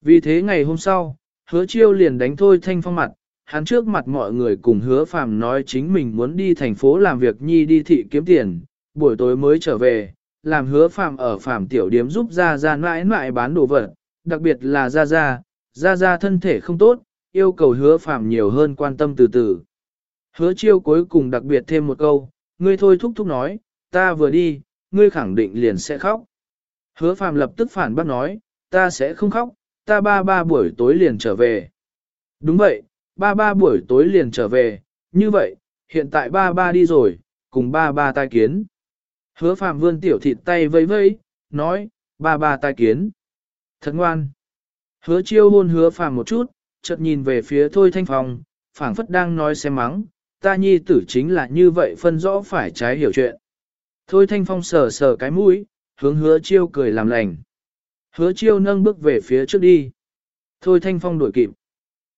Vì thế ngày hôm sau, hứa chiêu liền đánh Thôi Thanh Phong mặt, hắn trước mặt mọi người cùng hứa phàm nói chính mình muốn đi thành phố làm việc nhi đi thị kiếm tiền, buổi tối mới trở về, làm hứa phàm ở phàm tiểu điếm giúp ra ra mãi mãi bán đồ vật, đặc biệt là ra ra, ra ra thân thể không tốt, yêu cầu hứa phàm nhiều hơn quan tâm từ từ. Hứa chiêu cuối cùng đặc biệt thêm một câu, ngươi thôi thúc thúc nói, ta vừa đi, ngươi khẳng định liền sẽ khóc. Hứa phàm lập tức phản bác nói, ta sẽ không khóc, ta ba ba buổi tối liền trở về. Đúng vậy, ba ba buổi tối liền trở về, như vậy, hiện tại ba ba đi rồi, cùng ba ba tai kiến. Hứa phạm vươn tiểu thịt tay vây vây, nói, ba ba tai kiến. Thật ngoan. Hứa chiêu hôn hứa phạm một chút, chợt nhìn về phía Thôi Thanh Phong, phảng phất đang nói xem mắng, ta nhi tử chính là như vậy phân rõ phải trái hiểu chuyện. Thôi Thanh Phong sờ sờ cái mũi, hướng hứa chiêu cười làm lành. Hứa chiêu nâng bước về phía trước đi. Thôi Thanh Phong đuổi kịp.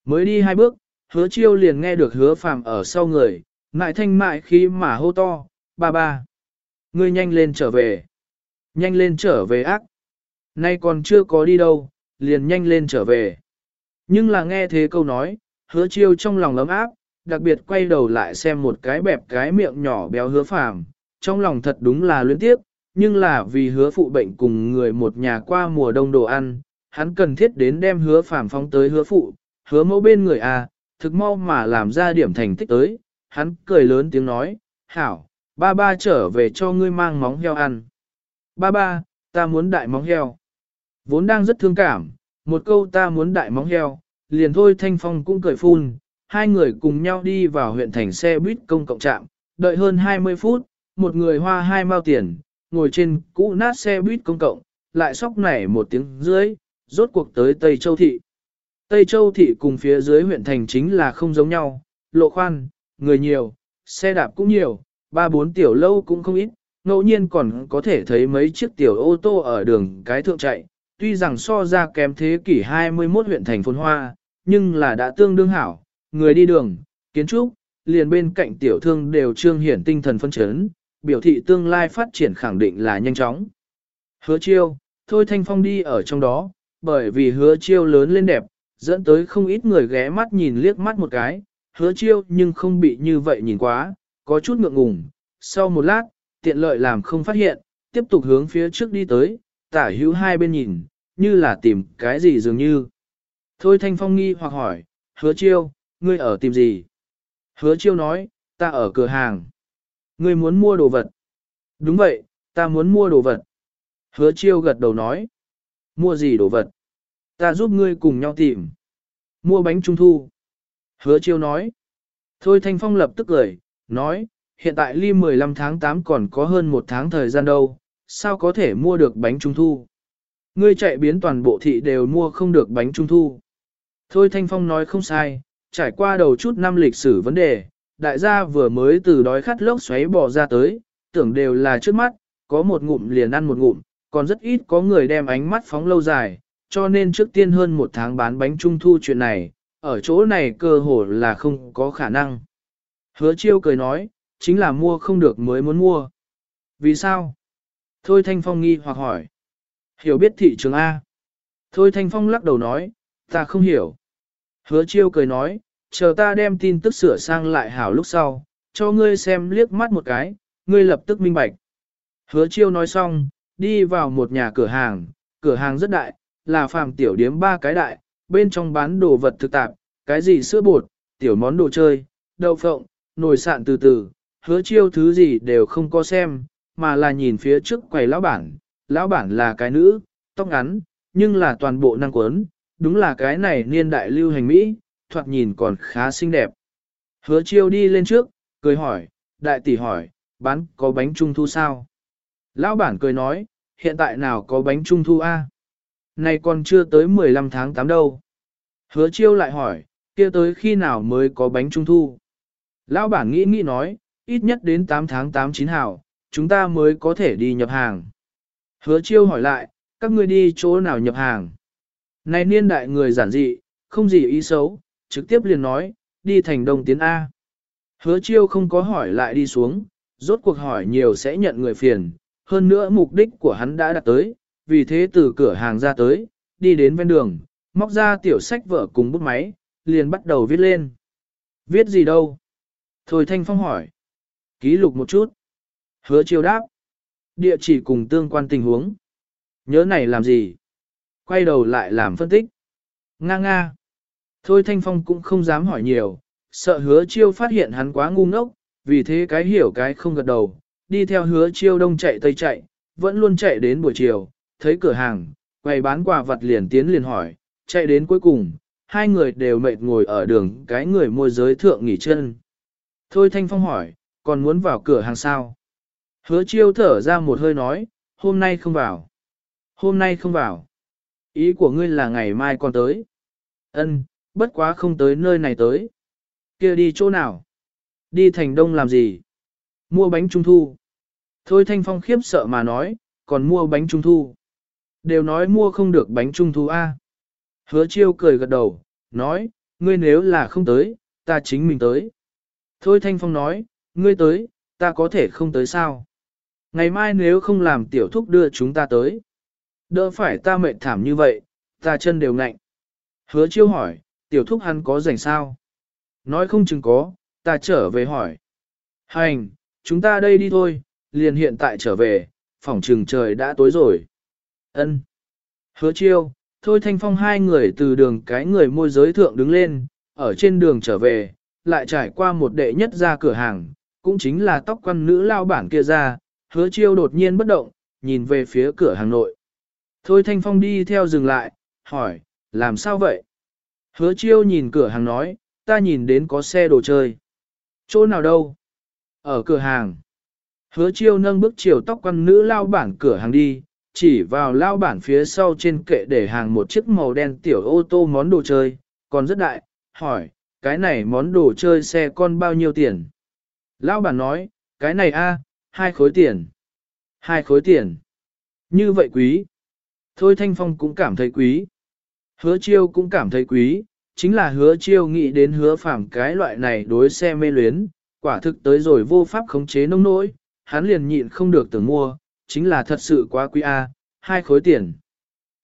Mới đi hai bước, hứa chiêu liền nghe được hứa phàm ở sau người, mại thanh mại khí mà hô to, ba ba. Ngươi nhanh lên trở về. Nhanh lên trở về ác. Nay còn chưa có đi đâu, liền nhanh lên trở về. Nhưng là nghe thế câu nói, hứa chiêu trong lòng lấm áp, đặc biệt quay đầu lại xem một cái bẹp cái miệng nhỏ béo hứa phàm, trong lòng thật đúng là luyến tiếc, nhưng là vì hứa phụ bệnh cùng người một nhà qua mùa đông đồ ăn, hắn cần thiết đến đem hứa phàm phóng tới hứa phụ, hứa mẫu bên người à, thực mau mà làm ra điểm thành tích tới, hắn cười lớn tiếng nói, hảo, ba ba trở về cho ngươi mang móng heo ăn. Ba ba, ta muốn đại móng heo. Vốn đang rất thương cảm, một câu ta muốn đại móng heo, liền thôi Thanh Phong cũng cười phun, hai người cùng nhau đi vào huyện thành xe buýt công cộng trạm, đợi hơn 20 phút, một người hoa hai mao tiền, ngồi trên cũ nát xe buýt công cộng, lại sóc nảy một tiếng dưới, rốt cuộc tới Tây Châu Thị. Tây Châu Thị cùng phía dưới huyện thành chính là không giống nhau, lộ khoan, người nhiều, xe đạp cũng nhiều, ba bốn tiểu lâu cũng không ít, ngẫu nhiên còn có thể thấy mấy chiếc tiểu ô tô ở đường cái thượng chạy, tuy rằng so ra kém thế kỷ 21 huyện thành phồn hoa, nhưng là đã tương đương hảo, người đi đường, kiến trúc, liền bên cạnh tiểu thương đều trương hiển tinh thần phân chấn, biểu thị tương lai phát triển khẳng định là nhanh chóng. Hứa chiêu, thôi thanh phong đi ở trong đó, bởi vì hứa chiêu lớn lên đẹp, dẫn tới không ít người ghé mắt nhìn liếc mắt một cái, hứa chiêu nhưng không bị như vậy nhìn quá, có chút ngượng ngùng. Sau một lát, tiện lợi làm không phát hiện, tiếp tục hướng phía trước đi tới, tả hữu hai bên nhìn, như là tìm cái gì dường như. Thôi thanh phong nghi hoặc hỏi, hứa chiêu, ngươi ở tìm gì? Hứa chiêu nói, ta ở cửa hàng. Ngươi muốn mua đồ vật. Đúng vậy, ta muốn mua đồ vật. Hứa chiêu gật đầu nói. Mua gì đồ vật? Ta giúp ngươi cùng nhau tìm. Mua bánh trung thu. Hứa chiêu nói. Thôi Thanh Phong lập tức cười, nói, hiện tại ly 15 tháng 8 còn có hơn một tháng thời gian đâu, sao có thể mua được bánh trung thu? Ngươi chạy biến toàn bộ thị đều mua không được bánh trung thu. Thôi Thanh Phong nói không sai, trải qua đầu chút năm lịch sử vấn đề, đại gia vừa mới từ đói khát lốc xoáy bỏ ra tới, tưởng đều là trước mắt, có một ngụm liền ăn một ngụm, còn rất ít có người đem ánh mắt phóng lâu dài, cho nên trước tiên hơn một tháng bán bánh trung thu chuyện này, ở chỗ này cơ hồ là không có khả năng. Hứa chiêu cười nói, chính là mua không được mới muốn mua. Vì sao? Thôi Thanh Phong nghi hoặc hỏi. Hiểu biết thị trường A. Thôi Thanh Phong lắc đầu nói, ta không hiểu. Hứa chiêu cười nói, chờ ta đem tin tức sửa sang lại hảo lúc sau, cho ngươi xem liếc mắt một cái, ngươi lập tức minh bạch. Hứa chiêu nói xong, đi vào một nhà cửa hàng, cửa hàng rất đại, là phàm tiểu điếm ba cái đại, bên trong bán đồ vật thực tạp, cái gì sữa bột, tiểu món đồ chơi, đậu phộng, nồi sạn từ từ, hứa chiêu thứ gì đều không có xem, mà là nhìn phía trước quầy lão bản, lão bản là cái nữ, tóc ngắn, nhưng là toàn bộ năng quấn, đúng là cái này niên đại lưu hành Mỹ, thoạt nhìn còn khá xinh đẹp. Hứa chiêu đi lên trước, cười hỏi, đại tỷ hỏi, bán có bánh trung thu sao? Lão bản cười nói, hiện tại nào có bánh trung thu a? Này còn chưa tới 15 tháng 8 đâu. Hứa chiêu lại hỏi, kia tới khi nào mới có bánh trung thu? Lão bản nghĩ nghĩ nói, ít nhất đến 8 tháng 8 chín hảo, chúng ta mới có thể đi nhập hàng. Hứa chiêu hỏi lại, các ngươi đi chỗ nào nhập hàng? Này niên đại người giản dị, không gì ý xấu, trực tiếp liền nói, đi thành đông tiến A. Hứa chiêu không có hỏi lại đi xuống, rốt cuộc hỏi nhiều sẽ nhận người phiền, hơn nữa mục đích của hắn đã đạt tới, vì thế từ cửa hàng ra tới, đi đến ven đường, móc ra tiểu sách vở cùng bút máy, liền bắt đầu viết lên. Viết gì đâu? Thôi Thanh Phong hỏi. Ký lục một chút. Hứa chiêu đáp. Địa chỉ cùng tương quan tình huống. Nhớ này làm gì? Quay đầu lại làm phân tích. Nga nga. Thôi Thanh Phong cũng không dám hỏi nhiều, sợ hứa chiêu phát hiện hắn quá ngu ngốc, vì thế cái hiểu cái không gật đầu, đi theo hứa chiêu đông chạy tây chạy, vẫn luôn chạy đến buổi chiều, thấy cửa hàng, quầy bán quà vật liền tiến liền hỏi, chạy đến cuối cùng, hai người đều mệt ngồi ở đường cái người môi giới thượng nghỉ chân. Thôi Thanh Phong hỏi, còn muốn vào cửa hàng sao? Hứa chiêu thở ra một hơi nói, hôm nay không vào. Hôm nay không vào. Ý của ngươi là ngày mai còn tới. Ân, bất quá không tới nơi này tới. kia đi chỗ nào? Đi thành đông làm gì? Mua bánh trung thu. Thôi Thanh Phong khiếp sợ mà nói, còn mua bánh trung thu. Đều nói mua không được bánh trung thu a. Hứa chiêu cười gật đầu, nói, ngươi nếu là không tới, ta chính mình tới. Thôi Thanh Phong nói, ngươi tới, ta có thể không tới sao? Ngày mai nếu không làm tiểu thúc đưa chúng ta tới. Đỡ phải ta mệt thảm như vậy, ta chân đều ngạnh. Hứa chiêu hỏi, tiểu thúc hắn có rảnh sao? Nói không chừng có, ta trở về hỏi. Hành, chúng ta đây đi thôi, liền hiện tại trở về, phòng trường trời đã tối rồi. Ân. Hứa chiêu, thôi thanh phong hai người từ đường cái người môi giới thượng đứng lên, ở trên đường trở về, lại trải qua một đệ nhất ra cửa hàng, cũng chính là tóc quan nữ lao bản kia ra, hứa chiêu đột nhiên bất động, nhìn về phía cửa hàng nội. Thôi thanh phong đi theo dừng lại, hỏi, làm sao vậy? Hứa chiêu nhìn cửa hàng nói, ta nhìn đến có xe đồ chơi. Chỗ nào đâu? Ở cửa hàng. Hứa chiêu nâng bước chiều tóc quan nữ lao bản cửa hàng đi, chỉ vào lao bản phía sau trên kệ để hàng một chiếc màu đen tiểu ô tô món đồ chơi, còn rất đại, hỏi, cái này món đồ chơi xe con bao nhiêu tiền? Lao bản nói, cái này a, hai khối tiền. Hai khối tiền. Như vậy quý. Thôi Thanh Phong cũng cảm thấy quý. Hứa chiêu cũng cảm thấy quý, chính là hứa chiêu nghĩ đến hứa phạm cái loại này đối xe mê luyến, quả thực tới rồi vô pháp khống chế nông nỗi, hắn liền nhịn không được tưởng mua, chính là thật sự quá quý a, hai khối tiền.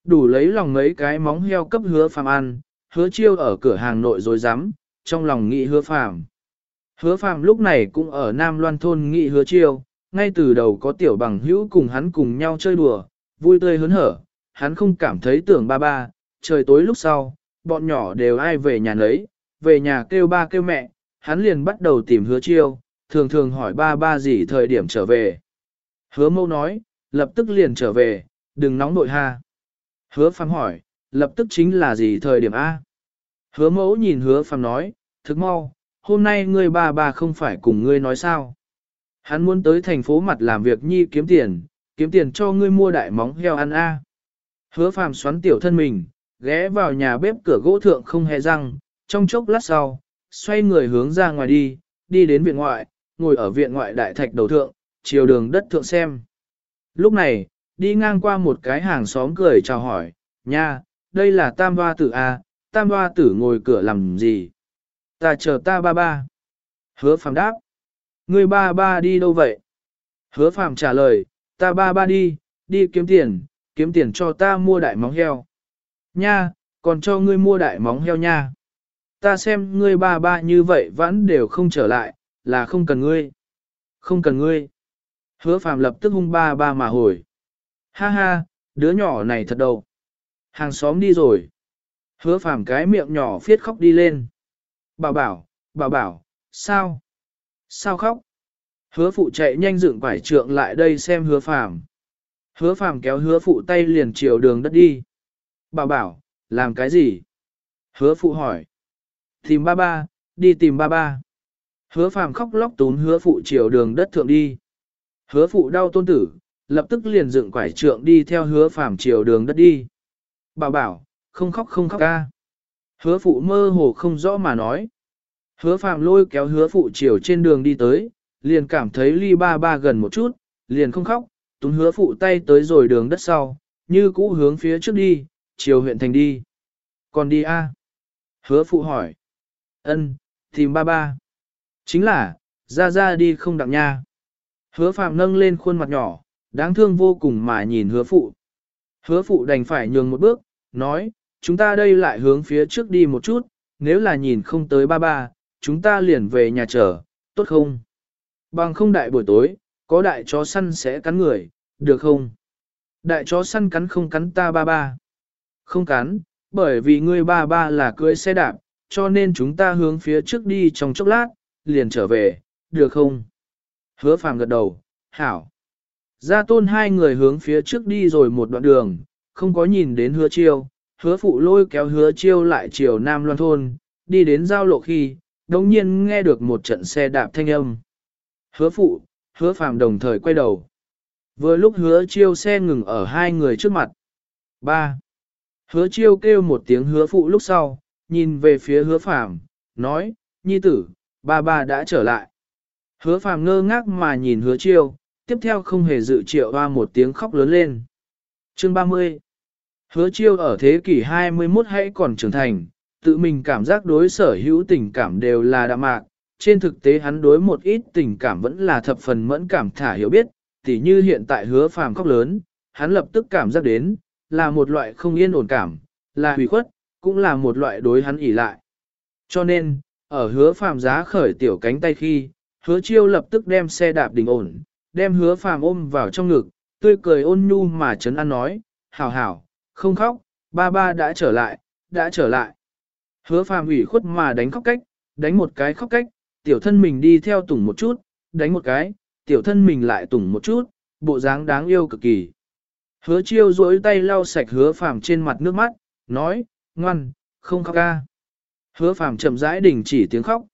Đủ lấy lòng mấy cái móng heo cấp hứa Phạm ăn, hứa chiêu ở cửa hàng nội rồi dám, trong lòng nghĩ hứa Phạm. Hứa Phạm lúc này cũng ở Nam Loan thôn nghĩ hứa chiêu, ngay từ đầu có tiểu bằng hữu cùng hắn cùng nhau chơi đùa, vui tươi hớn hở, hắn không cảm thấy tưởng ba ba, trời tối lúc sau, bọn nhỏ đều ai về nhà lấy, về nhà kêu ba kêu mẹ, hắn liền bắt đầu tìm hứa chiêu, thường thường hỏi ba ba gì thời điểm trở về. Hứa mâu nói, lập tức liền trở về, đừng nóng nội ha. Hứa phàm hỏi, lập tức chính là gì thời điểm A? Hứa mẫu nhìn hứa phàm nói, thức mau, hôm nay ngươi ba ba không phải cùng ngươi nói sao. Hắn muốn tới thành phố mặt làm việc nhi kiếm tiền, kiếm tiền cho ngươi mua đại móng heo ăn A. Hứa phàm xoắn tiểu thân mình, ghé vào nhà bếp cửa gỗ thượng không hề răng, trong chốc lát sau, xoay người hướng ra ngoài đi, đi đến viện ngoại, ngồi ở viện ngoại đại thạch đầu thượng, chiều đường đất thượng xem. Lúc này, đi ngang qua một cái hàng xóm cười chào hỏi, nha, đây là tam hoa tử A, à, tam hoa tử ngồi cửa làm gì? Ta chờ ta ba ba. Hứa phàm đáp. Người ba ba đi đâu vậy? Hứa phàm trả lời, ta ba ba đi, đi kiếm tiền, kiếm tiền cho ta mua đại móng heo. Nha, còn cho ngươi mua đại móng heo nha. Ta xem ngươi ba ba như vậy vẫn đều không trở lại, là không cần ngươi. Không cần ngươi. Hứa phàm lập tức hung ba ba mà hồi. Ha ha, đứa nhỏ này thật đầu. Hàng xóm đi rồi. Hứa phàm cái miệng nhỏ phiết khóc đi lên. Bảo bảo, bảo bảo, sao? Sao khóc? Hứa phụ chạy nhanh dựng quải trượng lại đây xem hứa phàm. Hứa phàm kéo hứa phụ tay liền chiều đường đất đi. Bảo bảo, làm cái gì? Hứa phụ hỏi. Tìm ba ba, đi tìm ba ba. Hứa phàm khóc lóc tún hứa phụ chiều đường đất thượng đi. Hứa phụ đau tôn tử, lập tức liền dựng quải trượng đi theo hứa phàm chiều đường đất đi. Bảo bảo, không khóc không khóc ca. Hứa phụ mơ hồ không rõ mà nói. Hứa phàm lôi kéo hứa phụ chiều trên đường đi tới, liền cảm thấy ly ba ba gần một chút, liền không khóc, tốn hứa phụ tay tới rồi đường đất sau, như cũ hướng phía trước đi, chiều huyện thành đi. Còn đi a? Hứa phụ hỏi. Ân, tìm ba ba. Chính là, ra ra đi không đặng nha. Hứa phạm nâng lên khuôn mặt nhỏ, đáng thương vô cùng mà nhìn hứa phụ. Hứa phụ đành phải nhường một bước, nói, chúng ta đây lại hướng phía trước đi một chút, nếu là nhìn không tới ba ba, chúng ta liền về nhà chờ, tốt không? Bằng không đại buổi tối, có đại chó săn sẽ cắn người, được không? Đại chó săn cắn không cắn ta ba ba. Không cắn, bởi vì ngươi ba ba là cưỡi xe đạp, cho nên chúng ta hướng phía trước đi trong chốc lát, liền trở về, được không? Hứa phàm gật đầu, hảo. Gia tôn hai người hướng phía trước đi rồi một đoạn đường, không có nhìn đến hứa chiêu, hứa phụ lôi kéo hứa chiêu lại chiều Nam Loan Thôn, đi đến giao lộ khi, đồng nhiên nghe được một trận xe đạp thanh âm. Hứa phụ, hứa phàm đồng thời quay đầu. Vừa lúc hứa chiêu xe ngừng ở hai người trước mặt. 3. Hứa chiêu kêu một tiếng hứa phụ lúc sau, nhìn về phía hứa phàm, nói, nhi tử, ba ba đã trở lại. Hứa phàm ngơ ngác mà nhìn hứa chiêu, tiếp theo không hề dự triệu hoa một tiếng khóc lớn lên. Chương 30 Hứa chiêu ở thế kỷ 21 hãy còn trưởng thành, tự mình cảm giác đối sở hữu tình cảm đều là đạm mạc, trên thực tế hắn đối một ít tình cảm vẫn là thập phần mẫn cảm thả hiểu biết, tỉ như hiện tại hứa phàm khóc lớn, hắn lập tức cảm giác đến, là một loại không yên ổn cảm, là hủy khuất, cũng là một loại đối hắn ỉ lại. Cho nên, ở hứa phàm giá khởi tiểu cánh tay khi, hứa chiêu lập tức đem xe đạp đình ổn, đem hứa phàm ôm vào trong ngực, tươi cười ôn nhu mà chấn an nói, hảo hảo, không khóc, ba ba đã trở lại, đã trở lại. Hứa phàm ủy khuất mà đánh khóc cách, đánh một cái khóc cách, tiểu thân mình đi theo tủng một chút, đánh một cái, tiểu thân mình lại tủng một chút, bộ dáng đáng yêu cực kỳ. Hứa chiêu duỗi tay lau sạch hứa phàm trên mặt nước mắt, nói, ngoan, không khóc ca. Hứa phàm chậm rãi đình chỉ tiếng khóc.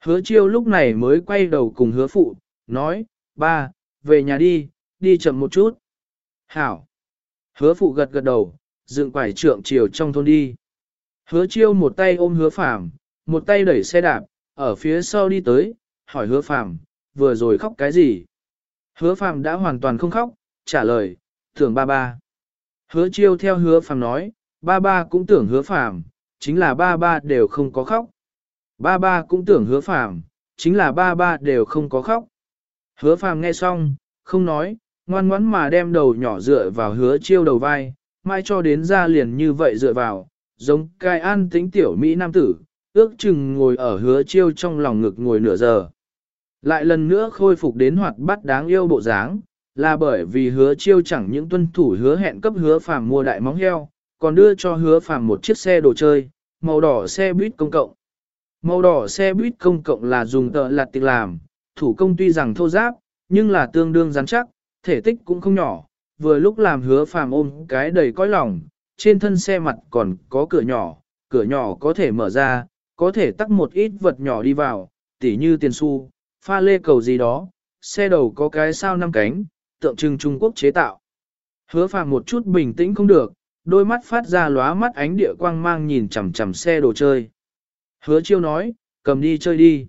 Hứa chiêu lúc này mới quay đầu cùng hứa phụ, nói, ba, về nhà đi, đi chậm một chút. Hảo. Hứa phụ gật gật đầu, dựng quải trượng chiều trong thôn đi. Hứa chiêu một tay ôm hứa phàm, một tay đẩy xe đạp, ở phía sau đi tới, hỏi hứa phàm, vừa rồi khóc cái gì? Hứa phàm đã hoàn toàn không khóc, trả lời, tưởng ba ba. Hứa chiêu theo hứa phàm nói, ba ba cũng tưởng hứa phàm, chính là ba ba đều không có khóc. Ba ba cũng tưởng hứa phàm, chính là ba ba đều không có khóc. Hứa phàm nghe xong, không nói, ngoan ngoãn mà đem đầu nhỏ dựa vào hứa chiêu đầu vai, mai cho đến ra liền như vậy dựa vào, giống cai an tính tiểu Mỹ nam tử, ước chừng ngồi ở hứa chiêu trong lòng ngực ngồi nửa giờ. Lại lần nữa khôi phục đến hoạt bát đáng yêu bộ dáng, là bởi vì hứa chiêu chẳng những tuân thủ hứa hẹn cấp hứa phàm mua đại móng heo, còn đưa cho hứa phàm một chiếc xe đồ chơi, màu đỏ xe buýt công cộng. Màu đỏ xe buýt công cộng là dùng tờ lạt tịch làm, thủ công tuy rằng thô giáp, nhưng là tương đương rắn chắc, thể tích cũng không nhỏ, vừa lúc làm hứa phàm ôm cái đầy cõi lòng, trên thân xe mặt còn có cửa nhỏ, cửa nhỏ có thể mở ra, có thể tắc một ít vật nhỏ đi vào, tỉ như tiền xu, pha lê cầu gì đó, xe đầu có cái sao năm cánh, tượng trưng Trung Quốc chế tạo. Hứa phàm một chút bình tĩnh không được, đôi mắt phát ra lóa mắt ánh địa quang mang nhìn chằm chằm xe đồ chơi. Hứa chiêu nói, cầm đi chơi đi.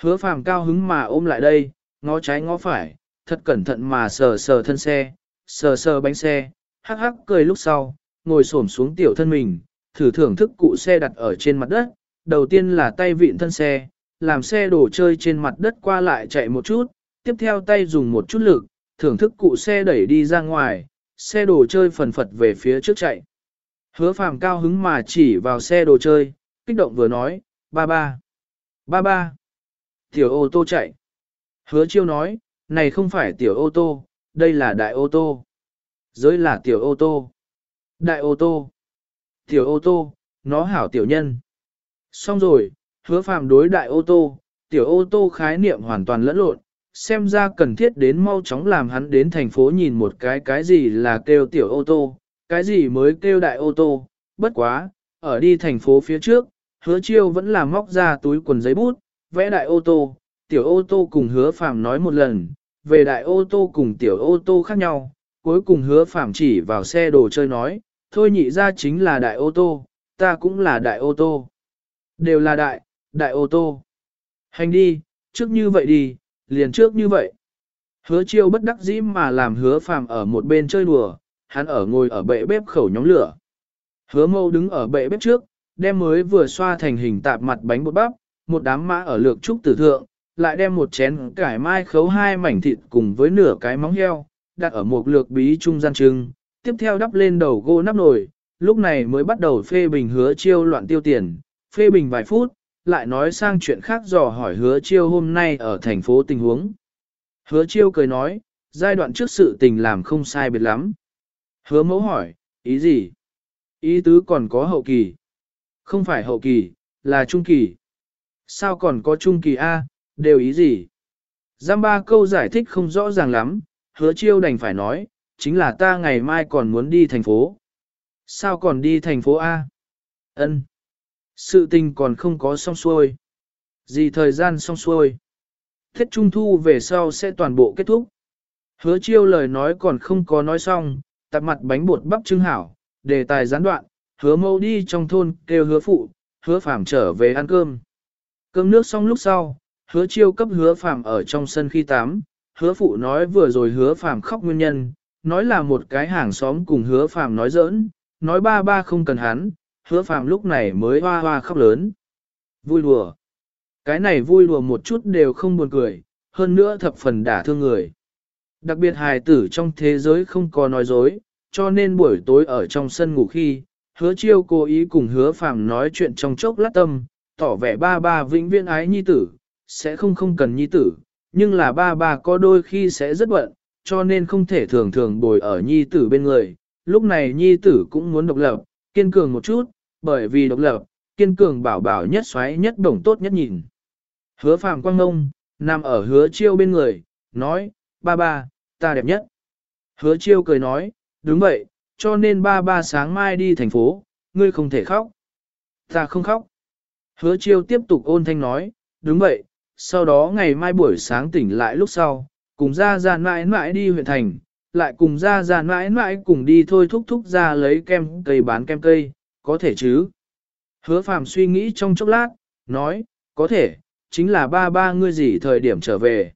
Hứa phàm cao hứng mà ôm lại đây, ngó trái ngó phải, thật cẩn thận mà sờ sờ thân xe, sờ sờ bánh xe, hắc hắc cười lúc sau, ngồi xổm xuống tiểu thân mình, thử thưởng thức cụ xe đặt ở trên mặt đất, đầu tiên là tay vịn thân xe, làm xe đổ chơi trên mặt đất qua lại chạy một chút, tiếp theo tay dùng một chút lực, thưởng thức cụ xe đẩy đi ra ngoài, xe đồ chơi phần phật về phía trước chạy. Hứa phàm cao hứng mà chỉ vào xe đồ chơi, kích động vừa nói, ba ba, ba ba, tiểu ô tô chạy. Hứa chiêu nói, này không phải tiểu ô tô, đây là đại ô tô. Giới là tiểu ô tô. Đại ô tô. Tiểu ô tô, nó hảo tiểu nhân. Xong rồi, hứa phàm đối đại ô tô, tiểu ô tô khái niệm hoàn toàn lẫn lộn, xem ra cần thiết đến mau chóng làm hắn đến thành phố nhìn một cái cái gì là kêu tiểu ô tô, cái gì mới kêu đại ô tô, bất quá, ở đi thành phố phía trước, hứa chiêu vẫn là móc ra túi quần giấy bút, vẽ đại ô tô, tiểu ô tô cùng hứa phàm nói một lần, về đại ô tô cùng tiểu ô tô khác nhau, cuối cùng hứa phàm chỉ vào xe đồ chơi nói, thôi nhị ra chính là đại ô tô, ta cũng là đại ô tô. Đều là đại, đại ô tô. Hành đi, trước như vậy đi, liền trước như vậy. Hứa chiêu bất đắc dĩ mà làm hứa phàm ở một bên chơi đùa, hắn ở ngồi ở bệ bếp khẩu nhóm lửa. Hứa mâu đứng ở bệ bếp trước, đem mới vừa xoa thành hình tạp mặt bánh bột bắp, một đám mã ở lược trúc tử thượng, lại đem một chén cải mai khấu hai mảnh thịt cùng với nửa cái móng heo, đặt ở một lược bí trung gian trưng, tiếp theo đắp lên đầu gỗ nắp nồi, lúc này mới bắt đầu phê bình hứa chiêu loạn tiêu tiền, phê bình vài phút, lại nói sang chuyện khác dò hỏi hứa chiêu hôm nay ở thành phố tình huống. Hứa chiêu cười nói, giai đoạn trước sự tình làm không sai biệt lắm. Hứa mẫu hỏi, ý gì? Ý tứ còn có hậu kỳ. Không phải hậu kỳ, là trung kỳ. Sao còn có trung kỳ A, đều ý gì? Giam ba câu giải thích không rõ ràng lắm, hứa chiêu đành phải nói, chính là ta ngày mai còn muốn đi thành phố. Sao còn đi thành phố A? Ân. Sự tình còn không có xong xuôi. Gì thời gian xong xuôi. Thiết trung thu về sau sẽ toàn bộ kết thúc. Hứa chiêu lời nói còn không có nói xong, tạp mặt bánh bột bắp trưng hảo, đề tài gián đoạn, hứa mâu đi trong thôn kêu hứa phụ, hứa phạm trở về ăn cơm. Cơm nước xong lúc sau, hứa chiêu cấp hứa phạm ở trong sân khi tắm, hứa phụ nói vừa rồi hứa phạm khóc nguyên nhân, nói là một cái hàng xóm cùng hứa phạm nói giỡn, nói ba ba không cần hắn, hứa phàm lúc này mới hoa hoa khóc lớn. Vui đùa. Cái này vui đùa một chút đều không buồn cười, hơn nữa thập phần đả thương người. Đặc biệt hài tử trong thế giới không có nói dối, cho nên buổi tối ở trong sân ngủ khi, hứa chiêu cố ý cùng hứa phàm nói chuyện trong chốc lát tâm, tỏ vẻ ba ba vĩnh viễn ái nhi tử, sẽ không không cần nhi tử, nhưng là ba ba có đôi khi sẽ rất bận, cho nên không thể thường thường bồi ở nhi tử bên người. Lúc này nhi tử cũng muốn độc lập, kiên cường một chút, bởi vì độc lập, kiên cường bảo bảo nhất xoáy nhất đồng tốt nhất nhìn. Hứa phàm quang ngông, nằm ở hứa chiêu bên người, nói, ba ba, ta đẹp nhất. Hứa chiêu cười nói, đúng vậy, cho nên ba ba sáng mai đi thành phố, ngươi không thể khóc. Ta không khóc. Hứa chiêu tiếp tục ôn thanh nói, đúng vậy, sau đó ngày mai buổi sáng tỉnh lại lúc sau, cùng ra ra mãi mãi đi huyện thành, lại cùng ra ra mãi mãi cùng đi thôi thúc thúc ra lấy kem cây bán kem cây, có thể chứ. Hứa phàm suy nghĩ trong chốc lát, nói, có thể, chính là ba ba ngươi gì thời điểm trở về.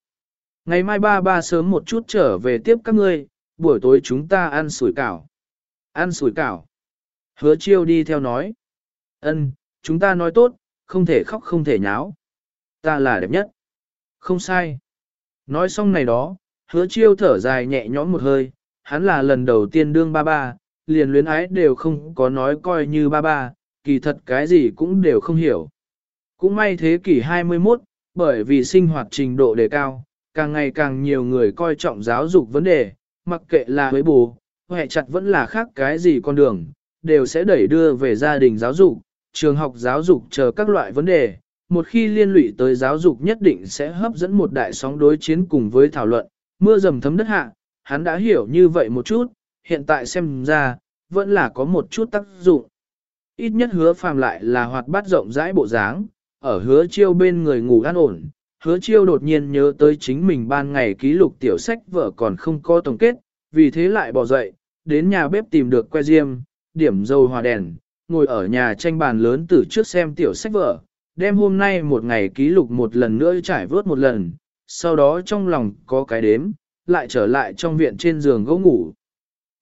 Ngày mai ba ba sớm một chút trở về tiếp các ngươi, buổi tối chúng ta ăn sủi cảo. Ăn sủi cảo. Hứa chiêu đi theo nói. ân, chúng ta nói tốt, không thể khóc không thể nháo. Ta là đẹp nhất. Không sai. Nói xong này đó, hứa chiêu thở dài nhẹ nhõm một hơi, hắn là lần đầu tiên đương ba ba, liền luyến ái đều không có nói coi như ba ba, kỳ thật cái gì cũng đều không hiểu. Cũng may thế kỷ 21, bởi vì sinh hoạt trình độ đề cao, càng ngày càng nhiều người coi trọng giáo dục vấn đề, mặc kệ là với bù, hệ chặt vẫn là khác cái gì con đường, đều sẽ đẩy đưa về gia đình giáo dục, trường học giáo dục chờ các loại vấn đề. Một khi liên lụy tới giáo dục nhất định sẽ hấp dẫn một đại sóng đối chiến cùng với thảo luận, mưa dầm thấm đất hạ, hắn đã hiểu như vậy một chút, hiện tại xem ra, vẫn là có một chút tác dụng. Ít nhất hứa phàm lại là hoạt bát rộng rãi bộ dáng, ở hứa chiêu bên người ngủ an ổn, hứa chiêu đột nhiên nhớ tới chính mình ban ngày ký lục tiểu sách vợ còn không có tổng kết, vì thế lại bỏ dậy, đến nhà bếp tìm được que diêm, điểm dầu hòa đèn, ngồi ở nhà tranh bàn lớn từ trước xem tiểu sách vợ, đem hôm nay một ngày ký lục một lần nữa trải vớt một lần, sau đó trong lòng có cái đếm, lại trở lại trong viện trên giường gỗ ngủ.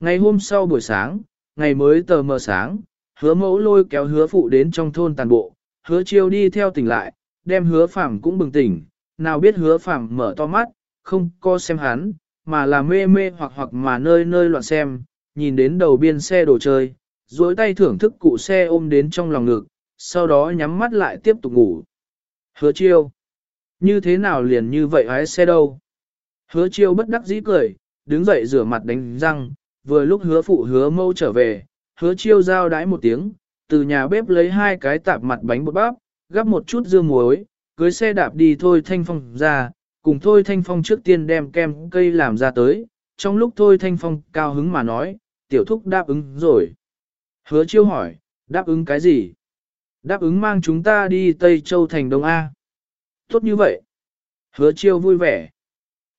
Ngày hôm sau buổi sáng, ngày mới tờ mờ sáng, hứa mẫu lôi kéo hứa phụ đến trong thôn tàn bộ, hứa chiêu đi theo tỉnh lại, đem hứa phạm cũng bừng tỉnh, nào biết hứa phạm mở to mắt, không co xem hắn, mà là mê mê hoặc hoặc mà nơi nơi loạn xem, nhìn đến đầu biên xe đồ chơi, duỗi tay thưởng thức cụ xe ôm đến trong lòng ngực, sau đó nhắm mắt lại tiếp tục ngủ. Hứa chiêu. Như thế nào liền như vậy hái xe đâu? Hứa chiêu bất đắc dĩ cười, đứng dậy rửa mặt đánh răng, vừa lúc hứa phụ hứa mâu trở về, hứa chiêu giao đái một tiếng, từ nhà bếp lấy hai cái tạp mặt bánh bột bắp, gắp một chút dưa muối, cưới xe đạp đi thôi thanh phong ra, cùng thôi thanh phong trước tiên đem kem cây làm ra tới, trong lúc thôi thanh phong cao hứng mà nói, tiểu thúc đáp ứng rồi. Hứa chiêu hỏi, đáp ứng cái gì? Đáp ứng mang chúng ta đi Tây Châu thành Đông A. Tốt như vậy. Hứa chiêu vui vẻ.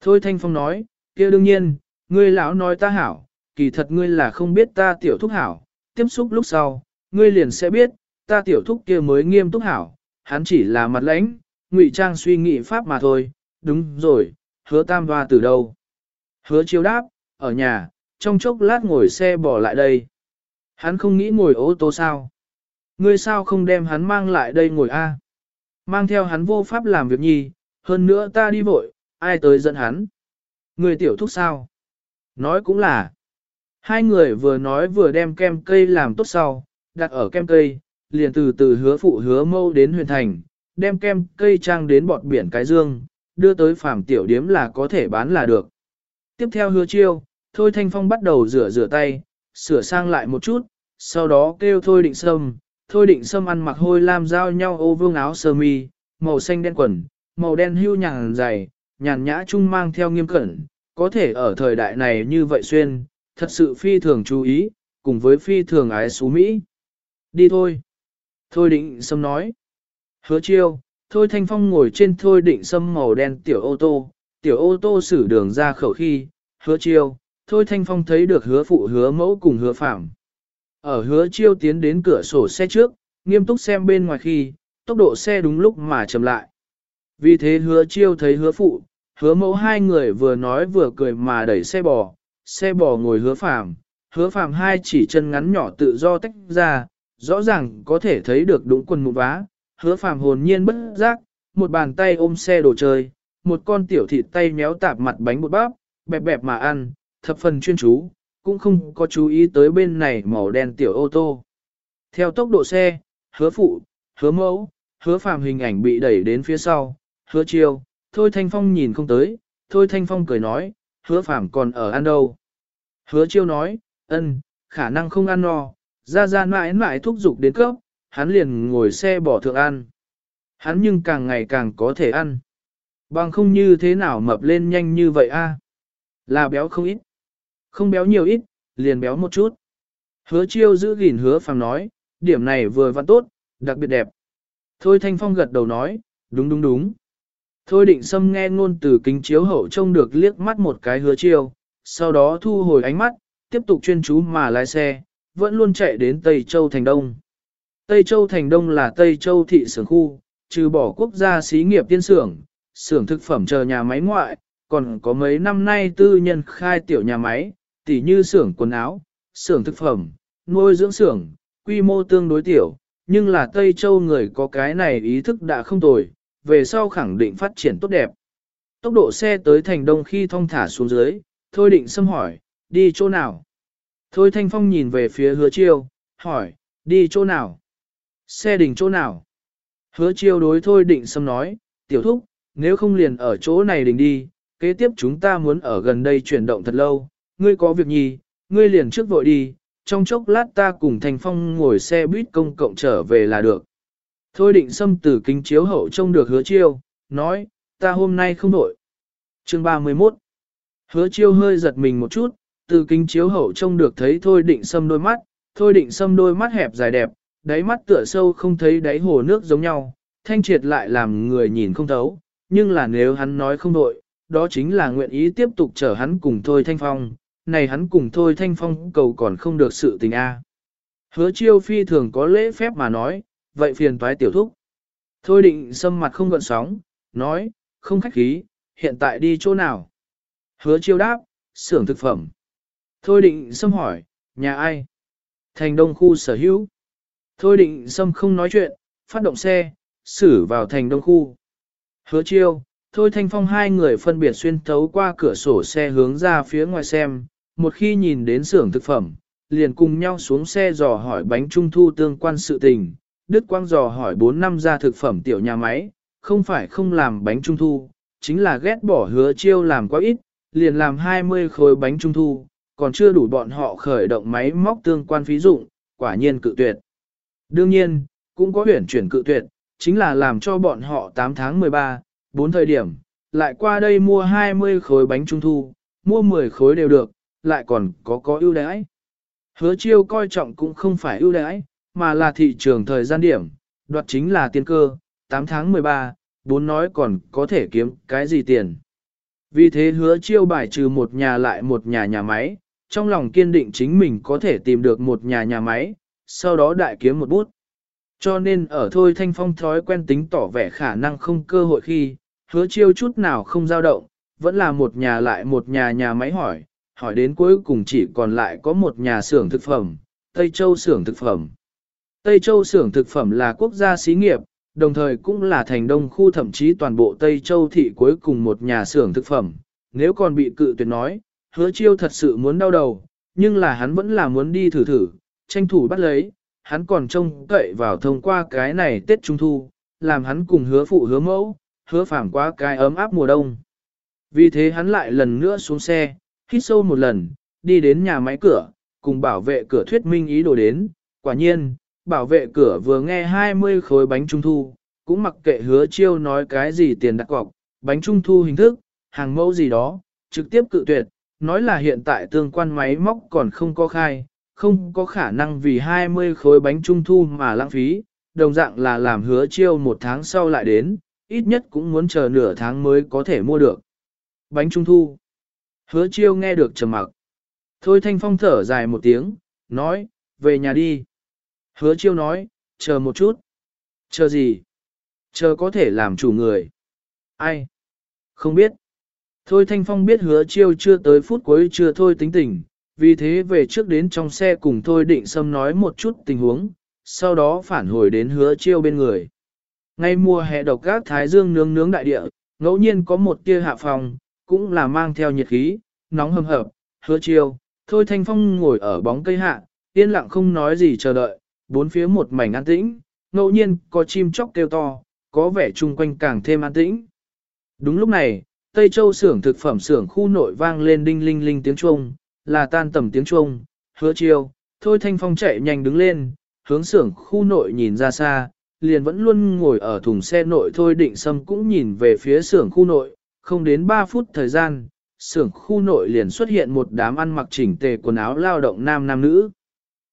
Thôi thanh phong nói, kia đương nhiên, ngươi lão nói ta hảo, kỳ thật ngươi là không biết ta tiểu thúc hảo, tiếp xúc lúc sau, ngươi liền sẽ biết, ta tiểu thúc kia mới nghiêm túc hảo, hắn chỉ là mặt lãnh, ngụy trang suy nghĩ pháp mà thôi, đúng rồi, hứa tam hoa từ đâu? Hứa chiêu đáp, ở nhà, trong chốc lát ngồi xe bỏ lại đây. Hắn không nghĩ ngồi ô tô sao? Ngươi sao không đem hắn mang lại đây ngồi a? Mang theo hắn vô pháp làm việc nhi, hơn nữa ta đi vội, ai tới dẫn hắn? Người tiểu thúc sao? Nói cũng là. Hai người vừa nói vừa đem kem cây làm tốt sau, đặt ở kem cây, liền từ từ hứa phụ hứa mâu đến huyền thành, đem kem cây trang đến bọt biển cái dương, đưa tới phàm tiểu điếm là có thể bán là được. Tiếp theo hứa chiêu, Thôi Thanh Phong bắt đầu rửa rửa tay, sửa sang lại một chút, sau đó kêu Thôi Định Sâm, Thôi Định Sâm ăn mặc hôi lam giao nhau ô vương áo sơ mi, màu xanh đen quần, màu đen hưu nhàn dày, nhàn nhã trung mang theo nghiêm cẩn, có thể ở thời đại này như vậy xuyên, thật sự phi thường chú ý, cùng với phi thường ái xú Mỹ. Đi thôi. Thôi định sâm nói. Hứa chiêu, thôi thanh phong ngồi trên thôi định sâm màu đen tiểu ô tô, tiểu ô tô xử đường ra khẩu khi, hứa chiêu, thôi thanh phong thấy được hứa phụ hứa mẫu cùng hứa phạm. Ở hứa chiêu tiến đến cửa sổ xe trước, nghiêm túc xem bên ngoài khi, tốc độ xe đúng lúc mà chậm lại. Vì thế hứa chiêu thấy hứa phụ, hứa mẫu hai người vừa nói vừa cười mà đẩy xe bò, xe bò ngồi hứa phàm, hứa phàm hai chỉ chân ngắn nhỏ tự do tách ra, rõ ràng có thể thấy được đúng quần một vá, hứa phàm hồn nhiên bất giác, một bàn tay ôm xe đồ chơi, một con tiểu thịt tay méo tạp mặt bánh bột bắp, bẹp bẹp mà ăn, thập phần chuyên chú, cũng không có chú ý tới bên này màu đen tiểu ô tô. Theo tốc độ xe, hứa phụ, hứa mẫu, hứa phàm hình ảnh bị đẩy đến phía sau, hứa chiêu, thôi thanh phong nhìn không tới, thôi thanh phong cười nói, hứa phàm còn ở ăn đâu. Hứa chiêu nói, ân, khả năng không ăn no, ra ra mãi mãi thúc giục đến cấp, hắn liền ngồi xe bỏ thượng ăn. Hắn nhưng càng ngày càng có thể ăn. Bằng không như thế nào mập lên nhanh như vậy a? Là béo không ít. Không béo nhiều ít, liền béo một chút. Hứa chiêu giữ gìn hứa phàng nói, điểm này vừa vặn tốt, đặc biệt đẹp. Thôi Thanh Phong gật đầu nói, đúng đúng đúng. Thôi định xâm nghe ngôn từ kính chiếu hậu trông được liếc mắt một cái hứa chiêu, sau đó thu hồi ánh mắt, tiếp tục chuyên chú mà lái xe, vẫn luôn chạy đến Tây Châu Thành Đông. Tây Châu Thành Đông là Tây Châu thị xưởng khu, trừ bỏ quốc gia xí nghiệp tiên xưởng, xưởng thực phẩm chờ nhà máy ngoại, còn có mấy năm nay tư nhân khai tiểu nhà máy, tỉ như xưởng quần áo, xưởng thực phẩm, nuôi dưỡng xưởng, quy mô tương đối tiểu, nhưng là Tây Châu người có cái này ý thức đã không tồi, về sau khẳng định phát triển tốt đẹp. Tốc độ xe tới thành đông khi thong thả xuống dưới, thôi định xâm hỏi, đi chỗ nào? Thôi Thanh Phong nhìn về phía hứa chiêu, hỏi, đi chỗ nào? Xe đình chỗ nào? Hứa chiêu đối thôi định xâm nói, tiểu thúc, nếu không liền ở chỗ này đình đi, kế tiếp chúng ta muốn ở gần đây chuyển động thật lâu, ngươi có việc gì, ngươi liền trước vội đi, trong chốc lát ta cùng Thành Phong ngồi xe buýt công cộng trở về là được. Thôi định xâm từ kính chiếu hậu trông được hứa chiêu, nói, ta hôm nay không vội. Chương 31 Hứa chiêu hơi giật mình một chút, từ kính chiếu hậu trông được thấy thôi định xâm đôi mắt, thôi định xâm đôi mắt hẹp dài đẹp, đáy mắt tựa sâu không thấy đáy hồ nước giống nhau, thanh triệt lại làm người nhìn không thấu, nhưng là nếu hắn nói không đội, đó chính là nguyện ý tiếp tục chở hắn cùng thôi thanh phong, này hắn cùng thôi thanh phong cầu còn không được sự tình a. Hứa chiêu phi thường có lễ phép mà nói, vậy phiền toái tiểu thúc. Thôi định xâm mặt không gợn sóng, nói, không khách khí, hiện tại đi chỗ nào? Hứa chiêu đáp, xưởng thực phẩm. Thôi định xâm hỏi, nhà ai? Thành đông khu sở hữu. Thôi định xâm không nói chuyện, phát động xe, xử vào thành đông khu. Hứa chiêu, thôi thanh phong hai người phân biệt xuyên thấu qua cửa sổ xe hướng ra phía ngoài xem, một khi nhìn đến xưởng thực phẩm, liền cùng nhau xuống xe dò hỏi bánh trung thu tương quan sự tình. Đức Quang dò hỏi 4 năm ra thực phẩm tiểu nhà máy, không phải không làm bánh trung thu, chính là ghét bỏ hứa chiêu làm quá ít, liền làm 20 khối bánh trung thu, còn chưa đủ bọn họ khởi động máy móc tương quan phí dụng, quả nhiên cự tuyệt. Đương nhiên, cũng có huyển chuyển cự tuyệt, chính là làm cho bọn họ 8 tháng 13, bốn thời điểm, lại qua đây mua 20 khối bánh trung thu, mua 10 khối đều được, lại còn có có ưu đãi. Hứa chiêu coi trọng cũng không phải ưu đãi, mà là thị trường thời gian điểm, đoạt chính là tiên cơ, 8 tháng 13, 4 nói còn có thể kiếm cái gì tiền. Vì thế hứa chiêu bài trừ một nhà lại một nhà nhà máy, trong lòng kiên định chính mình có thể tìm được một nhà nhà máy, sau đó đại kiếm một bút. Cho nên ở thôi thanh phong thói quen tính tỏ vẻ khả năng không cơ hội khi, hứa chiêu chút nào không dao động, vẫn là một nhà lại một nhà nhà máy hỏi, hỏi đến cuối cùng chỉ còn lại có một nhà xưởng thực phẩm, Tây Châu xưởng thực phẩm. Tây Châu xưởng thực phẩm là quốc gia xí nghiệp, đồng thời cũng là thành đông khu thậm chí toàn bộ Tây Châu thị cuối cùng một nhà xưởng thực phẩm. Nếu còn bị cự tuyệt nói, hứa chiêu thật sự muốn đau đầu, nhưng là hắn vẫn là muốn đi thử thử, tranh thủ bắt lấy, hắn còn trông cậy vào thông qua cái này Tết Trung Thu, làm hắn cùng hứa phụ hứa mẫu, hứa phản qua cái ấm áp mùa đông. Vì thế hắn lại lần nữa xuống xe, hít sâu một lần, đi đến nhà máy cửa, cùng bảo vệ cửa thuyết minh ý đồ đến, quả nhiên, bảo vệ cửa vừa nghe 20 khối bánh trung thu, cũng mặc kệ hứa chiêu nói cái gì tiền đặt cọc, bánh trung thu hình thức, hàng mẫu gì đó, trực tiếp cự tuyệt, nói là hiện tại tương quan máy móc còn không có khai, không có khả năng vì 20 khối bánh trung thu mà lãng phí, đồng dạng là làm hứa chiêu một tháng sau lại đến, ít nhất cũng muốn chờ nửa tháng mới có thể mua được. Bánh trung thu. Hứa chiêu nghe được trầm mặc. Thôi thanh phong thở dài một tiếng, nói, về nhà đi. Hứa chiêu nói, chờ một chút. Chờ gì? Chờ có thể làm chủ người. Ai? Không biết. Thôi Thanh Phong biết hứa chiêu chưa tới phút cuối chưa thôi tính tình, vì thế về trước đến trong xe cùng Thôi Định Sâm nói một chút tình huống, sau đó phản hồi đến hứa chiêu bên người. Ngay mùa hè độc gác Thái Dương nướng nướng đại địa, ngẫu nhiên có một tia hạ phòng, cũng là mang theo nhiệt khí, nóng hầm hập, hứa chiêu, Thôi Thanh Phong ngồi ở bóng cây hạ, yên lặng không nói gì chờ đợi, bốn phía một mảnh an tĩnh, ngẫu nhiên có chim chóc kêu to, có vẻ chung quanh càng thêm an tĩnh. Đúng lúc này, Tây Châu xưởng thực phẩm xưởng khu nội vang lên đinh linh linh tiếng chuông, là tan tầm tiếng chuông, hứa chiêu, thôi thanh phong chạy nhanh đứng lên, hướng xưởng khu nội nhìn ra xa, liền vẫn luôn ngồi ở thùng xe nội thôi định sâm cũng nhìn về phía xưởng khu nội, không đến 3 phút thời gian, xưởng khu nội liền xuất hiện một đám ăn mặc chỉnh tề quần áo lao động nam nam nữ.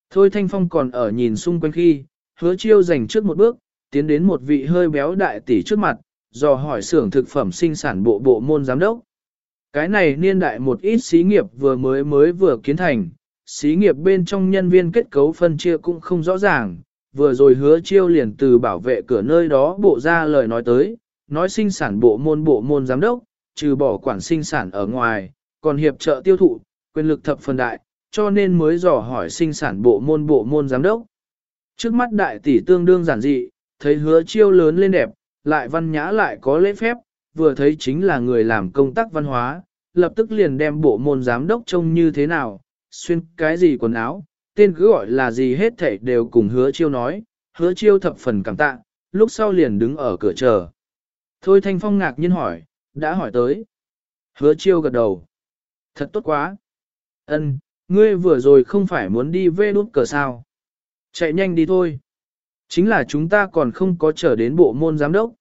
Thôi thanh phong còn ở nhìn xung quanh khi, hứa chiêu dành trước một bước, tiến đến một vị hơi béo đại tỷ trước mặt, dò hỏi xưởng thực phẩm sinh sản bộ bộ môn giám đốc. Cái này niên đại một ít xí nghiệp vừa mới mới vừa kiến thành, xí nghiệp bên trong nhân viên kết cấu phân chia cũng không rõ ràng, vừa rồi hứa chiêu liền từ bảo vệ cửa nơi đó bộ ra lời nói tới, nói sinh sản bộ môn bộ môn giám đốc, trừ bỏ quản sinh sản ở ngoài, còn hiệp trợ tiêu thụ, quyền lực thập phần đại, cho nên mới dò hỏi sinh sản bộ môn bộ môn giám đốc. Trước mắt đại tỷ tương đương giản dị, thấy hứa chiêu lớn lên đẹp, lại văn nhã lại có lễ phép, vừa thấy chính là người làm công tác văn hóa, lập tức liền đem bộ môn giám đốc trông như thế nào, xuyên cái gì quần áo, tên cứ gọi là gì hết thảy đều cùng hứa chiêu nói, hứa chiêu thập phần cảm tạ, lúc sau liền đứng ở cửa chờ. Thôi Thanh Phong ngạc nhiên hỏi, đã hỏi tới. Hứa chiêu gật đầu. Thật tốt quá. Ân, ngươi vừa rồi không phải muốn đi về đút cờ sao. Chạy nhanh đi thôi. Chính là chúng ta còn không có trở đến bộ môn giám đốc.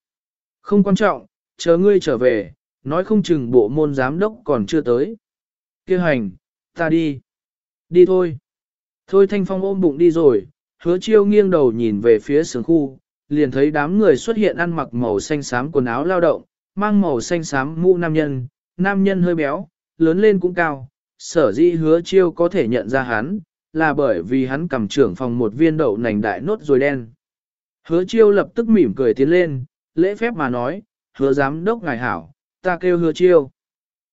Không quan trọng, chờ ngươi trở về, nói không chừng bộ môn giám đốc còn chưa tới. Kêu hành, ta đi. Đi thôi. Thôi Thanh Phong ôm bụng đi rồi, hứa chiêu nghiêng đầu nhìn về phía sướng khu, liền thấy đám người xuất hiện ăn mặc màu xanh xám quần áo lao động, mang màu xanh xám mũ nam nhân, nam nhân hơi béo, lớn lên cũng cao, sở dĩ hứa chiêu có thể nhận ra hắn, là bởi vì hắn cầm trưởng phòng một viên đậu nành đại nốt rồi đen. Hứa chiêu lập tức mỉm cười tiến lên, lễ phép mà nói, hứa giám đốc ngài hảo, ta kêu hứa chiêu.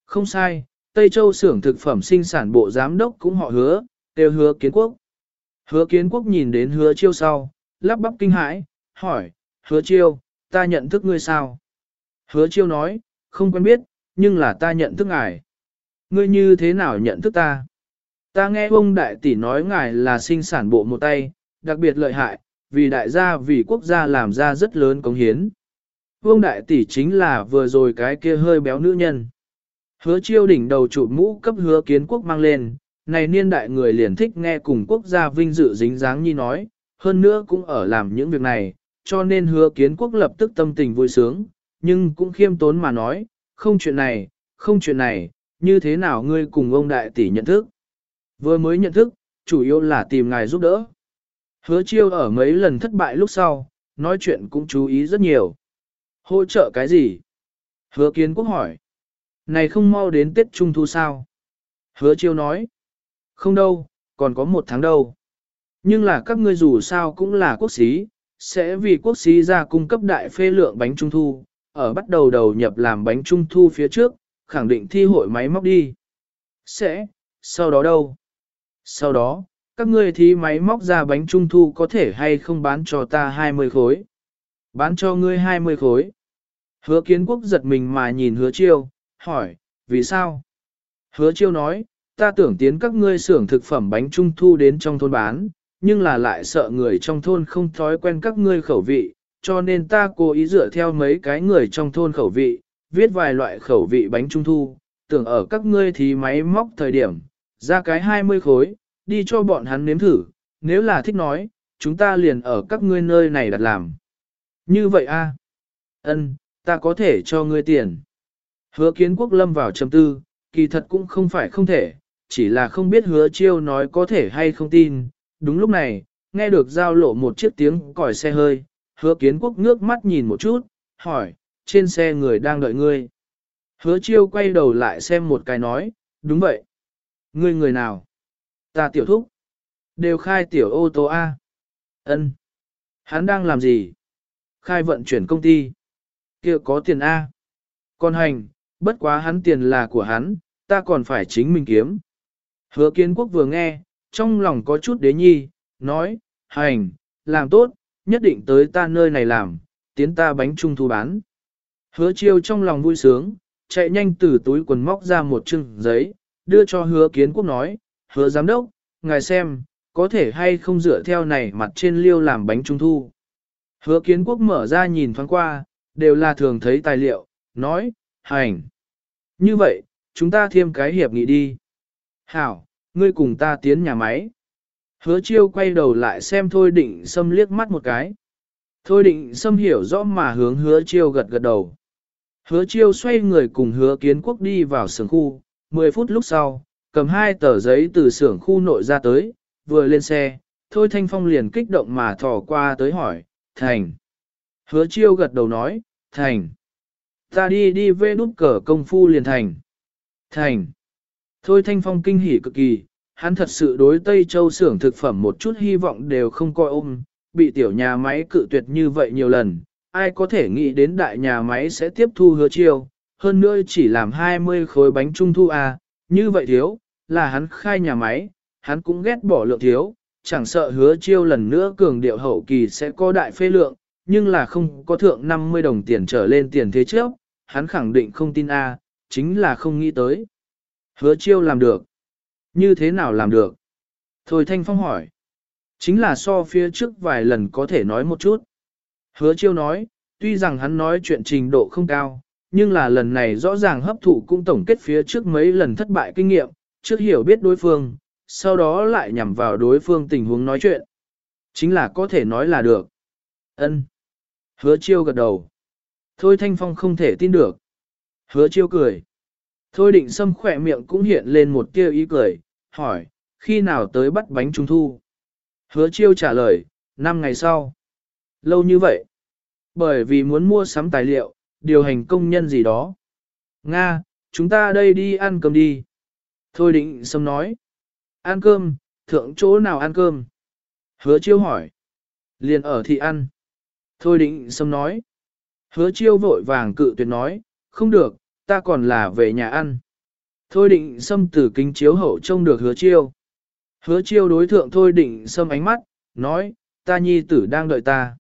Không sai, Tây Châu xưởng thực phẩm sinh sản bộ giám đốc cũng họ hứa, kêu hứa kiến quốc. Hứa kiến quốc nhìn đến hứa chiêu sau, lắp bắp kinh hãi, hỏi, hứa chiêu, ta nhận thức ngươi sao? Hứa chiêu nói, không quen biết, nhưng là ta nhận thức ngài. Ngươi như thế nào nhận thức ta? Ta nghe ông đại tỷ nói ngài là sinh sản bộ một tay, đặc biệt lợi hại, vì đại gia vì quốc gia làm ra rất lớn công hiến. Vương đại tỷ chính là vừa rồi cái kia hơi béo nữ nhân. Hứa chiêu đỉnh đầu trụ mũ cấp hứa kiến quốc mang lên, này niên đại người liền thích nghe cùng quốc gia vinh dự dính dáng như nói, hơn nữa cũng ở làm những việc này, cho nên hứa kiến quốc lập tức tâm tình vui sướng, nhưng cũng khiêm tốn mà nói, không chuyện này, không chuyện này, như thế nào ngươi cùng ông đại tỷ nhận thức. Vừa mới nhận thức, chủ yếu là tìm ngài giúp đỡ. Hứa chiêu ở mấy lần thất bại lúc sau, nói chuyện cũng chú ý rất nhiều. Hỗ trợ cái gì? Hứa kiến quốc hỏi. Này không mau đến Tết Trung Thu sao? Hứa chiêu nói. Không đâu, còn có một tháng đâu. Nhưng là các ngươi dù sao cũng là quốc sĩ, sẽ vì quốc sĩ ra cung cấp đại phê lượng bánh Trung Thu, ở bắt đầu đầu nhập làm bánh Trung Thu phía trước, khẳng định thi hội máy móc đi. Sẽ, sau đó đâu? Sau đó, các ngươi thi máy móc ra bánh trung thu có thể hay không bán cho ta 20 khối. Bán cho ngươi 20 khối. Hứa kiến quốc giật mình mà nhìn hứa chiêu, hỏi, vì sao? Hứa chiêu nói, ta tưởng tiến các ngươi xưởng thực phẩm bánh trung thu đến trong thôn bán, nhưng là lại sợ người trong thôn không thói quen các ngươi khẩu vị, cho nên ta cố ý dựa theo mấy cái người trong thôn khẩu vị, viết vài loại khẩu vị bánh trung thu, tưởng ở các ngươi thì máy móc thời điểm, ra cái 20 khối, đi cho bọn hắn nếm thử, nếu là thích nói, chúng ta liền ở các ngươi nơi này đặt làm. Như vậy a, ân, ta có thể cho ngươi tiền. Hứa kiến quốc lâm vào trầm tư, kỳ thật cũng không phải không thể, chỉ là không biết hứa chiêu nói có thể hay không tin. Đúng lúc này, nghe được giao lộ một chiếc tiếng còi xe hơi, hứa kiến quốc ngước mắt nhìn một chút, hỏi, trên xe người đang đợi ngươi. Hứa chiêu quay đầu lại xem một cái nói, đúng vậy. Ngươi người nào? Ta tiểu thúc. Đều khai tiểu ô tô A. ân Hắn đang làm gì? Khai vận chuyển công ty kia có tiền A. Còn hành, bất quá hắn tiền là của hắn, ta còn phải chính mình kiếm. Hứa kiến quốc vừa nghe, trong lòng có chút đế nhi, nói, hành, làm tốt, nhất định tới ta nơi này làm, tiến ta bánh trung thu bán. Hứa chiêu trong lòng vui sướng, chạy nhanh từ túi quần móc ra một chừng giấy, đưa cho hứa kiến quốc nói, hứa giám đốc, ngài xem, có thể hay không dựa theo này mặt trên liêu làm bánh trung thu. Hứa kiến quốc mở ra nhìn thoáng qua, đều là thường thấy tài liệu, nói, hành. Như vậy, chúng ta thêm cái hiệp nghị đi. Hảo, ngươi cùng ta tiến nhà máy. Hứa chiêu quay đầu lại xem Thôi Định Sâm liếc mắt một cái. Thôi Định Sâm hiểu rõ mà hướng hứa chiêu gật gật đầu. Hứa chiêu xoay người cùng hứa kiến quốc đi vào xưởng khu, 10 phút lúc sau, cầm hai tờ giấy từ xưởng khu nội ra tới, vừa lên xe, Thôi Thanh Phong liền kích động mà thò qua tới hỏi, Thành. Hứa chiêu gật đầu nói, Thành. Ta đi đi vê đút cờ công phu liền thành. Thành. Thôi Thanh Phong kinh hỉ cực kỳ, hắn thật sự đối Tây Châu xưởng thực phẩm một chút hy vọng đều không coi ôm, bị tiểu nhà máy cự tuyệt như vậy nhiều lần, ai có thể nghĩ đến đại nhà máy sẽ tiếp thu hứa chiêu, hơn nữa chỉ làm 20 khối bánh trung thu à, như vậy thiếu, là hắn khai nhà máy, hắn cũng ghét bỏ lượng thiếu, chẳng sợ hứa chiêu lần nữa cường điệu hậu kỳ sẽ có đại phê lượng, nhưng là không có thượng 50 đồng tiền trở lên tiền thế trước, hắn khẳng định không tin a, chính là không nghĩ tới. Hứa chiêu làm được. Như thế nào làm được? Thôi Thanh Phong hỏi. Chính là so phía trước vài lần có thể nói một chút. Hứa chiêu nói, tuy rằng hắn nói chuyện trình độ không cao, nhưng là lần này rõ ràng hấp thụ cũng tổng kết phía trước mấy lần thất bại kinh nghiệm, trước hiểu biết đối phương, sau đó lại nhằm vào đối phương tình huống nói chuyện. Chính là có thể nói là được. Ân. Hứa chiêu gật đầu. Thôi Thanh Phong không thể tin được. Hứa chiêu cười. Thôi định Sâm khỏe miệng cũng hiện lên một tia ý cười, hỏi, khi nào tới bắt bánh trung thu? Hứa chiêu trả lời, 5 ngày sau. Lâu như vậy. Bởi vì muốn mua sắm tài liệu, điều hành công nhân gì đó. Nga, chúng ta đây đi ăn cơm đi. Thôi định Sâm nói. Ăn cơm, thượng chỗ nào ăn cơm? Hứa chiêu hỏi. Liền ở thị ăn. Thôi định xâm nói. Hứa chiêu vội vàng cự tuyệt nói, không được, ta còn là về nhà ăn. Thôi định xâm từ kính chiếu hậu trông được hứa chiêu. Hứa chiêu đối thượng thôi định xâm ánh mắt, nói, ta nhi tử đang đợi ta.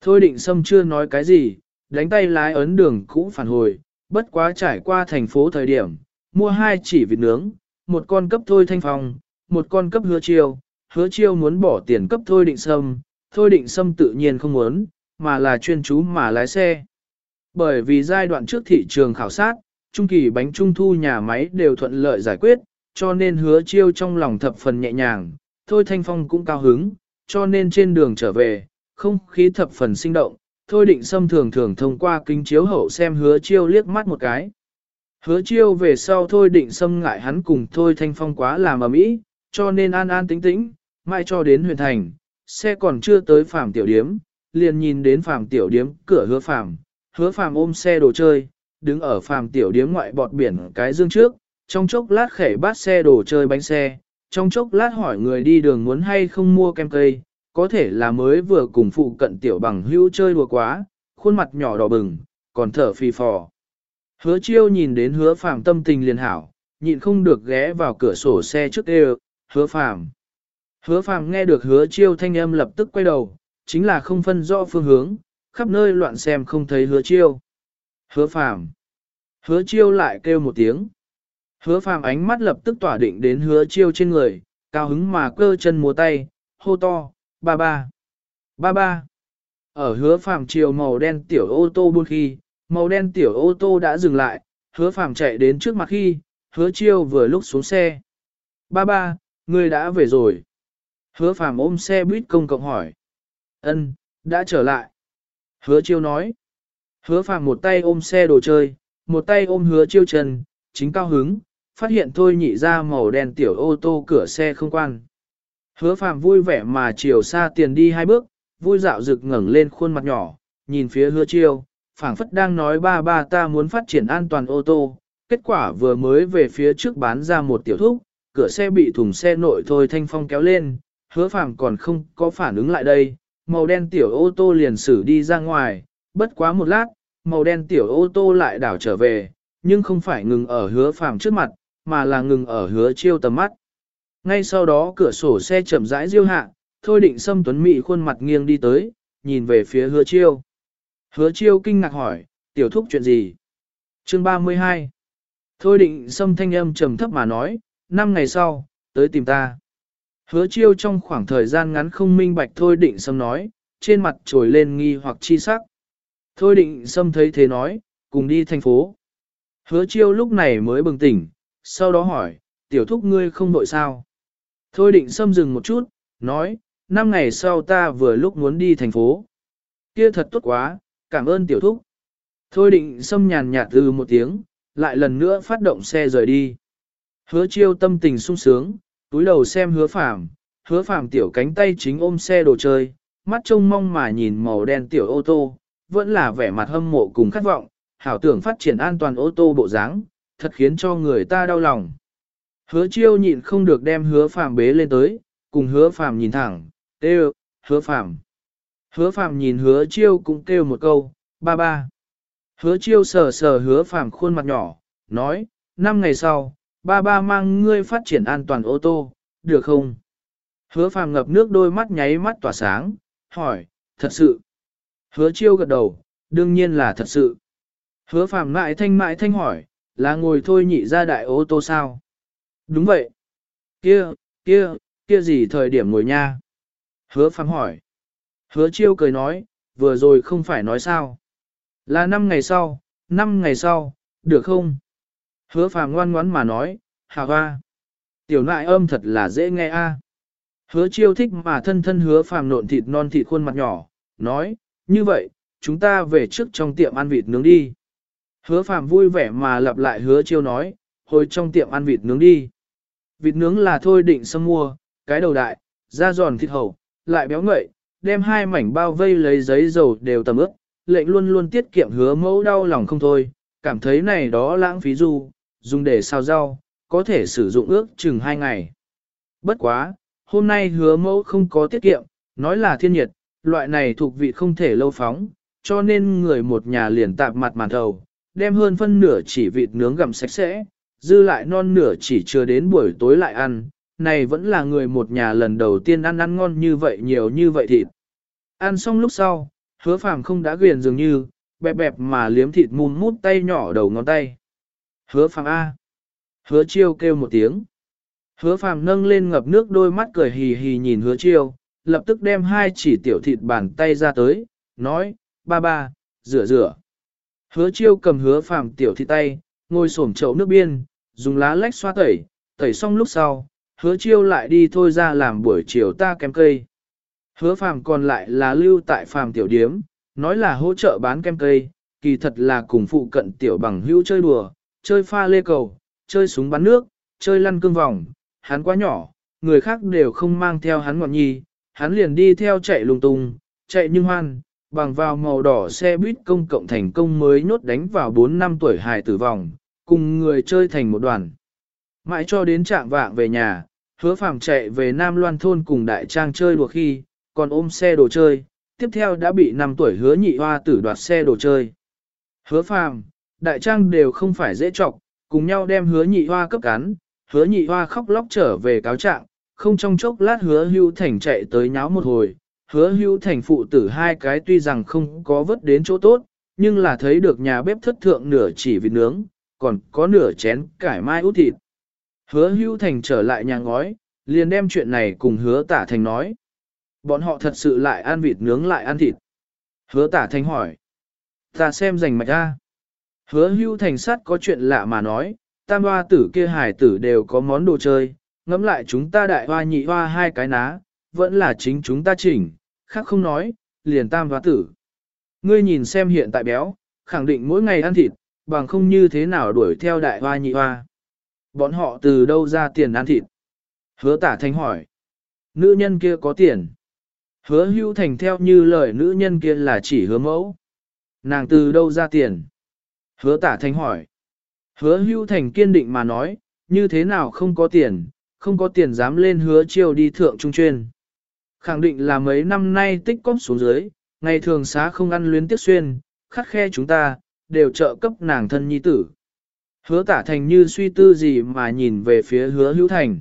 Thôi định xâm chưa nói cái gì, đánh tay lái ấn đường cũ phản hồi, bất quá trải qua thành phố thời điểm, mua hai chỉ vịt nướng, một con cấp thôi thanh phong, một con cấp hứa chiêu, hứa chiêu muốn bỏ tiền cấp thôi định sâm, thôi định sâm tự nhiên không muốn, mà là chuyên chú mà lái xe. Bởi vì giai đoạn trước thị trường khảo sát, trung kỳ bánh trung thu nhà máy đều thuận lợi giải quyết, cho nên hứa chiêu trong lòng thập phần nhẹ nhàng, thôi thanh phong cũng cao hứng, cho nên trên đường trở về, không khí thập phần sinh động, thôi định sâm thường thường thông qua kính chiếu hậu xem hứa chiêu liếc mắt một cái. Hứa chiêu về sau thôi định sâm ngại hắn cùng thôi thanh phong quá làm ở mỹ, cho nên an an tĩnh tĩnh, mãi cho đến huyền thành, xe còn chưa tới phạm tiểu điếm, liền nhìn đến phàm tiểu điếm cửa hứa phàm, hứa phàm ôm xe đồ chơi, đứng ở phàm tiểu điếm ngoại bọt biển cái dương trước, trong chốc lát khẻ bát xe đồ chơi bánh xe, trong chốc lát hỏi người đi đường muốn hay không mua kem cây, có thể là mới vừa cùng phụ cận tiểu bằng hữu chơi đùa quá, khuôn mặt nhỏ đỏ bừng, còn thở phì phò. Hứa chiêu nhìn đến hứa phàm tâm tình liền hảo, nhịn không được ghé vào cửa sổ xe trước đều, hứa phàm. Hứa phàm nghe được hứa chiêu thanh âm lập tức quay đầu, chính là không phân rõ phương hướng, khắp nơi loạn xem không thấy hứa chiêu. Hứa phàm. Hứa chiêu lại kêu một tiếng. Hứa phàm ánh mắt lập tức tỏa định đến hứa chiêu trên người, cao hứng mà cơ chân múa tay, hô to, ba ba. Ba ba. Ở hứa phàm chiều màu đen tiểu ô tô buôn khi, màu đen tiểu ô tô đã dừng lại, hứa phàm chạy đến trước mặt khi, hứa chiêu vừa lúc xuống xe. Ba ba, người đã về rồi. Hứa phàm ôm xe buýt công cộng hỏi. Ân, đã trở lại. Hứa chiêu nói. Hứa phàm một tay ôm xe đồ chơi, một tay ôm hứa chiêu trần, chính cao hứng, phát hiện thôi nhị ra màu đen tiểu ô tô cửa xe không quan. Hứa phàm vui vẻ mà chiều xa tiền đi hai bước, vui dạo rực ngẩng lên khuôn mặt nhỏ, nhìn phía hứa chiêu, phảng phất đang nói ba ba ta muốn phát triển an toàn ô tô. Kết quả vừa mới về phía trước bán ra một tiểu thúc, cửa xe bị thùng xe nội thôi thanh phong kéo lên, hứa phàm còn không có phản ứng lại đây, màu đen tiểu ô tô liền xử đi ra ngoài, bất quá một lát, màu đen tiểu ô tô lại đảo trở về, nhưng không phải ngừng ở hứa phàm trước mặt, mà là ngừng ở hứa chiêu tầm mắt. Ngay sau đó cửa sổ xe chậm rãi diêu hạ, thôi định xâm tuấn mị khuôn mặt nghiêng đi tới, nhìn về phía hứa chiêu. Hứa chiêu kinh ngạc hỏi, tiểu thúc chuyện gì? Chương 32 Thôi định xâm thanh âm trầm thấp mà nói, năm ngày sau, tới tìm ta. Hứa chiêu trong khoảng thời gian ngắn không minh bạch thôi định sâm nói, trên mặt trồi lên nghi hoặc chi sắc. Thôi định sâm thấy thế nói, cùng đi thành phố. Hứa chiêu lúc này mới bừng tỉnh, sau đó hỏi, tiểu thúc ngươi không đội sao? Thôi định sâm dừng một chút, nói, năm ngày sau ta vừa lúc muốn đi thành phố. Kia thật tốt quá, cảm ơn tiểu thúc. Thôi định xâm nhàn nhạt từ một tiếng, lại lần nữa phát động xe rời đi. Hứa chiêu tâm tình sung sướng, túi đầu xem hứa phàm, hứa phàm tiểu cánh tay chính ôm xe đồ chơi, mắt trông mong mà nhìn màu đen tiểu ô tô, vẫn là vẻ mặt hâm mộ cùng khát vọng, hảo tưởng phát triển an toàn ô tô bộ dáng, thật khiến cho người ta đau lòng. Hứa chiêu nhịn không được đem hứa phàm bế lên tới, cùng hứa phàm nhìn thẳng, kêu, hứa phàm. Hứa phàm nhìn hứa chiêu cũng kêu một câu, ba ba. Hứa chiêu sờ sờ hứa phàm khuôn mặt nhỏ, nói, năm ngày sau, ba ba mang ngươi phát triển an toàn ô tô, được không? Hứa phàm ngập nước đôi mắt nháy mắt tỏa sáng, hỏi, thật sự. Hứa chiêu gật đầu, đương nhiên là thật sự. Hứa phàm mãi thanh mãi thanh hỏi, là ngồi thôi nhị ra đại ô tô sao? Đúng vậy. Kia, kia, kia gì thời điểm ngồi nha? Hứa phàm hỏi. Hứa chiêu cười nói, vừa rồi không phải nói sao? Là năm ngày sau, năm ngày sau, được không? Hứa phàm ngoan ngoãn mà nói, hà hoa. Tiểu nại âm thật là dễ nghe a. Hứa chiêu thích mà thân thân hứa phàm nộn thịt non thịt khuôn mặt nhỏ, nói, như vậy, chúng ta về trước trong tiệm ăn vịt nướng đi. Hứa phàm vui vẻ mà lặp lại hứa chiêu nói, hồi trong tiệm ăn vịt nướng đi. Vịt nướng là thôi định sâm mua, cái đầu đại, da giòn thịt hầu, lại béo ngậy, đem hai mảnh bao vây lấy giấy dầu đều tầm ướp, lệnh luôn luôn tiết kiệm hứa mẫu đau lòng không thôi, cảm thấy này đó lãng phí du, dùng để xào rau, có thể sử dụng ước chừng hai ngày. Bất quá, hôm nay hứa mẫu không có tiết kiệm, nói là thiên nhiệt, loại này thuộc vị không thể lâu phóng, cho nên người một nhà liền tạp mặt màn thầu, đem hơn phân nửa chỉ vịt nướng gặm sạch sẽ, dư lại non nửa chỉ chưa đến buổi tối lại ăn, này vẫn là người một nhà lần đầu tiên ăn ăn ngon như vậy nhiều như vậy thịt. Ăn xong lúc sau, hứa phàm không đã ghiền dường như, bẹp bẹp mà liếm thịt mùm mút tay nhỏ đầu ngón tay. Hứa phàm A. Hứa chiêu kêu một tiếng. Hứa phàm nâng lên ngập nước đôi mắt cười hì hì nhìn hứa chiêu, lập tức đem hai chỉ tiểu thịt bàn tay ra tới, nói, ba ba, rửa rửa. Hứa chiêu cầm hứa phàm tiểu thịt tay, ngồi xổm chậu nước biên, dùng lá lách xoa tẩy, tẩy xong lúc sau, hứa chiêu lại đi thôi ra làm buổi chiều ta kem cây. Hứa phàm còn lại là lưu tại phàm tiểu điếm, nói là hỗ trợ bán kem cây, kỳ thật là cùng phụ cận tiểu bằng hữu chơi đùa, chơi pha lê cầu, chơi súng bắn nước, chơi lăn cương vòng, hắn quá nhỏ, người khác đều không mang theo hắn ngọn nhi, hắn liền đi theo chạy lung tung, chạy nhưng hoan, bằng vào màu đỏ xe buýt công cộng thành công mới nốt đánh vào 4 năm tuổi hài tử vòng, cùng người chơi thành một đoàn. Mãi cho đến trạng vạng về nhà, hứa phàm chạy về Nam Loan thôn cùng đại trang chơi đùa khi, còn ôm xe đồ chơi, tiếp theo đã bị 5 tuổi hứa nhị hoa tử đoạt xe đồ chơi. Hứa phàm, đại trang đều không phải dễ trọc, cùng nhau đem hứa nhị hoa cấp cán, hứa nhị hoa khóc lóc trở về cáo trạng, không trong chốc lát hứa hưu thành chạy tới nháo một hồi, hứa hưu thành phụ tử hai cái tuy rằng không có vớt đến chỗ tốt, nhưng là thấy được nhà bếp thất thượng nửa chỉ vịt nướng, còn có nửa chén cải mai út thịt. Hứa hưu thành trở lại nhà ngói, liền đem chuyện này cùng hứa tả thành nói. Bọn họ thật sự lại ăn vịt nướng lại ăn thịt. Hứa tả thành hỏi. Ta xem rành mạch ra. Hứa hưu thành sát có chuyện lạ mà nói, tam hoa tử kia hải tử đều có món đồ chơi, ngẫm lại chúng ta đại hoa nhị hoa hai cái ná, vẫn là chính chúng ta chỉnh, khác không nói, liền tam hoa tử. Ngươi nhìn xem hiện tại béo, khẳng định mỗi ngày ăn thịt, bằng không như thế nào đuổi theo đại hoa nhị hoa. Bọn họ từ đâu ra tiền ăn thịt? Hứa tả thanh hỏi. Nữ nhân kia có tiền. Hứa hưu thành theo như lời nữ nhân kia là chỉ hứa mẫu. Nàng từ đâu ra tiền? Hứa tả thanh hỏi. Hứa hưu thành kiên định mà nói, như thế nào không có tiền, không có tiền dám lên hứa chiêu đi thượng trung chuyên. Khẳng định là mấy năm nay tích cóp xuống dưới, ngày thường xá không ăn luyến tiếc xuyên, khắc khe chúng ta, đều trợ cấp nàng thân nhi tử. Hứa tả thành như suy tư gì mà nhìn về phía hứa hữu thành.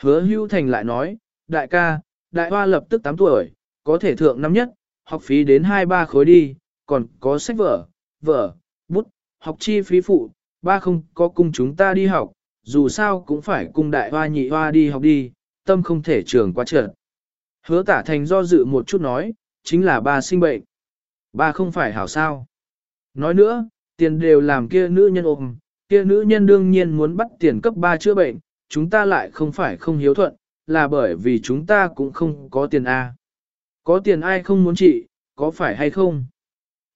Hứa hữu thành lại nói, đại ca, đại hoa lập tức 8 tuổi, có thể thượng năm nhất, học phí đến 2-3 khối đi, còn có sách vở, vở, bút, học chi phí phụ, ba không có cung chúng ta đi học, dù sao cũng phải cung đại hoa nhị hoa đi học đi, tâm không thể trường quá trợn. Hứa tả thành do dự một chút nói, chính là ba sinh bệnh. Ba không phải hảo sao. Nói nữa, tiền đều làm kia nữ nhân ôm, kia nữ nhân đương nhiên muốn bắt tiền cấp ba chữa bệnh, chúng ta lại không phải không hiếu thuận, là bởi vì chúng ta cũng không có tiền A. Có tiền ai không muốn trị, có phải hay không?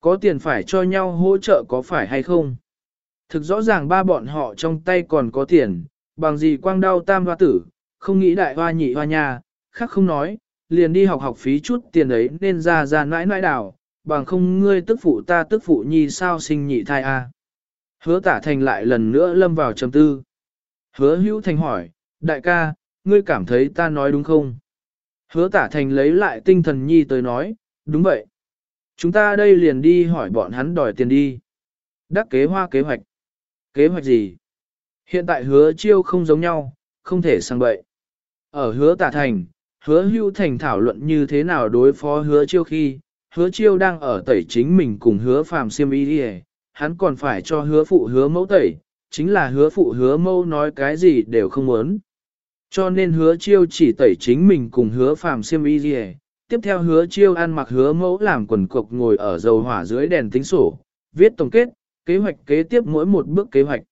Có tiền phải cho nhau hỗ trợ có phải hay không? Thực rõ ràng ba bọn họ trong tay còn có tiền, bằng gì quang đau tam hoa tử, không nghĩ đại hoa nhị hoa nhà, khác không nói, liền đi học học phí chút tiền ấy nên ra ra nãi nãi đảo, bằng không ngươi tức phụ ta tức phụ nhi sao sinh nhị thai a. Hứa tả thành lại lần nữa lâm vào trầm tư. Hứa hữu thành hỏi, đại ca, ngươi cảm thấy ta nói đúng không? Hứa tả thành lấy lại tinh thần nhi tới nói, đúng vậy. Chúng ta đây liền đi hỏi bọn hắn đòi tiền đi. Đắc kế hoa kế hoạch. Kế hoạch gì? Hiện tại hứa chiêu không giống nhau, không thể sang bậy. Ở hứa tả thành, hứa hưu thành thảo luận như thế nào đối phó hứa chiêu khi, hứa chiêu đang ở tẩy chính mình cùng hứa phàm siêm y đi hắn còn phải cho hứa phụ hứa mẫu tẩy, chính là hứa phụ hứa mẫu nói cái gì đều không muốn. Cho nên hứa chiêu chỉ tẩy chính mình cùng hứa phàm siêm y đi tiếp theo hứa chiêu ăn mặc hứa mẫu làm quần cục ngồi ở dầu hỏa dưới đèn tính sổ, viết tổng kết, kế hoạch kế tiếp mỗi một bước kế hoạch.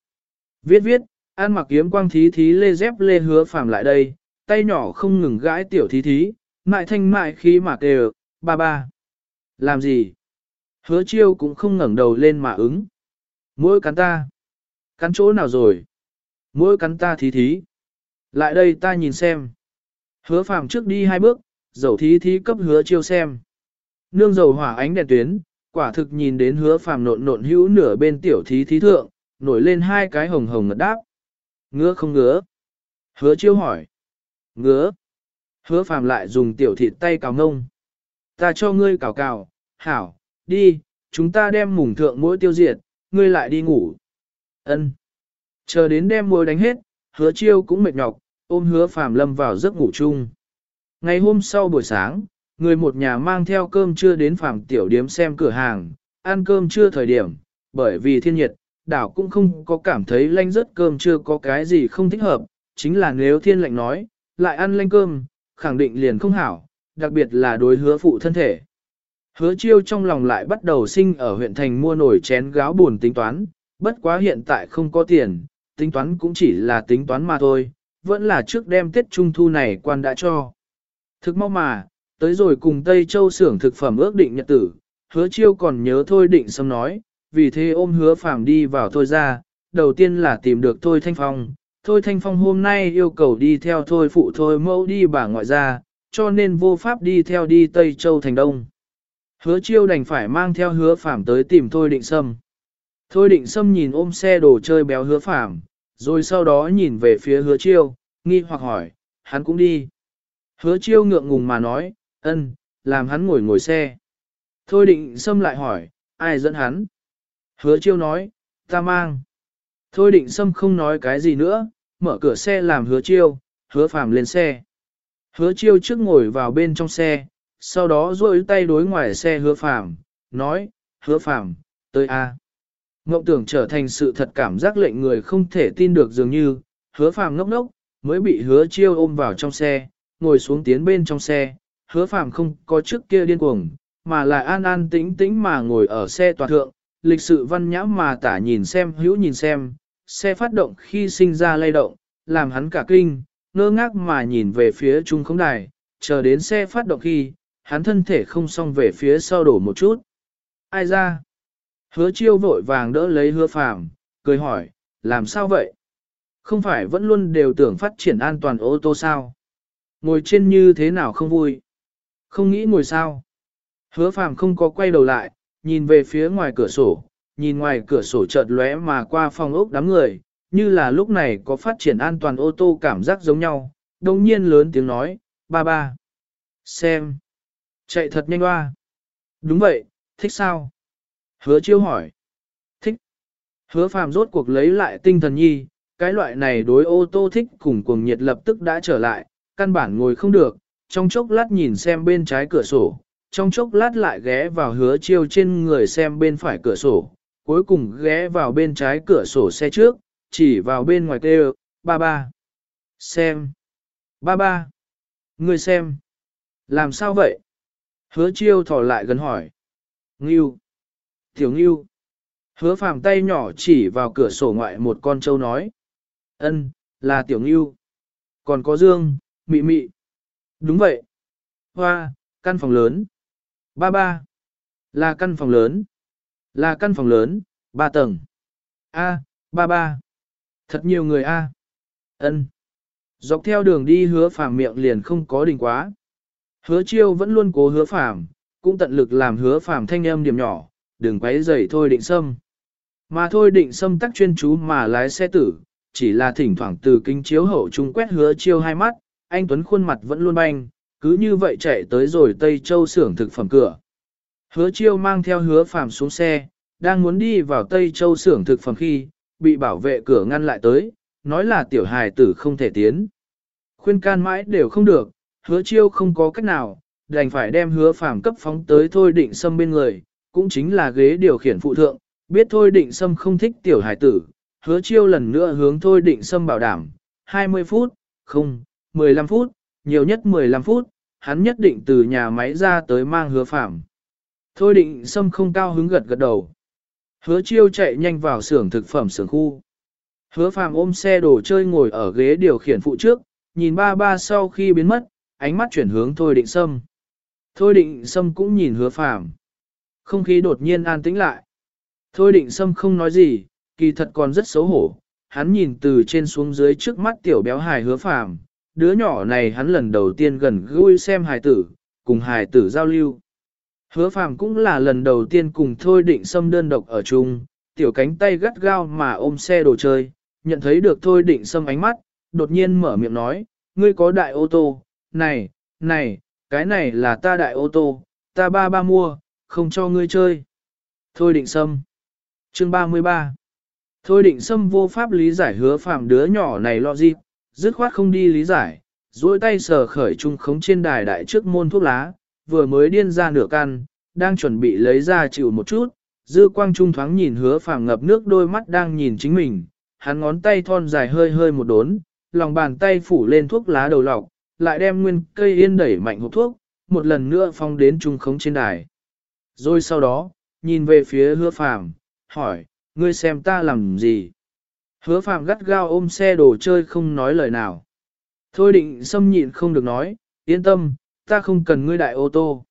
Viết viết, ăn mặc kiếm quang thí thí lê dép lê hứa phàm lại đây, tay nhỏ không ngừng gãi tiểu thí thí, mại thanh mại khí mà kêu, ba ba. Làm gì? Hứa chiêu cũng không ngẩng đầu lên mà ứng. Mỗi cắn ta. Cắn chỗ nào rồi? Mỗi cắn ta thí thí. Lại đây ta nhìn xem. Hứa phàm trước đi hai bước, dầu thí thí cấp hứa chiêu xem. Nương dầu hỏa ánh đèn tuyến, quả thực nhìn đến hứa phàm nộn nộn hữu nửa bên tiểu thí thí thượng, nổi lên hai cái hồng hồng ngật đáp. Ngứa không ngứa? Hứa chiêu hỏi. Ngứa. Hứa phàm lại dùng tiểu thịt tay cào ngông. Ta cho ngươi cào cào, hảo, đi, chúng ta đem mùng thượng mỗi tiêu diệt, ngươi lại đi ngủ. Ân. Chờ đến đem môi đánh hết, hứa chiêu cũng mệt nhọc, ôm hứa phàm lâm vào giấc ngủ chung. Ngày hôm sau buổi sáng, người một nhà mang theo cơm trưa đến phàm tiểu điếm xem cửa hàng, ăn cơm trưa thời điểm, bởi vì thiên nhiệt, đảo cũng không có cảm thấy lanh rớt cơm trưa có cái gì không thích hợp, chính là nếu thiên lạnh nói, lại ăn lanh cơm, khẳng định liền không hảo, đặc biệt là đối hứa phụ thân thể. Hứa chiêu trong lòng lại bắt đầu sinh ở huyện thành mua nổi chén gáo buồn tính toán, bất quá hiện tại không có tiền, tính toán cũng chỉ là tính toán mà thôi, vẫn là trước đem Tết Trung Thu này quan đã cho. Thực mau mà, tới rồi cùng Tây Châu xưởng thực phẩm ước định nhật tử, hứa chiêu còn nhớ thôi định xâm nói, vì thế ôm hứa phàm đi vào thôi ra, đầu tiên là tìm được thôi thanh phong. Thôi Thanh Phong hôm nay yêu cầu đi theo thôi phụ thôi mẫu đi bà ngoại ra, cho nên vô pháp đi theo đi Tây Châu thành Đông. Hứa chiêu đành phải mang theo hứa phàm tới tìm Thôi Định Sâm. Thôi Định Sâm nhìn ôm xe đồ chơi béo hứa phàm, rồi sau đó nhìn về phía hứa chiêu, nghi hoặc hỏi, hắn cũng đi. Hứa chiêu ngượng ngùng mà nói, ân, làm hắn ngồi ngồi xe. Thôi Định Sâm lại hỏi, ai dẫn hắn? Hứa chiêu nói, ta mang. Thôi Định Sâm không nói cái gì nữa, mở cửa xe làm hứa chiêu, hứa phàm lên xe. Hứa chiêu trước ngồi vào bên trong xe, sau đó duỗi tay đối ngoài xe hứa phàm, nói, hứa phàm, tới a. Ngộng tưởng trở thành sự thật cảm giác lệnh người không thể tin được dường như, hứa phàm ngốc ngốc, mới bị hứa chiêu ôm vào trong xe, ngồi xuống tiến bên trong xe, hứa phàm không có trước kia điên cuồng, mà lại an an tĩnh tĩnh mà ngồi ở xe toàn thượng, lịch sự văn nhã mà tả nhìn xem hữu nhìn xem, xe phát động khi sinh ra lay động, làm hắn cả kinh, ngơ ngác mà nhìn về phía trung khống đài, chờ đến xe phát động khi, hắn thân thể không xong về phía sau đổ một chút. Ai ra? Hứa chiêu vội vàng đỡ lấy hứa phàm, cười hỏi, làm sao vậy? Không phải vẫn luôn đều tưởng phát triển an toàn ô tô sao? Ngồi trên như thế nào không vui? Không nghĩ ngồi sao? Hứa phàm không có quay đầu lại, nhìn về phía ngoài cửa sổ, nhìn ngoài cửa sổ chợt lóe mà qua phòng ốc đám người, như là lúc này có phát triển an toàn ô tô cảm giác giống nhau, đồng nhiên lớn tiếng nói, ba ba. Xem. Chạy thật nhanh hoa. Đúng vậy, thích sao? Hứa chiêu hỏi. Thích. Hứa phàm rốt cuộc lấy lại tinh thần nhi, cái loại này đối ô tô thích cùng cuồng nhiệt lập tức đã trở lại, căn bản ngồi không được, trong chốc lát nhìn xem bên trái cửa sổ, trong chốc lát lại ghé vào hứa chiêu trên người xem bên phải cửa sổ, cuối cùng ghé vào bên trái cửa sổ xe trước, chỉ vào bên ngoài kêu, ba ba. Xem. Ba ba. Người xem. Làm sao vậy? Hứa chiêu thỏ lại gần hỏi. Ngưu. Tiểu Ngưu. Hứa phàm tay nhỏ chỉ vào cửa sổ ngoại một con trâu nói. Ân, là Tiểu Ngưu. Còn có Dương, Mị Mị. Đúng vậy. Hoa, căn phòng lớn. Ba ba. Là căn phòng lớn. Là căn phòng lớn, ba tầng. A, ba ba. Thật nhiều người a. Ân. Dọc theo đường đi hứa phàm miệng liền không có đình quá. Hứa chiêu vẫn luôn cố hứa phàm, cũng tận lực làm hứa phàm thanh âm điểm nhỏ, đừng quấy rầy thôi định sâm. Mà thôi định sâm tắc chuyên chú mà lái xe tử, chỉ là thỉnh thoảng từ kính chiếu hậu trung quét hứa chiêu hai mắt, anh Tuấn khuôn mặt vẫn luôn banh, cứ như vậy chạy tới rồi Tây Châu xưởng thực phẩm cửa. Hứa chiêu mang theo hứa phàm xuống xe, đang muốn đi vào Tây Châu xưởng thực phẩm khi, bị bảo vệ cửa ngăn lại tới, nói là tiểu hài tử không thể tiến. Khuyên can mãi đều không được, hứa chiêu không có cách nào, đành phải đem hứa phàm cấp phóng tới thôi định xâm bên người, cũng chính là ghế điều khiển phụ thượng, biết thôi định xâm không thích tiểu hài tử, hứa chiêu lần nữa hướng thôi định xâm bảo đảm, 20 phút, không, 15 phút, nhiều nhất 15 phút, hắn nhất định từ nhà máy ra tới mang hứa Phạm. Thôi định xâm không cao hứng gật gật đầu. Hứa chiêu chạy nhanh vào xưởng thực phẩm xưởng khu. Hứa phàm ôm xe đồ chơi ngồi ở ghế điều khiển phụ trước, nhìn ba ba sau khi biến mất, ánh mắt chuyển hướng Thôi định sâm. Thôi định sâm cũng nhìn hứa phàm. Không khí đột nhiên an tĩnh lại. Thôi định sâm không nói gì, kỳ thật còn rất xấu hổ. Hắn nhìn từ trên xuống dưới trước mắt tiểu béo hài hứa phàm. Đứa nhỏ này hắn lần đầu tiên gần gũi xem hài tử, cùng hài tử giao lưu. Hứa phàm cũng là lần đầu tiên cùng Thôi định sâm đơn độc ở chung, tiểu cánh tay gắt gao mà ôm xe đồ chơi, nhận thấy được Thôi định sâm ánh mắt, đột nhiên mở miệng nói, ngươi có đại ô tô, này, này, cái này là ta đại ô tô, ta ba ba mua, không cho ngươi chơi. Thôi định sâm. Chương 33 Thôi định sâm vô pháp lý giải hứa phàm đứa nhỏ này lo gì, dứt khoát không đi lý giải, duỗi tay sờ khởi trung khống trên đài đại trước môn thuốc lá, vừa mới điên ra nửa căn, đang chuẩn bị lấy ra chịu một chút, dư quang trung thoáng nhìn hứa phàm ngập nước đôi mắt đang nhìn chính mình, hắn ngón tay thon dài hơi hơi một đốn, lòng bàn tay phủ lên thuốc lá đầu lọc, lại đem nguyên cây yên đẩy mạnh hộp thuốc, một lần nữa phong đến trung khống trên đài. Rồi sau đó, nhìn về phía hứa phàm, hỏi, ngươi xem ta làm gì? Hứa phàm gắt gao ôm xe đồ chơi không nói lời nào. Thôi định xâm nhịn không được nói, yên tâm, ta không cần ngươi đại ô tô.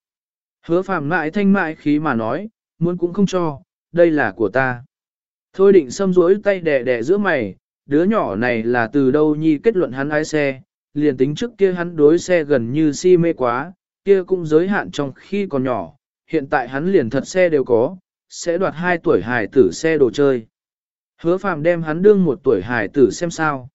Hứa phàm mãi thanh mại khí mà nói, muốn cũng không cho, đây là của ta. Thôi định xâm rỗi tay đẻ đẻ giữa mày, đứa nhỏ này là từ đâu nhi kết luận hắn ái xe, liền tính trước kia hắn đối xe gần như si mê quá, kia cũng giới hạn trong khi còn nhỏ, hiện tại hắn liền thật xe đều có, sẽ đoạt hai tuổi hài tử xe đồ chơi. Hứa phàm đem hắn đương một tuổi hài tử xem sao.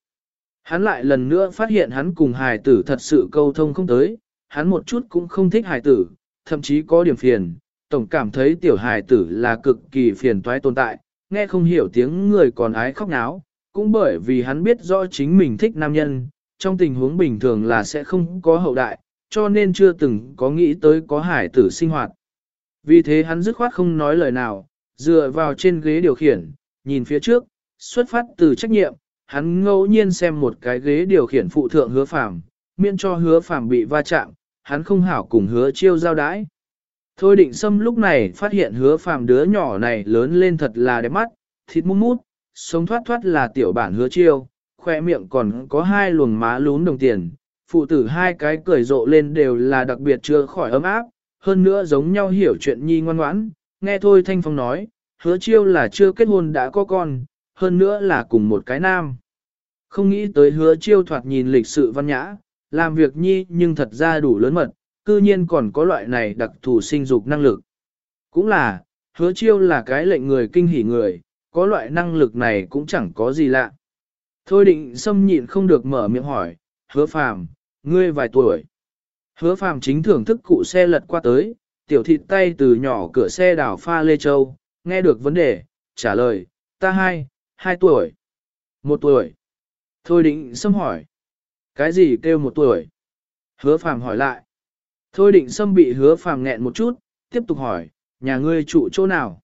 Hắn lại lần nữa phát hiện hắn cùng hài tử thật sự câu thông không tới, hắn một chút cũng không thích hài tử, thậm chí có điểm phiền, tổng cảm thấy tiểu hài tử là cực kỳ phiền toái tồn tại, nghe không hiểu tiếng người còn ái khóc náo, cũng bởi vì hắn biết rõ chính mình thích nam nhân, trong tình huống bình thường là sẽ không có hậu đại, cho nên chưa từng có nghĩ tới có hải tử sinh hoạt. Vì thế hắn dứt khoát không nói lời nào, dựa vào trên ghế điều khiển, nhìn phía trước, xuất phát từ trách nhiệm, hắn ngẫu nhiên xem một cái ghế điều khiển phụ thượng hứa phàm, miễn cho hứa phàm bị va chạm, hắn không hảo cùng hứa chiêu giao đãi. Thôi định xâm lúc này phát hiện hứa phàm đứa nhỏ này lớn lên thật là đẹp mắt, thịt mút mút, sống thoát thoát là tiểu bản hứa chiêu, khoe miệng còn có hai luồng má lún đồng tiền, phụ tử hai cái cười rộ lên đều là đặc biệt chưa khỏi ấm áp, hơn nữa giống nhau hiểu chuyện nhi ngoan ngoãn, nghe thôi Thanh Phong nói, hứa chiêu là chưa kết hôn đã có con, hơn nữa là cùng một cái nam. Không nghĩ tới hứa chiêu thoạt nhìn lịch sự văn nhã, làm việc nhi nhưng thật ra đủ lớn mật, cư nhiên còn có loại này đặc thù sinh dục năng lực. Cũng là, hứa chiêu là cái lệnh người kinh hỉ người, có loại năng lực này cũng chẳng có gì lạ. Thôi định xâm nhịn không được mở miệng hỏi, hứa phàm, ngươi vài tuổi. Hứa phàm chính thưởng thức cụ xe lật qua tới, tiểu thịt tay từ nhỏ cửa xe đảo pha lê châu, nghe được vấn đề, trả lời, ta hai, hai tuổi, một tuổi. Thôi định xâm hỏi, cái gì kêu một tuổi? Hứa phàm hỏi lại. Thôi định xâm bị hứa phàm nghẹn một chút, tiếp tục hỏi, nhà ngươi trụ chỗ nào?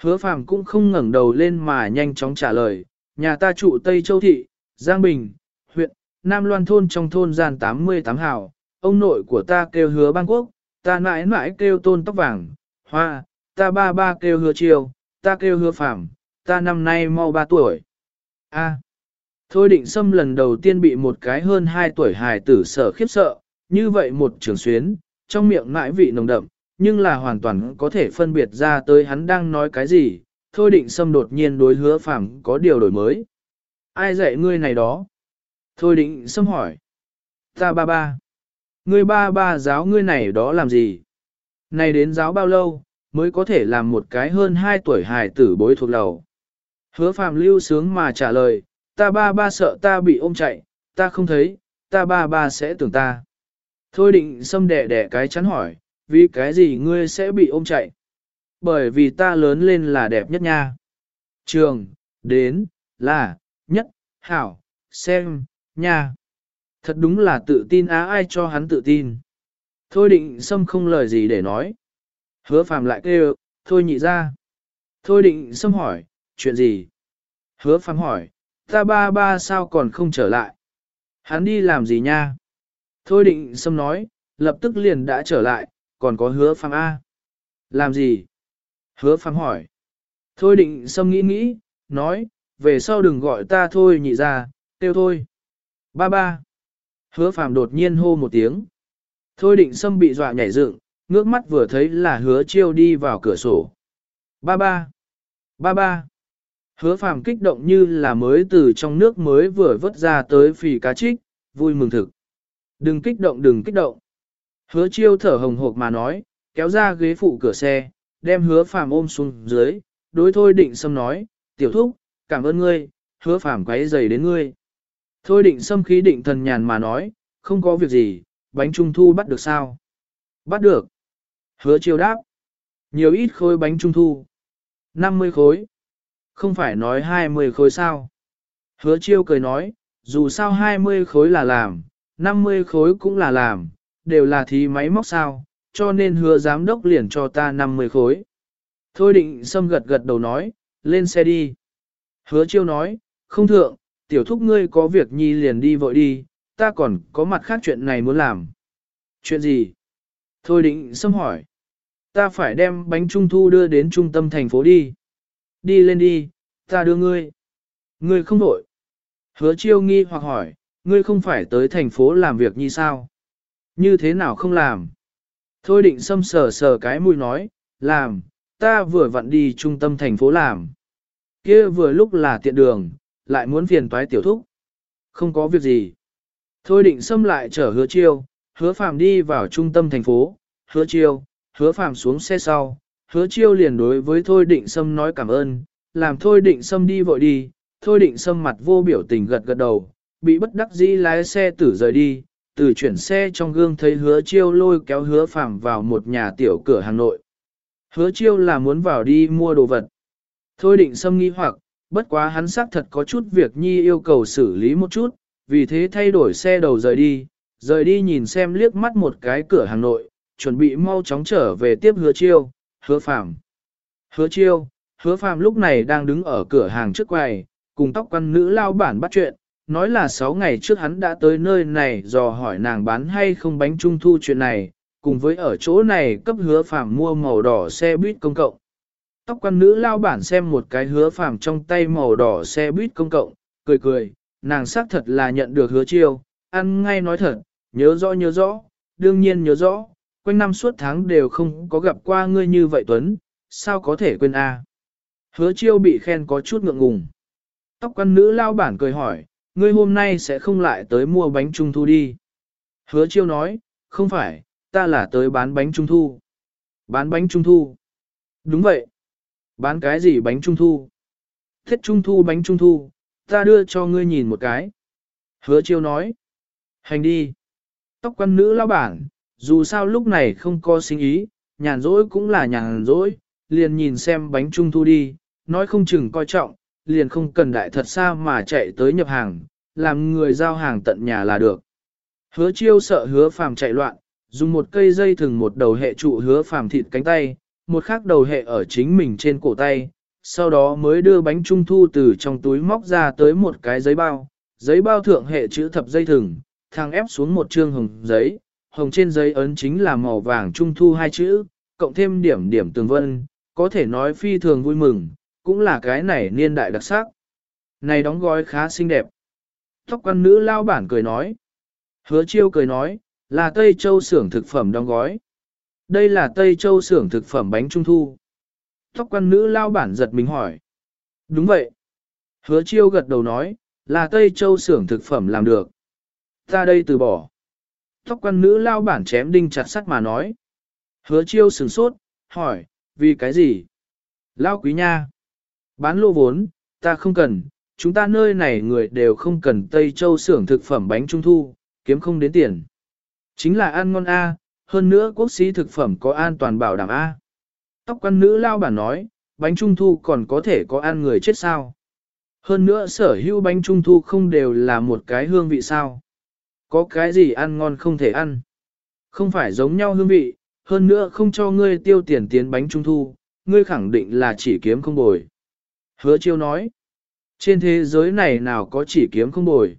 Hứa phàm cũng không ngẩng đầu lên mà nhanh chóng trả lời, nhà ta trụ Tây Châu Thị, Giang Bình, huyện, Nam Loan Thôn trong thôn gian 88 hào, ông nội của ta kêu hứa bang quốc, ta mãi mãi kêu tôn tóc vàng, hoa, ta ba ba kêu hứa chiều, ta kêu hứa phạm, ta năm nay mau ba tuổi. A. Thôi định xâm lần đầu tiên bị một cái hơn hai tuổi hài tử sở khiếp sợ, như vậy một trường xuyến, trong miệng mãi vị nồng đậm, nhưng là hoàn toàn có thể phân biệt ra tới hắn đang nói cái gì, thôi định xâm đột nhiên đối hứa phạm có điều đổi mới. Ai dạy ngươi này đó? Thôi định xâm hỏi. Ta ba ba. Ngươi ba ba giáo ngươi này đó làm gì? Này đến giáo bao lâu, mới có thể làm một cái hơn 2 tuổi hài tử bối thuộc lầu? Hứa phàm lưu sướng mà trả lời, ta ba ba sợ ta bị ôm chạy, ta không thấy, ta ba ba sẽ tưởng ta. Thôi định xâm đẻ đẻ cái chắn hỏi, vì cái gì ngươi sẽ bị ôm chạy? Bởi vì ta lớn lên là đẹp nhất nha. Trường, đến, là, nhất, hảo, xem, nha. Thật đúng là tự tin á ai cho hắn tự tin. Thôi định xâm không lời gì để nói. Hứa phàm lại kêu, thôi nhị ra. Thôi định xâm hỏi, chuyện gì? Hứa phàm hỏi, ta ba ba sao còn không trở lại? Hắn đi làm gì nha? Thôi định xâm nói, lập tức liền đã trở lại, còn có hứa phàm A. Làm gì? Hứa phàm hỏi. Thôi định xâm nghĩ nghĩ, nói, về sau đừng gọi ta thôi nhị ra, tiêu thôi. Ba ba. Hứa phàm đột nhiên hô một tiếng. Thôi định xâm bị dọa nhảy dựng, ngước mắt vừa thấy là hứa chiêu đi vào cửa sổ. Ba ba. Ba ba. Hứa phàm kích động như là mới từ trong nước mới vừa vớt ra tới phì cá trích, vui mừng thực. Đừng kích động đừng kích động. Hứa chiêu thở hồng hộc mà nói, kéo ra ghế phụ cửa xe, đem hứa phàm ôm xuống dưới, đối thôi định xâm nói, tiểu thúc, cảm ơn ngươi, hứa phàm quấy dày đến ngươi. Thôi định xâm khí định thần nhàn mà nói, không có việc gì, bánh trung thu bắt được sao? Bắt được. Hứa chiêu đáp. Nhiều ít khối bánh trung thu. 50 khối. Không phải nói 20 khối sao? Hứa chiêu cười nói, dù sao 20 khối là làm, 50 khối cũng là làm, đều là thí máy móc sao, cho nên hứa giám đốc liền cho ta 50 khối. Thôi định xâm gật gật đầu nói, lên xe đi. Hứa chiêu nói, không thượng, tiểu thúc ngươi có việc nhi liền đi vội đi, ta còn có mặt khác chuyện này muốn làm. Chuyện gì? Thôi định xâm hỏi. Ta phải đem bánh trung thu đưa đến trung tâm thành phố đi. Đi lên đi, ta đưa ngươi. Ngươi không đổi. Hứa chiêu nghi hoặc hỏi, ngươi không phải tới thành phố làm việc như sao? Như thế nào không làm? Thôi định xâm sờ sờ cái mũi nói, làm, ta vừa vặn đi trung tâm thành phố làm. kia vừa lúc là tiện đường, lại muốn phiền toái tiểu thúc. Không có việc gì. Thôi định xâm lại chở hứa chiêu, hứa phàm đi vào trung tâm thành phố, hứa chiêu, hứa phàm xuống xe sau, hứa chiêu liền đối với thôi định Sâm nói cảm ơn, làm thôi định Sâm đi vội đi, thôi định Sâm mặt vô biểu tình gật gật đầu, bị bất đắc dĩ lái xe tử rời đi, từ chuyển xe trong gương thấy hứa chiêu lôi kéo hứa phàm vào một nhà tiểu cửa Hà Nội. Hứa chiêu là muốn vào đi mua đồ vật. Thôi định Sâm nghi hoặc, bất quá hắn xác thật có chút việc nhi yêu cầu xử lý một chút, vì thế thay đổi xe đầu rời đi, rời đi nhìn xem liếc mắt một cái cửa hàng nội, chuẩn bị mau chóng trở về tiếp hứa chiêu, hứa phàm. Hứa chiêu, hứa phàm lúc này đang đứng ở cửa hàng trước quầy, cùng tóc quan nữ lao bản bắt chuyện, nói là 6 ngày trước hắn đã tới nơi này dò hỏi nàng bán hay không bánh trung thu chuyện này, cùng với ở chỗ này cấp hứa phàm mua màu đỏ xe buýt công cộng. Tóc quan nữ lao bản xem một cái hứa phàm trong tay màu đỏ xe buýt công cộng, cười cười, nàng xác thật là nhận được hứa chiêu, ăn ngay nói thật, nhớ rõ nhớ rõ, đương nhiên nhớ rõ, quanh năm suốt tháng đều không có gặp qua ngươi như vậy Tuấn, sao có thể quên a? Hứa chiêu bị khen có chút ngượng ngùng. Tóc quan nữ lao bản cười hỏi, ngươi hôm nay sẽ không lại tới mua bánh trung thu đi. Hứa chiêu nói, không phải, ta là tới bán bánh trung thu. Bán bánh trung thu. Đúng vậy. Bán cái gì bánh trung thu? Thiết trung thu bánh trung thu, ta đưa cho ngươi nhìn một cái. Hứa chiêu nói. Hành đi. Tóc quan nữ lao bản, dù sao lúc này không có sinh ý, nhàn rỗi cũng là nhàn rỗi, liền nhìn xem bánh trung thu đi, nói không chừng coi trọng, liền không cần đại thật xa mà chạy tới nhập hàng, làm người giao hàng tận nhà là được. Hứa chiêu sợ hứa phàm chạy loạn, dùng một cây dây thừng một đầu hệ trụ hứa phàm thịt cánh tay, một khác đầu hệ ở chính mình trên cổ tay, sau đó mới đưa bánh trung thu từ trong túi móc ra tới một cái giấy bao, giấy bao thượng hệ chữ thập dây thừng, thang ép xuống một trương hồng giấy, hồng trên giấy ấn chính là màu vàng trung thu hai chữ, cộng thêm điểm điểm tường vân, có thể nói phi thường vui mừng, cũng là cái này niên đại đặc sắc. Này đóng gói khá xinh đẹp. Tóc quan nữ lao bản cười nói. Hứa chiêu cười nói, là Tây Châu xưởng thực phẩm đóng gói. Đây là Tây Châu xưởng thực phẩm bánh trung thu. Tóc quan nữ lao bản giật mình hỏi. Đúng vậy. Hứa chiêu gật đầu nói, là Tây Châu xưởng thực phẩm làm được. Ta đây từ bỏ. Tóc quan nữ lao bản chém đinh chặt sắt mà nói. Hứa chiêu sửng sốt, hỏi, vì cái gì? Lao quý nha. Bán lô vốn, ta không cần, chúng ta nơi này người đều không cần Tây Châu xưởng thực phẩm bánh trung thu, kiếm không đến tiền. Chính là ăn ngon A, hơn nữa quốc sĩ thực phẩm có an toàn bảo đảm A. Tóc quan nữ lao bản nói, bánh trung thu còn có thể có ăn người chết sao. Hơn nữa sở hữu bánh trung thu không đều là một cái hương vị sao. Có cái gì ăn ngon không thể ăn. Không phải giống nhau hương vị, hơn nữa không cho ngươi tiêu tiền tiến bánh trung thu, ngươi khẳng định là chỉ kiếm không bồi. Hứa chiêu nói, trên thế giới này nào có chỉ kiếm không bồi.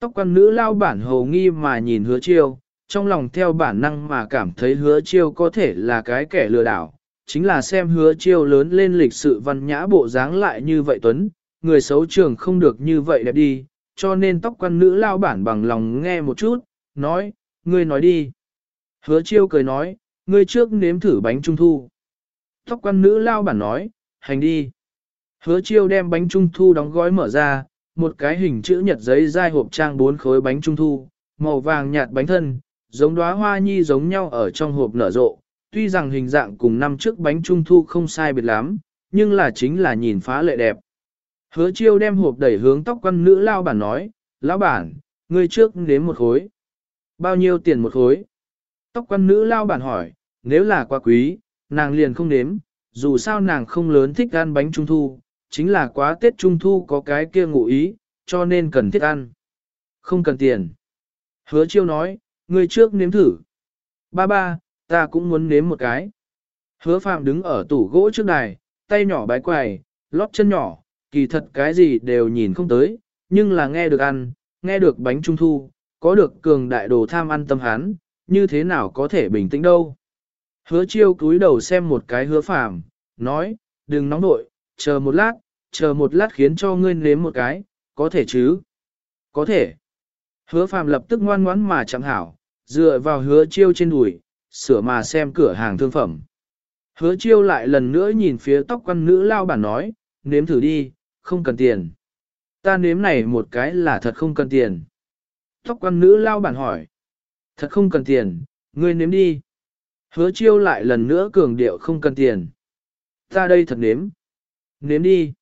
Tóc quan nữ lao bản hầu nghi mà nhìn hứa chiêu, trong lòng theo bản năng mà cảm thấy hứa chiêu có thể là cái kẻ lừa đảo. Chính là xem hứa chiêu lớn lên lịch sự văn nhã bộ dáng lại như vậy Tuấn, người xấu trường không được như vậy đẹp đi, cho nên tóc quan nữ lao bản bằng lòng nghe một chút, nói, ngươi nói đi. Hứa chiêu cười nói, ngươi trước nếm thử bánh trung thu. Tóc quan nữ lao bản nói, hành đi. Hứa chiêu đem bánh trung thu đóng gói mở ra, một cái hình chữ nhật giấy dai hộp trang bốn khối bánh trung thu, màu vàng nhạt bánh thân, giống đóa hoa nhi giống nhau ở trong hộp nở rộ. Tuy rằng hình dạng cùng năm trước bánh trung thu không sai biệt lắm, nhưng là chính là nhìn phá lệ đẹp. Hứa chiêu đem hộp đẩy hướng tóc quan nữ lao bản nói, lão bản, ngươi trước nếm một khối. Bao nhiêu tiền một khối? Tóc quan nữ lao bản hỏi, nếu là quá quý, nàng liền không nếm, dù sao nàng không lớn thích ăn bánh trung thu, chính là quá Tết Trung Thu có cái kia ngụ ý, cho nên cần thiết ăn. Không cần tiền. Hứa chiêu nói, người trước nếm thử. Ba ba, ta cũng muốn nếm một cái. Hứa phạm đứng ở tủ gỗ trước đài, tay nhỏ bái quài, lót chân nhỏ, kỳ thật cái gì đều nhìn không tới, nhưng là nghe được ăn, nghe được bánh trung thu, có được cường đại đồ tham ăn tâm hán, như thế nào có thể bình tĩnh đâu. Hứa chiêu cúi đầu xem một cái hứa phàm, nói, đừng nóng nội, chờ một lát, chờ một lát khiến cho ngươi nếm một cái, có thể chứ? Có thể. Hứa phàm lập tức ngoan ngoãn mà chẳng hảo, dựa vào hứa chiêu trên đùi, sửa mà xem cửa hàng thương phẩm. Hứa chiêu lại lần nữa nhìn phía tóc quan nữ lao bản nói, nếm thử đi, không cần tiền. Ta nếm này một cái là thật không cần tiền. Tóc quan nữ lao bản hỏi. Thật không cần tiền, ngươi nếm đi. Hứa chiêu lại lần nữa cường điệu không cần tiền. Ta đây thật nếm. Nếm đi.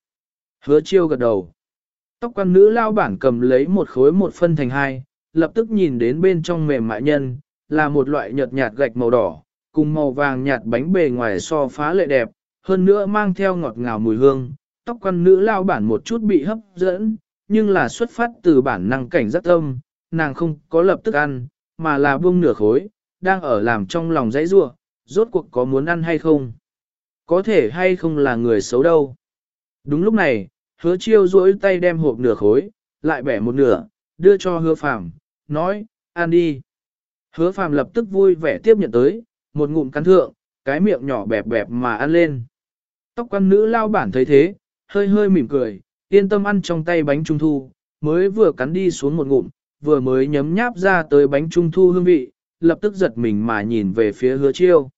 Hứa chiêu gật đầu. Tóc quan nữ lao bản cầm lấy một khối một phân thành hai, lập tức nhìn đến bên trong mềm mại nhân, là một loại nhợt nhạt gạch màu đỏ, cùng màu vàng nhạt bánh bề ngoài so phá lệ đẹp, hơn nữa mang theo ngọt ngào mùi hương. Tóc quan nữ lao bản một chút bị hấp dẫn, nhưng là xuất phát từ bản năng cảnh giác tâm, nàng không có lập tức ăn, mà là buông nửa khối, đang ở làm trong lòng dãy rua, rốt cuộc có muốn ăn hay không. Có thể hay không là người xấu đâu. Đúng lúc này, hứa chiêu duỗi tay đem hộp nửa khối, lại bẻ một nửa, đưa cho hứa phàm, nói, ăn đi. Hứa phàm lập tức vui vẻ tiếp nhận tới, một ngụm cắn thượng, cái miệng nhỏ bẹp bẹp mà ăn lên. Tóc quan nữ lao bản thấy thế, hơi hơi mỉm cười, yên tâm ăn trong tay bánh trung thu, mới vừa cắn đi xuống một ngụm, vừa mới nhấm nháp ra tới bánh trung thu hương vị, lập tức giật mình mà nhìn về phía hứa chiêu.